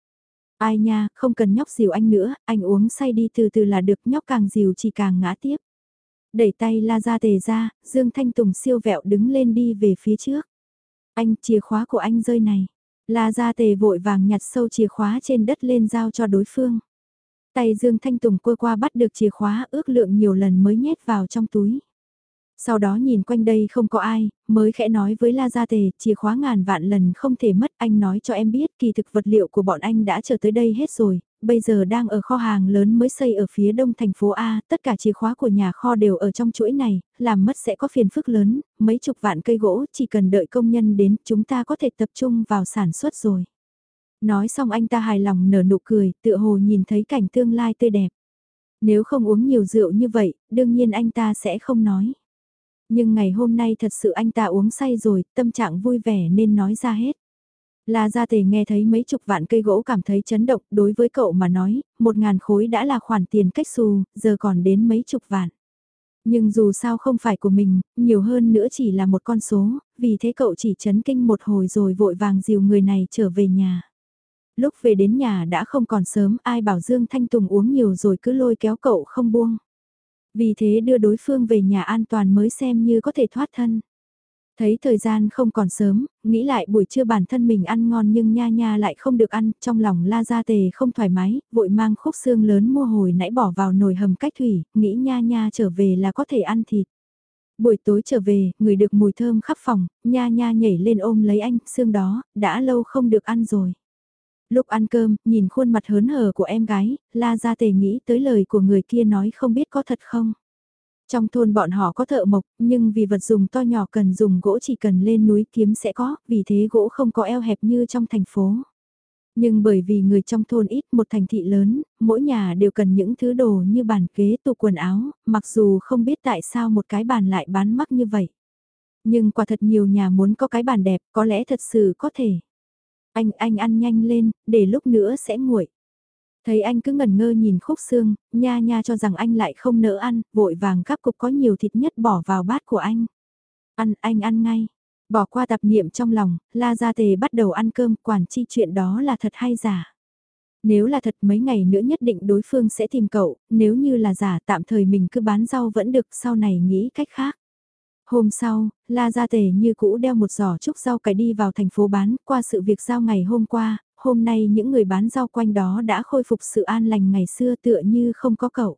Ai nha, không cần nhóc dìu anh nữa, anh uống say đi từ từ là được nhóc càng dìu chỉ càng ngã tiếp. Đẩy tay La Gia Tề ra, Dương Thanh Tùng siêu vẹo đứng lên đi về phía trước. Anh, chìa khóa của anh rơi này. La Gia Tề vội vàng nhặt sâu chìa khóa trên đất lên giao cho đối phương. Tay Dương Thanh Tùng quơ qua bắt được chìa khóa ước lượng nhiều lần mới nhét vào trong túi. Sau đó nhìn quanh đây không có ai, mới khẽ nói với La Gia Tề, chìa khóa ngàn vạn lần không thể mất, anh nói cho em biết kỳ thực vật liệu của bọn anh đã trở tới đây hết rồi, bây giờ đang ở kho hàng lớn mới xây ở phía đông thành phố A, tất cả chìa khóa của nhà kho đều ở trong chuỗi này, làm mất sẽ có phiền phức lớn, mấy chục vạn cây gỗ chỉ cần đợi công nhân đến chúng ta có thể tập trung vào sản xuất rồi. Nói xong anh ta hài lòng nở nụ cười, tựa hồ nhìn thấy cảnh tương lai tươi đẹp. Nếu không uống nhiều rượu như vậy, đương nhiên anh ta sẽ không nói. Nhưng ngày hôm nay thật sự anh ta uống say rồi, tâm trạng vui vẻ nên nói ra hết. La Gia Tề nghe thấy mấy chục vạn cây gỗ cảm thấy chấn động, đối với cậu mà nói, một ngàn khối đã là khoản tiền cách xù, giờ còn đến mấy chục vạn. Nhưng dù sao không phải của mình, nhiều hơn nữa chỉ là một con số, vì thế cậu chỉ chấn kinh một hồi rồi vội vàng dìu người này trở về nhà. Lúc về đến nhà đã không còn sớm ai bảo Dương Thanh Tùng uống nhiều rồi cứ lôi kéo cậu không buông. Vì thế đưa đối phương về nhà an toàn mới xem như có thể thoát thân. Thấy thời gian không còn sớm, nghĩ lại buổi trưa bản thân mình ăn ngon nhưng nha nha lại không được ăn, trong lòng la ra tề không thoải mái, vội mang khúc xương lớn mua hồi nãy bỏ vào nồi hầm cách thủy, nghĩ nha nha trở về là có thể ăn thịt. Buổi tối trở về, người được mùi thơm khắp phòng, nha nha nhảy lên ôm lấy anh, xương đó, đã lâu không được ăn rồi. Lúc ăn cơm, nhìn khuôn mặt hớn hở của em gái, la ra tề nghĩ tới lời của người kia nói không biết có thật không. Trong thôn bọn họ có thợ mộc, nhưng vì vật dùng to nhỏ cần dùng gỗ chỉ cần lên núi kiếm sẽ có, vì thế gỗ không có eo hẹp như trong thành phố. Nhưng bởi vì người trong thôn ít một thành thị lớn, mỗi nhà đều cần những thứ đồ như bàn ghế tủ quần áo, mặc dù không biết tại sao một cái bàn lại bán mắc như vậy. Nhưng quả thật nhiều nhà muốn có cái bàn đẹp, có lẽ thật sự có thể. Anh, anh ăn nhanh lên, để lúc nữa sẽ nguội. Thấy anh cứ ngẩn ngơ nhìn khúc xương, nha nha cho rằng anh lại không nỡ ăn, vội vàng cắp cục có nhiều thịt nhất bỏ vào bát của anh. Ăn, anh ăn ngay. Bỏ qua tập niệm trong lòng, la gia tề bắt đầu ăn cơm, quản chi chuyện đó là thật hay giả. Nếu là thật mấy ngày nữa nhất định đối phương sẽ tìm cậu, nếu như là giả tạm thời mình cứ bán rau vẫn được, sau này nghĩ cách khác. Hôm sau, La Gia Tề như cũ đeo một giỏ trúc rau cải đi vào thành phố bán, qua sự việc giao ngày hôm qua, hôm nay những người bán rau quanh đó đã khôi phục sự an lành ngày xưa tựa như không có cậu.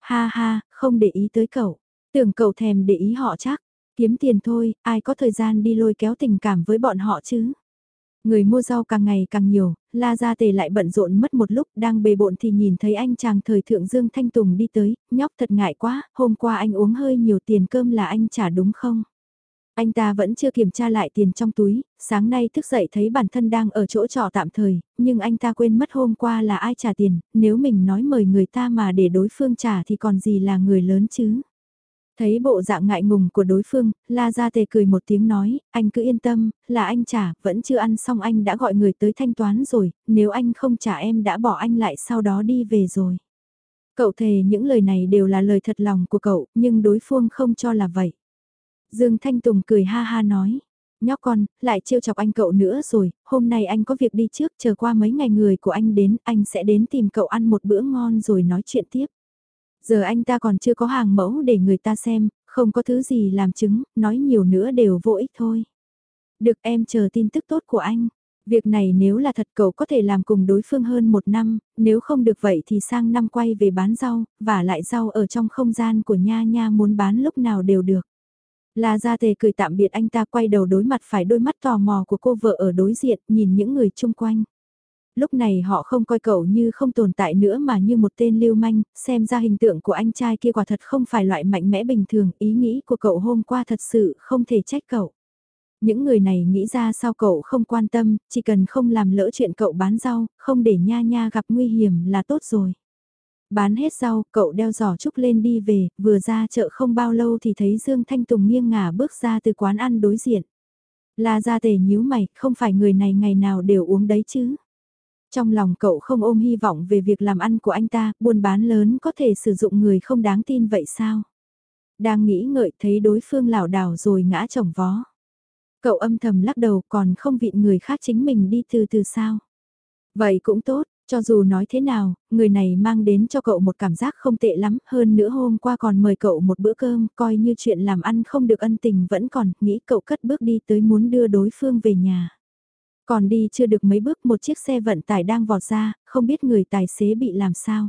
Ha ha, không để ý tới cậu, tưởng cậu thèm để ý họ chắc, kiếm tiền thôi, ai có thời gian đi lôi kéo tình cảm với bọn họ chứ. Người mua rau càng ngày càng nhiều, La Gia Tề lại bận rộn mất một lúc, đang bề bộn thì nhìn thấy anh chàng thời thượng Dương Thanh Tùng đi tới, nhóc thật ngại quá, hôm qua anh uống hơi nhiều tiền cơm là anh trả đúng không? Anh ta vẫn chưa kiểm tra lại tiền trong túi, sáng nay thức dậy thấy bản thân đang ở chỗ trọ tạm thời, nhưng anh ta quên mất hôm qua là ai trả tiền, nếu mình nói mời người ta mà để đối phương trả thì còn gì là người lớn chứ. Thấy bộ dạng ngại ngùng của đối phương, La Gia Tề cười một tiếng nói, anh cứ yên tâm, là anh trả, vẫn chưa ăn xong anh đã gọi người tới thanh toán rồi, nếu anh không trả em đã bỏ anh lại sau đó đi về rồi. Cậu thề những lời này đều là lời thật lòng của cậu, nhưng đối phương không cho là vậy. Dương Thanh Tùng cười ha ha nói, nhóc con, lại trêu chọc anh cậu nữa rồi, hôm nay anh có việc đi trước, chờ qua mấy ngày người của anh đến, anh sẽ đến tìm cậu ăn một bữa ngon rồi nói chuyện tiếp. Giờ anh ta còn chưa có hàng mẫu để người ta xem, không có thứ gì làm chứng, nói nhiều nữa đều vô ích thôi. Được em chờ tin tức tốt của anh. Việc này nếu là thật cậu có thể làm cùng đối phương hơn một năm, nếu không được vậy thì sang năm quay về bán rau, và lại rau ở trong không gian của nha nha muốn bán lúc nào đều được. La Gia Tề cười tạm biệt anh ta quay đầu đối mặt phải đôi mắt tò mò của cô vợ ở đối diện nhìn những người chung quanh. Lúc này họ không coi cậu như không tồn tại nữa mà như một tên lưu manh, xem ra hình tượng của anh trai kia quả thật không phải loại mạnh mẽ bình thường, ý nghĩ của cậu hôm qua thật sự không thể trách cậu. Những người này nghĩ ra sao cậu không quan tâm, chỉ cần không làm lỡ chuyện cậu bán rau, không để nha nha gặp nguy hiểm là tốt rồi. Bán hết rau, cậu đeo giỏ trúc lên đi về, vừa ra chợ không bao lâu thì thấy Dương Thanh Tùng nghiêng ngả bước ra từ quán ăn đối diện. La Gia tề nhíu mày, không phải người này ngày nào đều uống đấy chứ. Trong lòng cậu không ôm hy vọng về việc làm ăn của anh ta, buôn bán lớn có thể sử dụng người không đáng tin vậy sao? Đang nghĩ ngợi thấy đối phương lảo đảo rồi ngã chồng vó. Cậu âm thầm lắc đầu còn không vịn người khác chính mình đi từ từ sao? Vậy cũng tốt, cho dù nói thế nào, người này mang đến cho cậu một cảm giác không tệ lắm, hơn nữa hôm qua còn mời cậu một bữa cơm, coi như chuyện làm ăn không được ân tình vẫn còn, nghĩ cậu cất bước đi tới muốn đưa đối phương về nhà. Còn đi chưa được mấy bước một chiếc xe vận tải đang vọt ra, không biết người tài xế bị làm sao.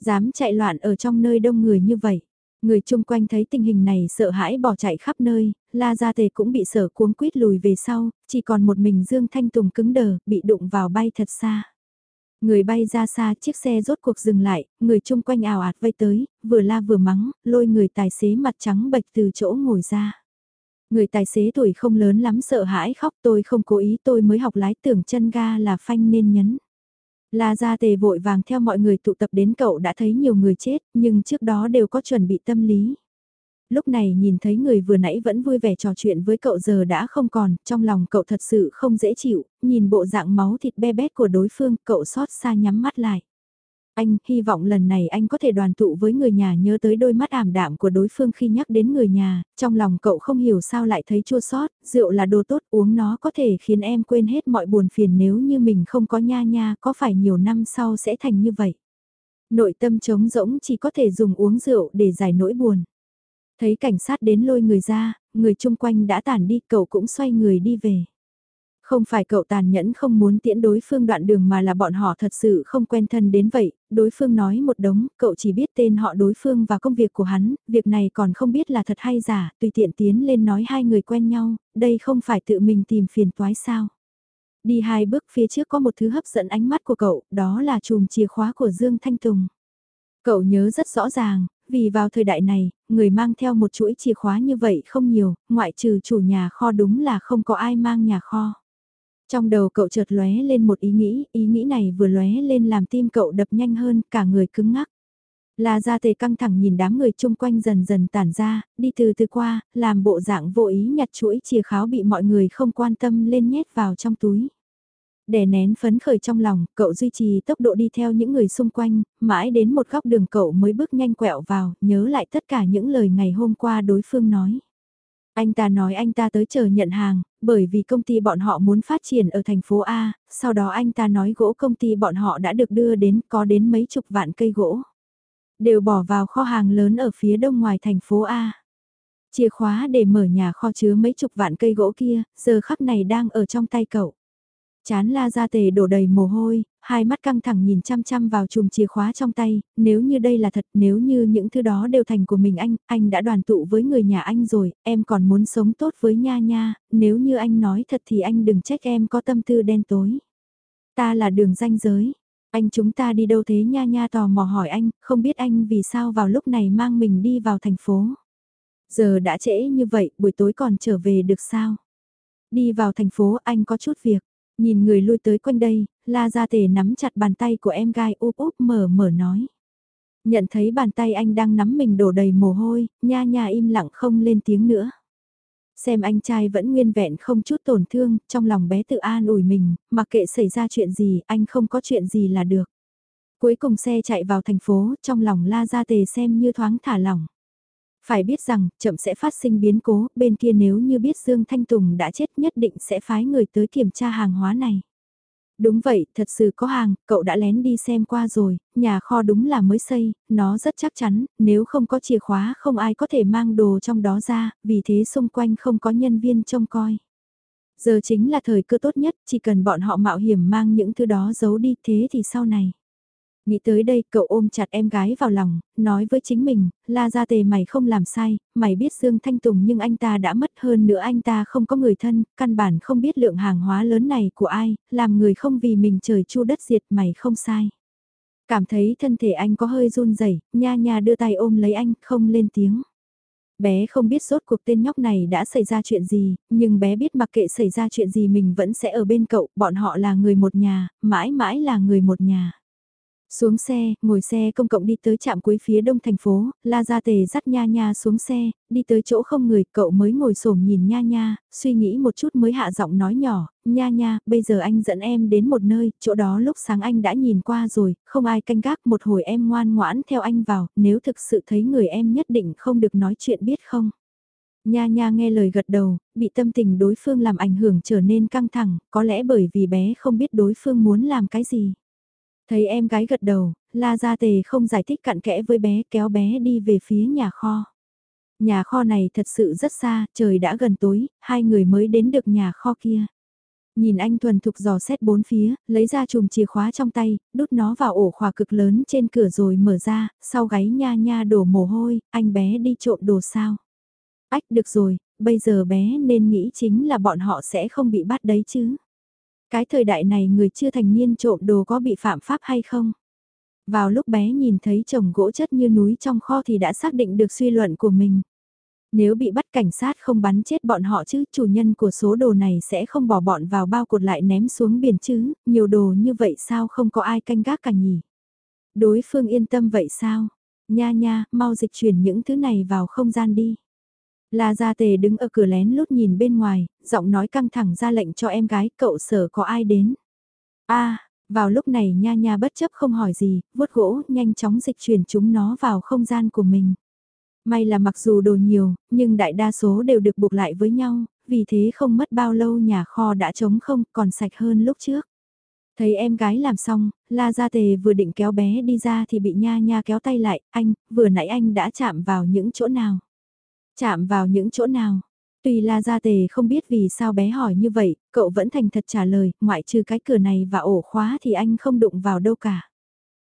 Dám chạy loạn ở trong nơi đông người như vậy. Người chung quanh thấy tình hình này sợ hãi bỏ chạy khắp nơi, la gia tề cũng bị sợ cuống quýt lùi về sau, chỉ còn một mình Dương Thanh Tùng cứng đờ, bị đụng vào bay thật xa. Người bay ra xa chiếc xe rốt cuộc dừng lại, người chung quanh ảo ạt vây tới, vừa la vừa mắng, lôi người tài xế mặt trắng bệch từ chỗ ngồi ra. Người tài xế tuổi không lớn lắm sợ hãi khóc tôi không cố ý tôi mới học lái tưởng chân ga là phanh nên nhấn. La Gia Tề vội vàng theo mọi người tụ tập đến cậu đã thấy nhiều người chết, nhưng trước đó đều có chuẩn bị tâm lý. Lúc này nhìn thấy người vừa nãy vẫn vui vẻ trò chuyện với cậu giờ đã không còn, trong lòng cậu thật sự không dễ chịu, nhìn bộ dạng máu thịt be bét của đối phương, cậu xót xa nhắm mắt lại. Anh, hy vọng lần này anh có thể đoàn tụ với người nhà nhớ tới đôi mắt ảm đạm của đối phương khi nhắc đến người nhà, trong lòng cậu không hiểu sao lại thấy chua sót, rượu là đồ tốt uống nó có thể khiến em quên hết mọi buồn phiền nếu như mình không có nha nha có phải nhiều năm sau sẽ thành như vậy. Nội tâm trống rỗng chỉ có thể dùng uống rượu để giải nỗi buồn. Thấy cảnh sát đến lôi người ra, người chung quanh đã tản đi, cậu cũng xoay người đi về. Không phải cậu tàn nhẫn không muốn tiễn đối phương đoạn đường mà là bọn họ thật sự không quen thân đến vậy, đối phương nói một đống, cậu chỉ biết tên họ đối phương và công việc của hắn, việc này còn không biết là thật hay giả, tùy tiện tiến lên nói hai người quen nhau, đây không phải tự mình tìm phiền toái sao. Đi hai bước phía trước có một thứ hấp dẫn ánh mắt của cậu, đó là chùm chìa khóa của Dương Thanh Tùng. Cậu nhớ rất rõ ràng, vì vào thời đại này, người mang theo một chuỗi chìa khóa như vậy không nhiều, ngoại trừ chủ nhà kho đúng là không có ai mang nhà kho. Trong đầu cậu chợt lóe lên một ý nghĩ, ý nghĩ này vừa lóe lên làm tim cậu đập nhanh hơn, cả người cứng ngắc. La Gia Tề căng thẳng nhìn đám người chung quanh dần dần tản ra, đi từ từ qua, làm bộ dạng vô ý nhặt chuỗi chìa kháo bị mọi người không quan tâm lên nhét vào trong túi. Đè nén phấn khởi trong lòng, cậu duy trì tốc độ đi theo những người xung quanh, mãi đến một góc đường cậu mới bước nhanh quẹo vào, nhớ lại tất cả những lời ngày hôm qua đối phương nói. Anh ta nói anh ta tới chờ nhận hàng, bởi vì công ty bọn họ muốn phát triển ở thành phố A, sau đó anh ta nói gỗ công ty bọn họ đã được đưa đến có đến mấy chục vạn cây gỗ. Đều bỏ vào kho hàng lớn ở phía đông ngoài thành phố A. Chìa khóa để mở nhà kho chứa mấy chục vạn cây gỗ kia, giờ khắc này đang ở trong tay cậu. Chán la ra tề đổ đầy mồ hôi, hai mắt căng thẳng nhìn chăm chăm vào chùm chìa khóa trong tay, nếu như đây là thật, nếu như những thứ đó đều thành của mình anh, anh đã đoàn tụ với người nhà anh rồi, em còn muốn sống tốt với nha nha, nếu như anh nói thật thì anh đừng trách em có tâm tư đen tối. Ta là đường danh giới, anh chúng ta đi đâu thế nha nha tò mò hỏi anh, không biết anh vì sao vào lúc này mang mình đi vào thành phố. Giờ đã trễ như vậy, buổi tối còn trở về được sao? Đi vào thành phố anh có chút việc. Nhìn người lui tới quanh đây, la ra tề nắm chặt bàn tay của em gai úp úp mở mở nói. Nhận thấy bàn tay anh đang nắm mình đổ đầy mồ hôi, nha nha im lặng không lên tiếng nữa. Xem anh trai vẫn nguyên vẹn không chút tổn thương, trong lòng bé tự an ủi mình, mặc kệ xảy ra chuyện gì, anh không có chuyện gì là được. Cuối cùng xe chạy vào thành phố, trong lòng la ra tề xem như thoáng thả lỏng. Phải biết rằng, chậm sẽ phát sinh biến cố, bên kia nếu như biết Dương Thanh Tùng đã chết nhất định sẽ phái người tới kiểm tra hàng hóa này. Đúng vậy, thật sự có hàng, cậu đã lén đi xem qua rồi, nhà kho đúng là mới xây, nó rất chắc chắn, nếu không có chìa khóa không ai có thể mang đồ trong đó ra, vì thế xung quanh không có nhân viên trông coi. Giờ chính là thời cơ tốt nhất, chỉ cần bọn họ mạo hiểm mang những thứ đó giấu đi thế thì sau này. Nghĩ tới đây cậu ôm chặt em gái vào lòng, nói với chính mình, la ra tề mày không làm sai, mày biết Dương Thanh Tùng nhưng anh ta đã mất hơn nữa anh ta không có người thân, căn bản không biết lượng hàng hóa lớn này của ai, làm người không vì mình trời chu đất diệt mày không sai. Cảm thấy thân thể anh có hơi run rẩy nha nha đưa tay ôm lấy anh, không lên tiếng. Bé không biết rốt cuộc tên nhóc này đã xảy ra chuyện gì, nhưng bé biết mặc kệ xảy ra chuyện gì mình vẫn sẽ ở bên cậu, bọn họ là người một nhà, mãi mãi là người một nhà. Xuống xe, ngồi xe công cộng đi tới trạm cuối phía đông thành phố, La Gia Tề dắt Nha Nha xuống xe, đi tới chỗ không người, cậu mới ngồi xổm nhìn Nha Nha, suy nghĩ một chút mới hạ giọng nói nhỏ, Nha Nha, bây giờ anh dẫn em đến một nơi, chỗ đó lúc sáng anh đã nhìn qua rồi, không ai canh gác một hồi em ngoan ngoãn theo anh vào, nếu thực sự thấy người em nhất định không được nói chuyện biết không. Nha nha nghe lời gật đầu, bị tâm tình đối phương làm ảnh hưởng trở nên căng thẳng, có lẽ bởi vì bé không biết đối phương muốn làm cái gì. Thấy em gái gật đầu, La Gia Tề không giải thích cặn kẽ với bé kéo bé đi về phía nhà kho. Nhà kho này thật sự rất xa, trời đã gần tối, hai người mới đến được nhà kho kia. Nhìn anh thuần thục dò xét bốn phía, lấy ra chùm chìa khóa trong tay, đút nó vào ổ khóa cực lớn trên cửa rồi mở ra, sau gáy nha nha đổ mồ hôi, anh bé đi trộm đồ sao. Ách được rồi, bây giờ bé nên nghĩ chính là bọn họ sẽ không bị bắt đấy chứ. Cái thời đại này người chưa thành niên trộm đồ có bị phạm pháp hay không? Vào lúc bé nhìn thấy chồng gỗ chất như núi trong kho thì đã xác định được suy luận của mình. Nếu bị bắt cảnh sát không bắn chết bọn họ chứ chủ nhân của số đồ này sẽ không bỏ bọn vào bao cột lại ném xuống biển chứ, nhiều đồ như vậy sao không có ai canh gác cả nhỉ? Đối phương yên tâm vậy sao? Nha nha, mau dịch chuyển những thứ này vào không gian đi. La Gia Tề đứng ở cửa lén lút nhìn bên ngoài, giọng nói căng thẳng ra lệnh cho em gái cậu sở có ai đến. a vào lúc này nha nha bất chấp không hỏi gì, vuốt gỗ nhanh chóng dịch chuyển chúng nó vào không gian của mình. May là mặc dù đồ nhiều, nhưng đại đa số đều được buộc lại với nhau, vì thế không mất bao lâu nhà kho đã trống không còn sạch hơn lúc trước. Thấy em gái làm xong, La Gia Tề vừa định kéo bé đi ra thì bị Nha Nha kéo tay lại, anh, vừa nãy anh đã chạm vào những chỗ nào? Chạm vào những chỗ nào? Tuy La Gia Tề không biết vì sao bé hỏi như vậy, cậu vẫn thành thật trả lời, ngoại trừ cái cửa này và ổ khóa thì anh không đụng vào đâu cả.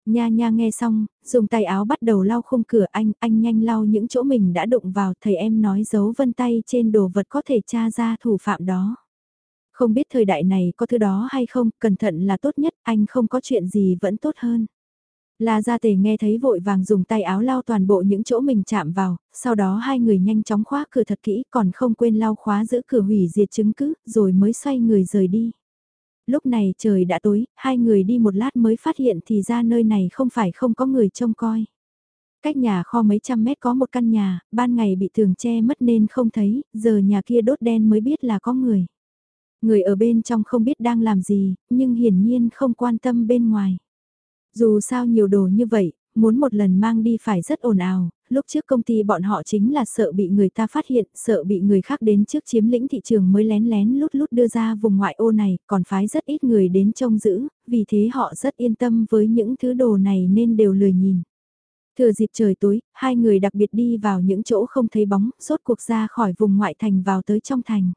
Nha nha nghe xong, dùng tay áo bắt đầu lau khung cửa anh, anh nhanh lau những chỗ mình đã đụng vào, thầy em nói dấu vân tay trên đồ vật có thể tra ra thủ phạm đó. Không biết thời đại này có thứ đó hay không, cẩn thận là tốt nhất, anh không có chuyện gì vẫn tốt hơn. La Gia Tề nghe thấy vội vàng dùng tay áo lau toàn bộ những chỗ mình chạm vào, sau đó hai người nhanh chóng khóa cửa thật kỹ còn không quên lau khóa giữ cửa hủy diệt chứng cứ, rồi mới xoay người rời đi. Lúc này trời đã tối, hai người đi một lát mới phát hiện thì ra nơi này không phải không có người trông coi. Cách nhà kho mấy trăm mét có một căn nhà, ban ngày bị tường che mất nên không thấy, giờ nhà kia đốt đen mới biết là có người. Người ở bên trong không biết đang làm gì, nhưng hiển nhiên không quan tâm bên ngoài. Dù sao nhiều đồ như vậy, muốn một lần mang đi phải rất ồn ào, lúc trước công ty bọn họ chính là sợ bị người ta phát hiện, sợ bị người khác đến trước chiếm lĩnh thị trường mới lén lén lút lút đưa ra vùng ngoại ô này, còn phái rất ít người đến trông giữ, vì thế họ rất yên tâm với những thứ đồ này nên đều lười nhìn. Thừa dịp trời tối, hai người đặc biệt đi vào những chỗ không thấy bóng, rốt cuộc ra khỏi vùng ngoại thành vào tới trong thành.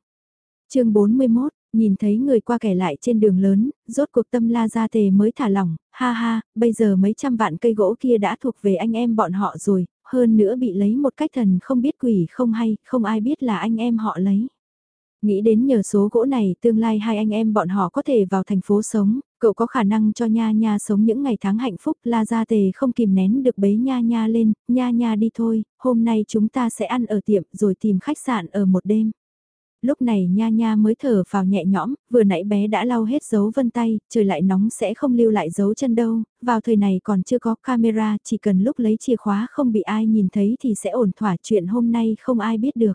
chương 41, Nhìn thấy người qua kẻ lại trên đường lớn, rốt cuộc tâm la ra tề mới thả lỏng, ha ha, bây giờ mấy trăm vạn cây gỗ kia đã thuộc về anh em bọn họ rồi, hơn nữa bị lấy một cách thần không biết quỷ không hay, không ai biết là anh em họ lấy. Nghĩ đến nhờ số gỗ này tương lai hai anh em bọn họ có thể vào thành phố sống, cậu có khả năng cho Nha Nha sống những ngày tháng hạnh phúc La Gia Tề không kìm nén được bấy Nha Nha lên, Nha Nha đi thôi, hôm nay chúng ta sẽ ăn ở tiệm rồi tìm khách sạn ở một đêm. Lúc này nha nha mới thở vào nhẹ nhõm, vừa nãy bé đã lau hết dấu vân tay, trời lại nóng sẽ không lưu lại dấu chân đâu, vào thời này còn chưa có camera, chỉ cần lúc lấy chìa khóa không bị ai nhìn thấy thì sẽ ổn thỏa chuyện hôm nay không ai biết được.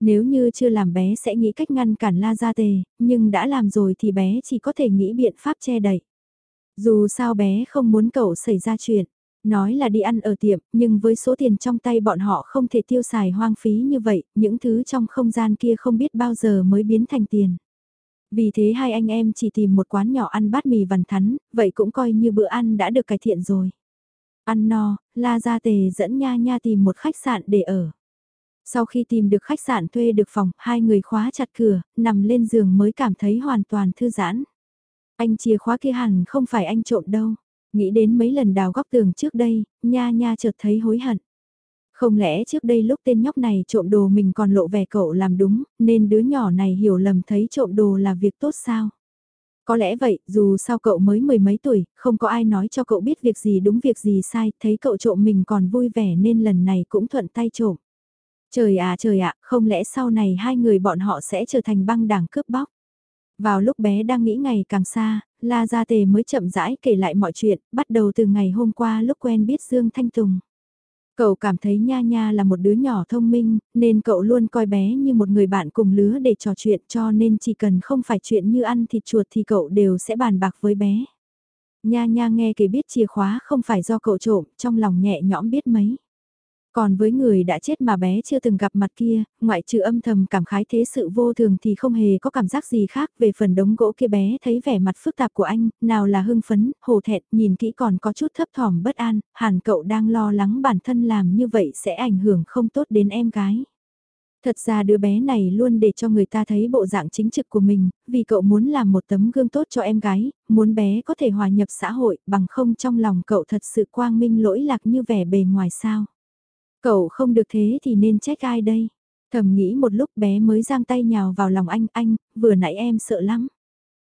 Nếu như chưa làm bé sẽ nghĩ cách ngăn cản La ra Tề, nhưng đã làm rồi thì bé chỉ có thể nghĩ biện pháp che đậy. Dù sao bé không muốn cậu xảy ra chuyện. Nói là đi ăn ở tiệm, nhưng với số tiền trong tay bọn họ không thể tiêu xài hoang phí như vậy, những thứ trong không gian kia không biết bao giờ mới biến thành tiền. Vì thế hai anh em chỉ tìm một quán nhỏ ăn bát mì vằn thắn, vậy cũng coi như bữa ăn đã được cải thiện rồi. Ăn no, La Gia Tề dẫn Nha Nha tìm một khách sạn để ở. Sau khi tìm được khách sạn thuê được phòng, hai người khóa chặt cửa, nằm lên giường mới cảm thấy hoàn toàn thư giãn. Anh chìa khóa kia hẳn không phải anh trộm đâu. Nghĩ đến mấy lần đào góc tường trước đây, nha nha chợt thấy hối hận. Không lẽ trước đây lúc tên nhóc này trộm đồ mình còn lộ vẻ cậu làm đúng, nên đứa nhỏ này hiểu lầm thấy trộm đồ là việc tốt sao? Có lẽ vậy, dù sao cậu mới mười mấy tuổi, không có ai nói cho cậu biết việc gì đúng việc gì sai, thấy cậu trộm mình còn vui vẻ nên lần này cũng thuận tay trộm. Trời à trời ạ, không lẽ sau này hai người bọn họ sẽ trở thành băng đảng cướp bóc? Vào lúc bé đang nghĩ ngày càng xa, La Gia Tề mới chậm rãi kể lại mọi chuyện, bắt đầu từ ngày hôm qua lúc quen biết Dương Thanh Tùng. Cậu cảm thấy Nha Nha là một đứa nhỏ thông minh, nên cậu luôn coi bé như một người bạn cùng lứa để trò chuyện cho nên chỉ cần không phải chuyện như ăn thịt chuột thì cậu đều sẽ bàn bạc với bé. Nha Nha nghe kể biết chìa khóa không phải do cậu trộm, trong lòng nhẹ nhõm biết mấy. Còn với người đã chết mà bé chưa từng gặp mặt kia, ngoại trừ âm thầm cảm khái thế sự vô thường thì không hề có cảm giác gì khác về phần đống gỗ kia bé thấy vẻ mặt phức tạp của anh, nào là hưng phấn, hồ thẹn, nhìn kỹ còn có chút thấp thỏm bất an, hẳn cậu đang lo lắng bản thân làm như vậy sẽ ảnh hưởng không tốt đến em gái. Thật ra đứa bé này luôn để cho người ta thấy bộ dạng chính trực của mình, vì cậu muốn làm một tấm gương tốt cho em gái, muốn bé có thể hòa nhập xã hội, bằng không trong lòng cậu thật sự quang minh lỗi lạc như vẻ bề ngoài sao. Cậu không được thế thì nên trách ai đây? Thầm nghĩ một lúc bé mới giang tay nhào vào lòng anh, anh, vừa nãy em sợ lắm.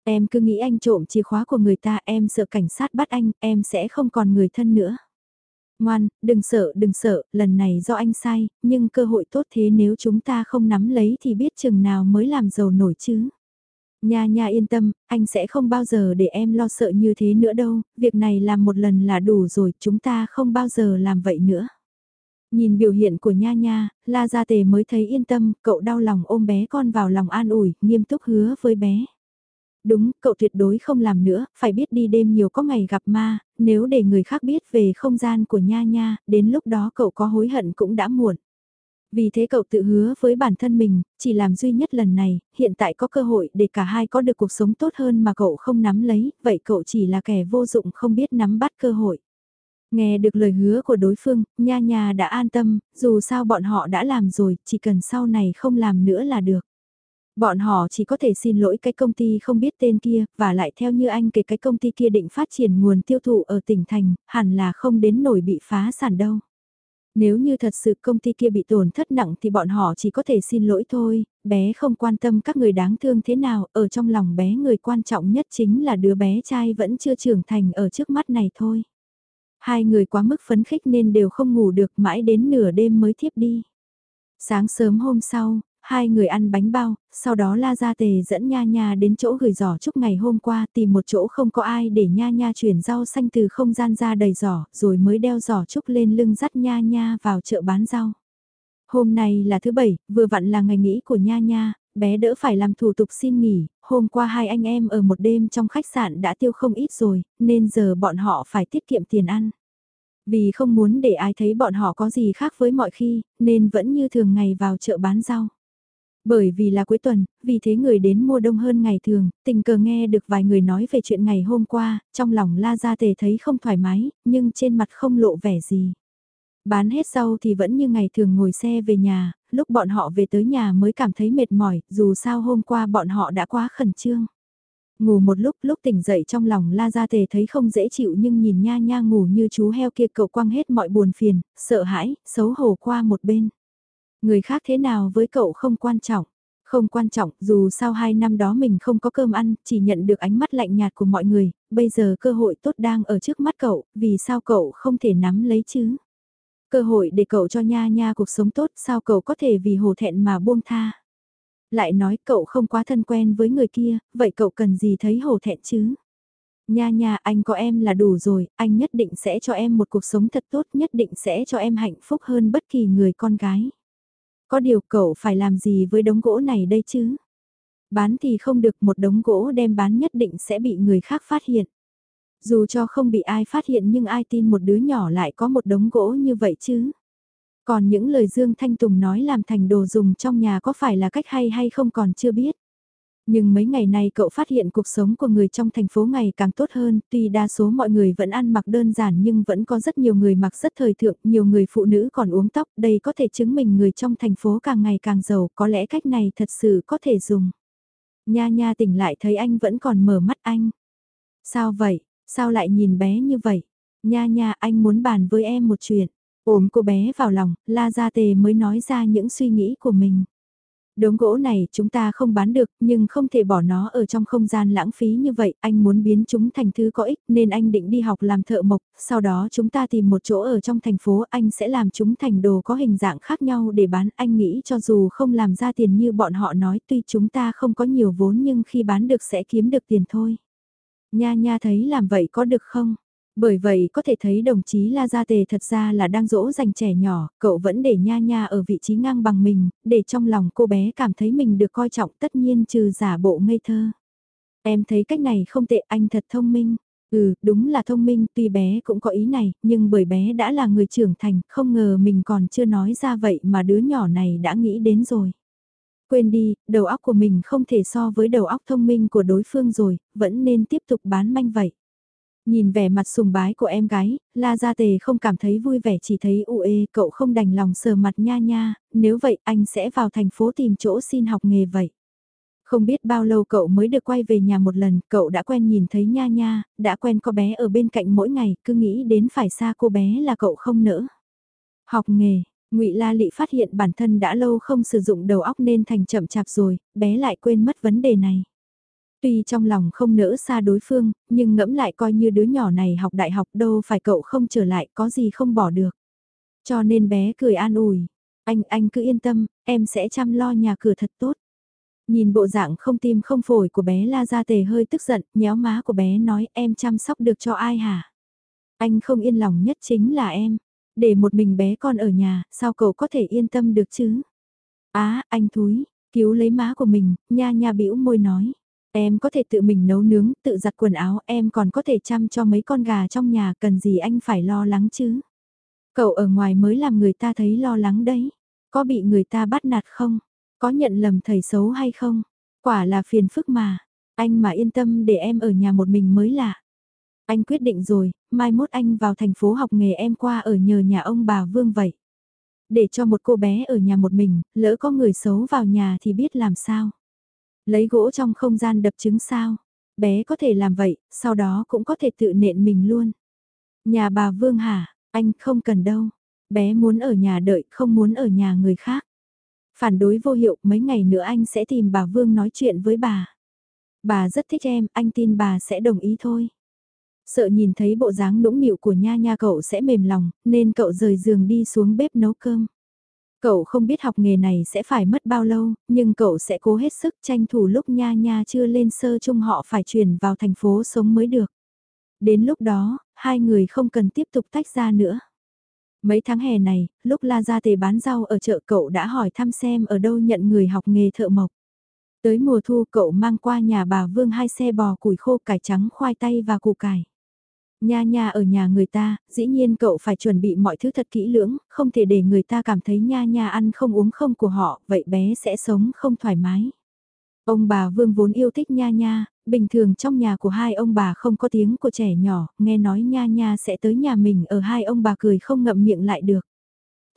Em cứ nghĩ anh trộm chìa khóa của người ta, em sợ cảnh sát bắt anh, em sẽ không còn người thân nữa. Ngoan, đừng sợ, đừng sợ, lần này do anh sai, nhưng cơ hội tốt thế nếu chúng ta không nắm lấy thì biết chừng nào mới làm giàu nổi chứ. Nha nha yên tâm, anh sẽ không bao giờ để em lo sợ như thế nữa đâu, việc này làm một lần là đủ rồi, chúng ta không bao giờ làm vậy nữa. Nhìn biểu hiện của Nha Nha, La Gia Tề mới thấy yên tâm, cậu đau lòng ôm bé con vào lòng an ủi, nghiêm túc hứa với bé. Đúng, cậu tuyệt đối không làm nữa, phải biết đi đêm nhiều có ngày gặp ma, nếu để người khác biết về không gian của Nha Nha, đến lúc đó cậu có hối hận cũng đã muộn. Vì thế cậu tự hứa với bản thân mình, chỉ làm duy nhất lần này, hiện tại có cơ hội để cả hai có được cuộc sống tốt hơn mà cậu không nắm lấy, vậy cậu chỉ là kẻ vô dụng không biết nắm bắt cơ hội. Nghe được lời hứa của đối phương, nha nha đã an tâm, dù sao bọn họ đã làm rồi, chỉ cần sau này không làm nữa là được. Bọn họ chỉ có thể xin lỗi cái công ty không biết tên kia, và lại theo như anh kể cái công ty kia định phát triển nguồn tiêu thụ ở tỉnh thành, hẳn là không đến nổi bị phá sản đâu. Nếu như thật sự công ty kia bị tổn thất nặng thì bọn họ chỉ có thể xin lỗi thôi, bé không quan tâm các người đáng thương thế nào, ở trong lòng bé người quan trọng nhất chính là đứa bé trai vẫn chưa trưởng thành ở trước mắt này thôi. Hai người quá mức phấn khích nên đều không ngủ được mãi đến nửa đêm mới thiếp đi. Sáng sớm hôm sau, hai người ăn bánh bao, sau đó La Gia Tề dẫn Nha Nha đến chỗ gửi giỏ chúc ngày hôm qua tìm một chỗ không có ai để Nha Nha chuyển rau xanh từ không gian ra đầy giỏ, rồi mới đeo giỏ chúc lên lưng dắt Nha Nha vào chợ bán rau. Hôm nay là thứ bảy, vừa vặn là ngày nghỉ của Nha Nha, bé đỡ phải làm thủ tục xin nghỉ, hôm qua hai anh em ở một đêm trong khách sạn đã tiêu không ít rồi, nên giờ bọn họ phải tiết kiệm tiền ăn. Vì không muốn để ai thấy bọn họ có gì khác với mọi khi, nên vẫn như thường ngày vào chợ bán rau. Bởi vì là cuối tuần, vì thế người đến mua đông hơn ngày thường, tình cờ nghe được vài người nói về chuyện ngày hôm qua, trong lòng la ra tề thấy không thoải mái, nhưng trên mặt không lộ vẻ gì. Bán hết rau thì vẫn như ngày thường ngồi xe về nhà, lúc bọn họ về tới nhà mới cảm thấy mệt mỏi, dù sao hôm qua bọn họ đã quá khẩn trương. Ngủ một lúc, lúc tỉnh dậy trong lòng la ra tề thấy không dễ chịu nhưng nhìn nha nha ngủ như chú heo kia cậu quăng hết mọi buồn phiền, sợ hãi, xấu hổ qua một bên. Người khác thế nào với cậu không quan trọng. Không quan trọng, dù sao hai năm đó mình không có cơm ăn, chỉ nhận được ánh mắt lạnh nhạt của mọi người, bây giờ cơ hội tốt đang ở trước mắt cậu, vì sao cậu không thể nắm lấy chứ? Cơ hội để cậu cho nha nha cuộc sống tốt, sao cậu có thể vì hồ thẹn mà buông tha? Lại nói cậu không quá thân quen với người kia, vậy cậu cần gì thấy hồ thẹn chứ? Nha nha, anh có em là đủ rồi, anh nhất định sẽ cho em một cuộc sống thật tốt, nhất định sẽ cho em hạnh phúc hơn bất kỳ người con gái. Có điều cậu phải làm gì với đống gỗ này đây chứ? Bán thì không được một đống gỗ đem bán nhất định sẽ bị người khác phát hiện. Dù cho không bị ai phát hiện nhưng ai tin một đứa nhỏ lại có một đống gỗ như vậy chứ? Còn những lời Dương Thanh Tùng nói làm thành đồ dùng trong nhà có phải là cách hay hay không còn chưa biết. Nhưng mấy ngày nay cậu phát hiện cuộc sống của người trong thành phố ngày càng tốt hơn, tuy đa số mọi người vẫn ăn mặc đơn giản nhưng vẫn có rất nhiều người mặc rất thời thượng, nhiều người phụ nữ còn uống tóc, đây có thể chứng minh người trong thành phố càng ngày càng giàu, có lẽ cách này thật sự có thể dùng. Nha nha tỉnh lại thấy anh vẫn còn mở mắt anh. Sao vậy, sao lại nhìn bé như vậy? Nha nha anh muốn bàn với em một chuyện. Ôm cô bé vào lòng, La Gia Tề mới nói ra những suy nghĩ của mình. Đống gỗ này chúng ta không bán được, nhưng không thể bỏ nó ở trong không gian lãng phí như vậy, anh muốn biến chúng thành thứ có ích nên anh định đi học làm thợ mộc, sau đó chúng ta tìm một chỗ ở trong thành phố, anh sẽ làm chúng thành đồ có hình dạng khác nhau để bán, anh nghĩ cho dù không làm ra tiền như bọn họ nói tuy chúng ta không có nhiều vốn nhưng khi bán được sẽ kiếm được tiền thôi. Nha nha thấy làm vậy có được không? Bởi vậy có thể thấy đồng chí La Gia Tề thật ra là đang dỗ dành trẻ nhỏ, cậu vẫn để nha nha ở vị trí ngang bằng mình, để trong lòng cô bé cảm thấy mình được coi trọng tất nhiên trừ giả bộ ngây thơ. Em thấy cách này không tệ anh thật thông minh. Ừ, đúng là thông minh, tuy bé cũng có ý này, nhưng bởi bé đã là người trưởng thành, không ngờ mình còn chưa nói ra vậy mà đứa nhỏ này đã nghĩ đến rồi. Quên đi, đầu óc của mình không thể so với đầu óc thông minh của đối phương rồi, vẫn nên tiếp tục bán manh vậy. Nhìn vẻ mặt sùng bái của em gái, La Gia Tề không cảm thấy vui vẻ chỉ thấy u ê cậu không đành lòng sờ mặt nha nha, nếu vậy anh sẽ vào thành phố tìm chỗ xin học nghề vậy. Không biết bao lâu cậu mới được quay về nhà một lần, cậu đã quen nhìn thấy nha nha, đã quen có bé ở bên cạnh mỗi ngày, cứ nghĩ đến phải xa cô bé là cậu không nỡ. Học nghề, ngụy La Lị phát hiện bản thân đã lâu không sử dụng đầu óc nên thành chậm chạp rồi, bé lại quên mất vấn đề này. Tuy trong lòng không nỡ xa đối phương, nhưng ngẫm lại coi như đứa nhỏ này học đại học đâu phải cậu không trở lại có gì không bỏ được. Cho nên bé cười an ủi, anh anh cứ yên tâm, em sẽ chăm lo nhà cửa thật tốt. Nhìn bộ dạng không tim không phổi của bé La Gia Tề hơi tức giận, nhéo má của bé nói em chăm sóc được cho ai hả? Anh không yên lòng nhất chính là em. Để một mình bé con ở nhà, sao cậu có thể yên tâm được chứ? Á, anh thúi, cứu lấy má của mình, nha nha bĩu môi nói. Em có thể tự mình nấu nướng, tự giặt quần áo, em còn có thể chăm cho mấy con gà trong nhà, cần gì anh phải lo lắng chứ? Cậu ở ngoài mới làm người ta thấy lo lắng đấy. Có bị người ta bắt nạt không? Có nhận lầm thầy xấu hay không? Quả là phiền phức mà. Anh mà yên tâm để em ở nhà một mình mới lạ. Anh quyết định rồi, mai mốt anh vào thành phố học nghề em qua ở nhờ nhà ông bà Vương vậy. Để cho một cô bé ở nhà một mình, lỡ có người xấu vào nhà thì biết làm sao. Lấy gỗ trong không gian đập trứng sao. Bé có thể làm vậy, sau đó cũng có thể tự nện mình luôn. Nhà bà Vương hả, anh không cần đâu. Bé muốn ở nhà đợi, không muốn ở nhà người khác. Phản đối vô hiệu, mấy ngày nữa anh sẽ tìm bà Vương nói chuyện với bà. Bà rất thích em, anh tin bà sẽ đồng ý thôi. Sợ nhìn thấy bộ dáng nũng nịu của nha nha cậu sẽ mềm lòng, nên cậu rời giường đi xuống bếp nấu cơm. Cậu không biết học nghề này sẽ phải mất bao lâu, nhưng cậu sẽ cố hết sức tranh thủ lúc nha nha chưa lên sơ chung họ phải chuyển vào thành phố sống mới được. Đến lúc đó, hai người không cần tiếp tục tách ra nữa. Mấy tháng hè này, lúc La Gia Tề bán rau ở chợ cậu đã hỏi thăm xem ở đâu nhận người học nghề thợ mộc. Tới mùa thu cậu mang qua nhà bà Vương hai xe bò củi khô cải trắng khoai tây và củ cải. Nha nha ở nhà người ta, dĩ nhiên cậu phải chuẩn bị mọi thứ thật kỹ lưỡng, không thể để người ta cảm thấy nha nha ăn không uống không của họ, vậy bé sẽ sống không thoải mái. Ông bà Vương vốn yêu thích nha nha, bình thường trong nhà của hai ông bà không có tiếng của trẻ nhỏ, nghe nói nha nha sẽ tới nhà mình ở hai ông bà cười không ngậm miệng lại được.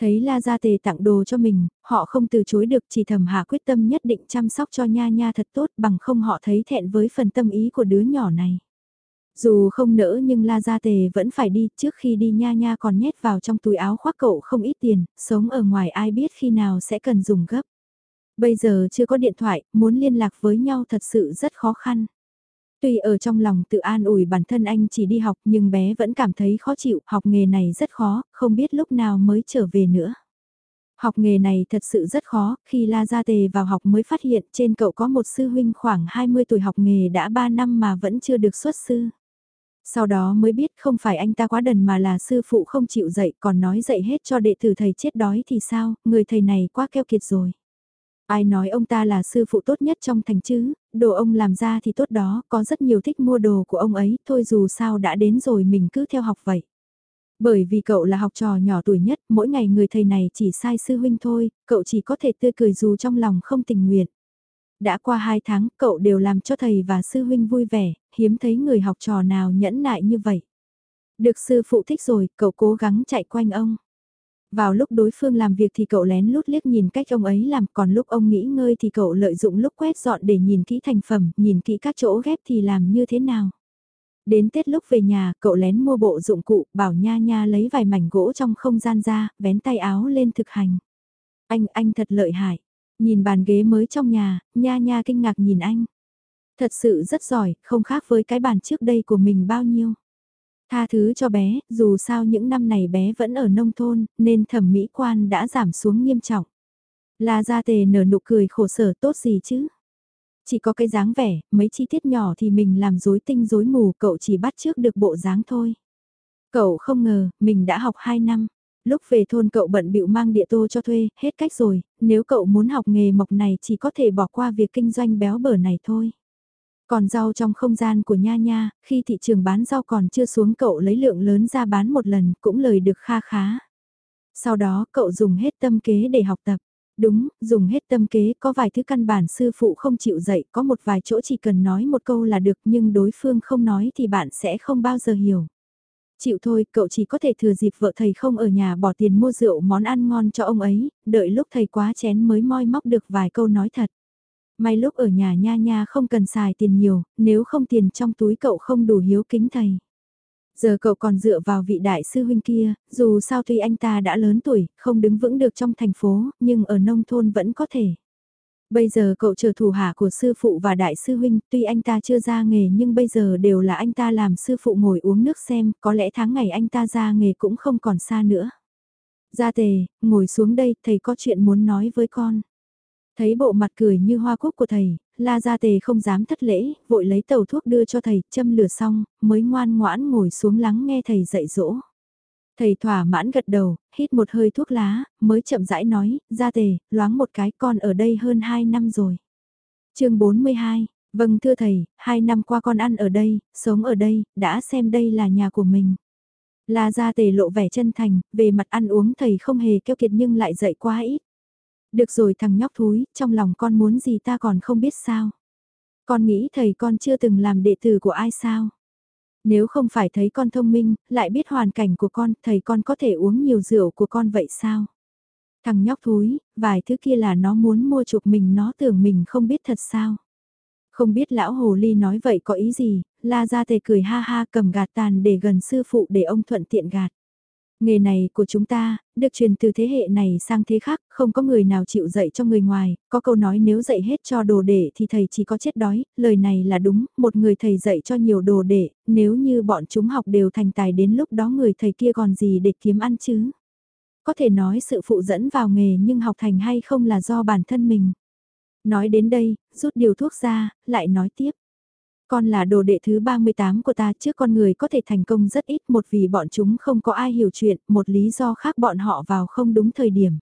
Thấy La Gia Tề tặng đồ cho mình, họ không từ chối được chỉ thầm hạ quyết tâm nhất định chăm sóc cho nha nha thật tốt bằng không họ thấy thẹn với phần tâm ý của đứa nhỏ này. Dù không nỡ nhưng La Gia Tề vẫn phải đi, trước khi đi nha nha còn nhét vào trong túi áo khoác cậu không ít tiền, sống ở ngoài ai biết khi nào sẽ cần dùng gấp. Bây giờ chưa có điện thoại, muốn liên lạc với nhau thật sự rất khó khăn. Tuy ở trong lòng tự an ủi bản thân anh chỉ đi học nhưng bé vẫn cảm thấy khó chịu, học nghề này rất khó, không biết lúc nào mới trở về nữa. Học nghề này thật sự rất khó, khi La Gia Tề vào học mới phát hiện trên cậu có một sư huynh khoảng 20 tuổi học nghề đã 3 năm mà vẫn chưa được xuất sư. Sau đó mới biết không phải anh ta quá đần mà là sư phụ không chịu dạy còn nói dạy hết cho đệ tử thầy chết đói thì sao, người thầy này quá keo kiệt rồi. Ai nói ông ta là sư phụ tốt nhất trong thành chứ, đồ ông làm ra thì tốt đó, có rất nhiều thích mua đồ của ông ấy, thôi dù sao đã đến rồi mình cứ theo học vậy. Bởi vì cậu là học trò nhỏ tuổi nhất, mỗi ngày người thầy này chỉ sai sư huynh thôi, cậu chỉ có thể tươi cười dù trong lòng không tình nguyện. Đã qua hai tháng, cậu đều làm cho thầy và sư huynh vui vẻ, hiếm thấy người học trò nào nhẫn nại như vậy. Được sư phụ thích rồi, cậu cố gắng chạy quanh ông. Vào lúc đối phương làm việc thì cậu lén lút liếc nhìn cách ông ấy làm, còn lúc ông nghỉ ngơi thì cậu lợi dụng lúc quét dọn để nhìn kỹ thành phẩm, nhìn kỹ các chỗ ghép thì làm như thế nào. Đến Tết lúc về nhà, cậu lén mua bộ dụng cụ, bảo nha nha lấy vài mảnh gỗ trong không gian ra, vén tay áo lên thực hành. Anh, anh thật lợi hại. Nhìn bàn ghế mới trong nhà, nha nha kinh ngạc nhìn anh. Thật sự rất giỏi, không khác với cái bàn trước đây của mình bao nhiêu. Tha thứ cho bé, dù sao những năm này bé vẫn ở nông thôn, nên thẩm mỹ quan đã giảm xuống nghiêm trọng. La Gia Tề nở nụ cười khổ sở tốt gì chứ? Chỉ có cái dáng vẻ, mấy chi tiết nhỏ thì mình làm rối tinh rối mù, cậu chỉ bắt trước được bộ dáng thôi. Cậu không ngờ, mình đã học 2 năm. Lúc về thôn cậu bận bịu mang địa tô cho thuê, hết cách rồi, nếu cậu muốn học nghề mộc này chỉ có thể bỏ qua việc kinh doanh béo bở này thôi. Còn rau trong không gian của Nha Nha, khi thị trường bán rau còn chưa xuống cậu lấy lượng lớn ra bán một lần cũng lời được kha khá. Sau đó cậu dùng hết tâm kế để học tập. Đúng, dùng hết tâm kế có vài thứ căn bản sư phụ không chịu dạy, có một vài chỗ chỉ cần nói một câu là được nhưng đối phương không nói thì bạn sẽ không bao giờ hiểu. Chịu thôi, cậu chỉ có thể thừa dịp vợ thầy không ở nhà bỏ tiền mua rượu món ăn ngon cho ông ấy, đợi lúc thầy quá chén mới moi móc được vài câu nói thật. May lúc ở nhà nha nha không cần xài tiền nhiều, nếu không tiền trong túi cậu không đủ hiếu kính thầy. Giờ cậu còn dựa vào vị đại sư huynh kia, dù sao tuy anh ta đã lớn tuổi, không đứng vững được trong thành phố, nhưng ở nông thôn vẫn có thể. Bây giờ cậu trở thủ hạ của sư phụ và đại sư huynh, tuy anh ta chưa ra nghề nhưng bây giờ đều là anh ta làm sư phụ ngồi uống nước xem, có lẽ tháng ngày anh ta ra nghề cũng không còn xa nữa. Gia tề, ngồi xuống đây, thầy có chuyện muốn nói với con. Thấy bộ mặt cười như hoa cúc của thầy, la gia tề không dám thất lễ, vội lấy tàu thuốc đưa cho thầy, châm lửa xong, mới ngoan ngoãn ngồi xuống lắng nghe thầy dạy dỗ. Thầy thỏa mãn gật đầu, hít một hơi thuốc lá, mới chậm rãi nói, gia tề, loáng một cái con ở đây hơn 2 năm rồi. chương 42, vâng thưa thầy, 2 năm qua con ăn ở đây, sống ở đây, đã xem đây là nhà của mình. La gia tề lộ vẻ chân thành, về mặt ăn uống thầy không hề keo kiệt nhưng lại dạy quá ít. Được rồi thằng nhóc thúi, trong lòng con muốn gì ta còn không biết sao. Con nghĩ thầy con chưa từng làm đệ tử của ai sao. Nếu không phải thấy con thông minh, lại biết hoàn cảnh của con, thầy con có thể uống nhiều rượu của con vậy sao? Thằng nhóc thúi, vài thứ kia là nó muốn mua chuộc mình nó tưởng mình không biết thật sao? Không biết lão hồ ly nói vậy có ý gì, la ra tề cười ha ha cầm gạt tàn để gần sư phụ để ông thuận tiện gạt. Nghề này của chúng ta, được truyền từ thế hệ này sang thế khác, không có người nào chịu dạy cho người ngoài, có câu nói nếu dạy hết cho đồ đệ thì thầy chỉ có chết đói, lời này là đúng, một người thầy dạy cho nhiều đồ đệ, nếu như bọn chúng học đều thành tài đến lúc đó người thầy kia còn gì để kiếm ăn chứ. Có thể nói sự phụ dẫn vào nghề nhưng học thành hay không là do bản thân mình. Nói đến đây, rút điều thuốc ra, lại nói tiếp. Con là đồ đệ thứ 38 của ta trước con người có thể thành công rất ít một vì bọn chúng không có ai hiểu chuyện, một lý do khác bọn họ vào không đúng thời điểm.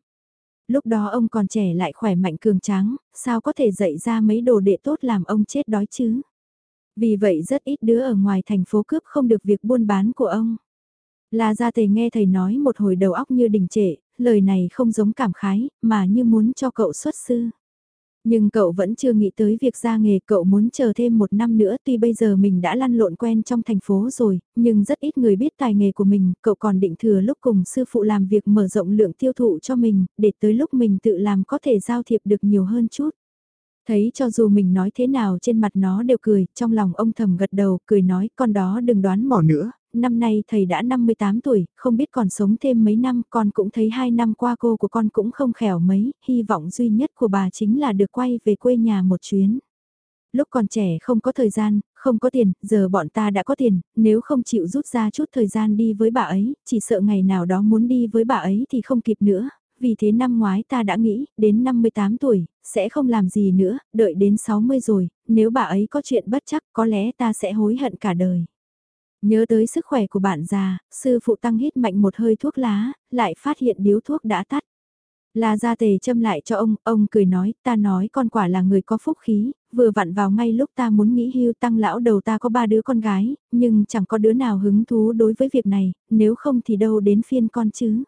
Lúc đó ông còn trẻ lại khỏe mạnh cường tráng, sao có thể dạy ra mấy đồ đệ tốt làm ông chết đói chứ? Vì vậy rất ít đứa ở ngoài thành phố cướp không được việc buôn bán của ông. La Gia Tề nghe thầy nói một hồi đầu óc như đình trệ, lời này không giống cảm khái, mà như muốn cho cậu xuất sư. Nhưng cậu vẫn chưa nghĩ tới việc ra nghề cậu muốn chờ thêm một năm nữa tuy bây giờ mình đã lăn lộn quen trong thành phố rồi, nhưng rất ít người biết tài nghề của mình, cậu còn định thừa lúc cùng sư phụ làm việc mở rộng lượng tiêu thụ cho mình, để tới lúc mình tự làm có thể giao thiệp được nhiều hơn chút. Thấy cho dù mình nói thế nào trên mặt nó đều cười, trong lòng ông thầm gật đầu, cười nói con đó đừng đoán mò nữa, năm nay thầy đã 58 tuổi, không biết còn sống thêm mấy năm, con cũng thấy hai năm qua cô của con cũng không khẻo mấy, hy vọng duy nhất của bà chính là được quay về quê nhà một chuyến. Lúc còn trẻ không có thời gian, không có tiền, giờ bọn ta đã có tiền, nếu không chịu rút ra chút thời gian đi với bà ấy, chỉ sợ ngày nào đó muốn đi với bà ấy thì không kịp nữa, vì thế năm ngoái ta đã nghĩ, đến 58 tuổi, sẽ không làm gì nữa, đợi đến 60 rồi, nếu bà ấy có chuyện bất chắc có lẽ ta sẽ hối hận cả đời. Nhớ tới sức khỏe của bạn già, sư phụ tăng hít mạnh một hơi thuốc lá, lại phát hiện điếu thuốc đã tắt. La gia tề châm lại cho ông, ông cười nói, ta nói con quả là người có phúc khí, vừa vặn vào ngay lúc ta muốn nghỉ hưu tăng lão đầu ta có ba đứa con gái, nhưng chẳng có đứa nào hứng thú đối với việc này, nếu không thì đâu đến phiên con chứ.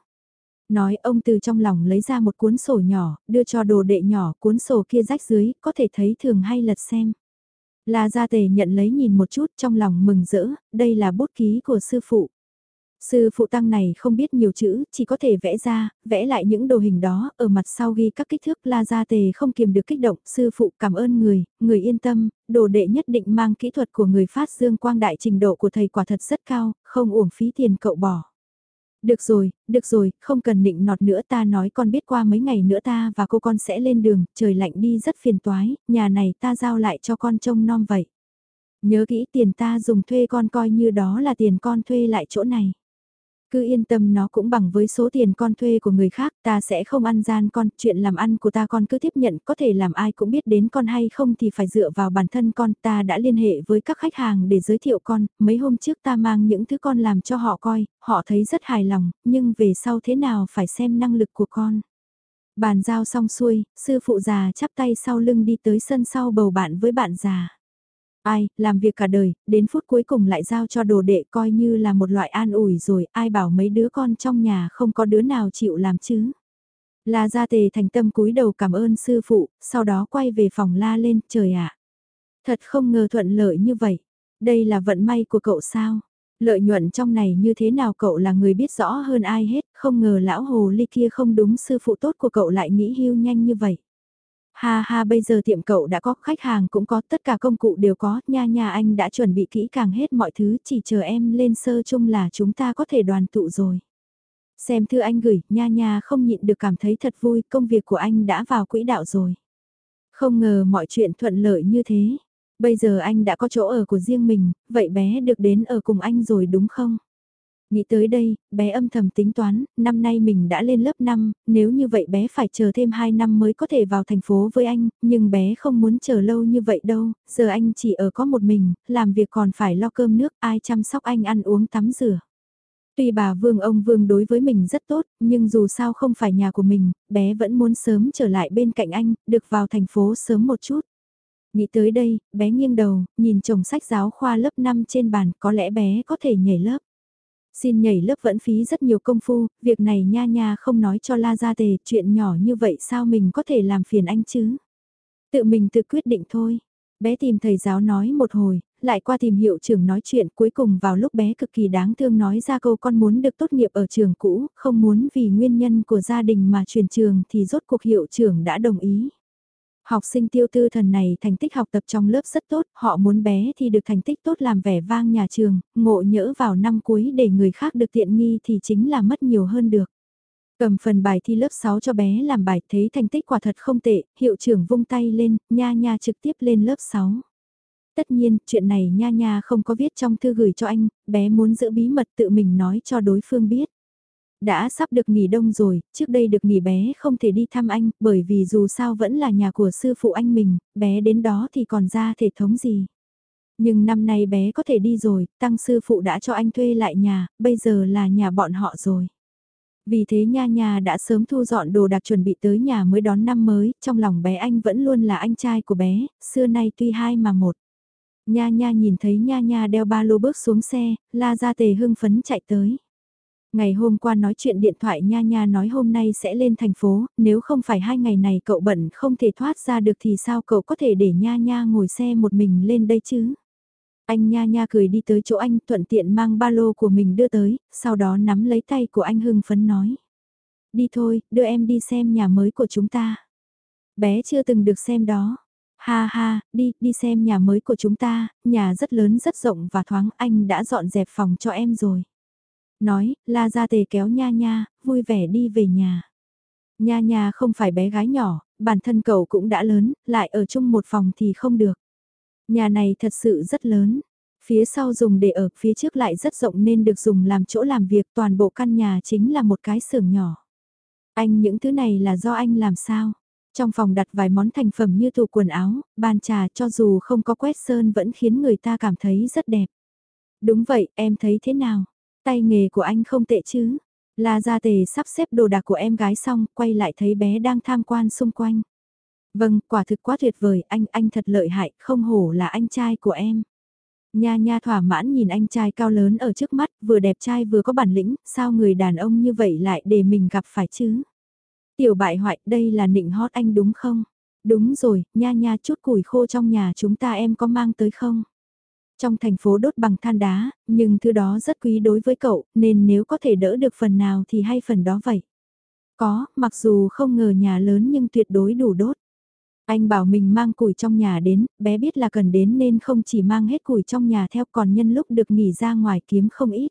Nói ông từ trong lòng lấy ra một cuốn sổ nhỏ, đưa cho đồ đệ nhỏ, cuốn sổ kia rách dưới, có thể thấy thường hay lật xem. La Gia Tề nhận lấy nhìn một chút trong lòng mừng rỡ, đây là bút ký của sư phụ. Sư phụ tăng này không biết nhiều chữ, chỉ có thể vẽ ra, vẽ lại những đồ hình đó, ở mặt sau ghi các kích thước La Gia Tề không kiềm được kích động, sư phụ cảm ơn người, người yên tâm, đồ đệ nhất định mang kỹ thuật của người phát dương quang đại trình độ của thầy quả thật rất cao, không uổng phí tiền cậu bỏ. Được rồi, được rồi, không cần nịnh nọt nữa ta nói con biết qua mấy ngày nữa ta và cô con sẽ lên đường, trời lạnh đi rất phiền toái, nhà này ta giao lại cho con trông nom vậy. Nhớ kỹ tiền ta dùng thuê con coi như đó là tiền con thuê lại chỗ này. Cứ yên tâm nó cũng bằng với số tiền con thuê của người khác, ta sẽ không ăn gian con, chuyện làm ăn của ta con cứ tiếp nhận, có thể làm ai cũng biết đến con hay không thì phải dựa vào bản thân con, ta đã liên hệ với các khách hàng để giới thiệu con, mấy hôm trước ta mang những thứ con làm cho họ coi, họ thấy rất hài lòng, nhưng về sau thế nào phải xem năng lực của con. Bàn giao xong xuôi, sư phụ già chắp tay sau lưng đi tới sân sau bầu bạn với bạn già. Ai, làm việc cả đời, đến phút cuối cùng lại giao cho đồ đệ coi như là một loại an ủi rồi, ai bảo mấy đứa con trong nhà không có đứa nào chịu làm chứ. La gia tề thành tâm cúi đầu cảm ơn sư phụ, sau đó quay về phòng la lên, trời ạ. Thật không ngờ thuận lợi như vậy. Đây là vận may của cậu sao? Lợi nhuận trong này như thế nào cậu là người biết rõ hơn ai hết, không ngờ lão hồ ly kia không đúng sư phụ tốt của cậu lại nghĩ hưu nhanh như vậy. Ha ha bây giờ tiệm cậu đã có, khách hàng cũng có, tất cả công cụ đều có, nha nha anh đã chuẩn bị kỹ càng hết mọi thứ, chỉ chờ em lên sơ chung là chúng ta có thể đoàn tụ rồi. Xem thư anh gửi, nha nha không nhịn được cảm thấy thật vui, công việc của anh đã vào quỹ đạo rồi. Không ngờ mọi chuyện thuận lợi như thế. Bây giờ anh đã có chỗ ở của riêng mình, vậy bé được đến ở cùng anh rồi đúng không? Nghĩ tới đây, bé âm thầm tính toán, năm nay mình đã lên lớp 5, nếu như vậy bé phải chờ thêm 2 năm mới có thể vào thành phố với anh, nhưng bé không muốn chờ lâu như vậy đâu, giờ anh chỉ ở có một mình, làm việc còn phải lo cơm nước, ai chăm sóc anh ăn uống tắm rửa. Tuy bà Vương ông Vương đối với mình rất tốt, nhưng dù sao không phải nhà của mình, bé vẫn muốn sớm trở lại bên cạnh anh, được vào thành phố sớm một chút. Nghĩ tới đây, bé nghiêng đầu, nhìn chồng sách giáo khoa lớp 5 trên bàn, có lẽ bé có thể nhảy lớp. Xin nhảy lớp vẫn phí rất nhiều công phu, việc này nha nha không nói cho La Gia Tề, chuyện nhỏ như vậy sao mình có thể làm phiền anh chứ? Tự mình tự quyết định thôi. Bé tìm thầy giáo nói một hồi, lại qua tìm hiệu trưởng nói chuyện cuối cùng vào lúc bé cực kỳ đáng thương nói ra câu con muốn được tốt nghiệp ở trường cũ, không muốn vì nguyên nhân của gia đình mà chuyển trường thì rốt cuộc hiệu trưởng đã đồng ý. Học sinh tiêu tư thần này thành tích học tập trong lớp rất tốt, họ muốn bé thì được thành tích tốt làm vẻ vang nhà trường, ngộ nhỡ vào năm cuối để người khác được tiện nghi thì chính là mất nhiều hơn được. Cầm phần bài thi lớp 6 cho bé làm bài thấy thành tích quả thật không tệ, hiệu trưởng vung tay lên, nha nha trực tiếp lên lớp 6. Tất nhiên, chuyện này nha nha không có viết trong thư gửi cho anh, bé muốn giữ bí mật tự mình nói cho đối phương biết. Đã sắp được nghỉ đông rồi, trước đây được nghỉ bé không thể đi thăm anh, bởi vì dù sao vẫn là nhà của sư phụ anh mình, bé đến đó thì còn ra thể thống gì. Nhưng năm nay bé có thể đi rồi, tăng sư phụ đã cho anh thuê lại nhà, bây giờ là nhà bọn họ rồi. Vì thế nha nha đã sớm thu dọn đồ đạc chuẩn bị tới nhà mới đón năm mới, trong lòng bé anh vẫn luôn là anh trai của bé, xưa nay tuy hai mà một. Nha nha nhìn thấy nha nha đeo ba lô bước xuống xe, la ra tề hưng phấn chạy tới. Ngày hôm qua nói chuyện điện thoại nha nha nói hôm nay sẽ lên thành phố, nếu không phải hai ngày này cậu bận không thể thoát ra được thì sao cậu có thể để nha nha ngồi xe một mình lên đây chứ? Anh nha nha cười đi tới chỗ anh thuận tiện mang ba lô của mình đưa tới, sau đó nắm lấy tay của anh hưng phấn nói. Đi thôi, đưa em đi xem nhà mới của chúng ta. Bé chưa từng được xem đó. Ha ha, đi, đi xem nhà mới của chúng ta, nhà rất lớn rất rộng và thoáng anh đã dọn dẹp phòng cho em rồi. Nói, la ra tề kéo nha nha, vui vẻ đi về nhà. Nha nha không phải bé gái nhỏ, bản thân cậu cũng đã lớn, lại ở chung một phòng thì không được. Nhà này thật sự rất lớn. Phía sau dùng để ở, phía trước lại rất rộng nên được dùng làm chỗ làm việc toàn bộ căn nhà chính là một cái xưởng nhỏ. Anh những thứ này là do anh làm sao? Trong phòng đặt vài món thành phẩm như tủ quần áo, bàn trà cho dù không có quét sơn vẫn khiến người ta cảm thấy rất đẹp. Đúng vậy, em thấy thế nào? Tay nghề của anh không tệ chứ? La Gia Tề sắp xếp đồ đạc của em gái xong, quay lại thấy bé đang tham quan xung quanh. Vâng, quả thực quá tuyệt vời, anh, anh thật lợi hại, không hổ là anh trai của em. Nha nha thỏa mãn nhìn anh trai cao lớn ở trước mắt, vừa đẹp trai vừa có bản lĩnh, sao người đàn ông như vậy lại để mình gặp phải chứ? Tiểu bại hoại, đây là nịnh hót anh đúng không? Đúng rồi, nha nha chút củi khô trong nhà chúng ta em có mang tới không? Trong thành phố đốt bằng than đá, nhưng thứ đó rất quý đối với cậu, nên nếu có thể đỡ được phần nào thì hay phần đó vậy. Có, mặc dù không ngờ nhà lớn nhưng tuyệt đối đủ đốt. Anh bảo mình mang củi trong nhà đến, bé biết là cần đến nên không chỉ mang hết củi trong nhà theo còn nhân lúc được nghỉ ra ngoài kiếm không ít.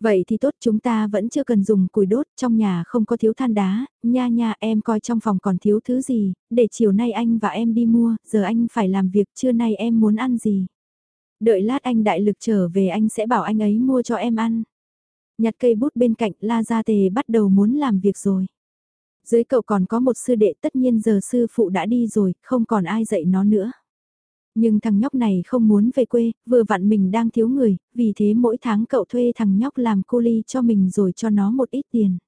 Vậy thì tốt chúng ta vẫn chưa cần dùng củi đốt, trong nhà không có thiếu than đá, nha nha em coi trong phòng còn thiếu thứ gì, để chiều nay anh và em đi mua, giờ anh phải làm việc trưa nay em muốn ăn gì. Đợi lát anh đại lực trở về anh sẽ bảo anh ấy mua cho em ăn. Nhặt cây bút bên cạnh La Gia Tề bắt đầu muốn làm việc rồi. Dưới cậu còn có một sư đệ tất nhiên giờ sư phụ đã đi rồi, không còn ai dạy nó nữa. Nhưng thằng nhóc này không muốn về quê, vừa vặn mình đang thiếu người, vì thế mỗi tháng cậu thuê thằng nhóc làm cô ly cho mình rồi cho nó một ít tiền.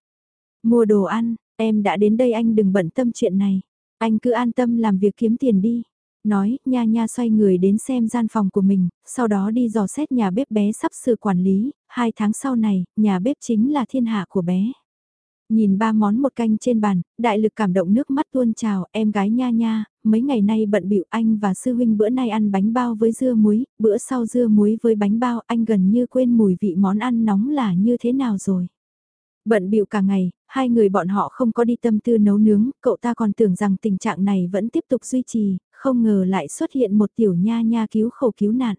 Mua đồ ăn, em đã đến đây anh đừng bận tâm chuyện này. Anh cứ an tâm làm việc kiếm tiền đi. Nói, nha nha xoay người đến xem gian phòng của mình, sau đó đi dò xét nhà bếp bé sắp sửa quản lý, hai tháng sau này, nhà bếp chính là thiên hạ của bé. Nhìn ba món một canh trên bàn, đại lực cảm động nước mắt tuôn trào, em gái nha nha, mấy ngày nay bận bịu anh và sư huynh bữa nay ăn bánh bao với dưa muối, bữa sau dưa muối với bánh bao anh gần như quên mùi vị món ăn nóng là như thế nào rồi. Bận bịu cả ngày, hai người bọn họ không có đi tâm tư nấu nướng, cậu ta còn tưởng rằng tình trạng này vẫn tiếp tục duy trì, không ngờ lại xuất hiện một tiểu nha nha cứu khổ cứu nạn.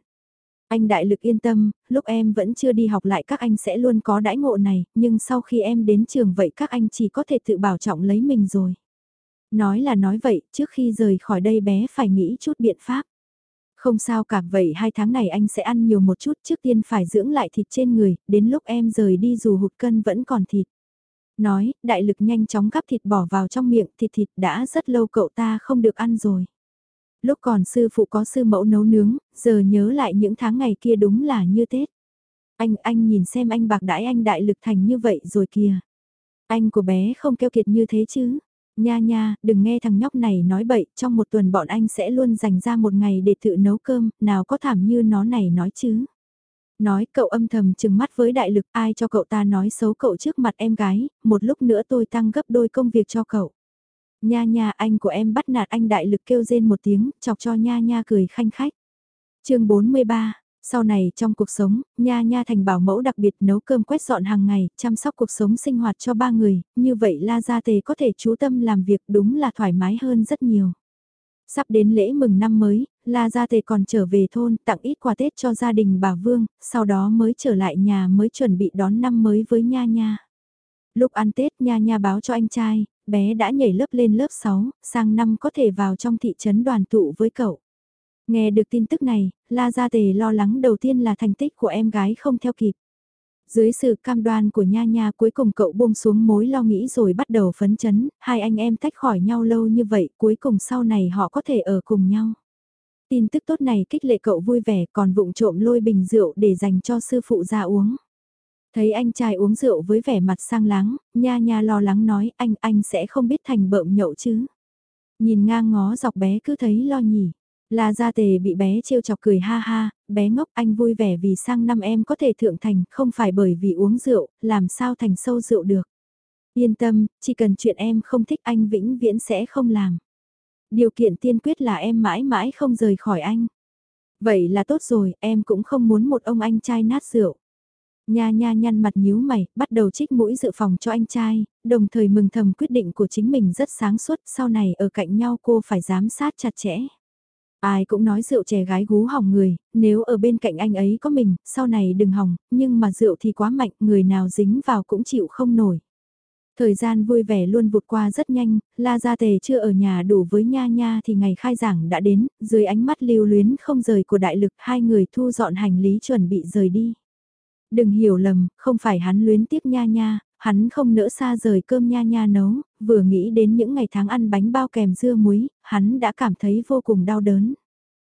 Anh đại lực yên tâm, lúc em vẫn chưa đi học lại các anh sẽ luôn có đãi ngộ này, nhưng sau khi em đến trường vậy các anh chỉ có thể tự bảo trọng lấy mình rồi. Nói là nói vậy, trước khi rời khỏi đây bé phải nghĩ chút biện pháp. Không sao cả vậy hai tháng này anh sẽ ăn nhiều một chút trước tiên phải dưỡng lại thịt trên người, đến lúc em rời đi dù hụt cân vẫn còn thịt. Nói, đại lực nhanh chóng gắp thịt bỏ vào trong miệng thịt thịt đã rất lâu cậu ta không được ăn rồi. Lúc còn sư phụ có sư mẫu nấu nướng, giờ nhớ lại những tháng ngày kia đúng là như Tết. Anh, anh nhìn xem anh bạc đãi anh đại lực thành như vậy rồi kìa. Anh của bé không keo kiệt như thế chứ. Nha nha, đừng nghe thằng nhóc này nói bậy, trong một tuần bọn anh sẽ luôn dành ra một ngày để tự nấu cơm, nào có thảm như nó này nói chứ. Nói cậu âm thầm chừng mắt với đại lực ai cho cậu ta nói xấu cậu trước mặt em gái, một lúc nữa tôi tăng gấp đôi công việc cho cậu. Nha nha anh của em bắt nạt anh đại lực kêu rên một tiếng, chọc cho nha nha cười khanh khách. chương 43, sau này trong cuộc sống, Nha Nha thành bảo mẫu đặc biệt nấu cơm quét dọn hàng ngày, chăm sóc cuộc sống sinh hoạt cho ba người, như vậy La Gia Tề có thể chú tâm làm việc đúng là thoải mái hơn rất nhiều. Sắp đến lễ mừng năm mới, La Gia Tề còn trở về thôn tặng ít quà Tết cho gia đình bà Vương, sau đó mới trở lại nhà mới chuẩn bị đón năm mới với Nha Nha. Lúc ăn Tết Nha Nha báo cho anh trai, bé đã nhảy lớp lên lớp 6, sang năm có thể vào trong thị trấn đoàn tụ với cậu. Nghe được tin tức này, La Gia Tề lo lắng đầu tiên là thành tích của em gái không theo kịp. Dưới sự cam đoan của Nha Nha cuối cùng cậu buông xuống mối lo nghĩ rồi bắt đầu phấn chấn, hai anh em tách khỏi nhau lâu như vậy cuối cùng sau này họ có thể ở cùng nhau. Tin tức tốt này kích lệ cậu vui vẻ còn vụng trộm lôi bình rượu để dành cho sư phụ ra uống. Thấy anh trai uống rượu với vẻ mặt sang láng, Nha Nha lo lắng nói anh anh sẽ không biết thành bợm nhậu chứ. Nhìn ngang ngó dọc bé cứ thấy lo nhỉ. La Gia Tề bị bé trêu chọc cười ha ha, bé ngốc anh vui vẻ vì sang năm em có thể thượng thành, không phải bởi vì uống rượu, làm sao thành sâu rượu được. Yên tâm, chỉ cần chuyện em không thích anh vĩnh viễn sẽ không làm. Điều kiện tiên quyết là em mãi mãi không rời khỏi anh. Vậy là tốt rồi, em cũng không muốn một ông anh trai nát rượu. Nha nha nhăn mặt nhíu mày, bắt đầu trích mũi dự phòng cho anh trai, đồng thời mừng thầm quyết định của chính mình rất sáng suốt, sau này ở cạnh nhau cô phải giám sát chặt chẽ. Ai cũng nói rượu chè gái gú hỏng người, nếu ở bên cạnh anh ấy có mình, sau này đừng hỏng, nhưng mà rượu thì quá mạnh, người nào dính vào cũng chịu không nổi. Thời gian vui vẻ luôn vụt qua rất nhanh, La Gia Tề chưa ở nhà đủ với Nha Nha thì ngày khai giảng đã đến, dưới ánh mắt lưu luyến không rời của đại lực hai người thu dọn hành lý chuẩn bị rời đi. Đừng hiểu lầm, không phải hắn luyến tiếc Nha Nha, hắn không nỡ xa rời cơm Nha Nha nấu, vừa nghĩ đến những ngày tháng ăn bánh bao kèm dưa muối, hắn đã cảm thấy vô cùng đau đớn.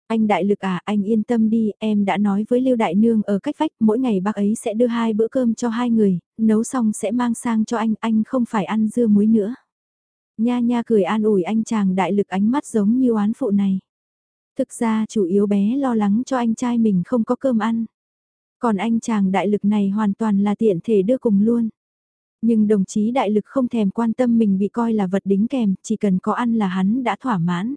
Anh đại lực à, anh yên tâm đi, em đã nói với Lưu Đại Nương ở cách vách, mỗi ngày bác ấy sẽ đưa hai bữa cơm cho hai người, nấu xong sẽ mang sang cho anh, anh không phải ăn dưa muối nữa. Nha nha cười an ủi anh chàng đại lực ánh mắt giống như oán phụ này. Thực ra chủ yếu bé lo lắng cho anh trai mình không có cơm ăn. Còn anh chàng đại lực này hoàn toàn là tiện thể đưa cùng luôn. Nhưng đồng chí đại lực không thèm quan tâm mình bị coi là vật đính kèm, chỉ cần có ăn là hắn đã thỏa mãn.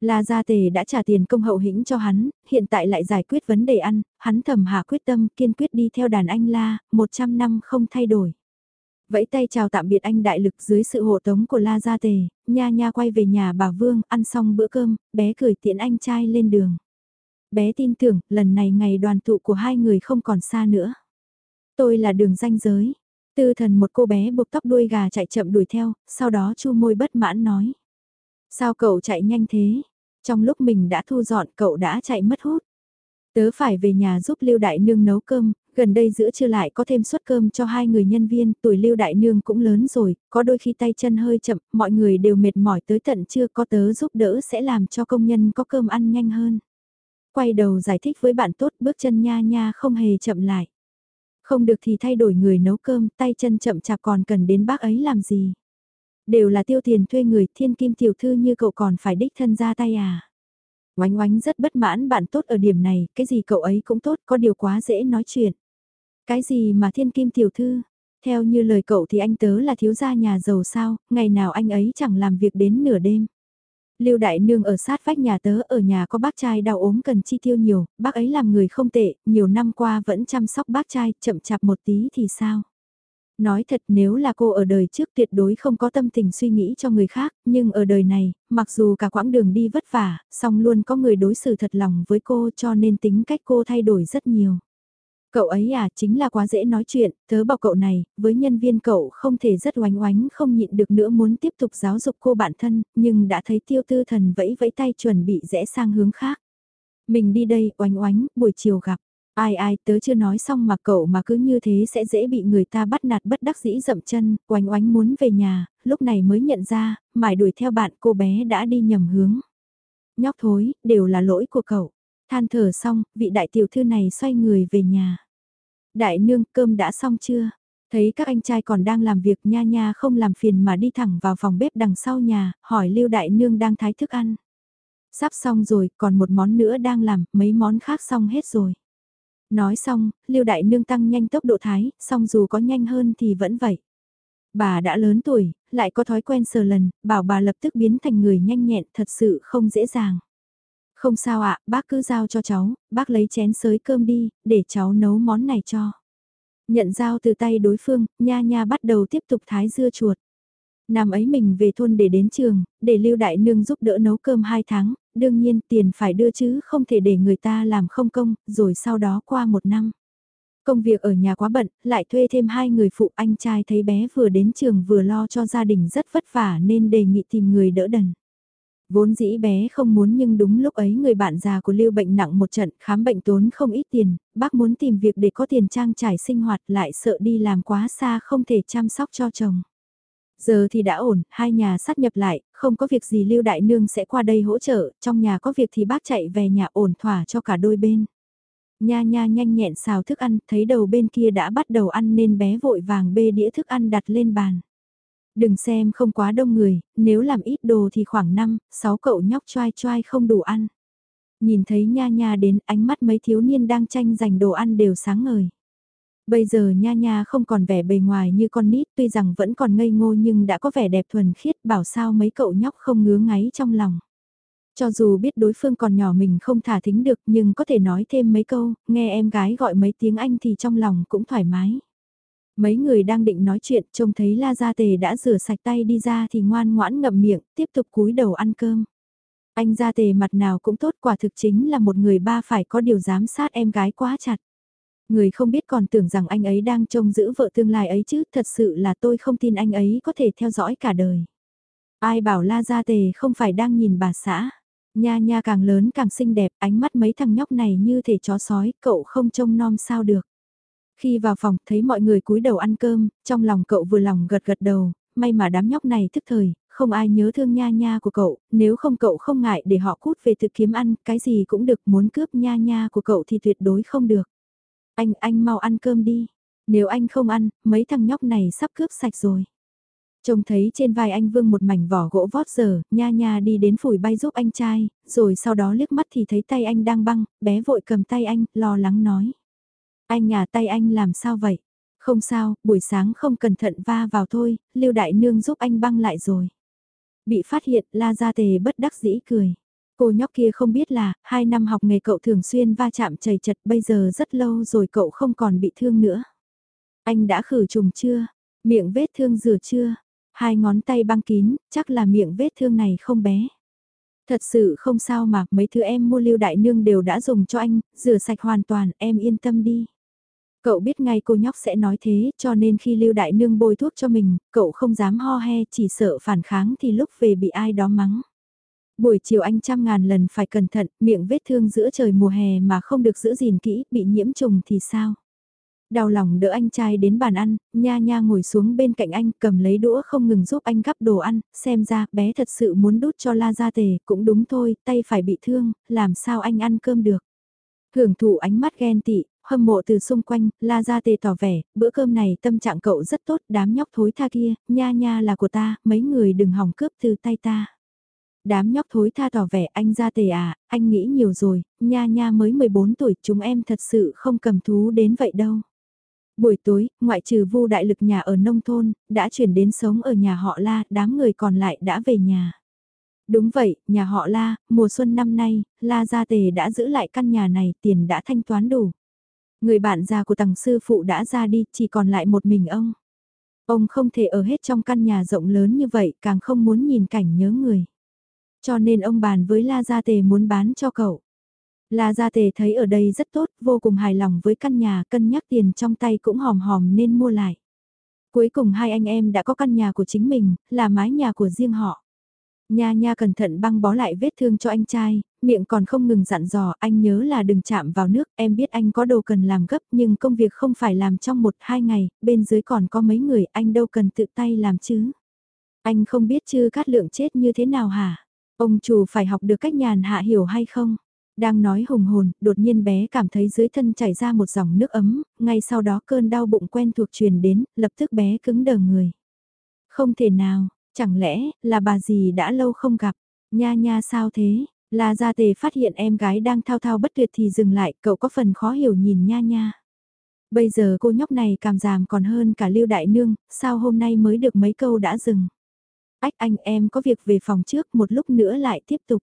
La Gia Tề đã trả tiền công hậu hĩnh cho hắn, hiện tại lại giải quyết vấn đề ăn, hắn thầm hạ quyết tâm kiên quyết đi theo đàn anh La, 100 năm không thay đổi. Vẫy tay chào tạm biệt anh đại lực dưới sự hộ tống của La Gia Tề, nha nha quay về nhà bà Vương, ăn xong bữa cơm, bé cười tiện anh trai lên đường. Bé tin tưởng, lần này ngày đoàn tụ của hai người không còn xa nữa. Tôi là đường danh giới, Tư thần một cô bé buộc tóc đuôi gà chạy chậm đuổi theo, sau đó chu môi bất mãn nói. Sao cậu chạy nhanh thế? Trong lúc mình đã thu dọn cậu đã chạy mất hút. Tớ phải về nhà giúp Lưu Đại Nương nấu cơm, gần đây giữa trưa lại có thêm suất cơm cho hai người nhân viên, tuổi Lưu Đại Nương cũng lớn rồi, có đôi khi tay chân hơi chậm, mọi người đều mệt mỏi tới tận trưa có tớ giúp đỡ sẽ làm cho công nhân có cơm ăn nhanh hơn. Quay đầu giải thích với bạn tốt bước chân nha nha không hề chậm lại. Không được thì thay đổi người nấu cơm, tay chân chậm chạp còn cần đến bác ấy làm gì. Đều là tiêu tiền thuê người thiên kim tiểu thư như cậu còn phải đích thân ra tay à. Oánh oánh rất bất mãn bạn tốt ở điểm này, cái gì cậu ấy cũng tốt, có điều quá dễ nói chuyện. Cái gì mà thiên kim tiểu thư, theo như lời cậu thì anh tớ là thiếu gia nhà giàu sao, ngày nào anh ấy chẳng làm việc đến nửa đêm. Lưu Đại Nương ở sát vách nhà tớ ở nhà có bác trai đau ốm cần chi tiêu nhiều, bác ấy làm người không tệ, nhiều năm qua vẫn chăm sóc bác trai, chậm chạp một tí thì sao? Nói thật nếu là cô ở đời trước tuyệt đối không có tâm tình suy nghĩ cho người khác, nhưng ở đời này, mặc dù cả quãng đường đi vất vả, song luôn có người đối xử thật lòng với cô cho nên tính cách cô thay đổi rất nhiều. Cậu ấy à, chính là quá dễ nói chuyện, tớ bảo cậu này, với nhân viên cậu không thể rất oánh oánh không nhịn được nữa muốn tiếp tục giáo dục cô bản thân, nhưng đã thấy tiêu tư thần vẫy vẫy tay chuẩn bị rẽ sang hướng khác. Mình đi đây, oánh oánh, buổi chiều gặp. Ai ai tớ chưa nói xong mà cậu mà cứ như thế sẽ dễ bị người ta bắt nạt bất đắc dĩ dậm chân, oánh oánh muốn về nhà, lúc này mới nhận ra, mải đuổi theo bạn cô bé đã đi nhầm hướng. Nhóc thối, đều là lỗi của cậu. Than thở xong, vị đại tiểu thư này xoay người về nhà. Đại nương, cơm đã xong chưa? Thấy các anh trai còn đang làm việc nha nha không làm phiền mà đi thẳng vào phòng bếp đằng sau nhà, hỏi Lưu Đại Nương đang thái thức ăn. Sắp xong rồi, còn một món nữa đang làm, mấy món khác xong hết rồi. Nói xong, Lưu Đại Nương tăng nhanh tốc độ thái, song dù có nhanh hơn thì vẫn vậy. Bà đã lớn tuổi, lại có thói quen sờ lần, bảo bà lập tức biến thành người nhanh nhẹn thật sự không dễ dàng. Không sao ạ, bác cứ giao cho cháu, bác lấy chén sới cơm đi, để cháu nấu món này cho. Nhận giao từ tay đối phương, nha nha bắt đầu tiếp tục thái dưa chuột. Năm ấy mình về thôn để đến trường, để Lưu Đại Nương giúp đỡ nấu cơm 2 tháng, đương nhiên tiền phải đưa chứ không thể để người ta làm không công, rồi sau đó qua một năm. Công việc ở nhà quá bận, lại thuê thêm hai người phụ anh trai thấy bé vừa đến trường vừa lo cho gia đình rất vất vả nên đề nghị tìm người đỡ đần. Vốn dĩ bé không muốn nhưng đúng lúc ấy người bạn già của Lưu bệnh nặng một trận khám bệnh tốn không ít tiền, bác muốn tìm việc để có tiền trang trải sinh hoạt lại sợ đi làm quá xa không thể chăm sóc cho chồng. Giờ thì đã ổn, hai nhà sát nhập lại, không có việc gì Lưu Đại Nương sẽ qua đây hỗ trợ, trong nhà có việc thì bác chạy về nhà ổn thỏa cho cả đôi bên. Nha nha nhanh nhẹn xào thức ăn, thấy đầu bên kia đã bắt đầu ăn nên bé vội vàng bê đĩa thức ăn đặt lên bàn. Đừng xem không quá đông người, nếu làm ít đồ thì khoảng 5, 6 cậu nhóc choai choai không đủ ăn. Nhìn thấy nha nha đến ánh mắt mấy thiếu niên đang tranh giành đồ ăn đều sáng ngời. Bây giờ nha nha không còn vẻ bề ngoài như con nít tuy rằng vẫn còn ngây ngô nhưng đã có vẻ đẹp thuần khiết bảo sao mấy cậu nhóc không ngứa ngáy trong lòng. Cho dù biết đối phương còn nhỏ mình không thả thính được nhưng có thể nói thêm mấy câu, nghe em gái gọi mấy tiếng anh thì trong lòng cũng thoải mái. Mấy người đang định nói chuyện trông thấy La Gia Tề đã rửa sạch tay đi ra thì ngoan ngoãn ngậm miệng, tiếp tục cúi đầu ăn cơm. Anh Gia Tề mặt nào cũng tốt quả thực chính là một người ba phải có điều giám sát em gái quá chặt. Người không biết còn tưởng rằng anh ấy đang trông giữ vợ tương lai ấy chứ, thật sự là tôi không tin anh ấy có thể theo dõi cả đời. Ai bảo La Gia Tề không phải đang nhìn bà xã. Nha nha càng lớn càng xinh đẹp, ánh mắt mấy thằng nhóc này như thể chó sói, cậu không trông nom sao được. Khi vào phòng thấy mọi người cúi đầu ăn cơm, trong lòng cậu vừa lòng gật gật đầu, may mà đám nhóc này thức thời, không ai nhớ thương nha nha của cậu, nếu không cậu không ngại để họ cút về thực kiếm ăn, cái gì cũng được muốn cướp nha nha của cậu thì tuyệt đối không được. Anh, anh mau ăn cơm đi. Nếu anh không ăn, mấy thằng nhóc này sắp cướp sạch rồi. Trông thấy trên vai anh vương một mảnh vỏ gỗ vót giờ, nha nha đi đến phủi bay giúp anh trai, rồi sau đó liếc mắt thì thấy tay anh đang băng, bé vội cầm tay anh, lo lắng nói. Anh nhà tay anh làm sao vậy? Không sao, buổi sáng không cẩn thận va vào thôi, Lưu Đại Nương giúp anh băng lại rồi. Bị phát hiện, La Gia Tề bất đắc dĩ cười. Cô nhóc kia không biết là, hai năm học nghề cậu thường xuyên va chạm chảy chật bây giờ rất lâu rồi cậu không còn bị thương nữa. Anh đã khử trùng chưa? Miệng vết thương rửa chưa? Hai ngón tay băng kín, chắc là miệng vết thương này không bé. Thật sự không sao mà, mấy thứ em mua lưu đại nương đều đã dùng cho anh, rửa sạch hoàn toàn, em yên tâm đi. Cậu biết ngay cô nhóc sẽ nói thế, cho nên khi lưu đại nương bôi thuốc cho mình, cậu không dám ho he, chỉ sợ phản kháng thì lúc về bị ai đó mắng. Buổi chiều anh trăm ngàn lần phải cẩn thận, miệng vết thương giữa trời mùa hè mà không được giữ gìn kỹ, bị nhiễm trùng thì sao? Đau lòng đỡ anh trai đến bàn ăn, nha nha ngồi xuống bên cạnh anh cầm lấy đũa không ngừng giúp anh gắp đồ ăn, xem ra bé thật sự muốn đút cho la ra tề, cũng đúng thôi, tay phải bị thương, làm sao anh ăn cơm được. Hưởng thụ ánh mắt ghen tị, hâm mộ từ xung quanh, la gia tề tỏ vẻ, bữa cơm này tâm trạng cậu rất tốt, đám nhóc thối tha kia, nha nha là của ta, mấy người đừng hỏng cướp từ tay ta. Đám nhóc thối tha tỏ vẻ anh ra tề à, anh nghĩ nhiều rồi, nha nha mới 14 tuổi, chúng em thật sự không cầm thú đến vậy đâu. Buổi tối, ngoại trừ vu đại lực nhà ở nông thôn, đã chuyển đến sống ở nhà họ La, đám người còn lại đã về nhà. Đúng vậy, nhà họ La, mùa xuân năm nay, La Gia Tề đã giữ lại căn nhà này, tiền đã thanh toán đủ. Người bạn già của tầng sư phụ đã ra đi, chỉ còn lại một mình ông. Ông không thể ở hết trong căn nhà rộng lớn như vậy, càng không muốn nhìn cảnh nhớ người. Cho nên ông bàn với La Gia Tề muốn bán cho cậu. La Gia Tề thấy ở đây rất tốt, vô cùng hài lòng với căn nhà, cân nhắc tiền trong tay cũng hòm hòm nên mua lại. Cuối cùng hai anh em đã có căn nhà của chính mình, là mái nhà của riêng họ. Nha nha cẩn thận băng bó lại vết thương cho anh trai, miệng còn không ngừng dặn dò anh nhớ là đừng chạm vào nước, em biết anh có đồ cần làm gấp nhưng công việc không phải làm trong một hai ngày, bên dưới còn có mấy người anh đâu cần tự tay làm chứ. Anh không biết chứ cát lượng chết như thế nào hả? Ông chủ phải học được cách nhàn hạ hiểu hay không? Đang nói hùng hồn, đột nhiên bé cảm thấy dưới thân chảy ra một dòng nước ấm, ngay sau đó cơn đau bụng quen thuộc truyền đến, lập tức bé cứng đờ người. Không thể nào, chẳng lẽ là bà gì đã lâu không gặp, nha nha sao thế, La Gia Tề phát hiện em gái đang thao thao bất tuyệt thì dừng lại, cậu có phần khó hiểu nhìn nha nha. Bây giờ cô nhóc này cảm giảm còn hơn cả Lưu Đại Nương, sao hôm nay mới được mấy câu đã dừng. Ách anh em có việc về phòng trước một lúc nữa lại tiếp tục.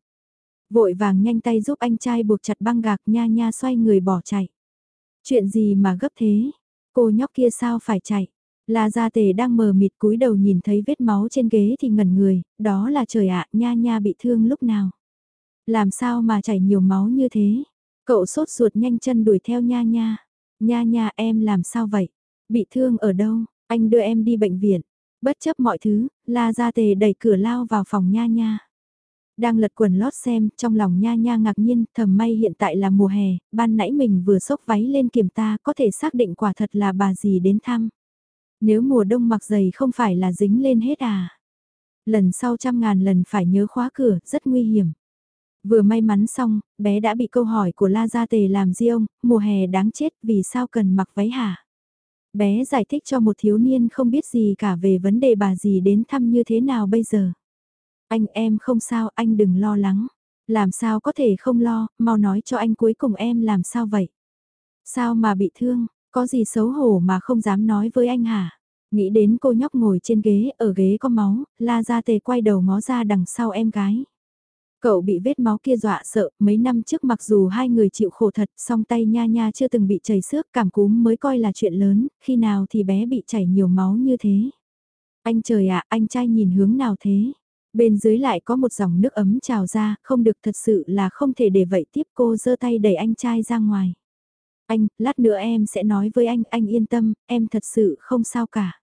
Vội vàng nhanh tay giúp anh trai buộc chặt băng gạc nha nha xoay người bỏ chạy. Chuyện gì mà gấp thế? Cô nhóc kia sao phải chạy? La Gia Tề đang mờ mịt cúi đầu nhìn thấy vết máu trên ghế thì ngẩn người, đó là trời ạ, nha nha bị thương lúc nào? Làm sao mà chảy nhiều máu như thế? Cậu sốt ruột nhanh chân đuổi theo nha nha. Nha nha em làm sao vậy? Bị thương ở đâu? Anh đưa em đi bệnh viện. Bất chấp mọi thứ, La Gia Tề đẩy cửa lao vào phòng nha nha. Đang lật quần lót xem, trong lòng nha nha ngạc nhiên, thầm may hiện tại là mùa hè, ban nãy mình vừa xốc váy lên kiểm ta có thể xác định quả thật là bà gì đến thăm. Nếu mùa đông mặc giày không phải là dính lên hết à? Lần sau trăm ngàn lần phải nhớ khóa cửa, rất nguy hiểm. Vừa may mắn xong, bé đã bị câu hỏi của La Gia Tề làm riêng, ông, mùa hè đáng chết vì sao cần mặc váy hả? Bé giải thích cho một thiếu niên không biết gì cả về vấn đề bà gì đến thăm như thế nào bây giờ. Anh em không sao, anh đừng lo lắng. Làm sao có thể không lo, mau nói cho anh cuối cùng em làm sao vậy? Sao mà bị thương, có gì xấu hổ mà không dám nói với anh hả? Nghĩ đến cô nhóc ngồi trên ghế, ở ghế có máu, la ra tề quay đầu ngó ra đằng sau em gái. Cậu bị vết máu kia dọa sợ, mấy năm trước mặc dù hai người chịu khổ thật, song tay nha nha chưa từng bị chảy xước, cảm cúm mới coi là chuyện lớn, khi nào thì bé bị chảy nhiều máu như thế. Anh trời ạ, anh trai nhìn hướng nào thế? Bên dưới lại có một dòng nước ấm trào ra, không được thật sự là không thể để vậy tiếp cô giơ tay đẩy anh trai ra ngoài. Anh, lát nữa em sẽ nói với anh, anh yên tâm, em thật sự không sao cả.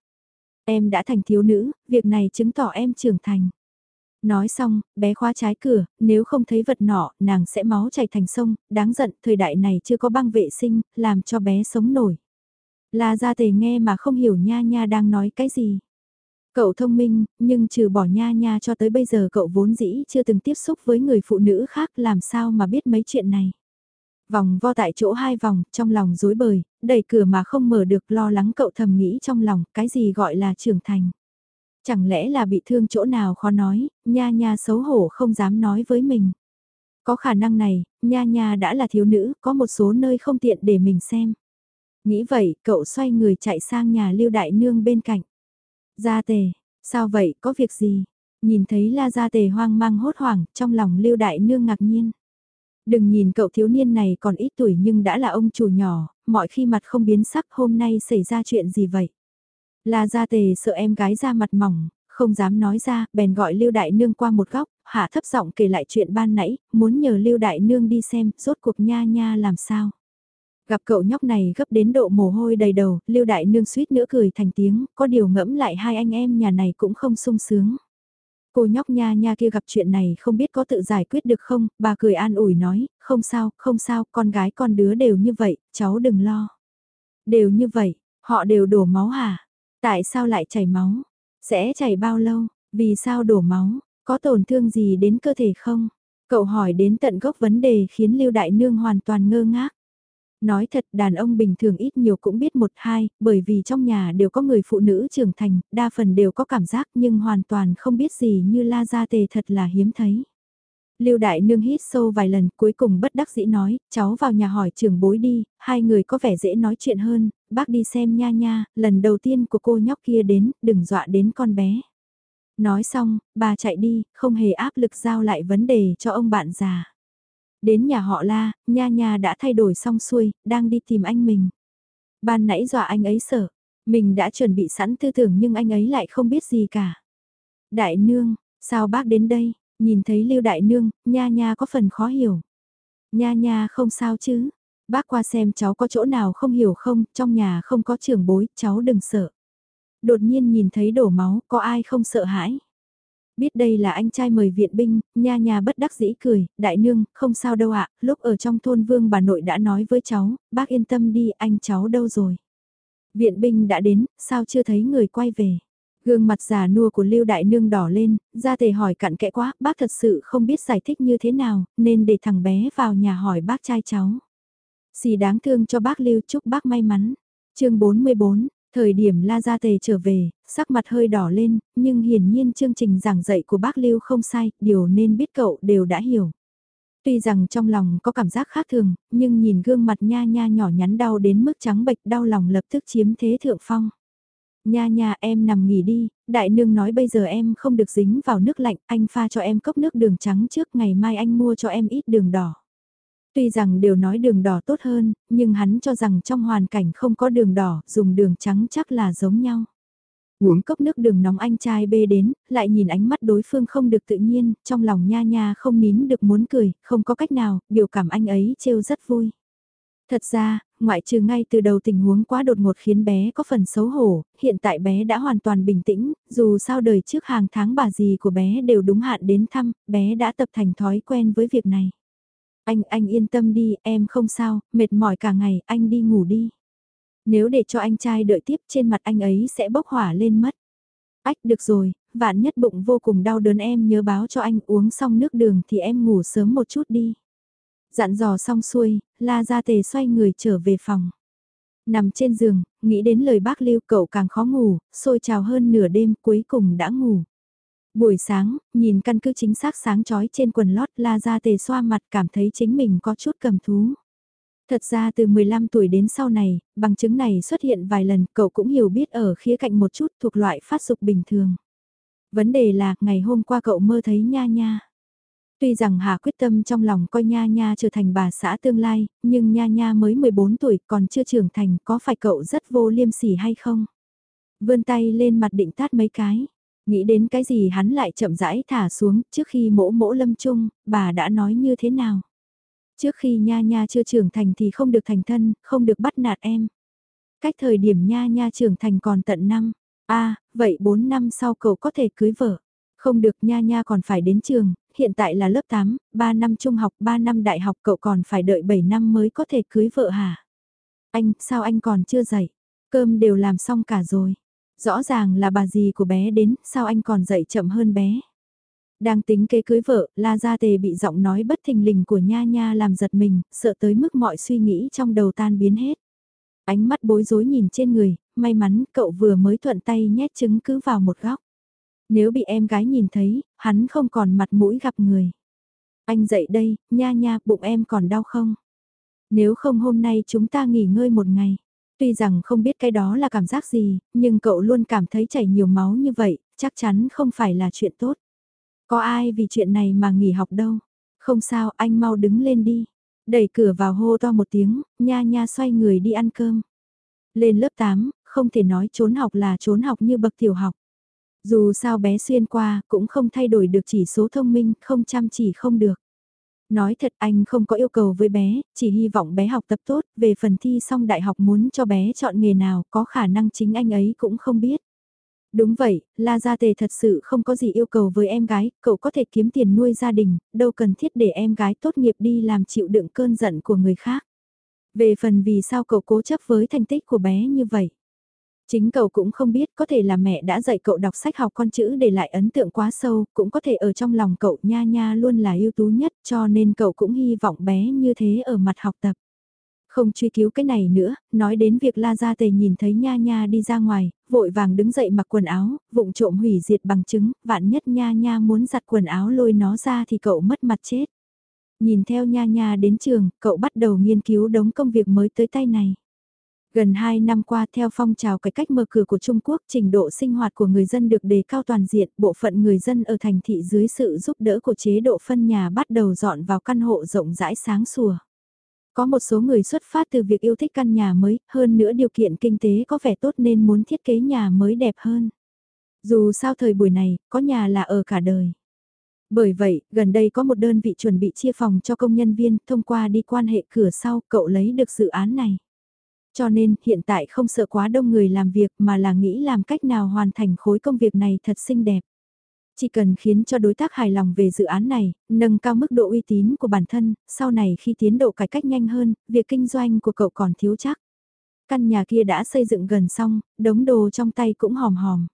Em đã thành thiếu nữ, việc này chứng tỏ em trưởng thành. Nói xong, bé khóa trái cửa, nếu không thấy vật nọ, nàng sẽ máu chảy thành sông, đáng giận, thời đại này chưa có băng vệ sinh, làm cho bé sống nổi. La ra tề nghe mà không hiểu nha nha đang nói cái gì. Cậu thông minh, nhưng trừ bỏ nha nha cho tới bây giờ cậu vốn dĩ chưa từng tiếp xúc với người phụ nữ khác làm sao mà biết mấy chuyện này. Vòng vo tại chỗ hai vòng, trong lòng dối bời, đẩy cửa mà không mở được lo lắng cậu thầm nghĩ trong lòng, cái gì gọi là trưởng thành. Chẳng lẽ là bị thương chỗ nào khó nói, nha nha xấu hổ không dám nói với mình. Có khả năng này, nha nha đã là thiếu nữ, có một số nơi không tiện để mình xem. Nghĩ vậy, cậu xoay người chạy sang nhà lưu đại nương bên cạnh. Gia tề, sao vậy, có việc gì? Nhìn thấy la gia tề hoang mang hốt hoảng, trong lòng lưu đại nương ngạc nhiên. Đừng nhìn cậu thiếu niên này còn ít tuổi nhưng đã là ông chủ nhỏ, mọi khi mặt không biến sắc hôm nay xảy ra chuyện gì vậy? La Gia Tề sợ em gái ra mặt mỏng, không dám nói ra, bèn gọi Lưu Đại Nương qua một góc, hạ thấp giọng kể lại chuyện ban nãy, muốn nhờ Lưu Đại Nương đi xem, rốt cuộc nha nha làm sao. Gặp cậu nhóc này gấp đến độ mồ hôi đầy đầu, Lưu Đại Nương suýt nữa cười thành tiếng, có điều ngẫm lại hai anh em nhà này cũng không sung sướng. Cô nhóc nha nha kia gặp chuyện này không biết có tự giải quyết được không, bà cười an ủi nói, không sao, không sao, con gái con đứa đều như vậy, cháu đừng lo. Đều như vậy, họ đều đổ máu hả? Tại sao lại chảy máu? Sẽ chảy bao lâu? Vì sao đổ máu? Có tổn thương gì đến cơ thể không? Cậu hỏi đến tận gốc vấn đề khiến Lưu Đại Nương hoàn toàn ngơ ngác. Nói thật đàn ông bình thường ít nhiều cũng biết một hai, bởi vì trong nhà đều có người phụ nữ trưởng thành, đa phần đều có cảm giác nhưng hoàn toàn không biết gì như la gia tề thật là hiếm thấy. Lưu Đại Nương hít sâu vài lần cuối cùng bất đắc dĩ nói, cháu vào nhà hỏi trưởng bối đi, hai người có vẻ dễ nói chuyện hơn, bác đi xem nha nha, lần đầu tiên của cô nhóc kia đến, đừng dọa đến con bé. Nói xong, bà chạy đi, không hề áp lực giao lại vấn đề cho ông bạn già. Đến nhà họ la, nha nha đã thay đổi xong xuôi, đang đi tìm anh mình. Ban nãy dọa anh ấy sợ, mình đã chuẩn bị sẵn tư tưởng nhưng anh ấy lại không biết gì cả. Đại nương, sao bác đến đây? Nhìn thấy Lưu Đại Nương, Nha Nha có phần khó hiểu. Nha Nha không sao chứ. Bác qua xem cháu có chỗ nào không hiểu không, trong nhà không có trưởng bối, cháu đừng sợ. Đột nhiên nhìn thấy đổ máu, có ai không sợ hãi. Biết đây là anh trai mời viện binh, nha nha bất đắc dĩ cười, đại nương, không sao đâu ạ, lúc ở trong thôn vương bà nội đã nói với cháu, bác yên tâm đi, anh cháu đâu rồi. Viện binh đã đến, sao chưa thấy người quay về. Gương mặt già nua của Lưu Đại Nương đỏ lên, ra tề hỏi cặn kẽ quá, bác thật sự không biết giải thích như thế nào, nên để thằng bé vào nhà hỏi bác trai cháu. Xì đáng thương cho bác Lưu chúc bác may mắn. chương 44, thời điểm La Gia Tề trở về, sắc mặt hơi đỏ lên, nhưng hiển nhiên chương trình giảng dạy của bác Lưu không sai, điều nên biết cậu đều đã hiểu. Tuy rằng trong lòng có cảm giác khác thường, nhưng nhìn gương mặt nha nha nhỏ nhắn đau đến mức trắng bệch đau lòng lập tức chiếm thế thượng phong. Nha nha em nằm nghỉ đi, đại nương nói bây giờ em không được dính vào nước lạnh, anh pha cho em cốc nước đường trắng trước ngày mai anh mua cho em ít đường đỏ. Tuy rằng đều nói đường đỏ tốt hơn, nhưng hắn cho rằng trong hoàn cảnh không có đường đỏ, dùng đường trắng chắc là giống nhau. Uống cốc nước đường nóng anh trai bê đến, lại nhìn ánh mắt đối phương không được tự nhiên, trong lòng nha nha không nín được muốn cười, không có cách nào, biểu cảm anh ấy trêu rất vui. Thật ra, ngoại trừ ngay từ đầu tình huống quá đột ngột khiến bé có phần xấu hổ, hiện tại bé đã hoàn toàn bình tĩnh, dù sao đời trước hàng tháng bà gì của bé đều đúng hạn đến thăm, bé đã tập thành thói quen với việc này. Anh, anh yên tâm đi, em không sao, mệt mỏi cả ngày, anh đi ngủ đi. Nếu để cho anh trai đợi tiếp trên mặt anh ấy sẽ bốc hỏa lên mất. Ách được rồi, vạn nhất bụng vô cùng đau đớn em nhớ báo cho anh uống xong nước đường thì em ngủ sớm một chút đi. Dặn dò xong xuôi, la ra tề xoay người trở về phòng. Nằm trên giường, nghĩ đến lời bác lưu cậu càng khó ngủ, sôi trào hơn nửa đêm cuối cùng đã ngủ. Buổi sáng, nhìn căn cứ chính xác sáng chói trên quần lót la ra tề xoa mặt cảm thấy chính mình có chút cầm thú. Thật ra từ 15 tuổi đến sau này, bằng chứng này xuất hiện vài lần cậu cũng hiểu biết ở khía cạnh một chút thuộc loại phát dục bình thường. Vấn đề là, ngày hôm qua cậu mơ thấy nha nha. Tuy rằng Hà quyết tâm trong lòng coi Nha Nha trở thành bà xã tương lai, nhưng Nha Nha mới 14 tuổi còn chưa trưởng thành có phải cậu rất vô liêm sỉ hay không? Vươn tay lên mặt định tát mấy cái. Nghĩ đến cái gì hắn lại chậm rãi thả xuống trước khi mỗ mỗ lâm chung, bà đã nói như thế nào? Trước khi Nha Nha chưa trưởng thành thì không được thành thân, không được bắt nạt em. Cách thời điểm Nha Nha trưởng thành còn tận năm. a à, vậy 4 năm sau cậu có thể cưới vợ. Không được Nha Nha còn phải đến trường, hiện tại là lớp 8, 3 năm trung học, 3 năm đại học cậu còn phải đợi 7 năm mới có thể cưới vợ hả? Anh, sao anh còn chưa dậy? Cơm đều làm xong cả rồi. Rõ ràng là bà dì của bé đến, sao anh còn dậy chậm hơn bé? Đang tính kế cưới vợ, La Gia Tề bị giọng nói bất thình lình của Nha Nha làm giật mình, sợ tới mức mọi suy nghĩ trong đầu tan biến hết. Ánh mắt bối rối nhìn trên người, may mắn cậu vừa mới thuận tay nhét trứng cứ vào một góc. Nếu bị em gái nhìn thấy, hắn không còn mặt mũi gặp người. Anh dậy đây, nha nha, bụng em còn đau không? Nếu không hôm nay chúng ta nghỉ ngơi một ngày. Tuy rằng không biết cái đó là cảm giác gì, nhưng cậu luôn cảm thấy chảy nhiều máu như vậy, chắc chắn không phải là chuyện tốt. Có ai vì chuyện này mà nghỉ học đâu. Không sao, anh mau đứng lên đi. Đẩy cửa vào hô to một tiếng, nha nha xoay người đi ăn cơm. Lên lớp 8, không thể nói trốn học là trốn học như bậc tiểu học. Dù sao bé xuyên qua cũng không thay đổi được chỉ số thông minh, không chăm chỉ không được. Nói thật anh không có yêu cầu với bé, chỉ hy vọng bé học tập tốt, về phần thi xong đại học muốn cho bé chọn nghề nào có khả năng chính anh ấy cũng không biết. Đúng vậy, La Gia Tề thật sự không có gì yêu cầu với em gái, cậu có thể kiếm tiền nuôi gia đình, đâu cần thiết để em gái tốt nghiệp đi làm chịu đựng cơn giận của người khác. Về phần vì sao cậu cố chấp với thành tích của bé như vậy. Chính cậu cũng không biết có thể là mẹ đã dạy cậu đọc sách học con chữ để lại ấn tượng quá sâu, cũng có thể ở trong lòng cậu nha nha luôn là ưu tú nhất cho nên cậu cũng hy vọng bé như thế ở mặt học tập. Không truy cứu cái này nữa, nói đến việc La Gia Tề nhìn thấy Nha Nha đi ra ngoài, vội vàng đứng dậy mặc quần áo, vụng trộm hủy diệt bằng chứng, vạn nhất Nha Nha muốn giặt quần áo lôi nó ra thì cậu mất mặt chết. Nhìn theo Nha Nha đến trường, cậu bắt đầu nghiên cứu đống công việc mới tới tay này. Gần 2 năm qua theo phong trào cải cách mở cửa của Trung Quốc, trình độ sinh hoạt của người dân được đề cao toàn diện, bộ phận người dân ở thành thị dưới sự giúp đỡ của chế độ phân nhà bắt đầu dọn vào căn hộ rộng rãi sáng sủa. Có một số người xuất phát từ việc yêu thích căn nhà mới, hơn nữa điều kiện kinh tế có vẻ tốt nên muốn thiết kế nhà mới đẹp hơn. Dù sao thời buổi này, có nhà là ở cả đời. Bởi vậy, gần đây có một đơn vị chuẩn bị chia phòng cho công nhân viên, thông qua đi quan hệ cửa sau, cậu lấy được dự án này. Cho nên, hiện tại không sợ quá đông người làm việc mà là nghĩ làm cách nào hoàn thành khối công việc này thật xinh đẹp. Chỉ cần khiến cho đối tác hài lòng về dự án này, nâng cao mức độ uy tín của bản thân, sau này khi tiến độ cải cách nhanh hơn, việc kinh doanh của cậu còn thiếu chắc. Căn nhà kia đã xây dựng gần xong, đống đồ trong tay cũng hòm hòm.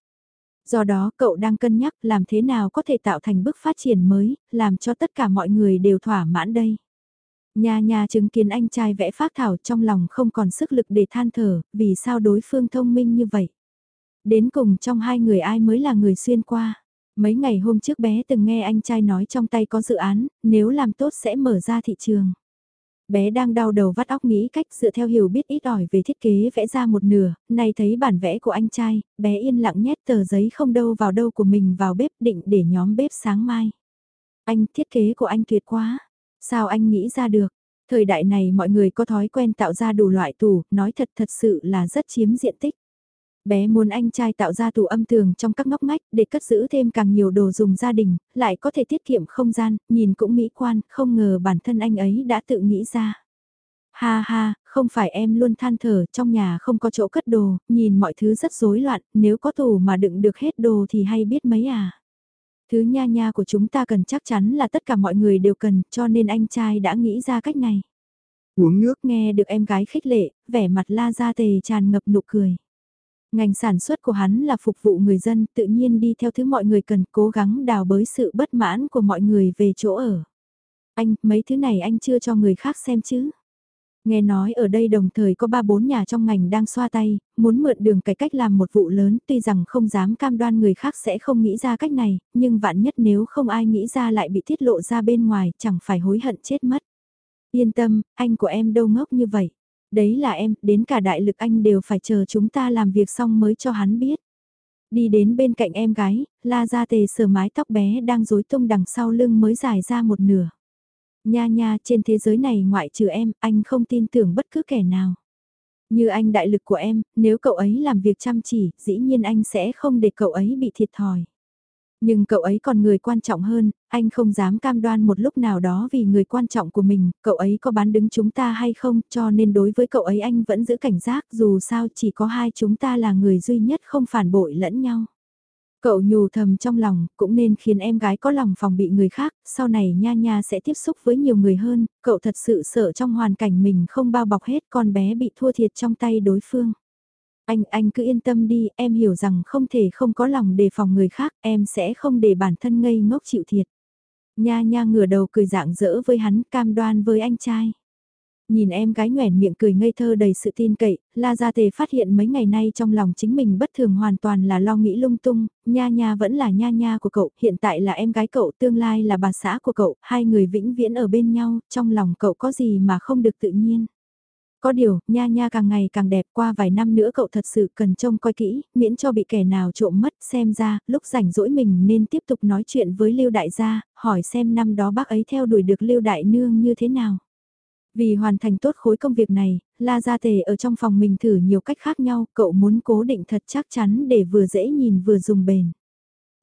Do đó cậu đang cân nhắc làm thế nào có thể tạo thành bước phát triển mới, làm cho tất cả mọi người đều thỏa mãn đây. Nhà nhà chứng kiến anh trai vẽ phát thảo trong lòng không còn sức lực để than thở, vì sao đối phương thông minh như vậy. Đến cùng trong hai người ai mới là người xuyên qua. Mấy ngày hôm trước bé từng nghe anh trai nói trong tay có dự án, nếu làm tốt sẽ mở ra thị trường. Bé đang đau đầu vắt óc nghĩ cách dựa theo hiểu biết ít ỏi về thiết kế vẽ ra một nửa, nay thấy bản vẽ của anh trai, bé yên lặng nhét tờ giấy không đâu vào đâu của mình vào bếp định để nhóm bếp sáng mai. Anh, thiết kế của anh tuyệt quá. Sao anh nghĩ ra được? Thời đại này mọi người có thói quen tạo ra đủ loại tủ, nói thật thật sự là rất chiếm diện tích. Bé muốn anh trai tạo ra tủ âm tường trong các ngóc ngách để cất giữ thêm càng nhiều đồ dùng gia đình, lại có thể tiết kiệm không gian, nhìn cũng mỹ quan, không ngờ bản thân anh ấy đã tự nghĩ ra. Ha ha, không phải em luôn than thở trong nhà không có chỗ cất đồ, nhìn mọi thứ rất rối loạn, nếu có tủ mà đựng được hết đồ thì hay biết mấy à. Thứ nha nha của chúng ta cần chắc chắn là tất cả mọi người đều cần, cho nên anh trai đã nghĩ ra cách này. Uống nước nghe được em gái khích lệ, vẻ mặt la ra tề tràn ngập nụ cười. Ngành sản xuất của hắn là phục vụ người dân, tự nhiên đi theo thứ mọi người cần cố gắng đào bới sự bất mãn của mọi người về chỗ ở. Anh, mấy thứ này anh chưa cho người khác xem chứ? Nghe nói ở đây đồng thời có ba bốn nhà trong ngành đang xoa tay, muốn mượn đường cải cách làm một vụ lớn tuy rằng không dám cam đoan người khác sẽ không nghĩ ra cách này, nhưng vạn nhất nếu không ai nghĩ ra lại bị tiết lộ ra bên ngoài chẳng phải hối hận chết mất. Yên tâm, anh của em đâu ngốc như vậy. Đấy là em, đến cả đại lực anh đều phải chờ chúng ta làm việc xong mới cho hắn biết. Đi đến bên cạnh em gái, la ra tề sờ mái tóc bé đang rối tung đằng sau lưng mới dài ra một nửa. Nha nha, trên thế giới này ngoại trừ em, anh không tin tưởng bất cứ kẻ nào. Như anh đại lực của em, nếu cậu ấy làm việc chăm chỉ, dĩ nhiên anh sẽ không để cậu ấy bị thiệt thòi. Nhưng cậu ấy còn người quan trọng hơn, anh không dám cam đoan một lúc nào đó vì người quan trọng của mình, cậu ấy có bán đứng chúng ta hay không, cho nên đối với cậu ấy anh vẫn giữ cảnh giác dù sao chỉ có hai chúng ta là người duy nhất không phản bội lẫn nhau. Cậu nhủ thầm trong lòng, cũng nên khiến em gái có lòng phòng bị người khác, sau này nha nha sẽ tiếp xúc với nhiều người hơn, cậu thật sự sợ trong hoàn cảnh mình không bao bọc hết con bé bị thua thiệt trong tay đối phương. Anh, anh cứ yên tâm đi, em hiểu rằng không thể không có lòng đề phòng người khác, em sẽ không để bản thân ngây ngốc chịu thiệt. Nha nha ngửa đầu cười dạng dỡ với hắn, cam đoan với anh trai. Nhìn em gái nhoẻn miệng cười ngây thơ đầy sự tin cậy, La Gia Tề phát hiện mấy ngày nay trong lòng chính mình bất thường hoàn toàn là lo nghĩ lung tung, nha nha vẫn là nha nha của cậu, hiện tại là em gái cậu, tương lai là bà xã của cậu, hai người vĩnh viễn ở bên nhau, trong lòng cậu có gì mà không được tự nhiên. Có điều, nha nha càng ngày càng đẹp qua vài năm nữa cậu thật sự cần trông coi kỹ, miễn cho bị kẻ nào trộm mất xem ra, lúc rảnh rỗi mình nên tiếp tục nói chuyện với Lưu Đại gia, hỏi xem năm đó bác ấy theo đuổi được Lưu Đại Nương như thế nào. Vì hoàn thành tốt khối công việc này, La Gia Tề ở trong phòng mình thử nhiều cách khác nhau, cậu muốn cố định thật chắc chắn để vừa dễ nhìn vừa dùng bền.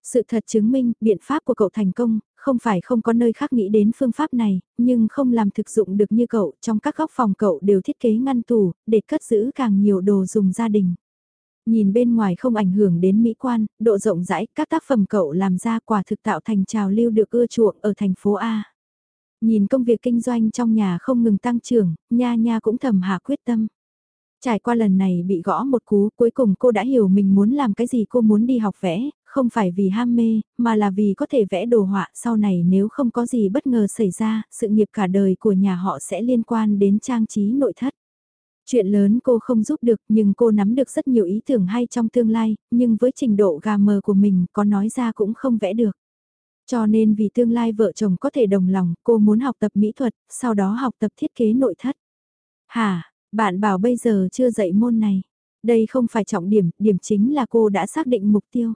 Sự thật chứng minh, biện pháp của cậu thành công, không phải không có nơi khác nghĩ đến phương pháp này, nhưng không làm thực dụng được như cậu, trong các góc phòng cậu đều thiết kế ngăn tủ, để cất giữ càng nhiều đồ dùng gia đình. Nhìn bên ngoài không ảnh hưởng đến mỹ quan, độ rộng rãi, các tác phẩm cậu làm ra quả thực tạo thành trào lưu được ưa chuộng ở thành phố A. Nhìn công việc kinh doanh trong nhà không ngừng tăng trưởng, nha nha cũng thầm hạ quyết tâm. Trải qua lần này bị gõ một cú, cuối cùng cô đã hiểu mình muốn làm cái gì cô muốn đi học vẽ, không phải vì ham mê, mà là vì có thể vẽ đồ họa sau này nếu không có gì bất ngờ xảy ra, sự nghiệp cả đời của nhà họ sẽ liên quan đến trang trí nội thất. Chuyện lớn cô không giúp được nhưng cô nắm được rất nhiều ý tưởng hay trong tương lai, nhưng với trình độ gà mờ của mình có nói ra cũng không vẽ được. Cho nên vì tương lai vợ chồng có thể đồng lòng, cô muốn học tập mỹ thuật, sau đó học tập thiết kế nội thất. Hả, bạn bảo bây giờ chưa dạy môn này. Đây không phải trọng điểm, điểm chính là cô đã xác định mục tiêu.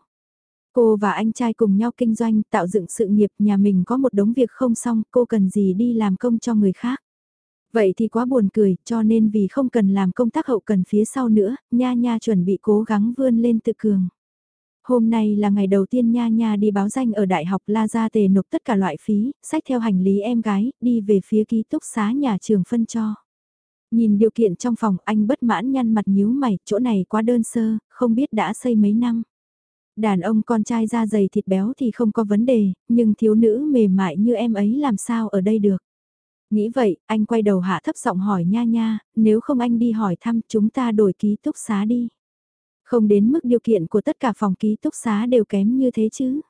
Cô và anh trai cùng nhau kinh doanh, tạo dựng sự nghiệp, nhà mình có một đống việc không xong, cô cần gì đi làm công cho người khác. Vậy thì quá buồn cười, cho nên vì không cần làm công tác hậu cần phía sau nữa, Nha Nha chuẩn bị cố gắng vươn lên tự cường. Hôm nay là ngày đầu tiên Nha Nha đi báo danh ở Đại học La Gia Tề nộp tất cả loại phí, sách theo hành lý em gái, đi về phía ký túc xá nhà trường phân cho. Nhìn điều kiện trong phòng anh bất mãn nhăn mặt nhíu mày, chỗ này quá đơn sơ, không biết đã xây mấy năm. Đàn ông con trai da dày thịt béo thì không có vấn đề, nhưng thiếu nữ mềm mại như em ấy làm sao ở đây được. Nghĩ vậy, anh quay đầu hạ thấp giọng hỏi nha nha, nếu không anh đi hỏi thăm chúng ta đổi ký túc xá đi. Không đến mức điều kiện của tất cả phòng ký túc xá đều kém như thế chứ.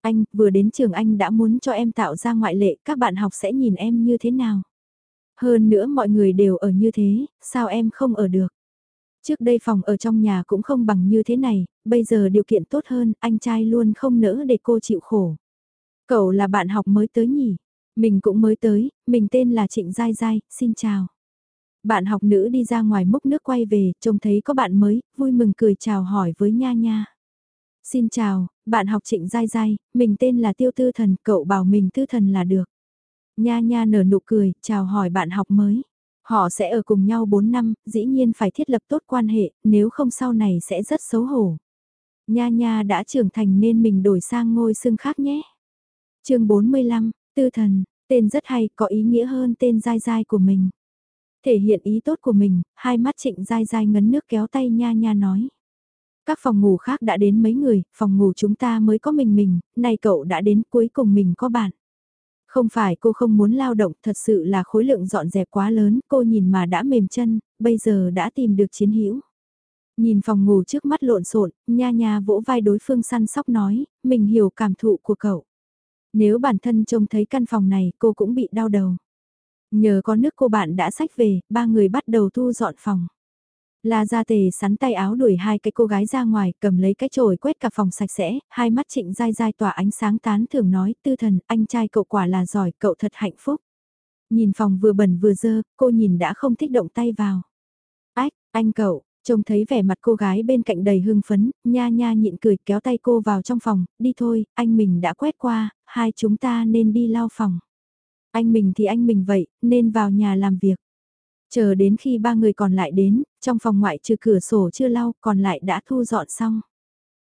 Anh, vừa đến trường anh đã muốn cho em tạo ra ngoại lệ, các bạn học sẽ nhìn em như thế nào. Hơn nữa mọi người đều ở như thế, sao em không ở được. Trước đây phòng ở trong nhà cũng không bằng như thế này, bây giờ điều kiện tốt hơn, anh trai luôn không nỡ để cô chịu khổ. Cậu là bạn học mới tới nhỉ? Mình cũng mới tới, mình tên là Trịnh Giai Giai, xin chào. Bạn học nữ đi ra ngoài múc nước quay về, trông thấy có bạn mới, vui mừng cười chào hỏi với Nha Nha. Xin chào, bạn học Trịnh dai dai mình tên là Tiêu Tư Thần, cậu bảo mình Tư Thần là được. Nha Nha nở nụ cười, chào hỏi bạn học mới. Họ sẽ ở cùng nhau 4 năm, dĩ nhiên phải thiết lập tốt quan hệ, nếu không sau này sẽ rất xấu hổ. Nha Nha đã trưởng thành nên mình đổi sang ngôi xưng khác nhé. chương 45, Tư Thần, tên rất hay, có ý nghĩa hơn tên dai dai của mình. Thể hiện ý tốt của mình, hai mắt trịnh dai dai ngấn nước kéo tay Nha Nha nói. Các phòng ngủ khác đã đến mấy người, phòng ngủ chúng ta mới có mình mình, nay cậu đã đến cuối cùng mình có bạn. Không phải cô không muốn lao động, thật sự là khối lượng dọn dẹp quá lớn, cô nhìn mà đã mềm chân, bây giờ đã tìm được chiến hữu. Nhìn phòng ngủ trước mắt lộn xộn, nha nha vỗ vai đối phương săn sóc nói, mình hiểu cảm thụ của cậu. Nếu bản thân trông thấy căn phòng này, cô cũng bị đau đầu. Nhờ có nước cô bạn đã sách về, ba người bắt đầu thu dọn phòng. La Gia Tề sắn tay áo đuổi hai cái cô gái ra ngoài, cầm lấy cái chổi quét cả phòng sạch sẽ, hai mắt trịnh dai dai tỏa ánh sáng tán thưởng nói, tư thần, anh trai cậu quả là giỏi, cậu thật hạnh phúc. Nhìn phòng vừa bẩn vừa dơ, cô nhìn đã không thích động tay vào. Ách, anh cậu, trông thấy vẻ mặt cô gái bên cạnh đầy hưng phấn, nha nha nhịn cười kéo tay cô vào trong phòng, đi thôi, anh mình đã quét qua, hai chúng ta nên đi lau phòng. Anh mình thì anh mình vậy, nên vào nhà làm việc. Chờ đến khi ba người còn lại đến, trong phòng ngoại trừ cửa sổ chưa lau còn lại đã thu dọn xong.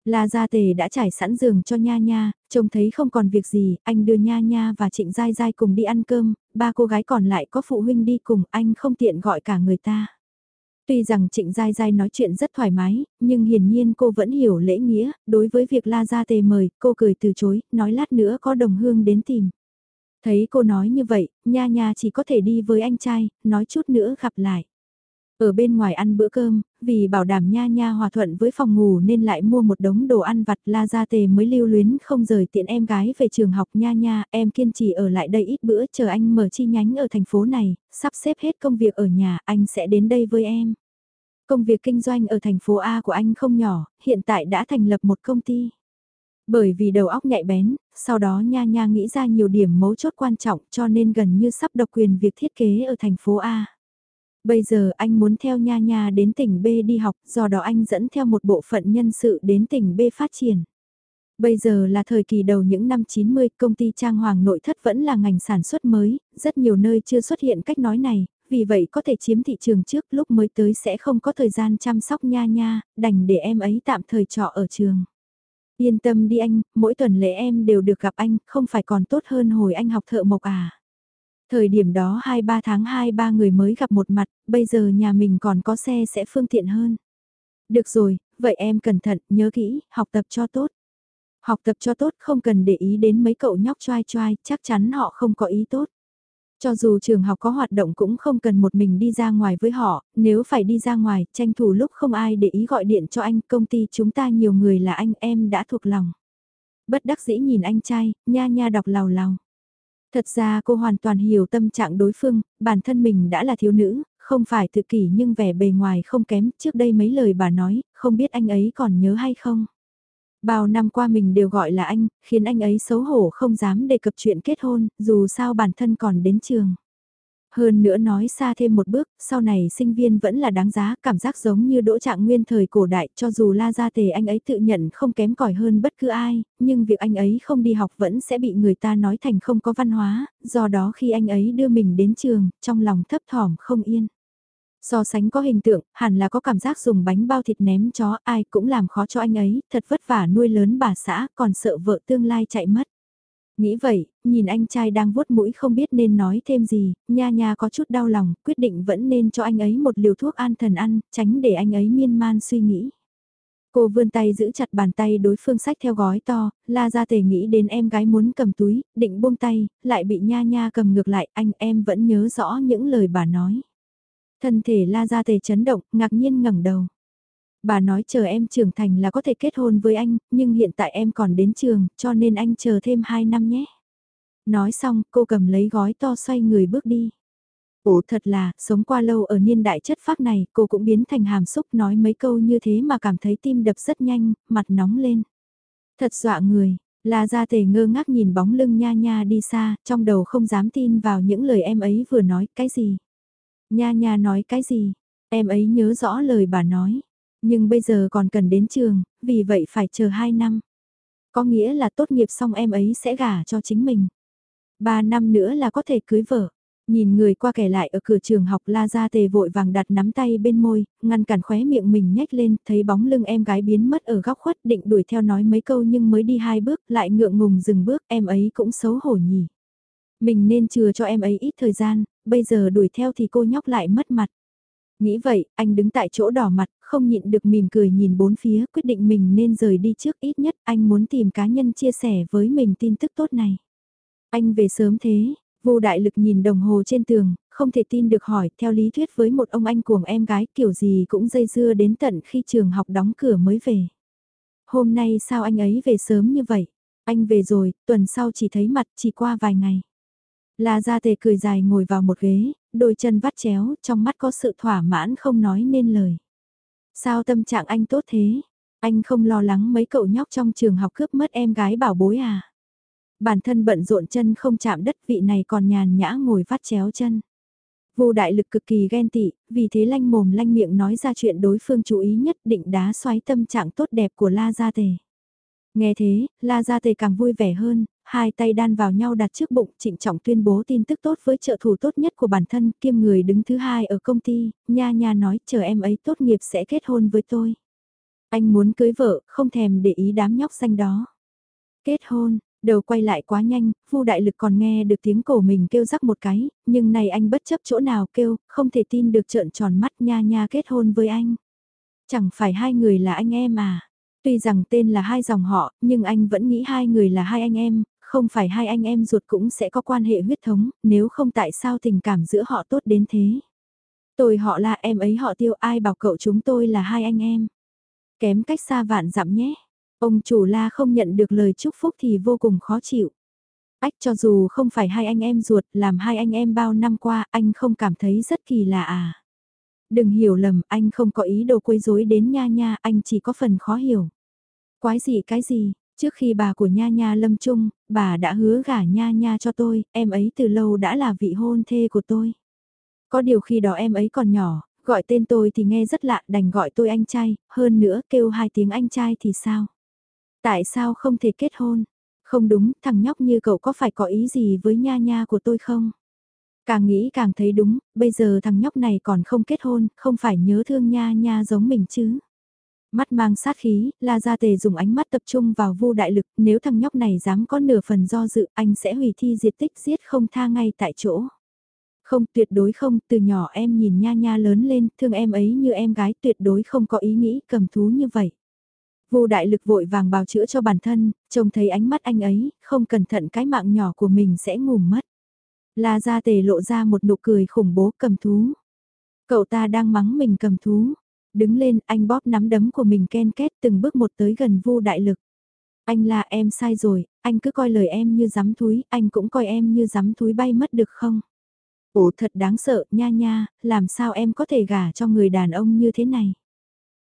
La Gia Tề đã trải sẵn giường cho Nha Nha, trông thấy không còn việc gì, anh đưa Nha Nha và Trịnh Giai Giai cùng đi ăn cơm, ba cô gái còn lại có phụ huynh đi cùng, anh không tiện gọi cả người ta. Tuy rằng Trịnh Giai Giai nói chuyện rất thoải mái, nhưng hiển nhiên cô vẫn hiểu lễ nghĩa, đối với việc La Gia Tề mời, cô cười từ chối, nói lát nữa có đồng hương đến tìm. Thấy cô nói như vậy, nha nha chỉ có thể đi với anh trai, nói chút nữa gặp lại. Ở bên ngoài ăn bữa cơm, vì bảo đảm nha nha hòa thuận với phòng ngủ nên lại mua một đống đồ ăn vặt la gia tề mới lưu luyến không rời tiện em gái về trường học nha nha, em kiên trì ở lại đây ít bữa chờ anh mở chi nhánh ở thành phố này, sắp xếp hết công việc ở nhà, anh sẽ đến đây với em. Công việc kinh doanh ở thành phố A của anh không nhỏ, hiện tại đã thành lập một công ty. Bởi vì đầu óc nhạy bén, sau đó Nha Nha nghĩ ra nhiều điểm mấu chốt quan trọng cho nên gần như sắp độc quyền việc thiết kế ở thành phố A. Bây giờ anh muốn theo Nha Nha đến tỉnh B đi học, do đó anh dẫn theo một bộ phận nhân sự đến tỉnh B phát triển. Bây giờ là thời kỳ đầu những năm 90, công ty trang hoàng nội thất vẫn là ngành sản xuất mới, rất nhiều nơi chưa xuất hiện cách nói này, vì vậy có thể chiếm thị trường trước lúc mới tới sẽ không có thời gian chăm sóc nha nha, đành để em ấy tạm thời trọ ở trường. Yên tâm đi anh, mỗi tuần lễ em đều được gặp anh, không phải còn tốt hơn hồi anh học thợ mộc à. Thời điểm đó 2-3 tháng 2-3 người mới gặp một mặt, bây giờ nhà mình còn có xe sẽ phương tiện hơn. Được rồi, vậy em cẩn thận, nhớ kỹ, học tập cho tốt. Học tập cho tốt không cần để ý đến mấy cậu nhóc choai choai, chắc chắn họ không có ý tốt. Cho dù trường học có hoạt động cũng không cần một mình đi ra ngoài với họ, nếu phải đi ra ngoài, tranh thủ lúc không ai để ý gọi điện cho anh, công ty chúng ta nhiều người là anh em đã thuộc lòng. Bất đắc dĩ nhìn anh trai, nha nha đọc lào lào. Thật ra cô hoàn toàn hiểu tâm trạng đối phương, bản thân mình đã là thiếu nữ, không phải tự kỷ nhưng vẻ bề ngoài không kém, trước đây mấy lời bà nói, không biết anh ấy còn nhớ hay không. Bao năm qua mình đều gọi là anh, khiến anh ấy xấu hổ không dám đề cập chuyện kết hôn, dù sao bản thân còn đến trường. Hơn nữa nói xa thêm một bước, sau này sinh viên vẫn là đáng giá, cảm giác giống như đỗ trạng nguyên thời cổ đại, cho dù la gia tề anh ấy tự nhận không kém cỏi hơn bất cứ ai, nhưng việc anh ấy không đi học vẫn sẽ bị người ta nói thành không có văn hóa, do đó khi anh ấy đưa mình đến trường, trong lòng thấp thỏm không yên. So sánh có hình tượng, hẳn là có cảm giác dùng bánh bao thịt ném chó ai cũng làm khó cho anh ấy, thật vất vả nuôi lớn bà xã còn sợ vợ tương lai chạy mất. Nghĩ vậy, nhìn anh trai đang vuốt mũi không biết nên nói thêm gì, nha nha có chút đau lòng, quyết định vẫn nên cho anh ấy một liều thuốc an thần ăn, tránh để anh ấy miên man suy nghĩ. Cô vươn tay giữ chặt bàn tay đối phương sách theo gói to, la ra tề nghĩ đến em gái muốn cầm túi, định buông tay, lại bị nha nha cầm ngược lại, anh em vẫn nhớ rõ những lời bà nói. Thân thể la ra tề chấn động, ngạc nhiên ngẩng đầu. Bà nói chờ em trưởng thành là có thể kết hôn với anh, nhưng hiện tại em còn đến trường, cho nên anh chờ thêm 2 năm nhé. Nói xong, cô cầm lấy gói to xoay người bước đi. Ồ thật là, sống qua lâu ở niên đại chất phác này, cô cũng biến thành hàm xúc nói mấy câu như thế mà cảm thấy tim đập rất nhanh, mặt nóng lên. Thật dọa người, La Gia Tề ngơ ngác nhìn bóng lưng nha nha đi xa, trong đầu không dám tin vào những lời em ấy vừa nói, cái gì? Nha nha nói cái gì? Em ấy nhớ rõ lời bà nói. Nhưng bây giờ còn cần đến trường, vì vậy phải chờ 2 năm. Có nghĩa là tốt nghiệp xong em ấy sẽ gả cho chính mình. 3 năm nữa là có thể cưới vợ. Nhìn người qua kẻ lại ở cửa trường học la ra tề vội vàng đặt nắm tay bên môi, ngăn cản khóe miệng mình nhếch lên, thấy bóng lưng em gái biến mất ở góc khuất định đuổi theo nói mấy câu nhưng mới đi hai bước lại ngượng ngùng dừng bước em ấy cũng xấu hổ nhỉ. Mình nên chừa cho em ấy ít thời gian, bây giờ đuổi theo thì cô nhóc lại mất mặt. Nghĩ vậy, anh đứng tại chỗ đỏ mặt, không nhịn được mỉm cười nhìn bốn phía, quyết định mình nên rời đi trước ít nhất anh muốn tìm cá nhân chia sẻ với mình tin tức tốt này. Anh về sớm thế, vô đại lực nhìn đồng hồ trên tường, không thể tin được hỏi, theo lý thuyết với một ông anh cuồng em gái kiểu gì cũng dây dưa đến tận khi trường học đóng cửa mới về. Hôm nay sao anh ấy về sớm như vậy? Anh về rồi, tuần sau chỉ thấy mặt chỉ qua vài ngày. La Gia Tề cười dài ngồi vào một ghế, đôi chân vắt chéo, trong mắt có sự thỏa mãn không nói nên lời. Sao tâm trạng anh tốt thế? Anh không lo lắng mấy cậu nhóc trong trường học cướp mất em gái bảo bối à? Bản thân bận rộn chân không chạm đất vị này còn nhàn nhã ngồi vắt chéo chân. Vô đại lực cực kỳ ghen tị, vì thế lanh mồm lanh miệng nói ra chuyện đối phương chú ý nhất định đá xoáy tâm trạng tốt đẹp của La Gia Tề. Nghe thế, La Gia Tề càng vui vẻ hơn, hai tay đan vào nhau đặt trước bụng trịnh trọng tuyên bố tin tức tốt với trợ thủ tốt nhất của bản thân kiêm người đứng thứ hai ở công ty, nha nha nói chờ em ấy tốt nghiệp sẽ kết hôn với tôi. Anh muốn cưới vợ, không thèm để ý đám nhóc xanh đó. Kết hôn, đầu quay lại quá nhanh, Vu đại lực còn nghe được tiếng cổ mình kêu rắc một cái, nhưng này anh bất chấp chỗ nào kêu, không thể tin được trợn tròn mắt nha nha kết hôn với anh. Chẳng phải hai người là anh em à. Tuy rằng tên là hai dòng họ, nhưng anh vẫn nghĩ hai người là hai anh em, không phải hai anh em ruột cũng sẽ có quan hệ huyết thống, nếu không tại sao tình cảm giữa họ tốt đến thế. Tôi họ là em ấy họ tiêu ai bảo cậu chúng tôi là hai anh em. Kém cách xa vạn dặm nhé. Ông chủ la không nhận được lời chúc phúc thì vô cùng khó chịu. Ách cho dù không phải hai anh em ruột, làm hai anh em bao năm qua, anh không cảm thấy rất kỳ lạ à. Đừng hiểu lầm, anh không có ý đồ quấy rối đến nha nha, anh chỉ có phần khó hiểu. Quái gì cái gì, trước khi bà của nha nha lâm chung, bà đã hứa gả nha nha cho tôi, em ấy từ lâu đã là vị hôn thê của tôi. Có điều khi đó em ấy còn nhỏ, gọi tên tôi thì nghe rất lạ đành gọi tôi anh trai, hơn nữa kêu hai tiếng anh trai thì sao? Tại sao không thể kết hôn? Không đúng, thằng nhóc như cậu có phải có ý gì với nha nha của tôi không? Càng nghĩ càng thấy đúng, bây giờ thằng nhóc này còn không kết hôn, không phải nhớ thương nha nha giống mình chứ. Mắt mang sát khí, La Gia Tề dùng ánh mắt tập trung vào vô đại lực, nếu thằng nhóc này dám có nửa phần do dự, anh sẽ hủy thi diệt tích giết không tha ngay tại chỗ. Không, tuyệt đối không, từ nhỏ em nhìn nha nha lớn lên, thương em ấy như em gái, tuyệt đối không có ý nghĩ cầm thú như vậy. Vô đại lực vội vàng bào chữa cho bản thân, trông thấy ánh mắt anh ấy, không cẩn thận cái mạng nhỏ của mình sẽ ngủ mất. La Gia Tề lộ ra một nụ cười khủng bố cầm thú. Cậu ta đang mắng mình cầm thú. Đứng lên, anh bóp nắm đấm của mình ken két từng bước một tới gần Vu đại lực. Anh là em sai rồi, anh cứ coi lời em như dám thúi anh cũng coi em như dám thúi bay mất được không? Ồ thật đáng sợ, nha nha, làm sao em có thể gả cho người đàn ông như thế này?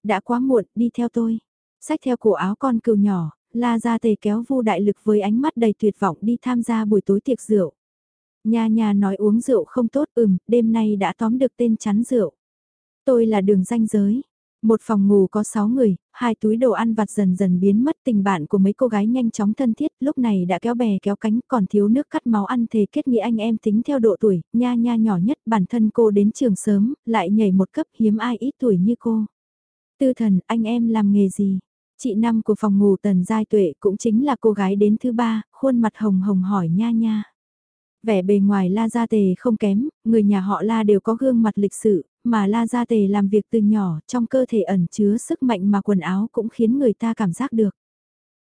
Đã quá muộn, đi theo tôi. Xách theo cổ áo con cừu nhỏ, la ra tề kéo vu đại lực với ánh mắt đầy tuyệt vọng đi tham gia buổi tối tiệc rượu. Nha nha nói uống rượu không tốt ừm, đêm nay đã tóm được tên chắn rượu. Tôi là đường danh giới. Một phòng ngủ có 6 người, hai túi đồ ăn vặt dần dần biến mất tình bạn của mấy cô gái nhanh chóng thân thiết, lúc này đã kéo bè kéo cánh còn thiếu nước cắt máu ăn thề kết nghĩa anh em tính theo độ tuổi, nha nha nhỏ nhất bản thân cô đến trường sớm, lại nhảy một cấp hiếm ai ít tuổi như cô. Tư thần, anh em làm nghề gì? Chị năm của phòng ngủ tần giai tuệ cũng chính là cô gái đến thứ ba, khuôn mặt hồng hồng hỏi nha nha. Vẻ bề ngoài La Gia Tề không kém, người nhà họ La đều có gương mặt lịch sự, mà La Gia Tề làm việc từ nhỏ, trong cơ thể ẩn chứa sức mạnh mà quần áo cũng khiến người ta cảm giác được.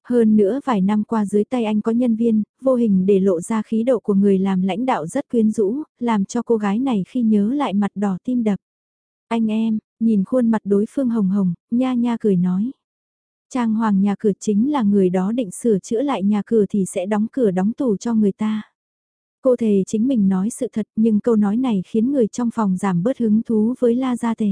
Hơn nữa vài năm qua dưới tay anh có nhân viên, vô hình để lộ ra khí độ của người làm lãnh đạo rất quyến rũ, làm cho cô gái này khi nhớ lại mặt đỏ tim đập. Anh em, nhìn khuôn mặt đối phương hồng hồng, nha nha cười nói. Trang hoàng nhà cửa chính là người đó định sửa chữa lại nhà cửa thì sẽ đóng cửa đóng tủ cho người ta. Cô thề chính mình nói sự thật nhưng câu nói này khiến người trong phòng giảm bớt hứng thú với La Gia Tề.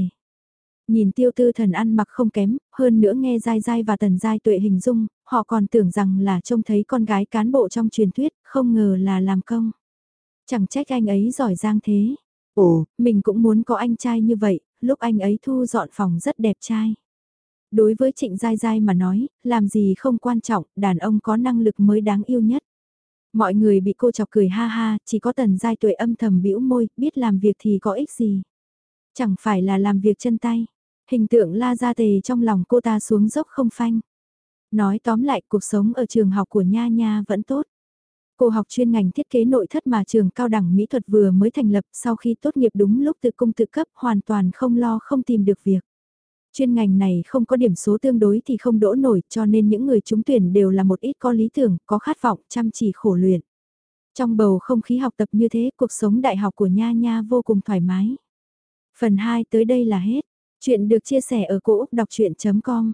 Nhìn tiêu tư thần ăn mặc không kém, hơn nữa nghe dai dai và tần dai tuệ hình dung, họ còn tưởng rằng là trông thấy con gái cán bộ trong truyền thuyết, không ngờ là làm công. Chẳng trách anh ấy giỏi giang thế. Ồ, mình cũng muốn có anh trai như vậy, lúc anh ấy thu dọn phòng rất đẹp trai. Đối với Trịnh Giai Giai mà nói, làm gì không quan trọng, đàn ông có năng lực mới đáng yêu nhất. Mọi người bị cô chọc cười ha ha, chỉ có tần giai tuệ âm thầm bĩu môi, biết làm việc thì có ích gì. Chẳng phải là làm việc chân tay. Hình tượng la ra tề trong lòng cô ta xuống dốc không phanh. Nói tóm lại cuộc sống ở trường học của Nha Nha vẫn tốt. Cô học chuyên ngành thiết kế nội thất mà trường cao đẳng mỹ thuật vừa mới thành lập sau khi tốt nghiệp đúng lúc tự cung tự cấp hoàn toàn không lo không tìm được việc. Chuyên ngành này không có điểm số tương đối thì không đỗ nổi cho nên những người trúng tuyển đều là một ít có lý tưởng, có khát vọng, chăm chỉ khổ luyện. Trong bầu không khí học tập như thế, cuộc sống đại học của Nha Nha vô cùng thoải mái. Phần 2 tới đây là hết. Chuyện được chia sẻ ở cỗ đọc chuyện.com